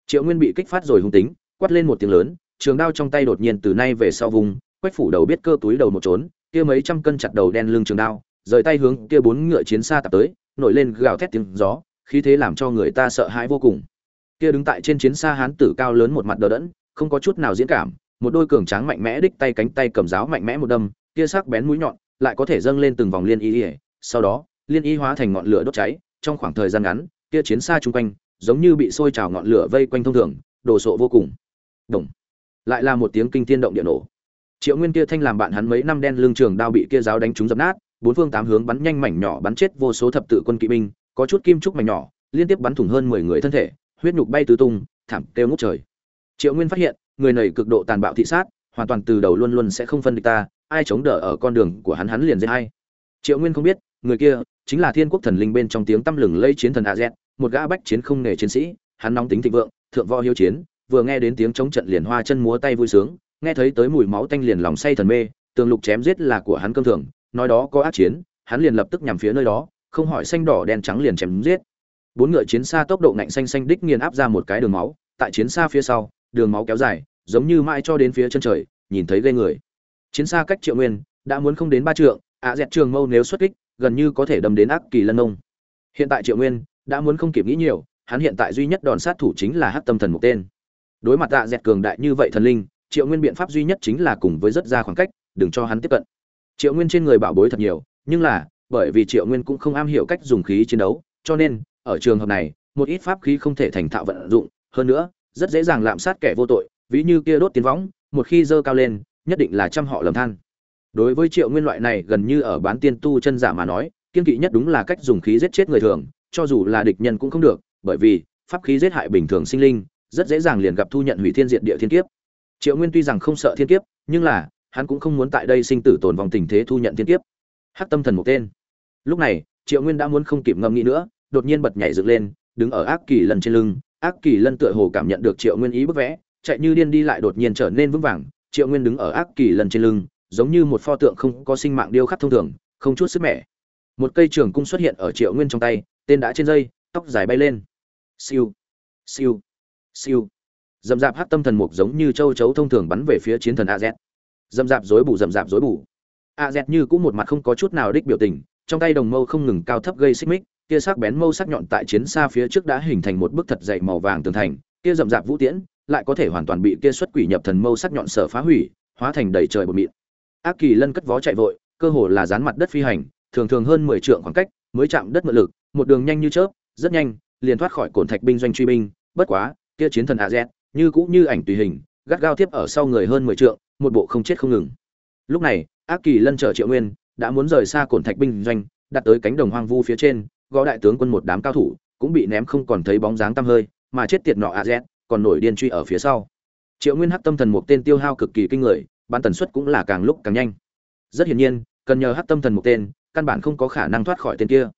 Triệu nguyên bị kích phát rồi hung tính, quát lên một tiếng lớn, trường đao trong tay đột nhiên từ nay về sau vùng, quách phủ đầu biết cơ túi đầu một trốn, kia mấy trăm cân chặt đầu đen lưng trường đao, rời tay hướng kia bốn ngựa chiến xa tập tới, nổi lên gào thét tiếng gió, khí thế làm cho người ta sợ hãi vô cùng. Kia đứng tại trên chiến xa hán tử cao lớn một mặt đờ đẫn, không có chút nào diễn cảm, một đôi cường tráng mạnh mẽ đích tay cánh tay cầm giáo mạnh mẽ một đâm, kia sắc bén mũi nhọn, lại có thể dâng lên từng vòng liên y ỉa sau đó liên y hóa thành ngọn lửa đốt cháy, trong khoảng thời gian ngắn, kia chiến xa chung quanh, giống như bị sôi trào ngọn lửa vây quanh thông thường, đồ sộ vô cùng. Đồng lại là một tiếng kinh thiên động địa nổ. Triệu nguyên kia thanh làm bạn hắn mấy năm đen lương trường đao bị kia giáo đánh trúng dập nát, bốn phương tám hướng bắn nhanh mảnh nhỏ bắn chết vô số thập tự quân kỵ binh, có chút kim trúc mảnh nhỏ, liên tiếp bắn thủng hơn mười người thân thể, huyết nhục bay tứ tung, thảm kêu ngút trời. Triệu nguyên phát hiện, người này cực độ tàn bạo thị sát, hoàn toàn từ đầu luôn luôn sẽ không phân địch ta, ai chống đỡ ở con đường của hắn hắn liền dễ hay. Triệu nguyên không biết, người kia chính là thiên quốc thần linh bên trong tiếng tăm lừng lây chiến thần a z, một gã bách chiến không nghề chiến sĩ, hắn nóng tính thịnh vượng, thượng võ hiếu chiến, vừa nghe đến tiếng chống trận liền hoa chân múa tay vui sướng, nghe thấy tới mùi máu tanh liền lòng say thần mê, tường lục chém giết là của hắn cơm thường, nói đó có ác chiến, hắn liền lập tức nhằm phía nơi đó, không hỏi xanh đỏ đen trắng liền chém giết. Bốn ngựa chiến xa tốc độ ngạnh xanh xanh đích nghiền áp ra một cái đường máu, tại chiến xa phía sau, đường máu kéo dài, giống như mãi cho đến phía chân trời, nhìn thấy gây người. Chiến xa cách triệu nguyên, đã muốn không đến ba trượng ạ dẹt trường mâu nếu xuất kích gần như có thể đâm đến ác kỳ lân ông. Hiện tại triệu nguyên đã muốn không kịp nghĩ nhiều, hắn hiện tại duy nhất đòn sát thủ chính là hát tâm thần một tên. Đối mặt tạ dẹt cường đại như vậy thần linh, triệu nguyên biện pháp duy nhất chính là cùng với rất ra khoảng cách, đừng cho hắn tiếp cận. Triệu nguyên trên người bảo bối thật nhiều, nhưng là, bởi vì triệu nguyên cũng không am hiểu cách dùng khí chiến đấu, cho nên, ở trường hợp này, một ít pháp khí không thể thành thạo vận dụng, hơn nữa, rất dễ dàng lạm sát kẻ vô tội, ví như kia đốt tiến võng, một khi dơ cao lên, nhất định là trăm họ lầm than đối với triệu nguyên loại này gần như ở bán tiên tu chân giả mà nói, kiên kỵ nhất đúng là cách dùng khí giết chết người thường, cho dù là địch nhân cũng không được, bởi vì, pháp khí giết hại bình thường sinh linh, rất dễ dàng liền gặp thu nhận hủy thiên diệt địa thiên kiếp. Triệu nguyên tuy rằng không sợ thiên kiếp, nhưng là, hắn cũng không muốn tại đây sinh tử tồn vòng tình thế thu nhận thiên kiếp. Hắc tâm thần một tên. Lúc này, triệu nguyên đã muốn không kịp ngâm nghĩ nữa, đột nhiên bật nhảy dựng lên, đứng ở ác kỳ lần trên lưng. Ác kỳ lân tựa hồ cảm nhận được triệu nguyên ý bức vẽ, chạy như điên đi lại đột nhiên trở nên vững vàng. Triệu nguyên đứng ở ác kỳ lần trên lưng giống như một pho tượng không có sinh mạng điêu khắc thông thường, không chút sức mẻ. Một cây trường cung xuất hiện ở triệu nguyên trong tay, tên đã trên dây, tóc dài bay lên. Siêu siêu siêu. Dầm dạp hát tâm thần mục giống như châu chấu thông thường bắn về phía chiến thần az dầm dạp dối bù dầm dạp dối bù. Az như cũng một mặt không có chút nào đích biểu tình, trong tay đồng mâu không ngừng cao thấp gây xích mích, kia sắc bén mâu sắc nhọn tại chiến xa phía trước đã hình thành một bức thật dày màu vàng tường thành, kia rậm rạp vũ tiễn lại có thể hoàn toàn bị kia xuất quỷ nhập thần mâu sắc nhọn sở phá hủy, hóa thành đầy trời bột mịn ác kỳ lân cất vó chạy vội, cơ hồ là dán mặt đất phi hành, thường thường hơn mười trượng khoảng cách, mới chạm đất mượn lực, một đường nhanh như chớp, rất nhanh, liền thoát khỏi cổn thạch binh doanh truy binh, bất quá, kia chiến thần az như cũ như ảnh tùy hình, gắt gao tiếp ở sau người hơn mười trượng, một bộ không chết không ngừng. Lúc này ác kỳ lân chở triệu nguyên, đã muốn rời xa cổn thạch binh doanh, đặt tới cánh đồng hoang vu phía trên, gõ đại tướng quân một đám cao thủ, cũng bị ném không còn thấy bóng dáng tăm hơi, mà chết tiệt nọ a z, còn nổi điên truy ở phía sau. Triệu nguyên hắc tâm thần một tên tiêu hao cực kỳ kinh người ban tần suất cũng là càng lúc càng nhanh. Rất hiển nhiên cần nhờ hắc tâm thần một tên căn bản không có khả năng thoát khỏi tên kia.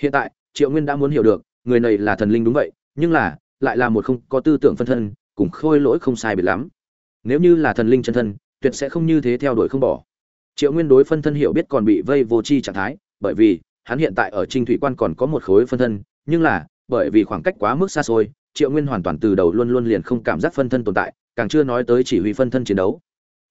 Hiện tại triệu nguyên đã muốn hiểu được người này là thần linh đúng vậy nhưng là lại là một không có tư tưởng phân thân cùng khôi lỗi không sai biệt lắm. Nếu như là thần linh chân thân tuyệt sẽ không như thế theo đuổi không bỏ. Triệu nguyên đối phân thân hiểu biết còn bị vây vô tri trạng thái bởi vì hắn hiện tại ở Trinh Thủy Quan còn có một khối phân thân, nhưng là, bởi vì khoảng cách quá mức xa xôi, Triệu Nguyên hoàn toàn từ đầu luôn luôn liền không cảm giác phân thân tồn tại, càng chưa nói tới chỉ huy phân thân chiến đấu.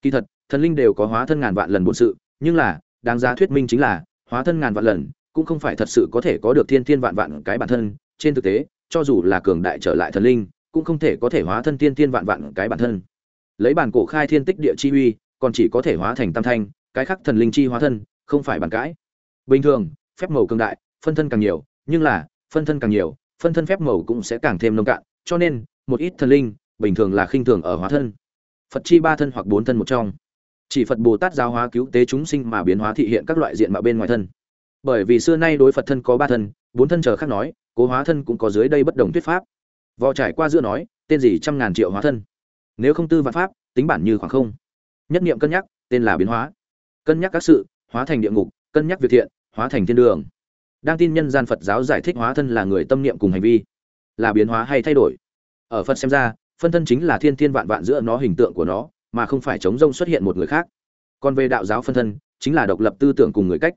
Kỳ thật, thần linh đều có hóa thân ngàn vạn lần bổn sự, nhưng là, đáng giá thuyết minh chính là, hóa thân ngàn vạn lần, cũng không phải thật sự có thể có được thiên thiên vạn vạn cái bản thân, trên thực tế, cho dù là cường đại trở lại thần linh, cũng không thể có thể hóa thân thiên thiên vạn vạn cái bản thân. Lấy bản cổ khai thiên tích địa chi uy, còn chỉ có thể hóa thành tam thanh, cái khác thần linh chi hóa thân, không phải bản cãi. Bình thường, phép màu cường đại, phân thân càng nhiều, nhưng là, phân thân càng nhiều, phân thân phép màu cũng sẽ càng thêm nông cạn, cho nên, một ít thần linh, bình thường là khinh thường ở hóa thân. Phật chi ba thân hoặc bốn thân một trong. Chỉ Phật Bồ Tát giáo hóa cứu tế chúng sinh mà biến hóa thị hiện các loại diện mạo bên ngoài thân. Bởi vì xưa nay đối Phật thân có ba thân, bốn thân chờ khác nói, cố hóa thân cũng có dưới đây bất đồng thuyết pháp. Vò trải qua giữa nói, tên gì trăm ngàn triệu hóa thân. Nếu không tư vạn pháp, tính bản như khoảng không. Nhất niệm cân nhắc, tên là biến hóa. Cân nhắc các sự, hóa thành địa ngục, cân nhắc việc thiện, hóa thành thiên đường đang tin nhân gian phật giáo giải thích hóa thân là người tâm niệm cùng hành vi là biến hóa hay thay đổi ở phật xem ra phân thân chính là thiên thiên vạn vạn giữa nó hình tượng của nó, mà không phải chống rông xuất hiện một người khác. Còn về đạo giáo phân thân, chính là độc lập tư tưởng cùng người cách.